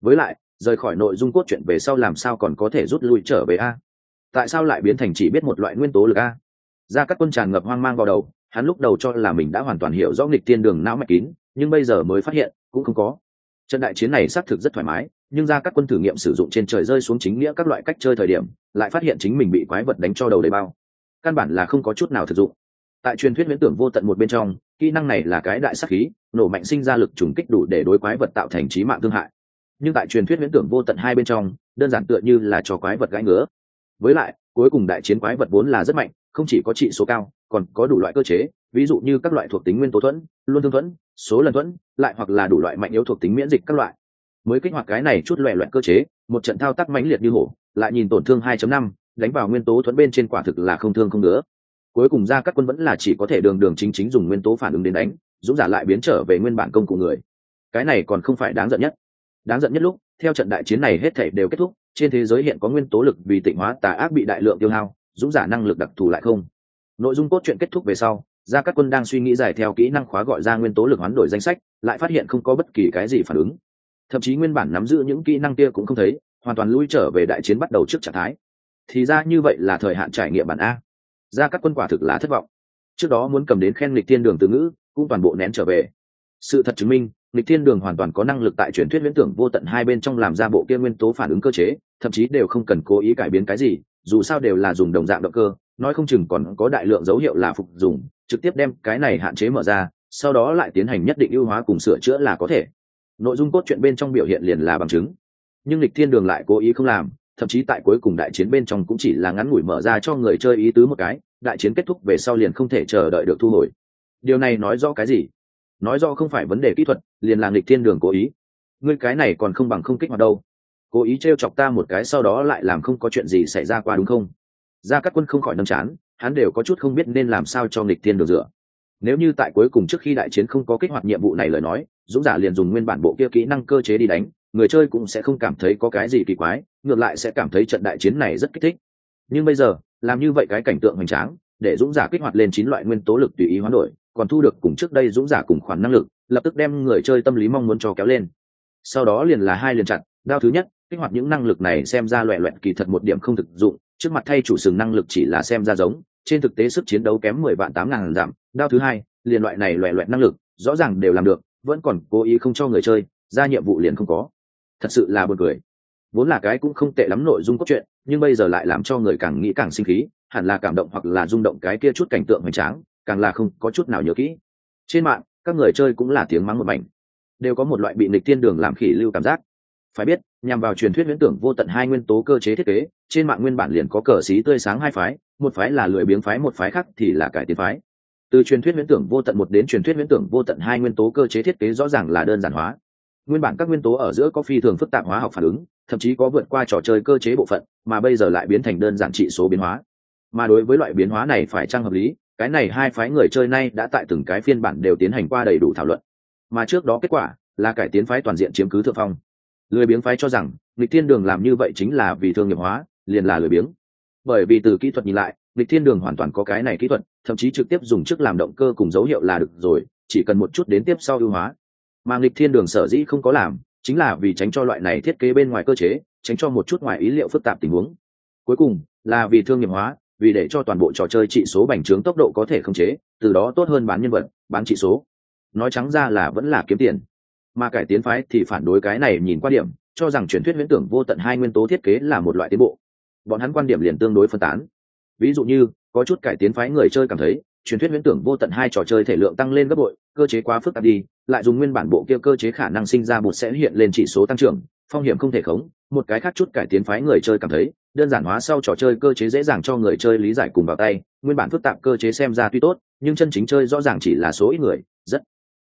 S1: Với lại, rời khỏi nội dung cốt truyện về sau làm sao còn có thể rút lui trở về a? Tại sao lại biến thành chỉ biết một loại nguyên tố lực a? Ra các quân tràn ngập hoang mang vào đầu hắn lúc đầu cho là mình đã hoàn toàn hiểu rõ nghịch tiên đường não mạch kín, nhưng bây giờ mới phát hiện, cũng không có. Trận đại chiến này xác thực rất thoải mái, nhưng ra các quân thử nghiệm sử dụng trên trời rơi xuống chính nghĩa các loại cách chơi thời điểm, lại phát hiện chính mình bị quái vật đánh cho đầu đầy bao. Căn bản là không có chút nào thực dụng. Tại truyền thuyết viễn tưởng vô tận một bên trong, kỹ năng này là cái đại sắc khí, nổ mạnh sinh ra lực trùng kích đủ để đối quái vật tạo thành trí mạng thương hại. Nhưng tại truyền thuyết viễn tưởng vô tận hai bên trong, đơn giản tựa như là cho quái vật gãi ngứa. Với lại, cuối cùng đại chiến quái vật vốn là rất mạnh, không chỉ có trị số cao còn có đủ loại cơ chế ví dụ như các loại thuộc tính nguyên tố thuẫn luôn thương thuẫn số lần thuẫn lại hoặc là đủ loại mạnh yếu thuộc tính miễn dịch các loại. Mới kích hoạt cái này chút loẹ loẹt cơ chế một trận thao tác mãnh liệt như hổ lại nhìn tổn thương 2.5, đánh vào nguyên tố thuẫn bên trên quả thực là không thương không nữa cuối cùng ra các quân vẫn là chỉ có thể đường đường chính chính dùng nguyên tố phản ứng đến đánh dũng giả lại biến trở về nguyên bản công cụ người. Cái này còn không phải đáng giận nhất. Đáng giận nhất lúc theo trận đại chiến này hết thể đều kết thúc trên thế giới hiện có nguyên tố lực vì tịnh hóa tà ác bị đại lượng tiêu hao dũng giả năng lực đặc thù lại không nội dung cốt truyện kết thúc về sau, gia các quân đang suy nghĩ giải theo kỹ năng khóa gọi ra nguyên tố lực hoán đổi danh sách, lại phát hiện không có bất kỳ cái gì phản ứng. Thậm chí nguyên bản nắm giữ những kỹ năng kia cũng không thấy, hoàn toàn lui trở về đại chiến bắt đầu trước trạng thái. Thì ra như vậy là thời hạn trải nghiệm bản a. Gia các quân quả thực là thất vọng. Trước đó muốn cầm đến khen lịch thiên đường từ ngữ, cũng toàn bộ nén trở về. Sự thật chứng minh lịch thiên đường hoàn toàn có năng lực tại truyền thuyết viễn tưởng vô tận hai bên trong làm ra bộ kia nguyên tố phản ứng cơ chế, thậm chí đều không cần cố ý cải biến cái gì, dù sao đều là dùng đồng dạng động cơ nói không chừng còn có đại lượng dấu hiệu là phục dùng, trực tiếp đem cái này hạn chế mở ra, sau đó lại tiến hành nhất định ưu hóa cùng sửa chữa là có thể. Nội dung cốt truyện bên trong biểu hiện liền là bằng chứng. Nhưng lịch thiên đường lại cố ý không làm, thậm chí tại cuối cùng đại chiến bên trong cũng chỉ là ngắn ngủi mở ra cho người chơi ý tứ một cái, đại chiến kết thúc về sau liền không thể chờ đợi được thu hồi. Điều này nói rõ cái gì? Nói rõ không phải vấn đề kỹ thuật, liền là lịch thiên đường cố ý. Ngươi cái này còn không bằng không kích hoạt đâu. Cố ý t r e o chọc ta một cái sau đó lại làm không có chuyện gì xảy ra qua đúng không? Ra các quân không khỏi nâm chán, hắn đều có chút không biết nên làm sao cho nghịch thiên đường dựa. Nếu như tại cuối cùng trước khi đại chiến không có kích hoạt nhiệm vụ này lời nói, dũng giả liền dùng nguyên bản bộ kia kỹ năng cơ chế đi đánh, người chơi cũng sẽ không cảm thấy có cái gì kỳ quái, ngược lại sẽ cảm thấy trận đại chiến này rất kích thích. Nhưng bây giờ, làm như vậy cái cảnh tượng hoành tráng, để dũng giả kích hoạt lên chín loại nguyên tố lực tùy ý hoán đổi, còn thu được cùng trước đây dũng giả cùng khoản năng lực, lập tức đem người chơi tâm lý mong muốn cho kéo lên. Sau đó liền là hai liền chặt, đao thứ nhất, kích hoạt những năng lực này xem ra loẹ loẹt kỳ thật một điểm không thực dụng trước mặt thay chủ sừng năng lực chỉ là xem ra giống, trên thực tế sức chiến đấu kém mười vạn tám ngàn giảm, đao thứ hai, liền loại này loẹ loẹt năng lực, rõ ràng đều làm được, vẫn còn cố ý không cho người chơi, ra nhiệm vụ liền không có. Thật sự là buồn cười. Vốn là cái cũng không tệ lắm nội dung cốt truyện, nhưng bây giờ lại làm cho người càng nghĩ càng sinh khí, hẳn là cảm động hoặc là rung động cái kia chút cảnh tượng hoành tráng, càng là không có chút nào nhớ kỹ. Trên mạng, các người chơi cũng là tiếng mắng một mảnh. Đều có một loại bị nịch thiên đường làm khỉ lưu cảm giác. Phải biết, nhằm vào truyền thuyết viễn tưởng vô tận hai nguyên tố cơ chế thiết kế trên mạng nguyên bản liền có cờ xí tươi sáng hai phái, một phái là lười biếng phái, một phái khác thì là cải tiến phái. Từ truyền thuyết viễn tưởng vô tận một đến truyền thuyết viễn tưởng vô tận hai nguyên tố cơ chế thiết kế rõ ràng là đơn giản hóa. Nguyên bản các nguyên tố ở giữa có phi thường phức tạp hóa học phản ứng, thậm chí có vượt qua trò chơi cơ chế bộ phận, mà bây giờ lại biến thành đơn giản trị số biến hóa. Mà đối với loại biến hóa này phải trang hợp lý, cái này hai phái người chơi nay đã tại từng cái phiên bản đều tiến hành qua đầy đủ thảo luận. Mà trước đó kết quả là cải tiến phái toàn diện chiếm cứ thượng phong. Lười biếng phái cho rằng lịch thiên đường làm như vậy chính là vì thương nghiệp hóa liền là lười biếng. Bởi vì từ kỹ thuật nhìn lại lịch thiên đường hoàn toàn có cái này kỹ thuật, thậm chí trực tiếp dùng chức làm động cơ cùng dấu hiệu là được rồi, chỉ cần một chút đến tiếp sau ưu hóa. Mà lịch thiên đường sở dĩ không có làm, chính là vì tránh cho loại này thiết kế bên ngoài cơ chế, tránh cho một chút ngoài ý liệu phức tạp tình huống. Cuối cùng, là vì thương nghiệp hóa, vì để cho toàn bộ trò chơi trị số bành trướng tốc độ có thể khống chế, từ đó tốt hơn bán nhân vật, bán trị số. Nói trắng ra là vẫn là kiếm tiền. Mà cải tiến phái thì phản đối cái này nhìn quan điểm, cho rằng truyền thuyết viễn tưởng vô tận hai nguyên tố thiết kế là một loại tiến bộ bọn hắn quan điểm liền tương đối phân tán. Ví dụ như, có chút cải tiến phái người chơi cảm thấy, truyền thuyết viễn tưởng vô tận hai trò chơi thể lượng tăng lên gấp bội, cơ chế quá phức tạp đi, lại dùng nguyên bản bộ kia cơ chế khả năng sinh ra bột sẽ hiện lên chỉ số tăng trưởng, phong hiểm không thể khống, một cái khác chút cải tiến phái người chơi cảm thấy, đơn giản hóa sau trò chơi cơ chế dễ dàng cho người chơi lý giải cùng vào tay, nguyên bản phức tạp cơ chế xem ra tuy tốt, nhưng chân chính chơi rõ ràng chỉ là số ít người, rất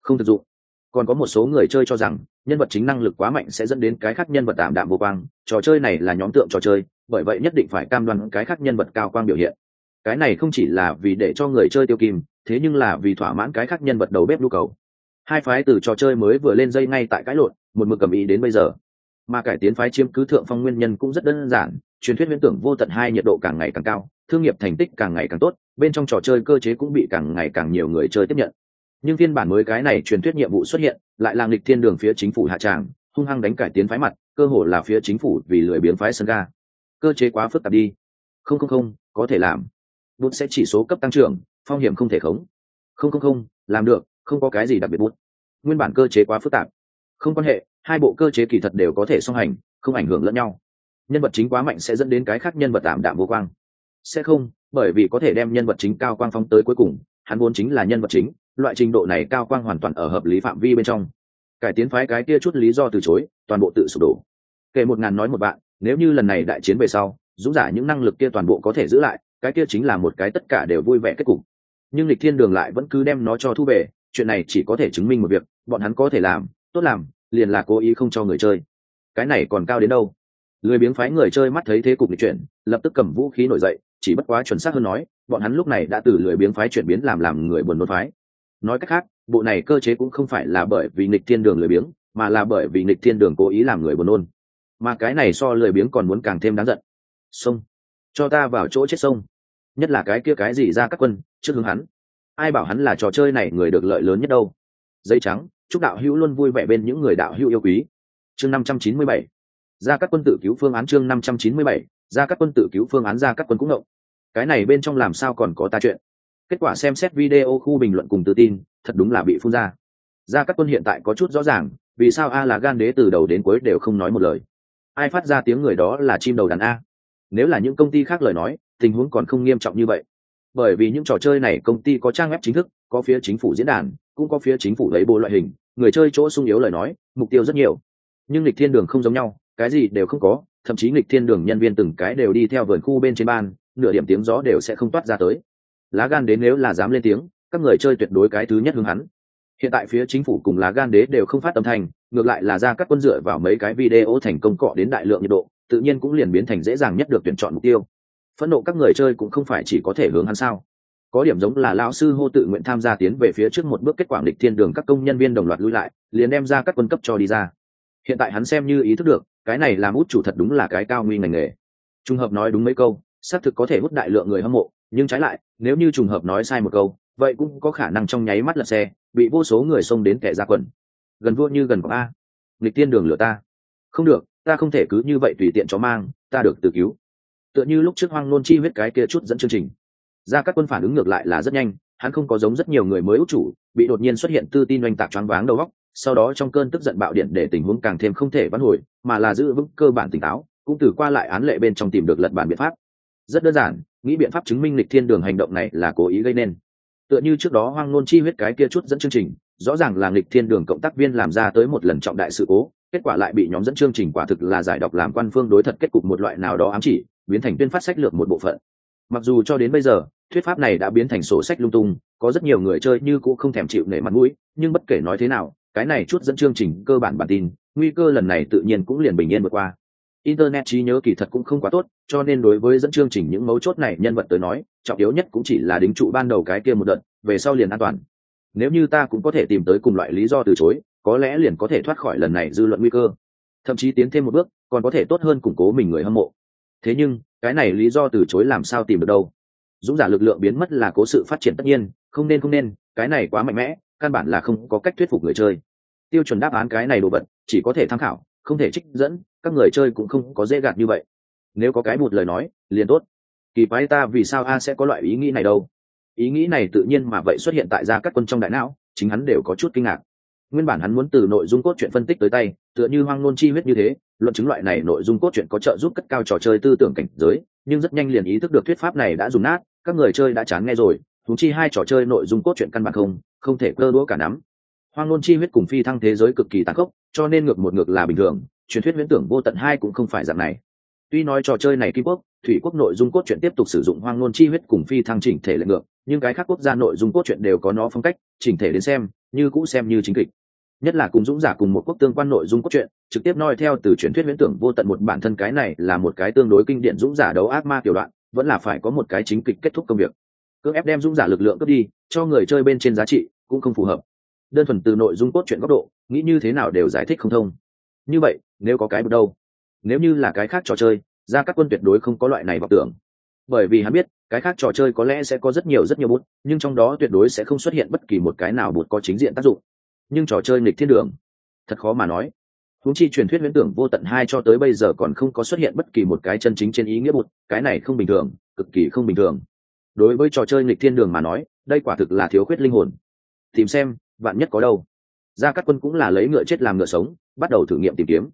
S1: không thực dụng. Còn có một số người chơi cho rằng, nhân vật chính năng lực quá mạnh sẽ dẫn đến cái khác nhân vật tạm đạm vô quang, trò chơi này là nhóm tượng trò chơi bởi vậy nhất định phải cam đoan cái khác nhân vật cao quang biểu hiện. Cái này không chỉ là vì để cho người chơi tiêu kim, thế nhưng là vì thỏa mãn cái khác nhân vật đầu bếp nhu cầu. Hai phái từ trò chơi mới vừa lên dây ngay tại cái lộn, một mực cầm ý đến bây giờ. Mà cải tiến phái chiếm cứ thượng phong nguyên nhân cũng rất đơn giản, truyền thuyết viễn tưởng vô tận hai nhiệt độ càng ngày càng cao, thương nghiệp thành tích càng ngày càng tốt, bên trong trò chơi cơ chế cũng bị càng ngày càng nhiều người chơi tiếp nhận. Nhưng phiên bản mới cái này truyền thuyết nhiệm vụ xuất hiện, lại làm lịch thiên đường phía chính phủ hạ tràng, hung hăng đánh cải tiến phái mặt, cơ hồ là phía chính phủ vì lười biếng phái sân ga cơ chế quá phức tạp đi. Không không không, có thể làm. Bút sẽ chỉ số cấp tăng trưởng, phong hiểm không thể khống. Không không không, làm được, không có cái gì đặc biệt bút. Nguyên bản cơ chế quá phức tạp. Không quan hệ, hai bộ cơ chế kỳ thật đều có thể song hành, không ảnh hưởng lẫn nhau. Nhân vật chính quá mạnh sẽ dẫn đến cái khác nhân vật tạm đạm vô quang. Sẽ không, bởi vì có thể đem nhân vật chính cao quang phong tới cuối cùng, hắn vốn chính là nhân vật chính, loại trình độ này cao quang hoàn toàn ở hợp lý phạm vi bên trong. Cải tiến phái cái kia chút lý do từ chối, toàn bộ tự sụp đổ. Kể một ngàn nói một bạn nếu như lần này đại chiến về sau, dũng giả những năng lực kia toàn bộ có thể giữ lại, cái kia chính là một cái tất cả đều vui vẻ kết cục. Nhưng lịch thiên đường lại vẫn cứ đem nó cho thu về, chuyện này chỉ có thể chứng minh một việc, bọn hắn có thể làm, tốt làm, liền là cố ý không cho người chơi. Cái này còn cao đến đâu? Lười biếng phái người chơi mắt thấy thế cục lịch chuyển, lập tức cầm vũ khí nổi dậy, chỉ bất quá chuẩn xác hơn nói, bọn hắn lúc này đã từ lười biếng phái chuyển biến làm làm người buồn nôn phái. Nói cách khác, bộ này cơ chế cũng không phải là bởi vì nghịch thiên đường lười biếng, mà là bởi vì nghịch thiên đường cố ý làm người buồn nôn mà cái này so lười biếng còn muốn càng thêm đáng giận. Sông cho ta vào chỗ chết sông nhất là cái kia cái gì ra các quân, trước hướng hắn. Ai bảo hắn là trò chơi này người được lợi lớn nhất đâu. Dây trắng, chúc đạo hữu luôn vui vẻ bên những người đạo hữu yêu quý. Chương năm trăm chín mươi bảy. Ra các quân tự cứu phương án chương năm trăm chín mươi bảy. Ra các quân tự cứu phương án, ra các quân cũng ngộng cái này bên trong làm sao còn có ta chuyện? Kết quả xem xét video khu bình luận cùng tự tin, thật đúng là bị phun ra. Ra các quân hiện tại có chút rõ ràng, vì sao a là gan đế từ đầu đến cuối đều không nói một lời ai phát ra tiếng người đó là chim đầu đàn a. Nếu là những công ty khác lời nói, tình huống còn không nghiêm trọng như vậy. Bởi vì những trò chơi này công ty có trang web chính thức, có phía chính phủ diễn đàn, cũng có phía chính phủ lấy bộ loại hình, người chơi chỗ sung yếu lời nói, mục tiêu rất nhiều. Nhưng lịch thiên đường không giống nhau, cái gì đều không có, thậm chí lịch thiên đường nhân viên từng cái đều đi theo vườn khu bên trên ban, nửa điểm tiếng gió đều sẽ không toát ra tới. Lá gan đến nếu là dám lên tiếng, các người chơi tuyệt đối cái thứ nhất hướng hắn. Hiện tại phía chính phủ cùng lá gan đế đều không phát âm thanh ngược lại là ra các quân dựa vào mấy cái video thành công cọ đến đại lượng nhiệt độ, tự nhiên cũng liền biến thành dễ dàng nhất được tuyển chọn mục tiêu. Phẫn nộ các người chơi cũng không phải chỉ có thể hướng hắn sao. Có điểm giống là lão sư hô tự nguyện tham gia tiến về phía trước một bước kết quả địch thiên đường các công nhân viên đồng loạt lui lại, liền đem ra các quân cấp cho đi ra. Hiện tại hắn xem như ý thức được, cái này làm út chủ thật đúng là cái cao nguy ngành nghề. Trùng hợp nói đúng mấy câu, xác thực có thể hút đại lượng người hâm mộ, nhưng trái lại, nếu như trùng hợp nói sai một câu, vậy cũng có khả năng trong nháy mắt lật xe, bị vô số người xông đến kẻ ra quần gần vua như gần có a. Nghịch tiên đường lửa ta. Không được, ta không thể cứ như vậy tùy tiện chó mang, ta được tự cứu. Tựa như lúc trước hoang nôn chi huyết cái kia chút dẫn chương trình. Ra các quân phản ứng ngược lại là rất nhanh, hắn không có giống rất nhiều người mới út chủ, bị đột nhiên xuất hiện tư tin oanh tạc choáng váng đầu góc sau đó trong cơn tức giận bạo điện để tình huống càng thêm không thể vãn hồi, mà là giữ vững cơ bản tỉnh táo, cũng từ qua lại án lệ bên trong tìm được lật bản biện pháp. Rất đơn giản, nghĩ biện pháp chứng minh lịch thiên đường hành động này là cố ý gây nên. Tựa như trước đó hoang nôn chi huyết cái kia chút dẫn chương trình rõ ràng là lịch thiên đường cộng tác viên làm ra tới một lần trọng đại sự cố, kết quả lại bị nhóm dẫn chương trình quả thực là giải độc làm quan phương đối thật kết cục một loại nào đó ám chỉ, biến thành tuyên phát sách lược một bộ phận. Mặc dù cho đến bây giờ, thuyết pháp này đã biến thành sổ sách lung tung, có rất nhiều người chơi như cũng không thèm chịu nể mặt mũi, nhưng bất kể nói thế nào, cái này chút dẫn chương trình cơ bản bản tin, nguy cơ lần này tự nhiên cũng liền bình yên vượt qua. Internet trí nhớ kỳ thật cũng không quá tốt, cho nên đối với dẫn chương trình những mấu chốt này nhân vật tới nói, trọng yếu nhất cũng chỉ là đính trụ ban đầu cái kia một đợt, về sau liền an toàn nếu như ta cũng có thể tìm tới cùng loại lý do từ chối, có lẽ liền có thể thoát khỏi lần này dư luận nguy cơ. Thậm chí tiến thêm một bước, còn có thể tốt hơn củng cố mình người hâm mộ. Thế nhưng, cái này lý do từ chối làm sao tìm được đâu? Dũng giả lực lượng biến mất là cố sự phát triển tất nhiên, không nên không nên, cái này quá mạnh mẽ, căn bản là không có cách thuyết phục người chơi. Tiêu chuẩn đáp án cái này đồ vật, chỉ có thể tham khảo, không thể trích dẫn, các người chơi cũng không có dễ gạt như vậy. Nếu có cái một lời nói, liền tốt. Kỳ quái ta vì sao a sẽ có loại ý nghĩ này đâu? Ý nghĩ này tự nhiên mà vậy xuất hiện tại gia các quân trong đại não, chính hắn đều có chút kinh ngạc. Nguyên bản hắn muốn từ nội dung cốt truyện phân tích tới tay, tựa như hoang nôn chi huyết như thế, luận chứng loại này nội dung cốt truyện có trợ giúp cất cao trò chơi tư tưởng cảnh giới, nhưng rất nhanh liền ý thức được thuyết pháp này đã dùng nát, các người chơi đã chán nghe rồi thúng chi hai trò chơi nội dung cốt truyện căn bản không không thể cơ đũa cả nắm. Hoang nôn chi huyết cùng phi thăng thế giới cực kỳ tàn khốc, cho nên ngược một ngược là bình thường, truyền thuyết viễn tưởng vô tận hai cũng không phải dạng này tuy nói trò chơi này kim quốc, thủy quốc nội dung cốt truyện tiếp tục sử dụng hoang ngôn chi huyết cùng phi thăng chỉnh thể lệ ngược, nhưng cái khác quốc gia nội dung cốt truyện đều có nó phong cách, chỉnh thể đến xem, như cũ xem như chính kịch. Nhất là cùng dũng giả cùng một quốc tương quan nội dung cốt truyện, trực tiếp noi theo từ truyền thuyết viễn tưởng vô tận một bản thân cái này là một cái tương đối kinh điển dũng giả đấu ác ma tiểu đoạn, vẫn là phải có một cái chính kịch kết thúc công việc. Cưỡng ép đem dũng giả lực lượng cướp đi, cho người chơi bên trên giá trị, cũng không phù hợp. Đơn thuần từ nội dung cốt truyện góc độ, nghĩ như thế nào đều giải thích không thông. Như vậy, nếu có cái bắt đâu nếu như là cái khác trò chơi ra các quân tuyệt đối không có loại này vào tưởng. Bởi vì hắn biết, cái khác trò chơi có lẽ sẽ có rất nhiều rất nhiều bút, nhưng trong đó tuyệt đối sẽ không xuất hiện bất kỳ một cái nào bút có chính diện tác dụng. Nhưng trò chơi nghịch thiên đường, thật khó mà nói. Huống chi truyền thuyết viễn tưởng vô tận hai cho tới bây giờ còn không có xuất hiện bất kỳ một cái chân chính trên ý nghĩa bụt cái này không bình thường, cực kỳ không bình thường. Đối với trò chơi nghịch thiên đường mà nói, đây quả thực là thiếu khuyết linh hồn. Tìm xem, vạn nhất có đâu. Gia cát quân cũng là lấy ngựa chết làm ngựa sống, bắt đầu thử nghiệm tìm kiếm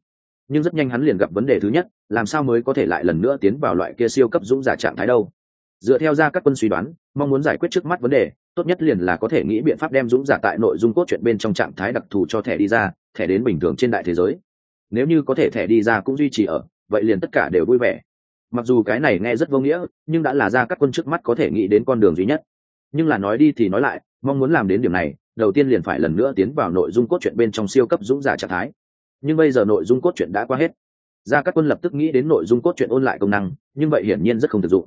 S1: nhưng rất nhanh hắn liền gặp vấn đề thứ nhất, làm sao mới có thể lại lần nữa tiến vào loại kia siêu cấp dũng giả trạng thái đâu? Dựa theo ra các quân suy đoán, mong muốn giải quyết trước mắt vấn đề, tốt nhất liền là có thể nghĩ biện pháp đem dũng giả tại nội dung cốt truyện bên trong trạng thái đặc thù cho thẻ đi ra, thẻ đến bình thường trên đại thế giới. Nếu như có thể thẻ đi ra cũng duy trì ở, vậy liền tất cả đều vui vẻ. Mặc dù cái này nghe rất vô nghĩa, nhưng đã là ra các quân trước mắt có thể nghĩ đến con đường duy nhất. Nhưng là nói đi thì nói lại, mong muốn làm đến điểm này, đầu tiên liền phải lần nữa tiến vào nội dung cốt truyện bên trong siêu cấp dũng giả trạng thái nhưng bây giờ nội dung cốt truyện đã qua hết. Gia các quân lập tức nghĩ đến nội dung cốt truyện ôn lại công năng, nhưng vậy hiển nhiên rất không thực dụng.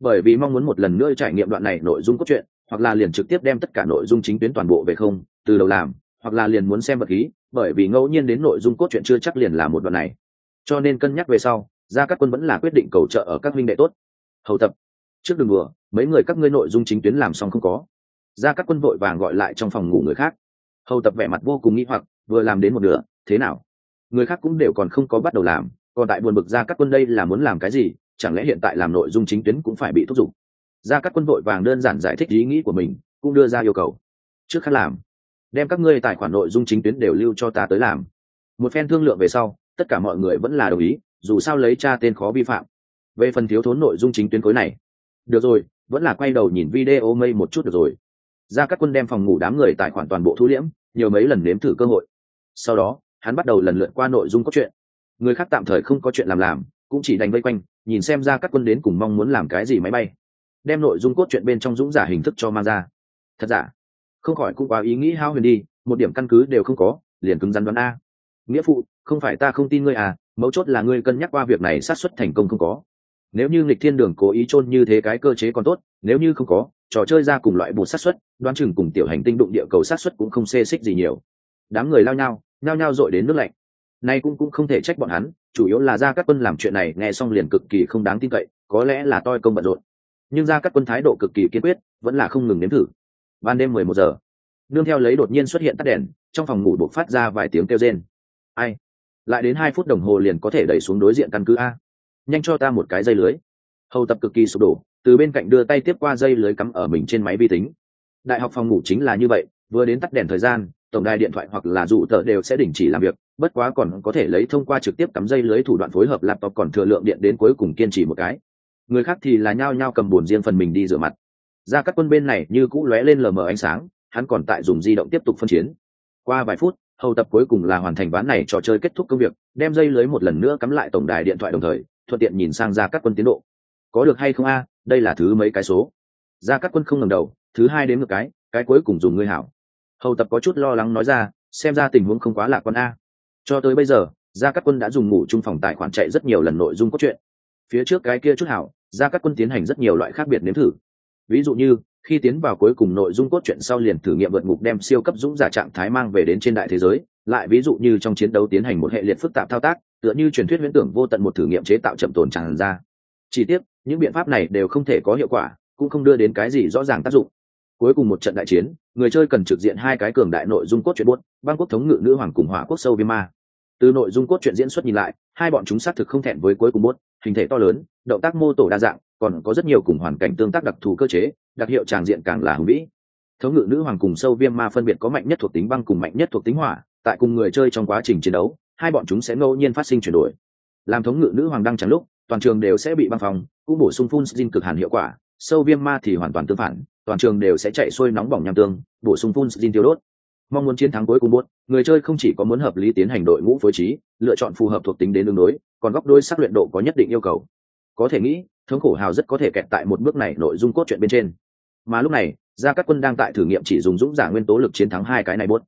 S1: Bởi vì mong muốn một lần nữa trải nghiệm đoạn này nội dung cốt truyện, hoặc là liền trực tiếp đem tất cả nội dung chính tuyến toàn bộ về không, từ đầu làm, hoặc là liền muốn xem vật khí, bởi vì ngẫu nhiên đến nội dung cốt truyện chưa chắc liền là một đoạn này. Cho nên cân nhắc về sau ra các quân vẫn là quyết định cầu trợ ở các huynh đệ tốt. Hầu tập. Trước đường đùa, mấy người các ngươi nội dung chính tuyến làm xong không có. Ra các quân vội vàng gọi lại trong phòng ngủ người khác. Hầu tập vẻ mặt vô cùng nghĩ hoặc, vừa làm đến một nửa, thế nào? Người khác cũng đều còn không có bắt đầu làm, còn tại buồn bực ra các quân đây là muốn làm cái gì, chẳng lẽ hiện tại làm nội dung chính tuyến cũng phải bị thúc giục? Ra các quân vội vàng đơn giản giải thích ý nghĩ của mình, cũng đưa ra yêu cầu. Trước khác làm, đem các ngươi tài khoản nội dung chính tuyến đều lưu cho ta tới làm. Một phen thương lượng về sau, tất cả mọi người vẫn là đồng ý, dù sao lấy cha tên khó vi phạm. Về phần thiếu thốn nội dung chính tuyến khối này, được rồi, vẫn là quay đầu nhìn video mây một chút được rồi. Ra các quân đem phòng ngủ đám người tài khoản toàn bộ thu liễm, nhiều mấy lần nếm thử cơ hội. Sau đó hắn bắt đầu lần lượt qua nội dung cốt truyện. Người khác tạm thời không có chuyện làm làm, cũng chỉ đành vây quanh, nhìn xem ra các quân đến cùng mong muốn làm cái gì máy bay. Đem nội dung cốt truyện bên trong dũng giả hình thức cho mang ra. Thật giả? Không khỏi cũng quá ý nghĩ hao huyền đi, một điểm căn cứ đều không có, liền cứng rắn đoán a. Nghĩa phụ, không phải ta không tin ngươi à mấu chốt là ngươi cân nhắc qua việc này sát xuất thành công không có. Nếu như nghịch thiên đường cố ý chôn như thế cái cơ chế còn tốt, nếu như không có, trò chơi ra cùng loại bột sát xuất đoán chừng cùng tiểu hành tinh đụng địa cầu sát xuất cũng không xê xích gì nhiều. Đám người lao nhau nhao nhao dội đến nước lạnh. Nay cũng cũng không thể trách bọn hắn, chủ yếu là ra các quân làm chuyện này nghe xong liền cực kỳ không đáng tin cậy, có lẽ là toi công bận rộn. Nhưng ra các quân thái độ cực kỳ kiên quyết, vẫn là không ngừng nếm thử. Ban đêm mười một giờ, nương theo lấy đột nhiên xuất hiện tắt đèn, trong phòng ngủ buộc phát ra vài tiếng kêu rên. Ai? Lại đến hai phút đồng hồ liền có thể đẩy xuống đối diện căn cứ a. Nhanh cho ta một cái dây lưới. Hầu tập cực kỳ sụp đổ, từ bên cạnh đưa tay tiếp qua dây lưới cắm ở mình trên máy vi tính. Đại học phòng ngủ chính là như vậy vừa đến tắt đèn thời gian, tổng đài điện thoại hoặc là dụ tờ đều sẽ đình chỉ làm việc, bất quá còn có thể lấy thông qua trực tiếp cắm dây lưới thủ đoạn phối hợp laptop còn thừa lượng điện đến cuối cùng kiên trì một cái. Người khác thì là nhao nhao cầm bồn riêng phần mình đi rửa mặt. Ra các quân bên này như cũ lóe lên lờ mờ ánh sáng, hắn còn tại dùng di động tiếp tục phân chiến. Qua vài phút, hầu tập cuối cùng là hoàn thành ván này trò chơi kết thúc công việc, đem dây lưới một lần nữa cắm lại tổng đài điện thoại đồng thời, thuận tiện nhìn sang ra các quân tiến độ. Có được hay không a? Đây là thứ mấy cái số? Ra các quân không ngầm đầu, thứ hai đến một cái cái cuối cùng dùng ngươi hảo hầu tập có chút lo lắng nói ra, xem ra tình huống không quá lạc quan a. Cho tới bây giờ, gia cát quân đã dùng ngủ chung phòng tài khoản chạy rất nhiều lần nội dung cốt truyện. Phía trước cái kia chút hảo, gia cát quân tiến hành rất nhiều loại khác biệt nếm thử. Ví dụ như, khi tiến vào cuối cùng nội dung cốt truyện sau liền thử nghiệm vượt ngục đem siêu cấp dũng giả trạng thái mang về đến trên đại thế giới, lại ví dụ như trong chiến đấu tiến hành một hệ liệt phức tạp thao tác, tựa như truyền thuyết huyễn tưởng vô tận một thử nghiệm chế tạo chậm tồn tràn ra. Chỉ tiếc, những biện pháp này đều không thể có hiệu quả, cũng không đưa đến cái gì rõ ràng tác dụng. Cuối cùng một trận đại chiến người chơi cần trực diện hai cái cường đại nội dung cốt truyện buốt bang quốc thống ngự nữ hoàng cùng hỏa quốc sâu viêm ma. Từ nội dung cốt truyện diễn xuất nhìn lại, hai bọn chúng xác thực không thẹn với cuối cùng buốt, hình thể to lớn, động tác mô tổ đa dạng, còn có rất nhiều cùng hoàn cảnh tương tác đặc thù cơ chế, đặc hiệu tràng diện càng là hùng vĩ. Thống ngự nữ hoàng cùng sâu viêm ma phân biệt có mạnh nhất thuộc tính băng cùng mạnh nhất thuộc tính hỏa, tại cùng người chơi trong quá trình chiến đấu, hai bọn chúng sẽ ngẫu nhiên phát sinh chuyển đổi. Làm thống ngự nữ hoàng đăng chẳng lúc, toàn trường đều sẽ bị băng phòng cũng bổ sung phun xin cực hàn hiệu quả sâu viêm ma thì hoàn toàn tương phản, toàn trường đều sẽ chạy xuôi nóng bỏng nham tương, bổ sung phun xin tiêu đốt. Mong muốn chiến thắng cuối cùng bốt người chơi không chỉ có muốn hợp lý tiến hành đội ngũ phối trí, lựa chọn phù hợp thuộc tính đến đường đối, còn góc đôi sắc luyện độ có nhất định yêu cầu. Có thể nghĩ, thống khổ hào rất có thể kẹt tại một bước này nội dung cốt truyện bên trên. Mà lúc này, gia các quân đang tại thử nghiệm chỉ dùng dũng giả nguyên tố lực chiến thắng hai cái này bốt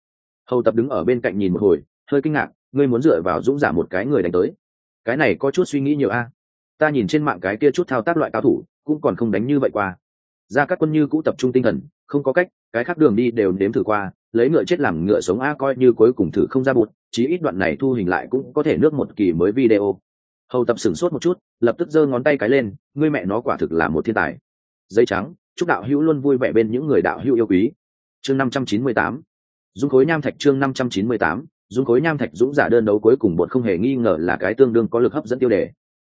S1: hầu tập đứng ở bên cạnh nhìn một hồi, hơi kinh ngạc, ngươi muốn dựa vào dũng giả một cái người đánh tới. Cái này có chút suy nghĩ nhiều a. Ta nhìn trên mạng cái kia chút thao tác loại cao thủ cũng còn không đánh như vậy qua. Ra các quân như cũ tập trung tinh thần, không có cách, cái khác đường đi đều nếm thử qua, lấy ngựa chết làm ngựa sống a coi như cuối cùng thử không ra bụt, chí ít đoạn này thu hình lại cũng có thể nước một kỳ mới video. Hầu tập sửng sốt một chút, lập tức giơ ngón tay cái lên, ngươi mẹ nó quả thực là một thiên tài. Giấy trắng, chúc đạo hữu luôn vui vẻ bên những người đạo hữu yêu quý. Chương năm trăm chín mươi tám. Dung khối nham thạch chương năm trăm chín mươi tám. Dung khối nham thạch dũng giả đơn đấu cuối cùng bột không hề nghi ngờ là cái tương đương có lực hấp dẫn tiêu đề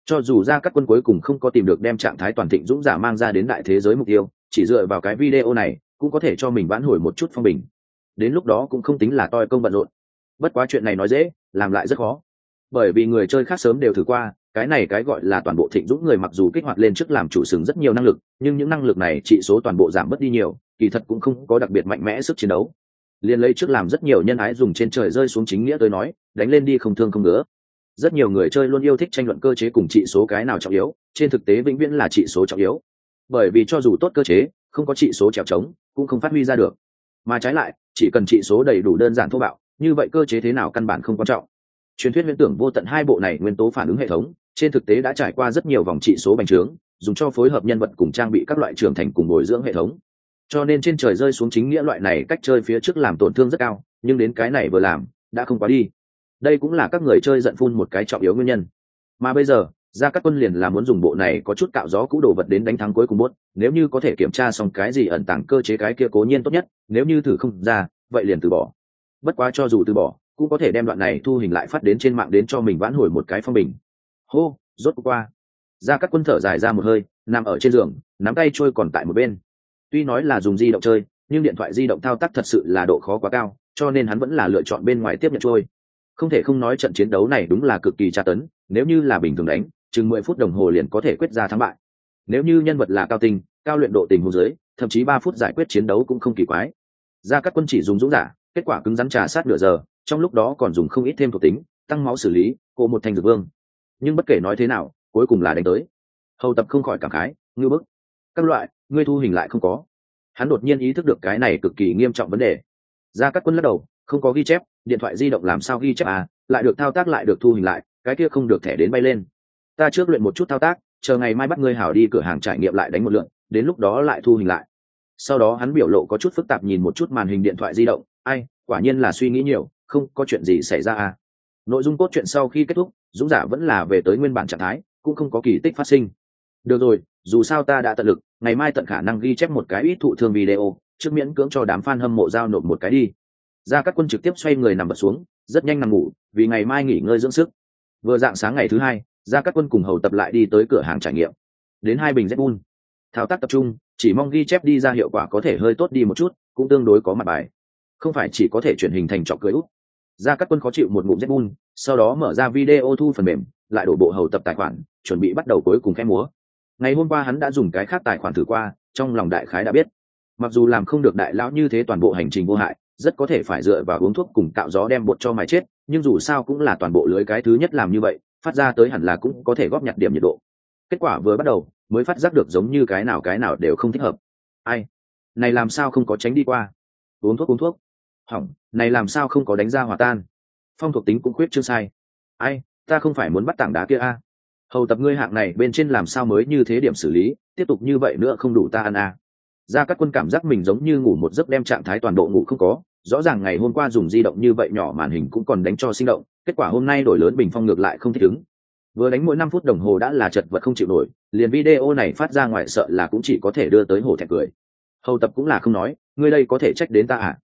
S1: cho dù ra các quân cuối cùng không có tìm được đem trạng thái toàn thịnh dũng giả mang ra đến đại thế giới mục tiêu, chỉ dựa vào cái video này, cũng có thể cho mình vãn hồi một chút phong bình. Đến lúc đó cũng không tính là toi công bận rộn. Bất quá chuyện này nói dễ, làm lại rất khó. Bởi vì người chơi khác sớm đều thử qua, cái này cái gọi là toàn bộ thịnh dũng người mặc dù kích hoạt lên trước làm chủ sừng rất nhiều năng lực, nhưng những năng lực này trị số toàn bộ giảm mất đi nhiều, kỳ thật cũng không có đặc biệt mạnh mẽ sức chiến đấu. Liền lấy trước làm rất nhiều nhân ái dùng trên trời rơi xuống chính nghĩa tôi nói, đánh lên đi không thương không ngứa rất nhiều người chơi luôn yêu thích tranh luận cơ chế cùng trị số cái nào trọng yếu, trên thực tế vĩnh viễn là trị số trọng yếu. Bởi vì cho dù tốt cơ chế, không có trị số trèo trống cũng không phát huy ra được. Mà trái lại, chỉ cần trị số đầy đủ đơn giản thô bạo, như vậy cơ chế thế nào căn bản không quan trọng. Truyền thuyết huyễn tưởng vô tận hai bộ này nguyên tố phản ứng hệ thống, trên thực tế đã trải qua rất nhiều vòng trị số bành trướng, dùng cho phối hợp nhân vật cùng trang bị các loại trưởng thành cùng bồi dưỡng hệ thống. Cho nên trên trời rơi xuống chính nghĩa loại này cách chơi phía trước làm tổn thương rất cao, nhưng đến cái này vừa làm, đã không quá đi đây cũng là các người chơi giận phun một cái trọng yếu nguyên nhân. Mà bây giờ ra các quân liền là muốn dùng bộ này có chút cạo gió cũ đồ vật đến đánh thắng cuối cùng bốt nếu như có thể kiểm tra xong cái gì ẩn tàng cơ chế cái kia cố nhiên tốt nhất, nếu như thử không ra, vậy liền từ bỏ. Bất quá cho dù từ bỏ, cũng có thể đem đoạn này thu hình lại phát đến trên mạng đến cho mình vãn hồi một cái phong bình. Hô, rốt qua. Ra các quân thở dài ra một hơi, nằm ở trên giường, nắm tay trôi còn tại một bên. Tuy nói là dùng di động chơi, nhưng điện thoại di động thao tác thật sự là độ khó quá cao, cho nên hắn vẫn là lựa chọn bên ngoài tiếp nhận trôi không thể không nói trận chiến đấu này đúng là cực kỳ tra tấn, nếu như là bình thường đánh, chừng mười phút đồng hồ liền có thể quyết ra thắng bại. Nếu như nhân vật là cao tinh, cao luyện độ tình hồ dưới, thậm chí ba phút giải quyết chiến đấu cũng không kỳ quái. Ra các quân chỉ dùng dũng giả, kết quả cứng rắn trà sát nửa giờ, trong lúc đó còn dùng không ít thêm thuộc tính, tăng máu xử lý, cô một thành dược vương. Nhưng bất kể nói thế nào, cuối cùng là đánh tới. Hầu tập không khỏi cảm khái ngư bức. Các loại, ngươi thu hình lại không có. Hắn đột nhiên ý thức được cái này cực kỳ nghiêm trọng vấn đề. Ra các quân lắc đầu, không có ghi chép điện thoại di động làm sao ghi chép à lại được thao tác lại được thu hình lại, cái kia không được thẻ đến bay lên. Ta trước luyện một chút thao tác, chờ ngày mai bắt ngươi hảo đi cửa hàng trải nghiệm lại đánh một lượn, đến lúc đó lại thu hình lại. Sau đó hắn biểu lộ có chút phức tạp nhìn một chút màn hình điện thoại di động, ai, quả nhiên là suy nghĩ nhiều, không, có chuyện gì xảy ra à. Nội dung cốt truyện sau khi kết thúc, dũng giả vẫn là về tới nguyên bản trạng thái, cũng không có kỳ tích phát sinh. Được rồi, dù sao ta đã tận lực, ngày mai tận khả năng ghi chép một cái ít thụ thương video, trước miễn cưỡng cho đám f a n hâm mộ giao nộp một cái đi ra các quân trực tiếp xoay người nằm bật xuống, rất nhanh nằm ngủ, vì ngày mai nghỉ ngơi dưỡng sức. Vừa dạng sáng ngày thứ hai, ra các quân cùng hầu tập lại đi tới cửa hàng trải nghiệm. Đến hai bình zbun thao tác tập trung, chỉ mong ghi chép đi ra hiệu quả có thể hơi tốt đi một chút, cũng tương đối có mặt bài. Không phải chỉ có thể chuyển hình thành trọc cưới út. Ra các quân khó chịu một ngụm zbun sau đó mở ra video thu phần mềm, lại đổ bộ hầu tập tài khoản, chuẩn bị bắt đầu cuối cùng khẽ múa. Ngày hôm qua hắn đã dùng cái khác tài khoản thử qua, trong lòng đại khái đã biết. Mặc dù làm không được đại lão như thế toàn bộ hành trình vô hại rất có thể phải dựa vào uống thuốc cùng tạo gió đem bột cho mài chết, nhưng dù sao cũng là toàn bộ lưới cái thứ nhất làm như vậy, phát ra tới hẳn là cũng có thể góp nhặt điểm nhiệt độ. Kết quả vừa bắt đầu, mới phát giác được giống như cái nào cái nào đều không thích hợp. Ai? Này làm sao không có tránh đi qua? Uống thuốc uống thuốc. Hỏng, này làm sao không có đánh ra hòa tan? Phong thuộc tính cũng khuyết chưa sai. Ai, ta không phải muốn bắt tảng đá kia a. Hầu tập ngươi hạng này bên trên làm sao mới như thế điểm xử lý, tiếp tục như vậy nữa không đủ ta ăn a ra các quân cảm giác mình giống như ngủ một giấc đem trạng thái toàn bộ ngủ không có, rõ ràng ngày hôm qua dùng di động như vậy nhỏ màn hình cũng còn đánh cho sinh động, kết quả hôm nay đổi lớn bình phong ngược lại không thích ứng. Vừa đánh mỗi năm phút đồng hồ đã là chật vật không chịu nổi, liền video này phát ra ngoài sợ là cũng chỉ có thể đưa tới hồ thẹn cười. Hầu tập cũng là không nói, ngươi đây có thể trách đến ta à?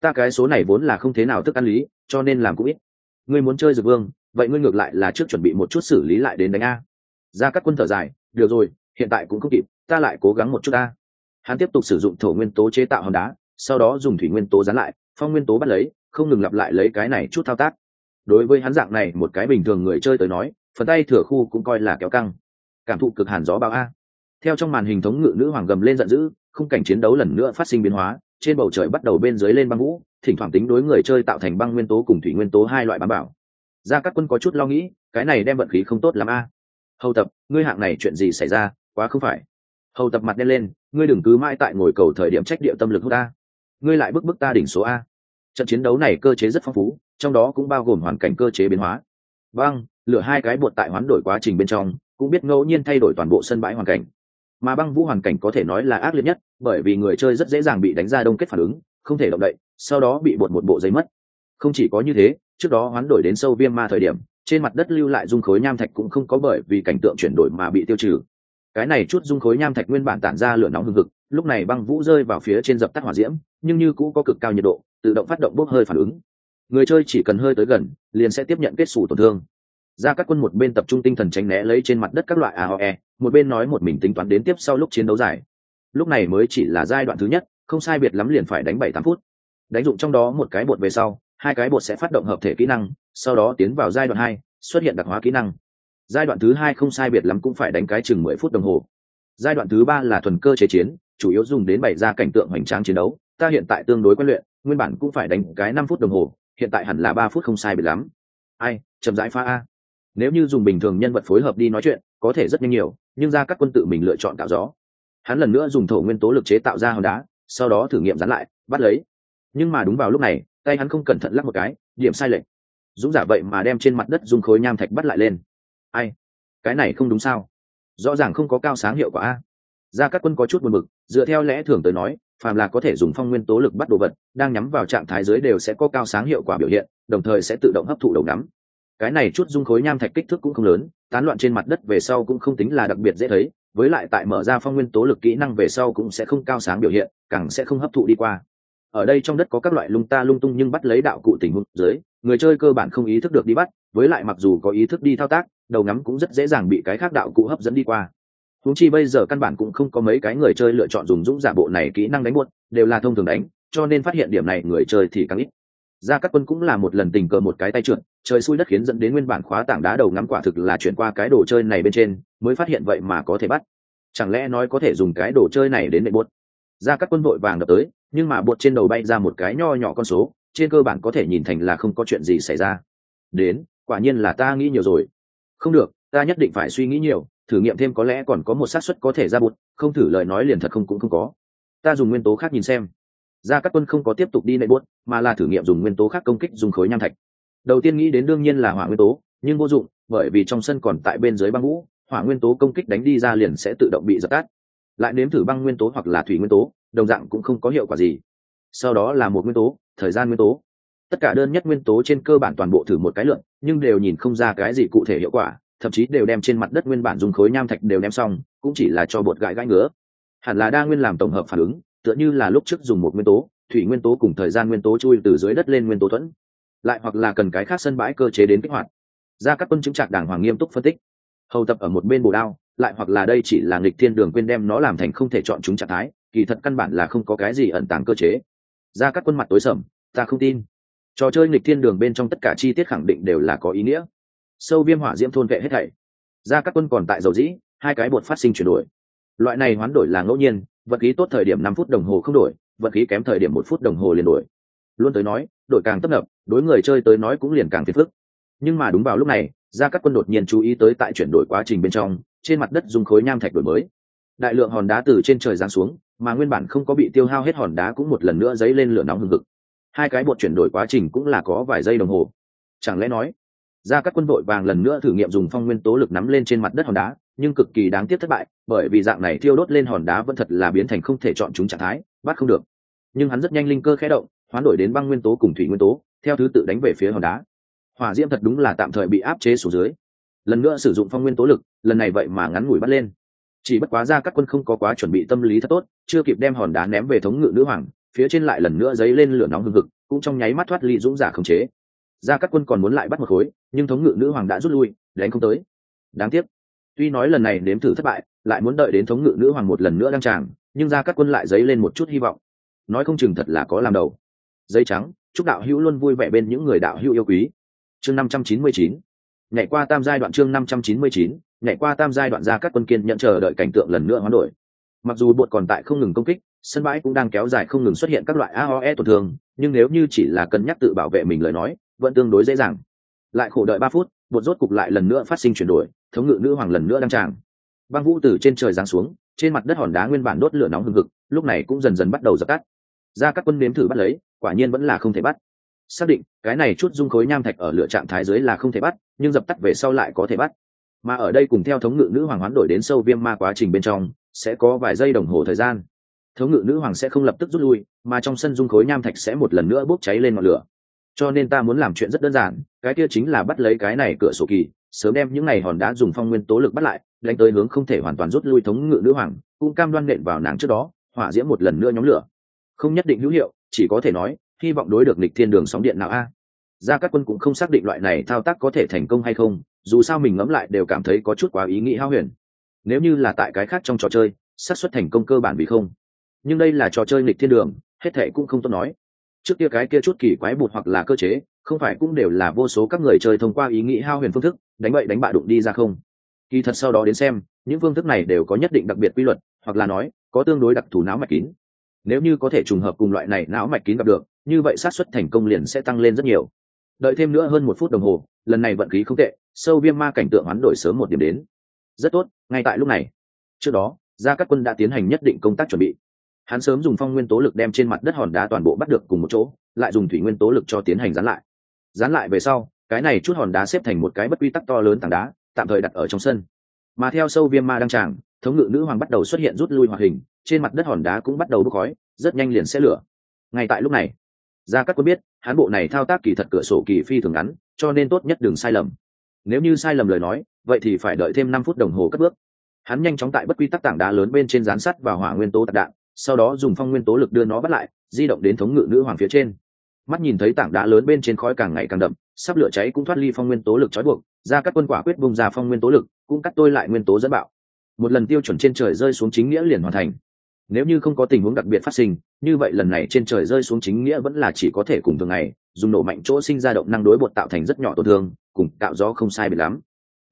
S1: Ta cái số này vốn là không thế nào thức ăn lý, cho nên làm cũng ít. Ngươi muốn chơi dược vương, vậy ngươi ngược lại là trước chuẩn bị một chút xử lý lại đến đánh a. Ra các quân thở dài, được rồi, hiện tại cũng không kịp, ta lại cố gắng một chút ta hắn tiếp tục sử dụng thổ nguyên tố chế tạo hòn đá, sau đó dùng thủy nguyên tố dán lại, phong nguyên tố bắt lấy, không ngừng lặp lại lấy cái này chút thao tác. Đối với hắn dạng này một cái bình thường người chơi tới nói, phần tay thừa khu cũng coi là kéo căng. Cảm thụ cực hàn gió bao a. Theo trong màn hình thống ngự nữ hoàng gầm lên giận dữ, khung cảnh chiến đấu lần nữa phát sinh biến hóa, trên bầu trời bắt đầu bên dưới lên băng vũ, thỉnh thoảng tính đối người chơi tạo thành băng nguyên tố cùng thủy nguyên tố hai loại bám bảo ra các quân có chút lo nghĩ, cái này đem vận khí không tốt l a. Hầu tập, ngươi hạng này chuyện gì xảy ra, quá không phải. Hầu tập mặt đen lên ngươi đừng cứ mãi tại ngồi cầu thời điểm trách địa tâm lực hút ta. Ngươi lại bức bức ta đỉnh số a. Trận chiến đấu này cơ chế rất phong phú, trong đó cũng bao gồm hoàn cảnh cơ chế biến hóa. Băng lửa hai cái bột tại hoán đổi quá trình bên trong, cũng biết ngẫu nhiên thay đổi toàn bộ sân bãi hoàn cảnh. Mà băng vũ hoàn cảnh có thể nói là ác liệt nhất, bởi vì người chơi rất dễ dàng bị đánh ra đông kết phản ứng, không thể động đậy, sau đó bị bột một bộ giấy mất. Không chỉ có như thế, trước đó hoán đổi đến sâu viêm ma thời điểm, trên mặt đất lưu lại dung khối nham thạch cũng không có bởi vì cảnh tượng chuyển đổi mà bị tiêu trừ cái này chút dung khối nham thạch nguyên bản tản ra lửa nóng hừng hực, lúc này băng vũ rơi vào phía trên dập tắt hỏa diễm, nhưng như cũ có cực cao nhiệt độ, tự động phát động bốc hơi phản ứng. Người chơi chỉ cần hơi tới gần, liền sẽ tiếp nhận kết xù tổn thương. Ra các quân một bên tập trung tinh thần tránh né lấy trên mặt đất các loại aoe một bên nói một mình tính toán đến tiếp sau lúc chiến đấu dài. Lúc này mới chỉ là giai đoạn thứ nhất, không sai biệt lắm liền phải đánh bảy tám phút. Đánh dụng trong đó một cái bột về sau, hai cái bột sẽ phát động hợp thể kỹ năng, sau đó tiến vào giai đoạn hai, xuất hiện đặc hóa kỹ năng giai đoạn thứ hai không sai biệt lắm cũng phải đánh cái chừng mười phút đồng hồ. Giai đoạn thứ ba là thuần cơ chế chiến, chủ yếu dùng đến bày ra cảnh tượng hoành tráng chiến đấu. Ta hiện tại tương đối quen luyện, nguyên bản cũng phải đánh cái năm phút đồng hồ, hiện tại hẳn là ba phút không sai biệt lắm. Ai, chậm rãi pha a. Nếu như dùng bình thường nhân vật phối hợp đi nói chuyện, có thể rất nhanh nhiều, nhưng ra các quân tự mình lựa chọn tạo gió. Hắn lần nữa dùng thổ nguyên tố lực chế tạo ra hòn đá, sau đó thử nghiệm dán lại, bắt lấy. Nhưng mà đúng vào lúc này, tay hắn không cẩn thận lắc một cái, điểm sai lệch. Dũng giả vậy mà đem trên mặt đất dùng khối nham thạch bắt lại lên ai? Cái này không đúng sao? Rõ ràng không có cao sáng hiệu quả a. Gia cát quân có chút buồn bực, dựa theo lẽ thường tới nói, phàm là có thể dùng phong nguyên tố lực bắt đồ vật, đang nhắm vào trạng thái dưới đều sẽ có cao sáng hiệu quả biểu hiện, đồng thời sẽ tự động hấp thụ đầu nắm cái này chút dung khối nham thạch kích thước cũng không lớn, tán loạn trên mặt đất về sau cũng không tính là đặc biệt dễ thấy, với lại tại mở ra phong nguyên tố lực kỹ năng về sau cũng sẽ không cao sáng biểu hiện, càng sẽ không hấp thụ đi qua. Ở đây trong đất có các loại lung ta lung tung nhưng bắt lấy đạo cụ tình huống dưới, người chơi cơ bản không ý thức được đi bắt, với lại mặc dù có ý thức đi thao tác đầu ngắm cũng rất dễ dàng bị cái khác đạo cụ hấp dẫn đi qua. Húng chi bây giờ căn bản cũng không có mấy cái người chơi lựa chọn dùng dũng giả bộ này kỹ năng đánh buốt, đều là thông thường đánh, cho nên phát hiện điểm này người chơi thì càng ít. Ra các quân cũng là một lần tình cờ một cái tay trượt, trời xui đất khiến dẫn đến nguyên bản khóa tảng đá đầu ngắm quả thực là chuyển qua cái đồ chơi này bên trên, mới phát hiện vậy mà có thể bắt. Chẳng lẽ nói có thể dùng cái đồ chơi này đến nệ buốt? Ra các quân vội vàng đập tới, nhưng mà bột trên đầu bay ra một cái nho nhỏ con số, trên cơ bản có thể nhìn thành là không có chuyện gì xảy ra. Đến, quả nhiên là ta nghĩ nhiều rồi không được, ta nhất định phải suy nghĩ nhiều, thử nghiệm thêm có lẽ còn có một xác suất có thể ra bụt, không thử lời nói liền thật không cũng không có. Ta dùng nguyên tố khác nhìn xem. Ra các quân không có tiếp tục đi nệ bút mà là thử nghiệm dùng nguyên tố khác công kích dùng khối nham thạch. Đầu tiên nghĩ đến đương nhiên là hỏa nguyên tố, nhưng vô dụng, bởi vì trong sân còn tại bên dưới băng vũ hỏa nguyên tố công kích đánh đi ra liền sẽ tự động bị dập tắt. Lại nếm thử băng nguyên tố hoặc là thủy nguyên tố, đồng dạng cũng không có hiệu quả gì. Sau đó là một nguyên tố, thời gian nguyên tố tất cả đơn nhất nguyên tố trên cơ bản toàn bộ thử một cái lượng nhưng đều nhìn không ra cái gì cụ thể hiệu quả, thậm chí đều đem trên mặt đất nguyên bản dùng khối nham thạch đều đem xong, cũng chỉ là cho bột gãi gãi ngứa. Hẳn là đa nguyên làm tổng hợp phản ứng, tựa như là lúc trước dùng một nguyên tố, thủy nguyên tố cùng thời gian nguyên tố chui từ dưới đất lên nguyên tố thuẫn. Lại hoặc là cần cái khác sân bãi cơ chế đến kích hoạt. Ra các quân chứng trạc đảng hoàng nghiêm túc phân tích. Hầu tập ở một bên bồ đao, lại hoặc là đây chỉ là nghịch thiên đường quên đem nó làm thành không thể chọn chúng trạng thái, kỳ thật căn bản là không có cái gì ẩn tàng cơ chế. Ra các quân mặt tối sầm, ta không tin trò chơi nghịch thiên đường bên trong tất cả chi tiết khẳng định đều là có ý nghĩa. Sâu viêm hỏa diễm thôn vệ hết thảy. Ra các quân còn tại dầu dĩ, hai cái bột phát sinh chuyển đổi. Loại này hoán đổi là ngẫu nhiên, vật khí tốt thời điểm năm phút đồng hồ không đổi, vật khí kém thời điểm một phút đồng hồ liền đổi. Luôn tới nói, đổi càng tấp nập, đối người chơi tới nói cũng liền càng phiền phức. Nhưng mà đúng vào lúc này ra các quân đột nhiên chú ý tới tại chuyển đổi quá trình bên trong, trên mặt đất dùng khối nham thạch đổi mới. Đại lượng hòn đá từ trên trời giáng xuống, mà nguyên bản không có bị tiêu hao hết hòn đá cũng một lần nữa dấy lên lửa nóng hừng hực hai cái bột chuyển đổi quá trình cũng là có vài giây đồng hồ. Chẳng lẽ nói ra các quân đội vàng lần nữa thử nghiệm dùng phong nguyên tố lực nắm lên trên mặt đất hòn đá, nhưng cực kỳ đáng tiếc thất bại, bởi vì dạng này thiêu đốt lên hòn đá vẫn thật là biến thành không thể chọn chúng trạng thái, bắt không được. Nhưng hắn rất nhanh linh cơ khẽ động, hoán đổi đến băng nguyên tố cùng thủy nguyên tố, theo thứ tự đánh về phía hòn đá. Hỏa diễm thật đúng là tạm thời bị áp chế xuống dưới. Lần nữa sử dụng phong nguyên tố lực, lần này vậy mà ngắn ngủi bắt lên. Chỉ bất quá ra các quân không có quá chuẩn bị tâm lý thật tốt, chưa kịp đem hòn đá ném về thống ngự nữ hoàng phía trên lại lần nữa dấy lên lửa nóng hừng hực, cũng trong nháy mắt thoát ly dũng giả khống chế. Ra các quân còn muốn lại bắt một khối, nhưng thống ngự nữ hoàng đã rút lui, đánh không tới. Đáng tiếc. Tuy nói lần này nếm thử thất bại, lại muốn đợi đến thống ngự nữ hoàng một lần nữa đăng tràng, nhưng ra các quân lại dấy lên một chút hy vọng. Nói không chừng thật là có làm đầu. Giấy trắng, chúc đạo hữu luôn vui vẻ bên những người đạo hữu yêu quý. Chương năm trăm chín mươi chín. Nhảy qua tam giai đoạn chương năm trăm chín mươi chín, nhảy qua tam giai đoạn ra các quân kiên nhận chờ đợi cảnh tượng lần nữa hoán đổi. Mặc dù bột còn tại không ngừng công kích sân bãi cũng đang kéo dài không ngừng xuất hiện các loại aoe tổn thương, nhưng nếu như chỉ là cân nhắc tự bảo vệ mình lời nói, vẫn tương đối dễ dàng. Lại khổ đợi ba phút, bột rốt cục lại lần nữa phát sinh chuyển đổi, thống ngự nữ hoàng lần nữa đăng tràng. Băng vũ từ trên trời giáng xuống, trên mặt đất hòn đá nguyên bản đốt lửa nóng hừng hực, lúc này cũng dần dần bắt đầu dập tắt. Ra các quân nếm thử bắt lấy, quả nhiên vẫn là không thể bắt. Xác định, cái này chút dung khối nham thạch ở lửa trạng thái dưới là không thể bắt, nhưng dập tắt về sau lại có thể bắt. Mà ở đây cùng theo thống ngự nữ hoàng hoán đổi đến sâu viêm ma quá trình bên trong, sẽ có vài giây đồng hồ thời gian thống ngự nữ hoàng sẽ không lập tức rút lui, mà trong sân dung khối nham thạch sẽ một lần nữa bốc cháy lên ngọn lửa. Cho nên ta muốn làm chuyện rất đơn giản, cái kia chính là bắt lấy cái này cửa sổ kỳ, sớm đem những này hòn đá dùng phong nguyên tố lực bắt lại, đánh tới hướng không thể hoàn toàn rút lui thống ngự nữ hoàng, cũng cam đoan nện vào nàng trước đó, hỏa diễm một lần nữa nhóm lửa. Không nhất định hữu hiệu, chỉ có thể nói, hy vọng đối được lịch thiên đường sóng điện nào a. Gia các quân cũng không xác định loại này thao tác có thể thành công hay không, dù sao mình ngẫm lại đều cảm thấy có chút quá ý nghĩ hao huyền. Nếu như là tại cái khác trong trò chơi, xác suất thành công cơ bản vì không nhưng đây là trò chơi lịch thiên đường, hết thệ cũng không tốt nói. Trước kia cái kia chút kỳ quái bụt hoặc là cơ chế, không phải cũng đều là vô số các người chơi thông qua ý nghĩ hao huyền phương thức, đánh bậy đánh bạ đụng đi ra không? Kỳ thật sau đó đến xem, những phương thức này đều có nhất định đặc biệt quy luật, hoặc là nói, có tương đối đặc thù não mạch kín. Nếu như có thể trùng hợp cùng loại này não mạch kín gặp được, như vậy xác suất thành công liền sẽ tăng lên rất nhiều. Đợi thêm nữa hơn một phút đồng hồ, lần này vận khí không tệ, sâu viêm ma cảnh tượng hoán đổi sớm một điểm đến. Rất tốt, ngay tại lúc này. Trước đó, gia các quân đã tiến hành nhất định công tác chuẩn bị hắn sớm dùng phong nguyên tố lực đem trên mặt đất hòn đá toàn bộ bắt được cùng một chỗ, lại dùng thủy nguyên tố lực cho tiến hành dán lại. Dán lại về sau, cái này chút hòn đá xếp thành một cái bất quy tắc to lớn tảng đá, tạm thời đặt ở trong sân. Mà theo sâu viêm ma đăng tràng, thống ngự nữ hoàng bắt đầu xuất hiện rút lui hoạt hình, trên mặt đất hòn đá cũng bắt đầu bốc khói, rất nhanh liền sẽ lửa. Ngay tại lúc này, gia cát quân biết hán bộ này thao tác kỳ thật cửa sổ kỳ phi thường ngắn, cho nên tốt nhất đừng sai lầm. Nếu như sai lầm lời nói, vậy thì phải đợi thêm năm phút đồng hồ cất bước. Hắn nhanh chóng tại bất quy tắc tảng đá lớn bên trên gián sắt và hỏa nguyên tố tạc đạn sau đó dùng phong nguyên tố lực đưa nó bắt lại, di động đến thống ngự nữ hoàng phía trên. Mắt nhìn thấy tảng đá lớn bên trên khói càng ngày càng đậm, sắp lửa cháy cũng thoát ly phong nguyên tố lực trói buộc, ra các quân quả quyết bung ra phong nguyên tố lực, cũng cắt tôi lại nguyên tố dẫn bạo. Một lần tiêu chuẩn trên trời rơi xuống chính nghĩa liền hoàn thành. Nếu như không có tình huống đặc biệt phát sinh, như vậy lần này trên trời rơi xuống chính nghĩa vẫn là chỉ có thể cùng thường ngày, dùng nổ mạnh chỗ sinh ra động năng đối bột tạo thành rất nhỏ tổn thương, cùng tạo gió không sai biệt lắm.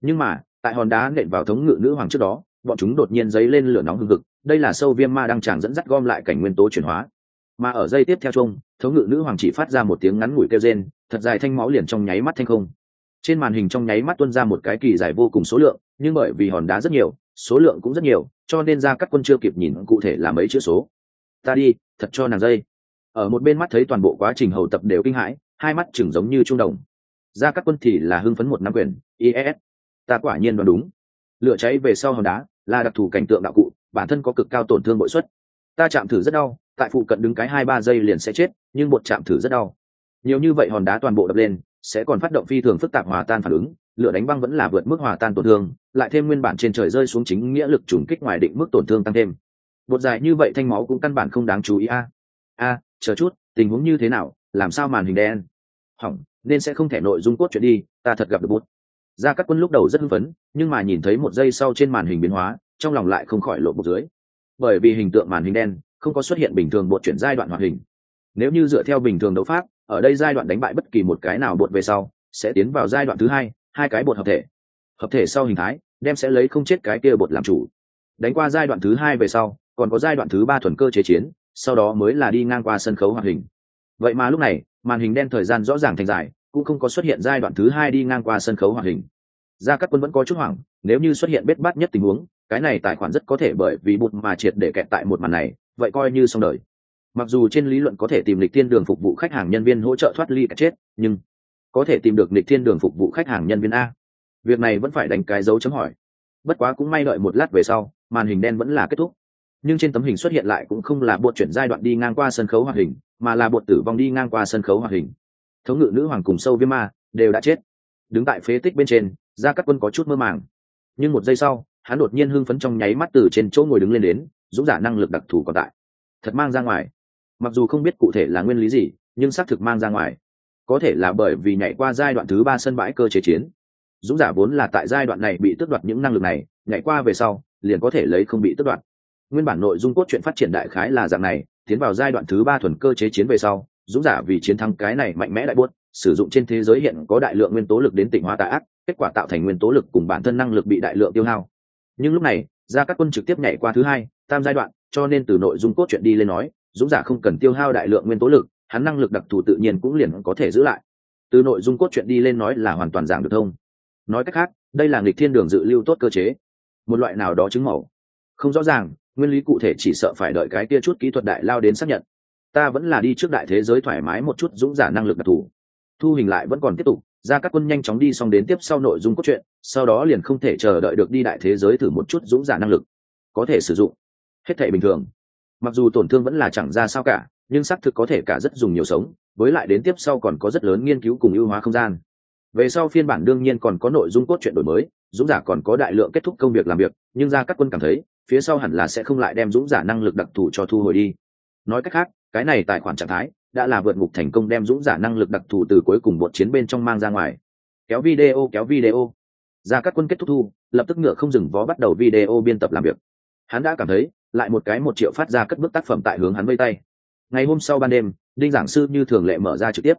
S1: Nhưng mà, tại hòn đá nện vào thống ngự nữ hoàng trước đó, bọn chúng đột nhiên dấy lên lửa nóng hưng cực đây là sâu viêm ma đang chẳng dẫn dắt gom lại cảnh nguyên tố chuyển hóa. Mà ở dây tiếp theo chung, thống ngự nữ hoàng chỉ phát ra một tiếng ngắn ngủi kêu rên, thật dài thanh máu liền trong nháy mắt thanh không. Trên màn hình trong nháy mắt tuân ra một cái kỳ dài vô cùng số lượng, nhưng bởi vì hòn đá rất nhiều, số lượng cũng rất nhiều, cho nên ra các quân chưa kịp nhìn cụ thể là mấy chữ số. Ta đi, thật cho nàng dây. Ở một bên mắt thấy toàn bộ quá trình hầu tập đều kinh hãi, hai mắt chừng giống như trung đồng. Ra các quân thì là hưng phấn một năm quyền is ta quả nhiên đoán đúng. Lửa cháy về sau hòn đá, là đặc thù cảnh tượng đạo cụ bản thân có cực cao tổn thương bội suất. Ta chạm thử rất đau, tại phụ cận đứng cái hai ba giây liền sẽ chết, nhưng bột chạm thử rất đau. Nhiều như vậy hòn đá toàn bộ đập lên, sẽ còn phát động phi thường phức tạp hòa tan phản ứng, lửa đánh băng vẫn là vượt mức hòa tan tổn thương, lại thêm nguyên bản trên trời rơi xuống chính nghĩa lực trùng kích ngoài định mức tổn thương tăng thêm. Bột dài như vậy thanh máu cũng căn bản không đáng chú ý a. A, chờ chút, tình huống như thế nào, làm sao màn hình đen? Hỏng, nên sẽ không thể nội dung cốt chuyện đi, ta thật gặp được bút. Ra các quân lúc đầu rất hưng phấn, nhưng mà nhìn thấy một giây sau trên màn hình biến hóa trong lòng lại không khỏi lộ bột dưới. Bởi vì hình tượng màn hình đen không có xuất hiện bình thường bột chuyển giai đoạn hoạt hình. Nếu như dựa theo bình thường đấu pháp, ở đây giai đoạn đánh bại bất kỳ một cái nào bột về sau, sẽ tiến vào giai đoạn thứ hai hai cái bột hợp thể. Hợp thể sau hình thái, đem sẽ lấy không chết cái kia bột làm chủ. Đánh qua giai đoạn thứ hai về sau, còn có giai đoạn thứ ba thuần cơ chế chiến, sau đó mới là đi ngang qua sân khấu hoạt hình. Vậy mà lúc này, màn hình đen thời gian rõ ràng thành dài, cũng không có xuất hiện giai đoạn thứ hai đi ngang qua sân khấu hoạt hình. Gia các quân vẫn có chút hoảng, nếu như xuất hiện bết bát nhất tình huống cái này tài khoản rất có thể bởi vì bụt mà triệt để kẹt tại một màn này, vậy coi như xong đời. Mặc dù trên lý luận có thể tìm lịch thiên đường phục vụ khách hàng nhân viên hỗ trợ thoát ly cả chết, nhưng có thể tìm được lịch thiên đường phục vụ khách hàng nhân viên a. Việc này vẫn phải đánh cái dấu chấm hỏi. Bất quá cũng may đợi một lát về sau, màn hình đen vẫn là kết thúc. Nhưng trên tấm hình xuất hiện lại cũng không là bột chuyển giai đoạn đi ngang qua sân khấu hoạt hình, mà là bột tử vong đi ngang qua sân khấu hoạt hình. Thống ngự nữ hoàng cùng sâu viêm ma đều đã chết. Đứng tại phế tích bên trên ra các quân có chút mơ màng. Nhưng một giây sau hắn đột nhiên hưng phấn trong nháy mắt từ trên chỗ ngồi đứng lên đến, dũng giả năng lực đặc thù còn tại. Thật mang ra ngoài. Mặc dù không biết cụ thể là nguyên lý gì, nhưng xác thực mang ra ngoài. Có thể là bởi vì nhảy qua giai đoạn thứ ba sân bãi cơ chế chiến. Dũng giả vốn là tại giai đoạn này bị tước đoạt những năng lực này, nhảy qua về sau, liền có thể lấy không bị tước đoạt. Nguyên bản nội dung cốt truyện phát triển đại khái là dạng này, tiến vào giai đoạn thứ ba thuần cơ chế chiến về sau, dũng giả vì chiến thắng cái này mạnh mẽ đại buốt, sử dụng trên thế giới hiện có đại lượng nguyên tố lực đến tỉnh hóa tà ác, kết quả tạo thành nguyên tố lực cùng bản thân năng lực bị đại lượng tiêu hao nhưng lúc này ra các quân trực tiếp nhảy qua thứ hai, tam giai đoạn, cho nên từ nội dung cốt truyện đi lên nói, dũng giả không cần tiêu hao đại lượng nguyên tố lực, hắn năng lực đặc thù tự nhiên cũng liền có thể giữ lại. Từ nội dung cốt truyện đi lên nói là hoàn toàn giảng được thông. Nói cách khác, đây là nghịch thiên đường dự lưu tốt cơ chế. Một loại nào đó chứng mẫu không rõ ràng, nguyên lý cụ thể chỉ sợ phải đợi cái kia chút kỹ thuật đại lao đến xác nhận. Ta vẫn là đi trước đại thế giới thoải mái một chút, dũng giả năng lực đặc thù. Thu hình lại vẫn còn tiếp tục ra các quân nhanh chóng đi xong đến tiếp sau nội dung cốt truyện, sau đó liền không thể chờ đợi được đi đại thế giới thử một chút dũng giả năng lực. Có thể sử dụng. Hết thể bình thường. Mặc dù tổn thương vẫn là chẳng ra sao cả, nhưng xác thực có thể cả rất dùng nhiều sống, với lại đến tiếp sau còn có rất lớn nghiên cứu cùng ưu hóa không gian. Về sau phiên bản đương nhiên còn có nội dung cốt truyện đổi mới, dũng giả còn có đại lượng kết thúc công việc làm việc, nhưng ra các quân cảm thấy, phía sau hẳn là sẽ không lại đem dũng giả năng lực đặc thù cho thu hồi đi. Nói cách khác, cái này tài khoản trạng thái đã là vượt ngục thành công đem dũng giả năng lực đặc thù từ cuối cùng bột chiến bên trong mang ra ngoài. Kéo video kéo video. Ra các quân kết thúc thu, lập tức ngựa không dừng vó bắt đầu video biên tập làm việc. Hắn đã cảm thấy, lại một cái một triệu phát ra cất bước tác phẩm tại hướng hắn vây tay. Ngày hôm sau ban đêm, đinh giảng sư như thường lệ mở ra trực tiếp.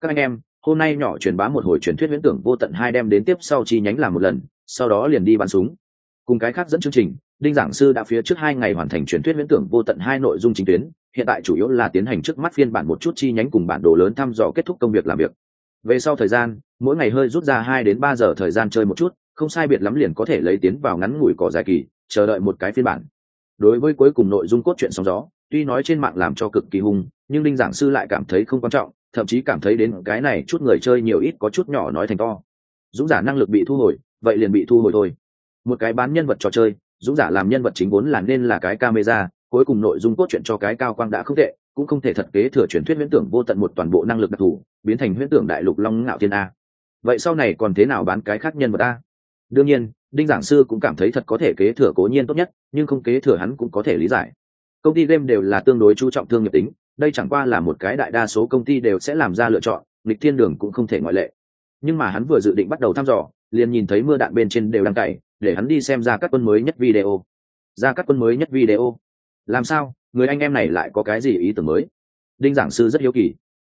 S1: Các anh em, hôm nay nhỏ truyền bá một hồi truyền thuyết viễn tưởng vô tận hai đem đến tiếp sau chi nhánh làm một lần, sau đó liền đi bắn súng. Cùng cái khác dẫn chương trình, đinh giảng sư đã phía trước hai ngày hoàn thành truyền thuyết viễn tưởng vô tận hai nội dung chính tuyến hiện tại chủ yếu là tiến hành trước mắt phiên bản một chút chi nhánh cùng bản đồ lớn thăm dò kết thúc công việc làm việc. Về sau thời gian, mỗi ngày hơi rút ra hai đến ba giờ thời gian chơi một chút, không sai biệt lắm liền có thể lấy tiến vào ngắn ngủi cỏ dài kỳ, chờ đợi một cái phiên bản. Đối với cuối cùng nội dung cốt truyện sóng gió, tuy nói trên mạng làm cho cực kỳ hung, nhưng đinh giảng sư lại cảm thấy không quan trọng, thậm chí cảm thấy đến cái này chút người chơi nhiều ít có chút nhỏ nói thành to. Dũng giả năng lực bị thu hồi, vậy liền bị thu hồi thôi. Một cái bán nhân vật trò chơi, dũng giả làm nhân vật chính vốn là nên là cái camera cuối cùng nội dung cốt truyện cho cái cao quang đã không tệ, cũng không thể thật kế thừa truyền thuyết huyễn tưởng vô tận một toàn bộ năng lực đặc thù, biến thành huyễn tưởng đại lục long ngạo thiên a. Vậy sau này còn thế nào bán cái khác nhân vật a? Đương nhiên, đinh giảng sư cũng cảm thấy thật có thể kế thừa cố nhiên tốt nhất, nhưng không kế thừa hắn cũng có thể lý giải. Công ty game đều là tương đối chú trọng thương nghiệp tính, đây chẳng qua là một cái đại đa số công ty đều sẽ làm ra lựa chọn lịch thiên đường cũng không thể ngoại lệ. Nhưng mà hắn vừa dự định bắt đầu thăm dò, liền nhìn thấy mưa đạn bên trên đều đang cày, để hắn đi xem ra các quân mới nhất video. Ra các quân mới nhất video làm sao? Người anh em này lại có cái gì ý tưởng mới? Đinh giảng sư rất hiếu kỳ.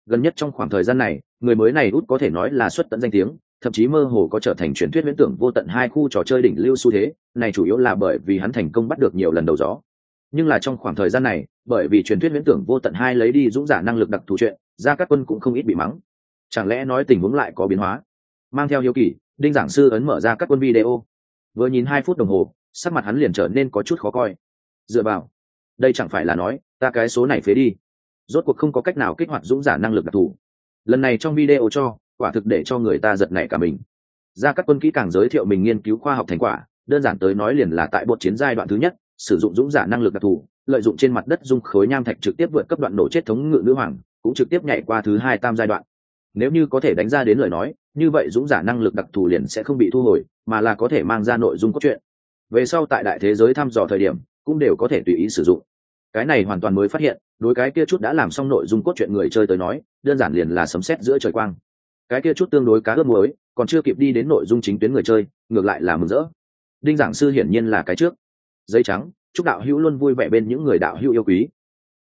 S1: Gần nhất trong khoảng thời gian này, người mới này út có thể nói là xuất tận danh tiếng, thậm chí mơ hồ có trở thành truyền thuyết viễn tưởng vô tận hai khu trò chơi đỉnh lưu xu thế, này chủ yếu là bởi vì hắn thành công bắt được nhiều lần đầu gió. Nhưng là trong khoảng thời gian này, bởi vì truyền thuyết viễn tưởng vô tận hai lấy đi dũng giả năng lực đặc thù chuyện, ra các quân cũng không ít bị mắng. Chẳng lẽ nói tình huống lại có biến hóa? Mang theo hiếu kỳ, đinh giảng sư ấn mở ra các quân video. Vừa nhìn hai phút đồng hồ, sắc mặt hắn liền trở nên có chút khó coi. Dựa vào đây chẳng phải là nói, ta cái số này phế đi. Rốt cuộc không có cách nào kích hoạt dũng giả năng lực đặc thù. Lần này trong video cho, quả thực để cho người ta giật nảy cả mình. Ra các quân kỹ càng giới thiệu mình nghiên cứu khoa học thành quả, đơn giản tới nói liền là tại bột chiến giai đoạn thứ nhất, sử dụng dũng giả năng lực đặc thù, lợi dụng trên mặt đất dung khối nham thạch trực tiếp vượt cấp đoạn nổ chết thống ngự nữ hoàng, cũng trực tiếp nhảy qua thứ hai tam giai đoạn. Nếu như có thể đánh ra đến lời nói, như vậy dũng giả năng lực đặc thù liền sẽ không bị thu hồi, mà là có thể mang ra nội dung cốt truyện. Về sau tại đại thế giới thăm dò thời điểm cũng đều có thể tùy ý sử dụng. Cái này hoàn toàn mới phát hiện, đối cái kia chút đã làm xong nội dung cốt truyện người chơi tới nói, đơn giản liền là sấm sét giữa trời quang. Cái kia chút tương đối cá ướp muối, còn chưa kịp đi đến nội dung chính tuyến người chơi, ngược lại là mừng rỡ. Đinh giảng sư hiển nhiên là cái trước. Giấy trắng, chúc đạo hữu luôn vui vẻ bên những người đạo hữu yêu quý.